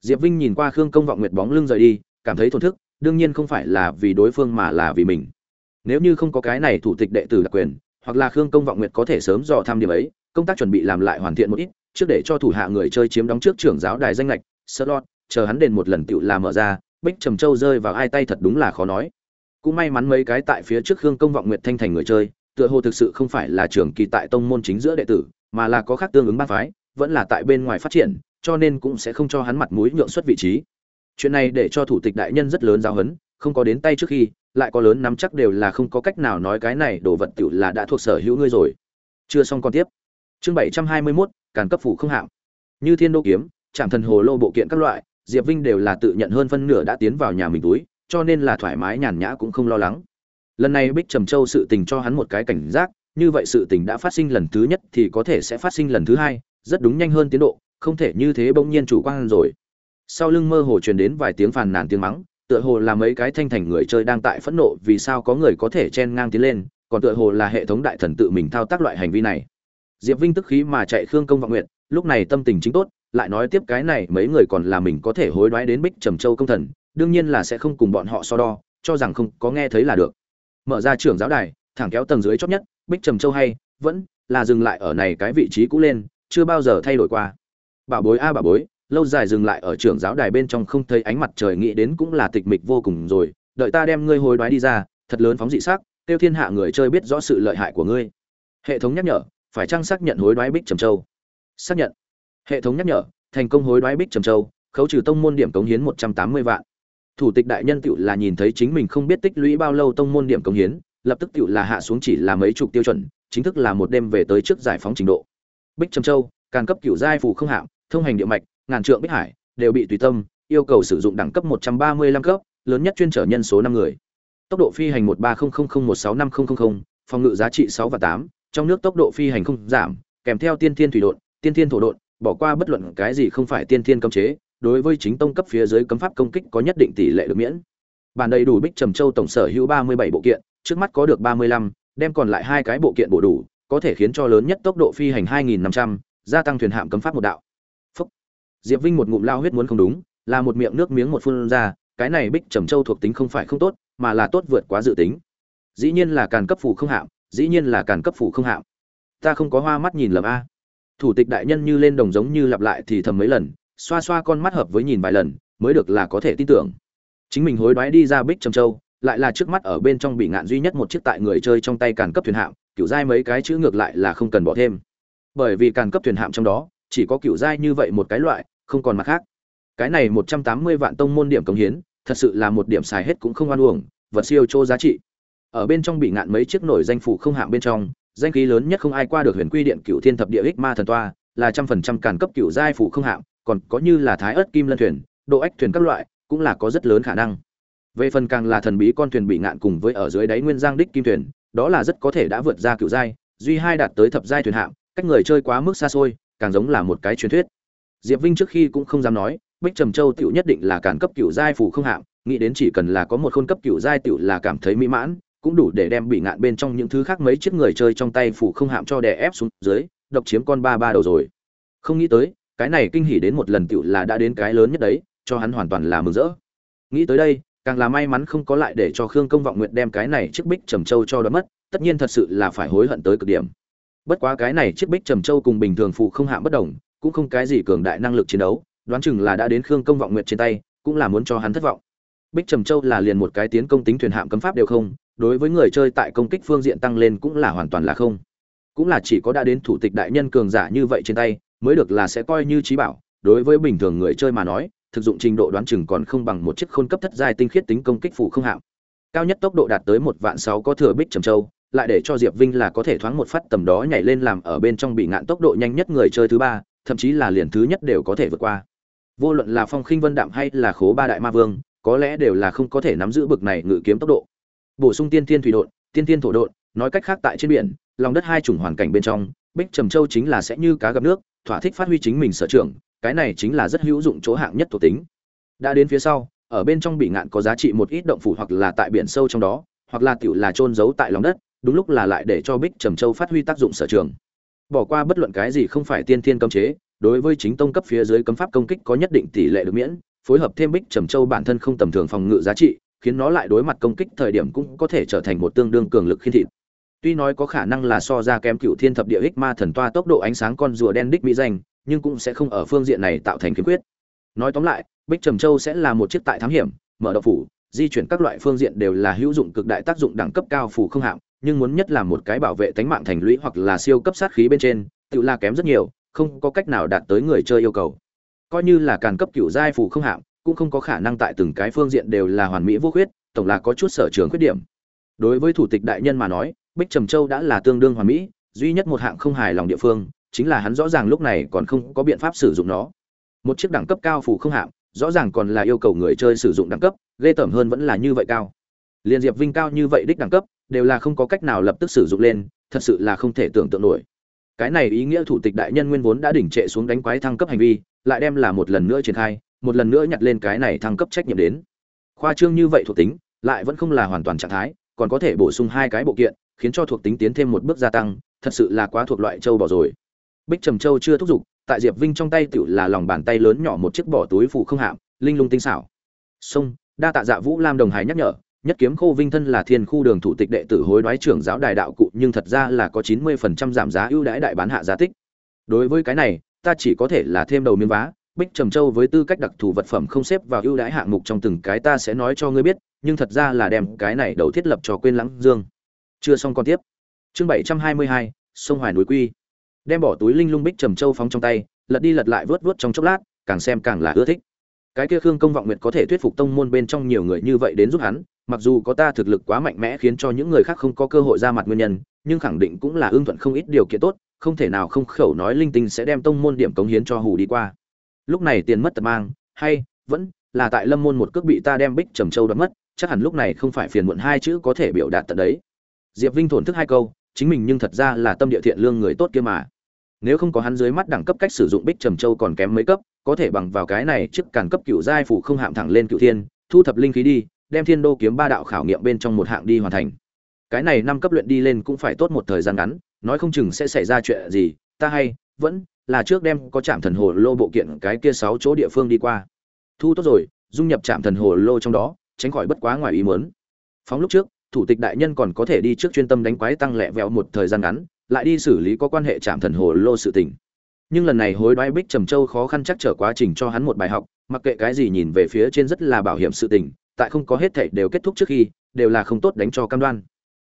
Diệp vinh nhìn qua khương công vọng nguyệt bóng lưng rời đi, cảm thấy thổn thức, đương nhiên không phải là vì đối phương mà là vì mình. Nếu như không có cái này thủ tịch đệ tử đặc quyền hoặc là khương công vọng nguyệt có thể sớm dò thăm điểm ấy, công tác chuẩn bị làm lại hoàn thiện một ít, trước để cho thủ hạ người chơi chiếm đóng trước trưởng giáo đài danh lệch, slot, chờ hắn đền một lần tựu làm mở ra, bích trầm châu rơi vào hai tay thật đúng là khó nói. Cũng may mắn mấy cái tại phía trước khương công vọng nguyệt thanh thành người chơi, tựa hồ thực sự không phải là trưởng kỳ tại tông môn chính giữa đệ tử, mà là có khác tương ứng ba phái, vẫn là tại bên ngoài phát triển, cho nên cũng sẽ không cho hắn mặt mũi nhượng xuất vị trí. Chuyện này để cho thủ tịch đại nhân rất lớn giáo hấn không có đến tay trước khi lại có lớn nắm chắc đều là không có cách nào nói cái này đồ vật tiểu là đã thuộc sở hữu ngươi rồi. Chưa xong còn tiếp. Chương bảy trăm hai mươi 721, càn cấp phủ không hạng. Như thiên đô kiếm trạm thần hồ lô bộ kiện các loại diệp vinh đều là tự nhận hơn phân nửa đã tiến vào nhà mình túi cho nên là thoải mái nhàn nhã cũng không lo lắng. Lần này bích trầm châu sự tình cho hắn một cái cảnh giác như vậy sự tình đã phát sinh lần thứ nhất thì có thể sẽ phát sinh lần thứ hai rất đúng nhanh hơn tiến độ không thể như thế bỗng nhiên chủ quan rồi. Sau lưng mơ hồ truyền đến vài tiếng phàn nàn tiếng mắng tựa hồ là mấy cái thanh thành người chơi đang tại phẫn nộ vì sao có người có thể chen ngang tiến lên, còn tựa hồ là hệ thống đại thần tự mình thao tác loại hành vi này. Diệp vinh tức khí mà chạy khương công vọng nguyện lúc này tâm tình chính tốt, lại nói tiếp cái này mấy người còn là mình có thể hối đoái đến bích trầm châu công thần, đương nhiên là sẽ không cùng bọn họ so đo, cho rằng không có nghe thấy là được. Mở ra trưởng giáo đài, thẳng kéo tầng dưới chót nhất, bích trầm châu hay, vẫn là dừng lại ở này cái vị trí cũ lên, chưa bao giờ thay đổi qua. Bảo bối a, bảo bối lâu dài dừng lại ở trưởng giáo đài bên trong không thấy ánh mặt trời, nghĩ đến cũng là tịch mịch vô cùng rồi. Đợi ta đem ngươi hối đoái đi ra, thật lớn phóng dị sắc, tiêu thiên hạ người chơi biết rõ sự lợi hại của ngươi. Hệ thống nhắc nhở, phải trang xác nhận hối đoái bích trầm châu? Xác nhận. Hệ thống nhắc nhở, thành công hối đoái bích trầm châu, khấu trừ tông môn điểm cống hiến một trăm tám mươi vạn. Thủ tịch đại nhân tựu là nhìn thấy chính mình không biết tích lũy bao lâu tông môn điểm cống hiến, lập tức tựu là hạ xuống chỉ là mấy chục tiêu chuẩn, chính thức là một đêm về tới trước giải phóng trình độ. Bích trầm châu càng cấp cựu giai phù không hạng, thông hành địa mạch ngàn trượng bích hải, đều bị tùy tâm, yêu cầu sử dụng đẳng cấp một trăm ba mươi lăm cấp, lớn nhất chuyên trở nhân số năm người. Tốc độ phi hành một ba không không không một sáu năm không không không, phòng ngự giá trị sáu và tám, trong nước tốc độ phi hành không giảm, kèm theo tiên thiên thủy độn, tiên thiên thổ độn, bỏ qua bất luận cái gì không phải tiên thiên cấm chế, đối với chính tông cấp phía dưới cấm pháp công kích có nhất định tỷ lệ được miễn. Bản đầy đủ bích trầm châu tổng sở hữu ba mươi bảy bộ kiện, trước mắt có được ba mươi lăm, đem còn lại hai cái bộ kiện bổ đủ, có thể khiến cho lớn nhất tốc độ phi hành hai nghìn năm trăm, gia tăng thuyền hạm cấm pháp một đạo diệp vinh một ngụm lao huyết muốn không đúng, là một miệng nước miếng một phun ra, cái này bích trầm châu thuộc tính không phải không tốt, mà là tốt vượt quá dự tính. Dĩ nhiên là càn cấp phủ không hạm, dĩ nhiên là càn cấp phủ không hạm. Ta không có hoa mắt nhìn lầm a. Thủ tịch đại nhân như lên đồng giống như lặp lại thì thầm mấy lần, xoa xoa con mắt hợp với nhìn vài lần, mới được là có thể tin tưởng. Chính mình hối đoái đi ra bích trầm châu, lại là trước mắt ở bên trong bị ngạn duy nhất một chiếc tại người chơi trong tay càn cấp thuyền hạm, kiểu giai mấy cái chữ ngược lại là không cần bỏ thêm. Bởi vì càn cấp thuyền hạm trong đó, chỉ có kiểu giai như vậy một cái loại không còn mặt khác. Cái này một trăm tám mươi vạn tông môn điểm công hiến, thật sự là một điểm xài hết cũng không oan uổng, vật siêu chô giá trị. Ở bên trong bị ngạn mấy chiếc nổi danh phủ không hạng bên trong, danh khí lớn nhất không ai qua được huyền quy điện cựu thiên thập địa ích ma thần toa, là trăm phần trăm càn cấp cựu giai phủ không hạng, còn có như là thái ớt kim lân thuyền, độ ách thuyền các loại, cũng là có rất lớn khả năng. Về phần càng là thần bí con thuyền bị ngạn cùng với ở dưới đáy nguyên giang đích kim thuyền, đó là rất có thể đã vượt ra cựu giai, duy hai đạt tới thập giai thuyền hạng, cách người chơi quá mức xa xôi, càng giống là một cái truyền thuyết diệp vinh trước khi cũng không dám nói, bích trầm châu tiểu nhất định là càn cấp cựu giai phủ không hạng, nghĩ đến chỉ cần là có một khôn cấp cựu giai tiểu là cảm thấy mỹ mãn, cũng đủ để đem bị ngạn bên trong những thứ khác mấy chiếc người chơi trong tay phủ không hạm cho đè ép xuống dưới, độc chiếm con ba ba đầu rồi. Không nghĩ tới, cái này kinh hỉ đến một lần tiểu là đã đến cái lớn nhất đấy, cho hắn hoàn toàn là mừng rỡ. Nghĩ tới đây, càng là may mắn không có lại để cho khương công vọng nguyện đem cái này chiếc bích trầm châu cho đoán mất, tất nhiên thật sự là phải hối hận tới cực điểm. Bất quá cái này chiếc bích trầm châu cùng bình thường phụ không hạm bất đồng cũng không cái gì cường đại năng lực chiến đấu, đoán chừng là đã đến khương công vọng nguyện trên tay, cũng là muốn cho hắn thất vọng. Bích trầm châu là liền một cái tiến công tính thuyền hạm cấm pháp đều không, đối với người chơi tại công kích phương diện tăng lên cũng là hoàn toàn là không. Cũng là chỉ có đã đến thủ tịch đại nhân cường giả như vậy trên tay, mới được là sẽ coi như trí bảo. Đối với bình thường người chơi mà nói, thực dụng trình độ đoán chừng còn không bằng một chiếc khôn cấp thất giai tinh khiết tính công kích phủ không hạm. Cao nhất tốc độ đạt tới một vạn sáu có thừa bích trầm châu, lại để cho diệp vinh là có thể thoáng một phát tầm đó nhảy lên làm ở bên trong bị ngạn tốc độ nhanh nhất người chơi thứ ba thậm chí là liền thứ nhất đều có thể vượt qua. Vô luận là phong khinh vân đạm hay là khố ba đại ma vương, có lẽ đều là không có thể nắm giữ bực này ngự kiếm tốc độ. Bổ sung tiên tiên thủy độn, tiên tiên thổ độn, nói cách khác tại trên biển, lòng đất hai chủng hoàn cảnh bên trong, bích trầm châu chính là sẽ như cá gặp nước, thỏa thích phát huy chính mình sở trường, cái này chính là rất hữu dụng chỗ hạng nhất thuộc tính. Đã đến phía sau, ở bên trong bị ngạn có giá trị một ít động phủ hoặc là tại biển sâu trong đó, hoặc là tiểu là trôn giấu tại lòng đất, đúng lúc là lại để cho bích trầm châu phát huy tác dụng sở trường bỏ qua bất luận cái gì không phải tiên thiên cấm chế, đối với chính tông cấp phía dưới cấm pháp công kích có nhất định tỷ lệ được miễn, phối hợp thêm bích trầm châu bản thân không tầm thường phòng ngự giá trị, khiến nó lại đối mặt công kích thời điểm cũng có thể trở thành một tương đương cường lực khiên thịt. Tuy nói có khả năng là so ra kém cựu thiên thập địa ích ma thần toa tốc độ ánh sáng con rùa đen đích mỹ danh, nhưng cũng sẽ không ở phương diện này tạo thành khiếm khuyết. Nói tóm lại, bích trầm châu sẽ là một chiếc tại thám hiểm, mở độc phủ, di chuyển các loại phương diện đều là hữu dụng cực đại tác dụng đẳng cấp cao phủ không hạng nhưng muốn nhất là một cái bảo vệ tánh mạng thành lũy hoặc là siêu cấp sát khí bên trên, tự là kém rất nhiều, không có cách nào đạt tới người chơi yêu cầu. Coi như là càn cấp cựu giai phù không hạng, cũng không có khả năng tại từng cái phương diện đều là hoàn mỹ vô khuyết, tổng là có chút sở trường khuyết điểm. Đối với thủ tịch đại nhân mà nói, bích trầm châu đã là tương đương hoàn mỹ, duy nhất một hạng không hài lòng địa phương, chính là hắn rõ ràng lúc này còn không có biện pháp sử dụng nó. Một chiếc đẳng cấp cao phù không hạng, rõ ràng còn là yêu cầu người chơi sử dụng đẳng cấp, ghê tởm hơn vẫn là như vậy cao. Liên diệp vinh cao như vậy đích đẳng cấp đều là không có cách nào lập tức sử dụng lên, thật sự là không thể tưởng tượng nổi. Cái này ý nghĩa thủ tịch đại nhân nguyên vốn đã đỉnh trệ xuống đánh quái thăng cấp hành vi, lại đem là một lần nữa triển khai, một lần nữa nhặt lên cái này thăng cấp trách nhiệm đến. Khoa trương như vậy thuộc tính, lại vẫn không là hoàn toàn trạng thái, còn có thể bổ sung hai cái bộ kiện, khiến cho thuộc tính tiến thêm một bước gia tăng, thật sự là quá thuộc loại châu bỏ rồi. Bích trầm châu chưa thúc giục, tại diệp vinh trong tay tựu là lòng bàn tay lớn nhỏ một chiếc bỏ túi phủ không hạm, linh lung tinh xảo. Sông, đa tạ dạ vũ lam đồng hải nhắc nhở nhất kiếm khô vinh thân là thiên khu đường thủ tịch đệ tử hối đoái trưởng giáo đài đạo cụ, nhưng thật ra là có chín mươi phần trăm giảm giá ưu đãi đại bán hạ giá tích. Đối với cái này, ta chỉ có thể là thêm đầu miếng vá, bích trầm châu với tư cách đặc thù vật phẩm không xếp vào ưu đãi hạng mục trong từng cái ta sẽ nói cho ngươi biết, nhưng thật ra là đem cái này đầu thiết lập cho quên lãng dương. Chưa xong còn tiếp. Chương bảy trăm hai mươi hai, sông hoài núi quy. Đem bỏ túi linh lung bích trầm châu phóng trong tay, lật đi lật lại vớt vớt trong chốc lát, càng xem càng là ưa thích. Cái kia khương công vọng nguyệt có thể thuyết phục tông môn bên trong nhiều người như vậy đến giúp hắn mặc dù có ta thực lực quá mạnh mẽ khiến cho những người khác không có cơ hội ra mặt nguyên nhân, nhưng khẳng định cũng là ưng thuận không ít điều kiện tốt, không thể nào không khẩu nói linh tinh sẽ đem tông môn điểm cống hiến cho hù đi qua. Lúc này tiền mất tật mang, hay, vẫn là tại lâm môn một cước bị ta đem bích trầm châu đoạt mất, chắc hẳn lúc này không phải phiền muộn hai chữ có thể biểu đạt tận đấy. Diệp vinh thổn thức hai câu, chính mình nhưng thật ra là tâm địa thiện lương người tốt kia mà. Nếu không có hắn dưới mắt đẳng cấp cách sử dụng bích trầm châu còn kém mấy cấp, có thể bằng vào cái này trước càn cấp cựu giai phủ không hạm thẳng lên cựu thiên, thu thập linh khí đi đem thiên đô kiếm ba đạo khảo nghiệm bên trong một hạng đi hoàn thành. Cái này năm cấp luyện đi lên cũng phải tốt một thời gian ngắn, nói không chừng sẽ xảy ra chuyện gì, ta hay, vẫn là trước đem có chạm thần hồ lô bộ kiện cái kia sáu chỗ địa phương đi qua. Thu tốt rồi, dung nhập chạm thần hồ lô trong đó, tránh khỏi bất quá ngoài ý muốn. Phóng lúc trước, thủ tịch đại nhân còn có thể đi trước chuyên tâm đánh quái tăng lẹ vẹo một thời gian ngắn, lại đi xử lý có quan hệ chạm thần hồ lô sự tình. Nhưng lần này hối đoái bích trầm châu khó khăn chắc trở quá trình cho hắn một bài học, mặc kệ cái gì nhìn về phía trên rất là bảo hiểm sự tình tại không có hết thảy đều kết thúc trước khi, đều là không tốt đánh cho cam đoan.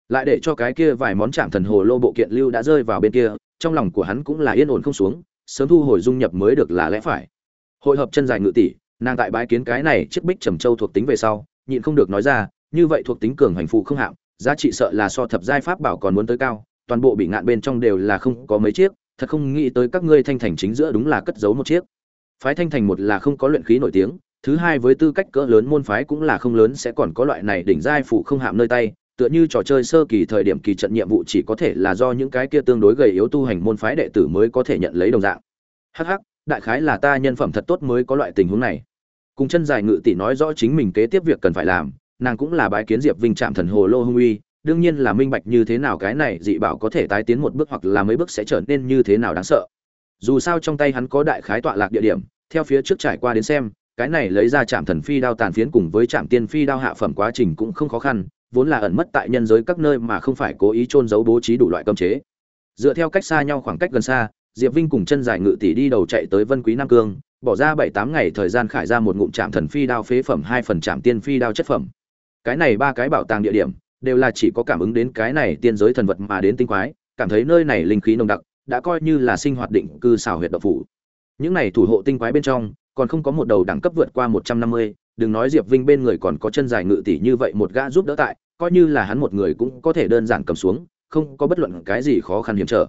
Lại để cho cái kia vài món chạm thần hồ lô bộ kiện lưu đã rơi vào bên kia, trong lòng của hắn cũng là yên ổn không xuống, sớm thu hồi dung nhập mới được là lẽ phải. Hội hợp chân dài ngự tỷ, nàng tại bái kiến cái này chiếc bích trầm châu thuộc tính về sau, nhịn không được nói ra, như vậy thuộc tính cường hành phụ không hạng, giá trị sợ là so thập giai pháp bảo còn muốn tới cao, toàn bộ bị ngạn bên trong đều là không có mấy chiếc, thật không nghĩ tới các ngươi thanh thành chính giữa đúng là cất giấu một chiếc. Phái thanh thành một là không có luyện khí nổi tiếng thứ hai với tư cách cỡ lớn môn phái cũng là không lớn, sẽ còn có loại này đỉnh giai phụ không hạm nơi tay, tựa như trò chơi sơ kỳ thời điểm kỳ trận nhiệm vụ chỉ có thể là do những cái kia tương đối gầy yếu tu hành môn phái đệ tử mới có thể nhận lấy đồng dạng. Hắc hắc, đại khái là ta nhân phẩm thật tốt mới có loại tình huống này. Cùng chân dài ngự tỷ nói rõ chính mình kế tiếp việc cần phải làm, nàng cũng là bái kiến diệp vinh trạm thần hồ lô hung uy, đương nhiên là minh bạch như thế nào cái này dị bảo có thể tái tiến một bước hoặc là mấy bước sẽ trở nên như thế nào đáng sợ. Dù sao trong tay hắn có đại khái tọa lạc địa điểm, theo phía trước trải qua đến xem cái này lấy ra trạm thần phi đao tàn phiến cùng với trạm tiên phi đao hạ phẩm quá trình cũng không khó khăn, vốn là ẩn mất tại nhân giới các nơi mà không phải cố ý trôn giấu bố trí đủ loại cơm chế. Dựa theo cách xa nhau khoảng cách gần xa, diệp vinh cùng chân dài ngự tỷ đi đầu chạy tới vân quý nam cương, bỏ ra bảy tám ngày thời gian khải ra một ngụm trạm thần phi đao phế phẩm, hai phần trạm tiên phi đao chất phẩm. Cái này ba cái bảo tàng địa điểm, đều là chỉ có cảm ứng đến cái này tiên giới thần vật mà đến tinh quái, cảm thấy nơi này linh khí nồng đặc, đã coi như là sinh hoạt định cư xào huyệt độc phủ. Những này thủ hộ tinh quái bên trong còn không có một đầu đẳng cấp vượt qua một trăm năm mươi, đừng nói diệp vinh bên người còn có chân dài ngự tỷ như vậy một gã giúp đỡ tại, coi như là hắn một người cũng có thể đơn giản cầm xuống, không có bất luận cái gì khó khăn hiểm trở.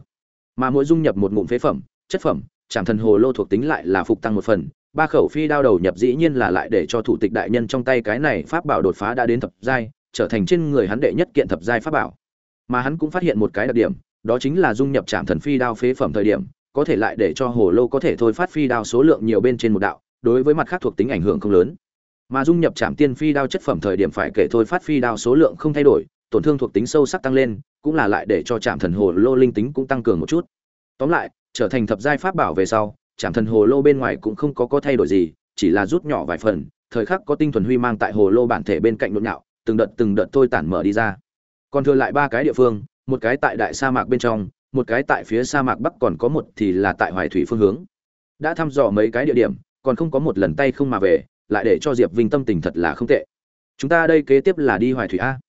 Mà mỗi dung nhập một ngụm phế phẩm, chất phẩm, trảm thần hồ lô thuộc tính lại là phục tăng một phần, ba khẩu phi đao đầu nhập dĩ nhiên là lại để cho thủ tịch đại nhân trong tay cái này pháp bảo đột phá đã đến thập giai, trở thành trên người hắn đệ nhất kiện thập giai pháp bảo. Mà hắn cũng phát hiện một cái đặc điểm, đó chính là dung nhập trảm thần phi đao phế phẩm thời điểm có thể lại để cho hồ lô có thể thôi phát phi đao số lượng nhiều bên trên một đạo, đối với mặt khác thuộc tính ảnh hưởng không lớn. Mà dung nhập trạm tiên phi đao chất phẩm thời điểm phải kể thôi phát phi đao số lượng không thay đổi, tổn thương thuộc tính sâu sắc tăng lên, cũng là lại để cho trạm thần hồ lô linh tính cũng tăng cường một chút. Tóm lại, trở thành thập giai pháp bảo về sau trạm thần hồ lô bên ngoài cũng không có có thay đổi gì, chỉ là rút nhỏ vài phần, thời khắc có tinh thuần huy mang tại hồ lô bản thể bên cạnh nhộn nhạo, từng đợt từng đợt thôi tản mở đi ra. Còn thừa lại ba cái địa phương, một cái tại đại sa mạc bên trong một cái tại phía sa mạc bắc còn có một thì là tại hoài thủy phương hướng. Đã thăm dò mấy cái địa điểm, còn không có một lần tay không mà về, lại để cho diệp vinh tâm tình thật là không tệ. Chúng ta đây kế tiếp là đi hoài thủy a.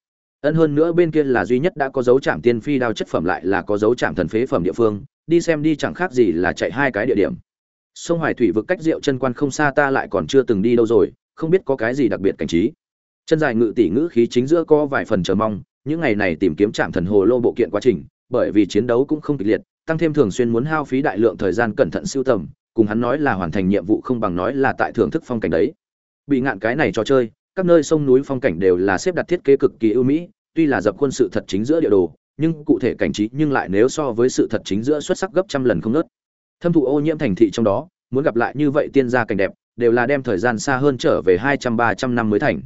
Ân hơn nữa bên kia là duy nhất đã có dấu trạm tiên phi đao chất phẩm lại là có dấu trạm thần phế phẩm địa phương, đi xem đi chẳng khác gì là chạy hai cái địa điểm. Sông hoài thủy vực cách rượu chân quan không xa ta lại còn chưa từng đi đâu rồi, không biết có cái gì đặc biệt cảnh trí. Chân dài ngự tỷ ngữ khí chính giữa có vài phần chờ mong, những ngày này tìm kiếm trạm thần hồ lô bộ kiện quá trình bởi vì chiến đấu cũng không kịch liệt, tăng thêm thường xuyên muốn hao phí đại lượng thời gian cẩn thận siêu tầm, cùng hắn nói là hoàn thành nhiệm vụ không bằng nói là tại thưởng thức phong cảnh đấy bị ngạn cái này trò chơi, các nơi sông núi phong cảnh đều là xếp đặt thiết kế cực kỳ ưu mỹ, tuy là dập khuôn sự thật chính giữa địa đồ, nhưng cụ thể cảnh trí nhưng lại nếu so với sự thật chính giữa xuất sắc gấp trăm lần không ngớt. thâm thụ ô nhiễm thành thị trong đó, muốn gặp lại như vậy tiên gia cảnh đẹp, đều là đem thời gian xa hơn trở về hai trăm ba trăm năm mới thành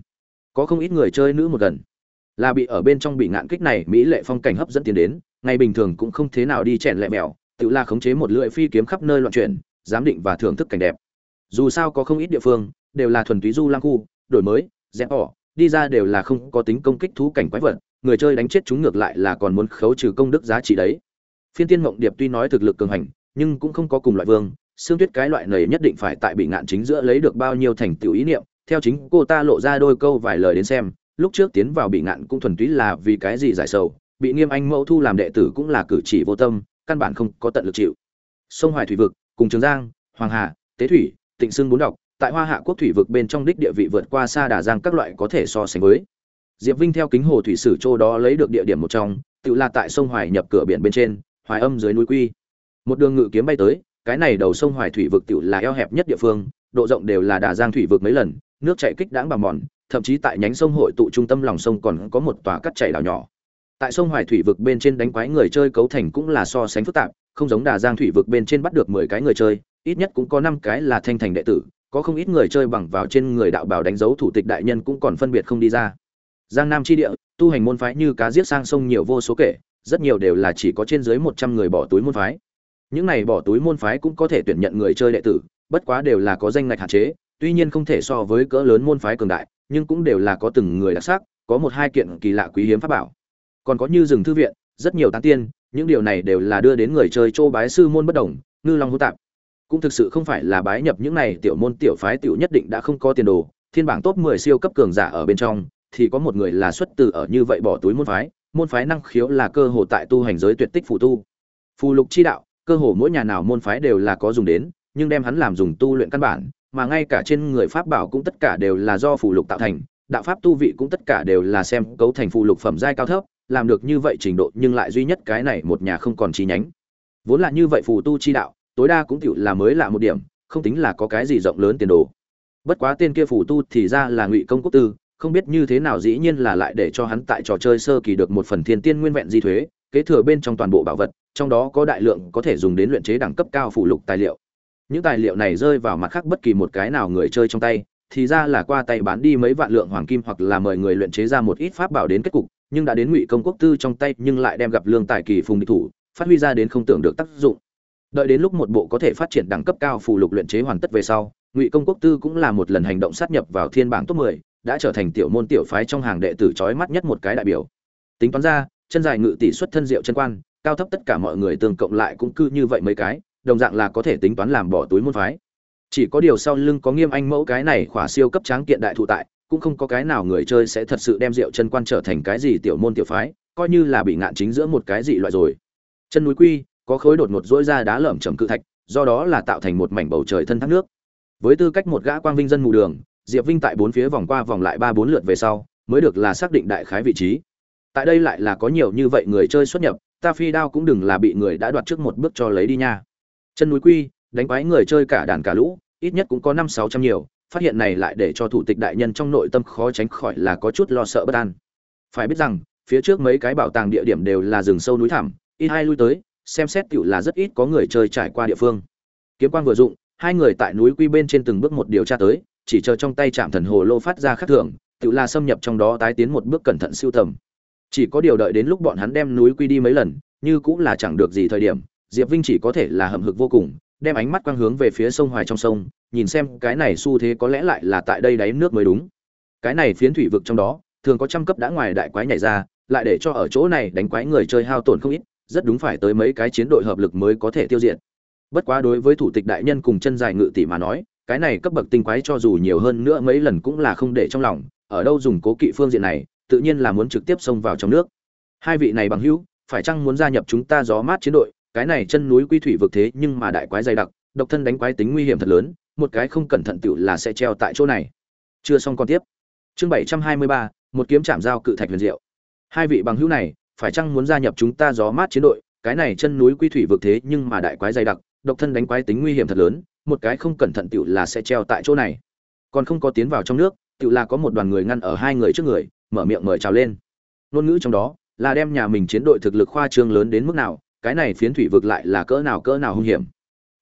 có không ít người chơi nữ một gần, là bị ở bên trong bị ngạn kích này, mỹ lệ phong cảnh hấp dẫn tiến đến ngày bình thường cũng không thế nào đi chèn lẹ mèo, tự là khống chế một lưỡi phi kiếm khắp nơi loạn chuyển, giám định và thưởng thức cảnh đẹp. Dù sao có không ít địa phương, đều là thuần túy du lang khu, đổi mới, dẹp ỏ đi ra đều là không có tính công kích thú cảnh quái vật, người chơi đánh chết chúng ngược lại là còn muốn khấu trừ công đức giá trị đấy. Phiên tiên mộng điệp tuy nói thực lực cường hành, nhưng cũng không có cùng loại vương xương tuyết cái loại này nhất định phải tại bị ngạn chính giữa lấy được bao nhiêu thành tựu ý niệm, theo chính cô ta lộ ra đôi câu vài lời đến xem, lúc trước tiến vào bị ngạn cũng thuần túy là vì cái gì giải sầu bị nghiêm anh mẫu thu làm đệ tử cũng là cử chỉ vô tâm, căn bản không có tận lực chịu. Sông hoài thủy vực, cùng trường giang, hoàng hà, tế thủy, tịnh sương bốn đọc tại hoa hạ quốc thủy vực bên trong đích địa vị vượt qua xa đà giang các loại có thể so sánh với. Diệp vinh theo kính hồ thủy sử châu đó lấy được địa điểm một trong, tự là tại sông hoài nhập cửa biển bên trên, hoài âm dưới núi quy. Một đường ngự kiếm bay tới, cái này đầu sông hoài thủy vực tự là eo hẹp nhất địa phương, độ rộng đều là đà giang thủy vực mấy lần, nước chảy kích đáng bằng mòn, thậm chí tại nhánh sông hội tụ trung tâm lòng sông còn có một tòa cắt chảy đảo nhỏ tại sông hoài thủy vực bên trên đánh quái người chơi cấu thành cũng là so sánh phức tạp, không giống đà giang thủy vực bên trên bắt được mười cái người chơi, ít nhất cũng có năm cái là thanh thành đệ tử, có không ít người chơi bằng vào trên người đạo bảo đánh dấu thủ tịch đại nhân cũng còn phân biệt không đi ra. Giang nam chi địa, tu hành môn phái như cá giết sang sông nhiều vô số kể, rất nhiều đều là chỉ có trên dưới một trăm người bỏ túi môn phái. Những này bỏ túi môn phái cũng có thể tuyển nhận người chơi đệ tử, bất quá đều là có danh ngạch hạn chế, tuy nhiên không thể so với cỡ lớn môn phái cường đại, nhưng cũng đều là có từng người đặc sắc, có một hai kiện kỳ lạ quý hiếm pháp bảo còn có như rừng thư viện, rất nhiều tán tiên, những điều này đều là đưa đến người chơi châu bái sư môn bất đồng, ngư long hữu tạp. Cũng thực sự không phải là bái nhập những này tiểu môn tiểu phái tiểu nhất định đã không có tiền đồ, thiên bảng top 10 siêu cấp cường giả ở bên trong, thì có một người là xuất từ ở như vậy bỏ túi môn phái môn phái năng khiếu là cơ hồ tại tu hành giới tuyệt tích phù tu. Phù lục chi đạo, cơ hồ mỗi nhà nào môn phái đều là có dùng đến, nhưng đem hắn làm dùng tu luyện căn bản, mà ngay cả trên người pháp bảo cũng tất cả đều là do phù lục tạo thành, đạo pháp tu vị cũng tất cả đều là xem cấu thành phù lục phẩm giai cao thấp làm được như vậy trình độ nhưng lại duy nhất cái này một nhà không còn chi nhánh. Vốn là như vậy phù tu chi đạo, tối đa cũng tiểu là mới lạ một điểm, không tính là có cái gì rộng lớn tiền đồ. Bất quá tên kia phù tu thì ra là ngụy công quốc tư, không biết như thế nào dĩ nhiên là lại để cho hắn tại trò chơi sơ kỳ được một phần thiên tiên nguyên vẹn di thuế, kế thừa bên trong toàn bộ bảo vật, trong đó có đại lượng có thể dùng đến luyện chế đẳng cấp cao phụ lục tài liệu. Những tài liệu này rơi vào mặt khác bất kỳ một cái nào người chơi trong tay, thì ra là qua tay bán đi mấy vạn lượng hoàng kim hoặc là mời người luyện chế ra một ít pháp bảo đến kết cục nhưng đã đến ngụy công quốc tư trong tay nhưng lại đem gặp lương tài kỳ phùng địch thủ phát huy ra đến không tưởng được tác dụng. Đợi đến lúc một bộ có thể phát triển đẳng cấp cao phù lục luyện chế hoàn tất về sau ngụy công quốc tư cũng là một lần hành động sát nhập vào thiên bảng top 10, đã trở thành tiểu môn tiểu phái trong hàng đệ tử chói mắt nhất một cái đại biểu. Tính toán ra chân dài ngự tỷ xuất thân diệu chân quan cao thấp tất cả mọi người tương cộng lại cũng cư như vậy mấy cái đồng dạng là có thể tính toán làm bỏ túi môn phái. Chỉ có điều sau lưng có nghiêm anh mẫu cái này khỏa siêu cấp tráng kiện đại thụ tại cũng không có cái nào người chơi sẽ thật sự đem rượu chân quan trở thành cái gì tiểu môn tiểu phái, coi như là bị ngạn chính giữa một cái gì loại rồi. Chân núi quy, có khối đột ngột dỗi ra đá lởm chầm cự thạch, do đó là tạo thành một mảnh bầu trời thân thác nước. Với tư cách một gã quang vinh dân mù đường, diệp vinh tại bốn phía vòng qua vòng lại ba bốn lượt về sau, mới được là xác định đại khái vị trí. Tại đây lại là có nhiều như vậy người chơi xuất nhập, ta phi đao cũng đừng là bị người đã đoạt trước một bước cho lấy đi nha. Chân núi quy, đánh quái người chơi cả đàn cả lũ, ít nhất cũng có năm sáu trăm nhiều phát hiện này lại để cho thủ tịch đại nhân trong nội tâm khó tránh khỏi là có chút lo sợ bất an. Phải biết rằng, phía trước mấy cái bảo tàng địa điểm đều là rừng sâu núi thẳm, ít hai lui tới, xem xét tựu là rất ít có người chơi trải qua địa phương. Kiếm quang vừa dụng, hai người tại núi quy bên trên từng bước một điều tra tới, chỉ chờ trong tay chạm thần hồ lô phát ra khắc thường tựu là xâm nhập trong đó tái tiến một bước cẩn thận siêu tầm. Chỉ có điều đợi đến lúc bọn hắn đem núi quy đi mấy lần, như cũng là chẳng được gì thời điểm, diệp vinh chỉ có thể là hậm hực vô cùng, đem ánh mắt quang hướng về phía sông hoài trong sông nhìn xem cái này xu thế có lẽ lại là tại đây đáy nước mới đúng. Cái này phiến thủy vực trong đó, thường có trăm cấp đã ngoài đại quái nhảy ra, lại để cho ở chỗ này đánh quái người chơi hao tổn không ít, rất đúng phải tới mấy cái chiến đội hợp lực mới có thể tiêu diệt. Bất quá đối với thủ tịch đại nhân cùng chân dài ngự tỷ mà nói, cái này cấp bậc tinh quái cho dù nhiều hơn nữa mấy lần cũng là không để trong lòng, ở đâu dùng cố kỵ phương diện này, tự nhiên là muốn trực tiếp xông vào trong nước. Hai vị này bằng hữu, phải chăng muốn gia nhập chúng ta gió mát chiến đội? Cái này chân núi quy thủy vực thế nhưng mà đại quái dày đặc, độc thân đánh quái tính nguy hiểm thật lớn một cái không cẩn thận tựu là sẽ treo tại chỗ này. Chưa xong còn tiếp. Chương bảy trăm hai mươi ba, một kiếm chạm dao cự thạch huyền diệu. Hai vị bằng hữu này, phải chăng muốn gia nhập chúng ta gió mát chiến đội? Cái này chân núi quy thủy vực thế nhưng mà đại quái dày đặc, độc thân đánh quái tính nguy hiểm thật lớn, một cái không cẩn thận tựu là sẽ treo tại chỗ này. Còn không có tiến vào trong nước, tựu là có một đoàn người ngăn ở hai người trước người, mở miệng mời chào lên. Ngôn ngữ trong đó, là đem nhà mình chiến đội thực lực khoa trương lớn đến mức nào, cái này phiến thủy vực lại là cỡ nào cỡ nào hung hiểm.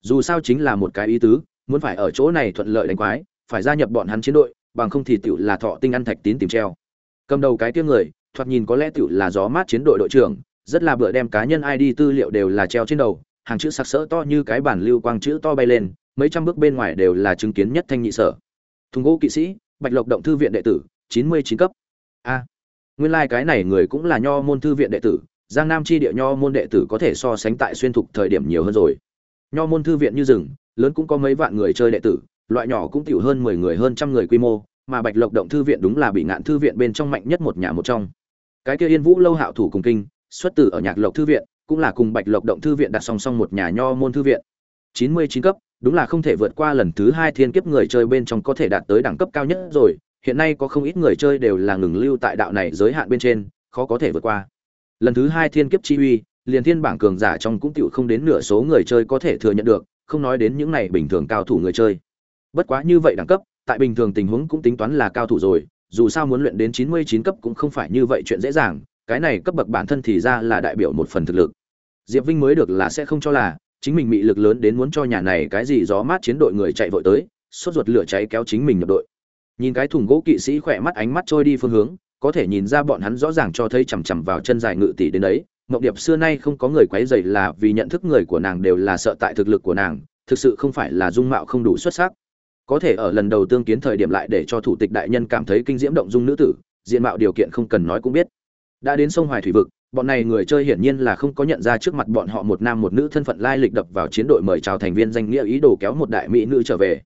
Dù sao chính là một cái ý tứ muốn phải ở chỗ này thuận lợi đánh quái, phải gia nhập bọn hắn chiến đội, bằng không thì tiểu là thọ tinh ăn thạch tín tìm treo. Cầm đầu cái tiếng người, thoạt nhìn có lẽ tiểu là gió mát chiến đội đội trưởng, rất là bựa đem cá nhân id tư liệu đều là treo trên đầu, hàng chữ sặc sỡ to như cái bản lưu quang chữ to bay lên, mấy trăm bước bên ngoài đều là chứng kiến nhất thanh nhị sở. Thùng gỗ kỵ sĩ, bạch lộc động thư viện đệ tử, chín mươi chín cấp. A, nguyên lai cái này người cũng là nho môn thư viện đệ tử, giang nam chi địa nho môn đệ tử có thể so sánh tại xuyên thục thời điểm nhiều hơn rồi. Nho môn thư viện như rừng lớn cũng có mấy vạn người chơi đệ tử, loại nhỏ cũng tiểu hơn mười người hơn trăm người quy mô, mà bạch lộc động thư viện đúng là bị ngạn thư viện bên trong mạnh nhất một nhà một trong. Cái kia yên vũ lâu hạo thủ cùng kinh, xuất từ ở nhạc lộc thư viện, cũng là cùng bạch lộc động thư viện đặt song song một nhà nho môn thư viện. Chín mươi chín cấp, đúng là không thể vượt qua lần thứ hai thiên kiếp người chơi bên trong có thể đạt tới đẳng cấp cao nhất rồi, hiện nay có không ít người chơi đều là ngừng lưu tại đạo này giới hạn bên trên, khó có thể vượt qua. Lần thứ hai thiên kiếp chi uy, liền thiên bảng cường giả trong cũng tiểu không đến nửa số người chơi có thể thừa nhận được không nói đến những này bình thường cao thủ người chơi. Bất quá như vậy đẳng cấp, tại bình thường tình huống cũng tính toán là cao thủ rồi, dù sao muốn luyện đến chín mươi chín cấp cũng không phải như vậy chuyện dễ dàng, cái này cấp bậc bản thân thì ra là đại biểu một phần thực lực. Diệp vinh mới được là sẽ không cho là, chính mình bị lực lớn đến muốn cho nhà này cái gì gió mát chiến đội người chạy vội tới, sốt ruột lửa cháy kéo chính mình nhập đội. Nhìn cái thùng gỗ kỵ sĩ khỏe mắt ánh mắt trôi đi phương hướng, có thể nhìn ra bọn hắn rõ ràng cho thấy chằm chằm vào chân dài ngự tỷ đến đấy mộng điệp xưa nay không có người quấy rầy là vì nhận thức người của nàng đều là sợ tại thực lực của nàng, thực sự không phải là dung mạo không đủ xuất sắc. Có thể ở lần đầu tương kiến thời điểm lại để cho thủ tịch đại nhân cảm thấy kinh diễm động dung nữ tử, diện mạo điều kiện không cần nói cũng biết. Đã đến sông hoài thủy vực, bọn này người chơi hiển nhiên là không có nhận ra trước mặt bọn họ một nam một nữ thân phận lai lịch đập vào chiến đội mời chào thành viên danh nghĩa ý đồ kéo một đại mỹ nữ trở về.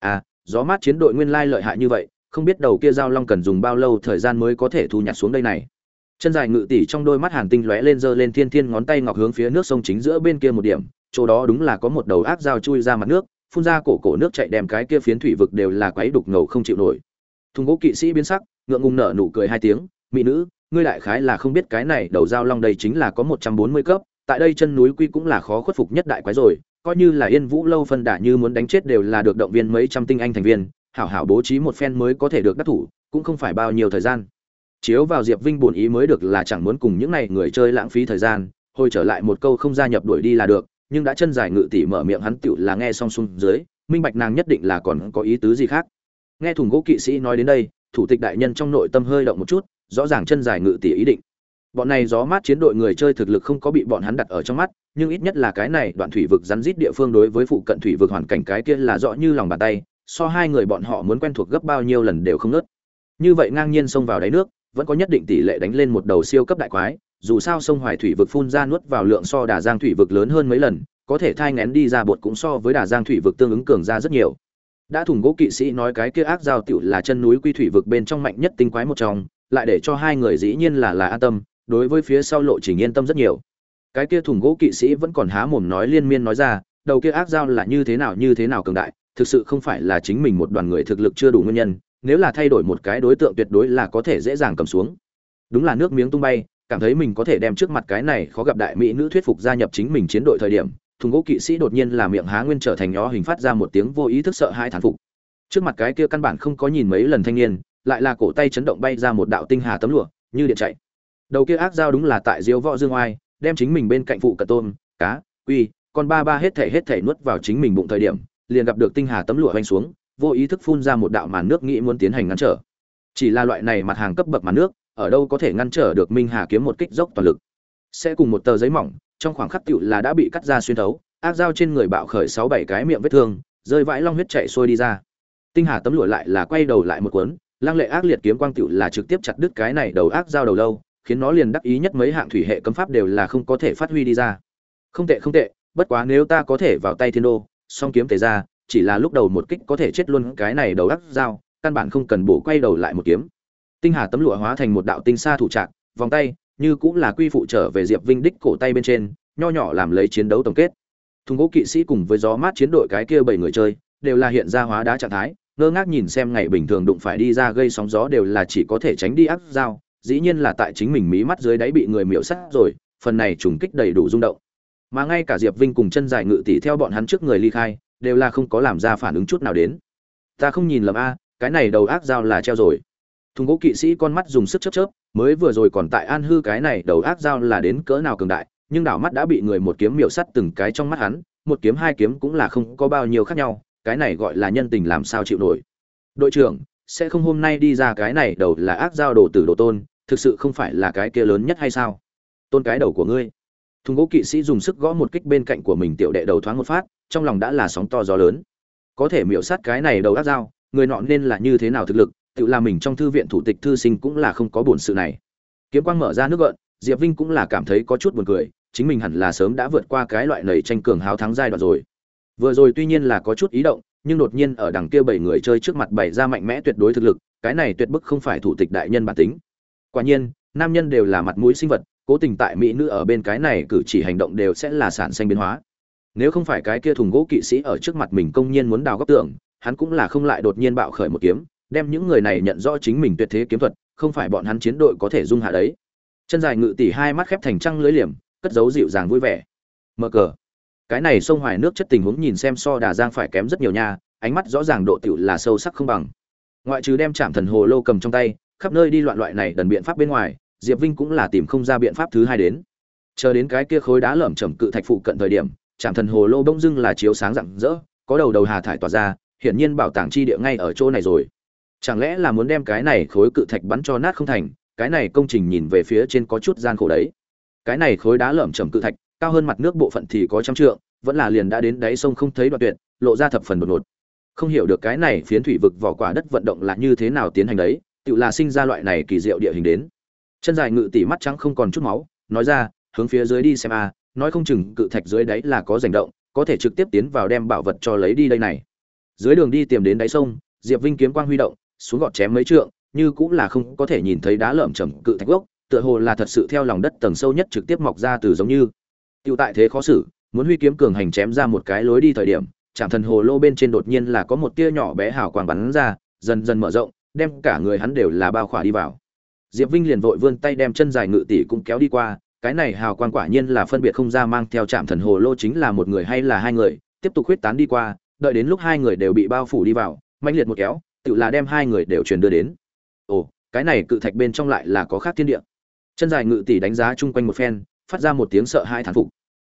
À gió mát chiến đội nguyên lai lợi hại như vậy, không biết đầu kia giao long cần dùng bao lâu thời gian mới có thể thu nhặt xuống đây này chân dài ngự tỷ trong đôi mắt hàn tinh lóe lên giơ lên thiên thiên ngón tay ngọc hướng phía nước sông chính giữa bên kia một điểm, chỗ đó đúng là có một đầu áp dao chui ra mặt nước, phun ra cổ cổ nước chạy đem cái kia phiến thủy vực đều là quấy đục ngầu không chịu nổi. Thùng gỗ kỵ sĩ biến sắc, ngượng ngùng nở nụ cười hai tiếng, mỹ nữ, ngươi đại khái là không biết cái này đầu dao long đây chính là có một trăm bốn mươi cấp, tại đây chân núi quy cũng là khó khuất phục nhất đại quái rồi, coi như là yên vũ lâu phân đả như muốn đánh chết đều là được động viên mấy trăm tinh anh thành viên, hảo hảo bố trí một phen mới có thể được đắc thủ, cũng không phải bao nhiêu thời gian chiếu vào diệp vinh buồn ý mới được là chẳng muốn cùng những này người chơi lãng phí thời gian, hồi trở lại một câu không gia nhập đuổi đi là được, nhưng đã chân dài ngự tỷ mở miệng hắn tựu là nghe xong sung dưới, minh bạch nàng nhất định là còn có ý tứ gì khác. Nghe thùng gỗ kỵ sĩ nói đến đây, thủ tịch đại nhân trong nội tâm hơi động một chút, rõ ràng chân dài ngự tỷ ý định. Bọn này gió mát chiến đội người chơi thực lực không có bị bọn hắn đặt ở trong mắt, nhưng ít nhất là cái này đoạn thủy vực rắn rít địa phương đối với phụ cận thủy vực hoàn cảnh cái kia là rõ như lòng bàn tay, so hai người bọn họ muốn quen thuộc gấp bao nhiêu lần đều không nớt. Như vậy ngang nhiên xông vào đáy nước vẫn có nhất định tỷ lệ đánh lên một đầu siêu cấp đại quái, dù sao sông hoài thủy vực phun ra nuốt vào lượng so đà giang thủy vực lớn hơn mấy lần, có thể thai ngén đi ra bột cũng so với đà giang thủy vực tương ứng cường ra rất nhiều. Đã thủng gỗ kỵ sĩ nói cái kia ác giao tiểu là chân núi quy thủy vực bên trong mạnh nhất tinh quái một trong, lại để cho hai người dĩ nhiên là là an tâm, đối với phía sau lộ trình yên tâm rất nhiều. Cái kia thủng gỗ kỵ sĩ vẫn còn há mồm nói liên miên nói ra, đầu kia ác giao là như thế nào như thế nào cường đại, thực sự không phải là chính mình một đoàn người thực lực chưa đủ nguyên nhân nếu là thay đổi một cái đối tượng tuyệt đối là có thể dễ dàng cầm xuống. Đúng là nước miếng tung bay, cảm thấy mình có thể đem trước mặt cái này khó gặp đại mỹ nữ thuyết phục gia nhập chính mình chiến đội thời điểm, thùng gỗ kỵ sĩ đột nhiên là miệng há nguyên trở thành nhỏ hình phát ra một tiếng vô ý thức sợ hai thán phục. Trước mặt cái kia căn bản không có nhìn mấy lần thanh niên, lại là cổ tay chấn động bay ra một đạo tinh hà tấm lụa, như điện chạy. Đầu kia ác dao đúng là tại diếu võ dương oai, đem chính mình bên cạnh phụ cận tôm, cá, uy, con ba ba hết thể hết thể nuốt vào chính mình bụng thời điểm, liền gặp được tinh hà tấm lụa hoành xuống vô ý thức phun ra một đạo màn nước nghĩ muốn tiến hành ngăn trở. Chỉ là loại này mặt hàng cấp bậc màn nước, ở đâu có thể ngăn trở được minh hà kiếm một kích dốc toàn lực. Sẽ cùng một tờ giấy mỏng, trong khoảng khắc tựu là đã bị cắt ra xuyên thấu, ác dao trên người bạo khởi sáu bảy cái miệng vết thương, rơi vãi long huyết chạy xuôi đi ra. Tinh hà tấm lụa lại là quay đầu lại một cuốn, lăng lệ ác liệt kiếm quang tựu là trực tiếp chặt đứt cái này đầu ác dao đầu lâu, khiến nó liền đắc ý nhất mấy hạng thủy hệ cấm pháp đều là không có thể phát huy đi ra. Không tệ không tệ, bất quá nếu ta có thể vào tay thiên đô, song kiếm tề ra chỉ là lúc đầu một kích có thể chết luôn cái này đầu đắc dao, căn bản không cần bổ quay đầu lại một kiếm. Tinh hà tấm lụa hóa thành một đạo tinh xa thủ trạng, vòng tay, như cũng là quy phụ trở về diệp vinh đích cổ tay bên trên, nho nhỏ làm lấy chiến đấu tổng kết. Thùng gỗ kỵ sĩ cùng với gió mát chiến đội cái kia bảy người chơi, đều là hiện ra hóa đá trạng thái, ngơ ngác nhìn xem ngày bình thường đụng phải đi ra gây sóng gió đều là chỉ có thể tránh đi ác dao, dĩ nhiên là tại chính mình mí mắt dưới đáy bị người miễu sắt rồi, phần này trùng kích đầy đủ rung động. Mà ngay cả diệp vinh cùng chân dài ngự tỷ theo bọn hắn trước người ly khai đều là không có làm ra phản ứng chút nào đến. Ta không nhìn lầm a, cái này đầu ác dao là treo rồi. Thùng gỗ kỵ sĩ con mắt dùng sức chớp chớp, mới vừa rồi còn tại an hư cái này đầu ác dao là đến cỡ nào cường đại, nhưng đảo mắt đã bị người một kiếm miểu sắt từng cái trong mắt hắn, một kiếm hai kiếm cũng là không có bao nhiêu khác nhau, cái này gọi là nhân tình làm sao chịu nổi. Đội trưởng, sẽ không hôm nay đi ra cái này đầu là ác dao đồ tử đồ tôn, thực sự không phải là cái kia lớn nhất hay sao? Tôn cái đầu của ngươi. Thùng gỗ kỵ sĩ dùng sức gõ một kích bên cạnh của mình, tiểu đệ đầu thoáng một phát trong lòng đã là sóng to gió lớn. Có thể miểu sát cái này đầu ác dao, người nọ nên là như thế nào thực lực, tự làm mình trong thư viện thủ tịch thư sinh cũng là không có buồn sự này. Kiếm quang mở ra nước gợn, diệp vinh cũng là cảm thấy có chút buồn cười, chính mình hẳn là sớm đã vượt qua cái loại nầy tranh cường hào thắng giai đoạn rồi. Vừa rồi tuy nhiên là có chút ý động, nhưng đột nhiên ở đằng kia bảy người chơi trước mặt bày ra mạnh mẽ tuyệt đối thực lực, cái này tuyệt bức không phải thủ tịch đại nhân bản tính. Quả nhiên, nam nhân đều là mặt mũi sinh vật, cố tình tại mỹ nữ ở bên cái này cử chỉ hành động đều sẽ là sản sinh biến hóa nếu không phải cái kia thùng gỗ kỵ sĩ ở trước mặt mình công nhiên muốn đào góc tượng hắn cũng là không lại đột nhiên bạo khởi một kiếm, đem những người này nhận rõ chính mình tuyệt thế kiếm thuật, không phải bọn hắn chiến đội có thể dung hạ đấy. Chân dài ngự tỷ hai mắt khép thành trăng lưới liềm, cất giấu dịu dàng vui vẻ. Mở cờ. Cái này sông hoài nước chất tình huống nhìn xem so đà giang phải kém rất nhiều nha, ánh mắt rõ ràng độ tiểu là sâu sắc không bằng. Ngoại trừ đem chạm thần hồ lô cầm trong tay, khắp nơi đi loạn loại này đần biện pháp bên ngoài, diệp vinh cũng là tìm không ra biện pháp thứ hai đến. Chờ đến cái kia khối đá lởm chởm cự thạch phụ cận thời điểm chạm thần hồ lô bông dưng là chiếu sáng rạng rỡ, có đầu đầu hà thải tỏa ra, hiển nhiên bảo tàng chi địa ngay ở chỗ này rồi. Chẳng lẽ là muốn đem cái này khối cự thạch bắn cho nát không thành, cái này công trình nhìn về phía trên có chút gian khổ đấy. Cái này khối đá lởm chởm cự thạch, cao hơn mặt nước bộ phận thì có trăm trượng, vẫn là liền đã đến đáy sông không thấy đoạn tuyệt, lộ ra thập phần đột ngột. Không hiểu được cái này phiến thủy vực vỏ quả đất vận động là như thế nào tiến hành đấy, tự là sinh ra loại này kỳ diệu địa hình đến. Chân dài ngự tỉ mắt trắng không còn chút máu, nói ra, hướng phía dưới đi xem a nói không chừng cự thạch dưới đáy là có rành động, có thể trực tiếp tiến vào đem bảo vật cho lấy đi đây này. Dưới đường đi tìm đến đáy sông, diệp vinh kiếm quang huy động, xuống gọt chém mấy trượng, như cũng là không có thể nhìn thấy đá lởm chởm cự thạch gốc, tựa hồ là thật sự theo lòng đất tầng sâu nhất trực tiếp mọc ra từ giống như. Tiêu tại thế khó xử, muốn huy kiếm cường hành chém ra một cái lối đi thời điểm chạm thần hồ lô bên trên đột nhiên là có một tia nhỏ bé hào quang bắn ra, dần dần mở rộng, đem cả người hắn đều là bao khỏa đi vào. Diệp vinh liền vội vươn tay đem chân dài ngự tỷ cũng kéo đi qua cái này hào quang quả nhiên là phân biệt không ra mang theo trạm thần hồ lô chính là một người hay là hai người, tiếp tục huyết tán đi qua, đợi đến lúc hai người đều bị bao phủ đi vào mạnh liệt một kéo, tự là đem hai người đều truyền đưa đến. Ồ, cái này cự thạch bên trong lại là có khác thiên địa. Chân dài ngự tỷ đánh giá chung quanh một phen, phát ra một tiếng sợ hai thản phục.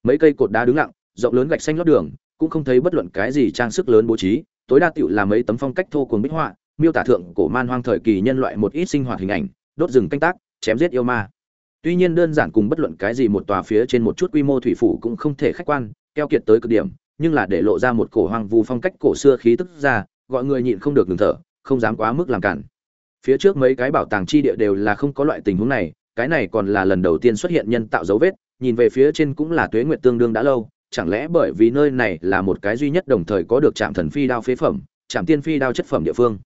Mấy cây cột đá đứng lặng, rộng lớn gạch xanh lót đường, cũng không thấy bất luận cái gì trang sức lớn bố trí, tối đa tựu là mấy tấm phong cách thô cuồng bích họa, miêu tả thượng cổ man hoang thời kỳ nhân loại một ít sinh hoạt hình ảnh, đốt rừng canh tác, chém giết yêu ma tuy nhiên đơn giản cùng bất luận cái gì một tòa phía trên một chút quy mô thủy phủ cũng không thể khách quan, keo kiệt tới cực điểm, nhưng là để lộ ra một cổ hoang vu phong cách cổ xưa khí tức ra, gọi người nhịn không được ngừng thở, không dám quá mức làm cản. Phía trước mấy cái bảo tàng chi địa đều là không có loại tình huống này, cái này còn là lần đầu tiên xuất hiện nhân tạo dấu vết, nhìn về phía trên cũng là tuế nguyệt tương đương đã lâu, chẳng lẽ bởi vì nơi này là một cái duy nhất đồng thời có được trạm thần phi đao phế phẩm, trạm tiên phi đao chất phẩm địa phương?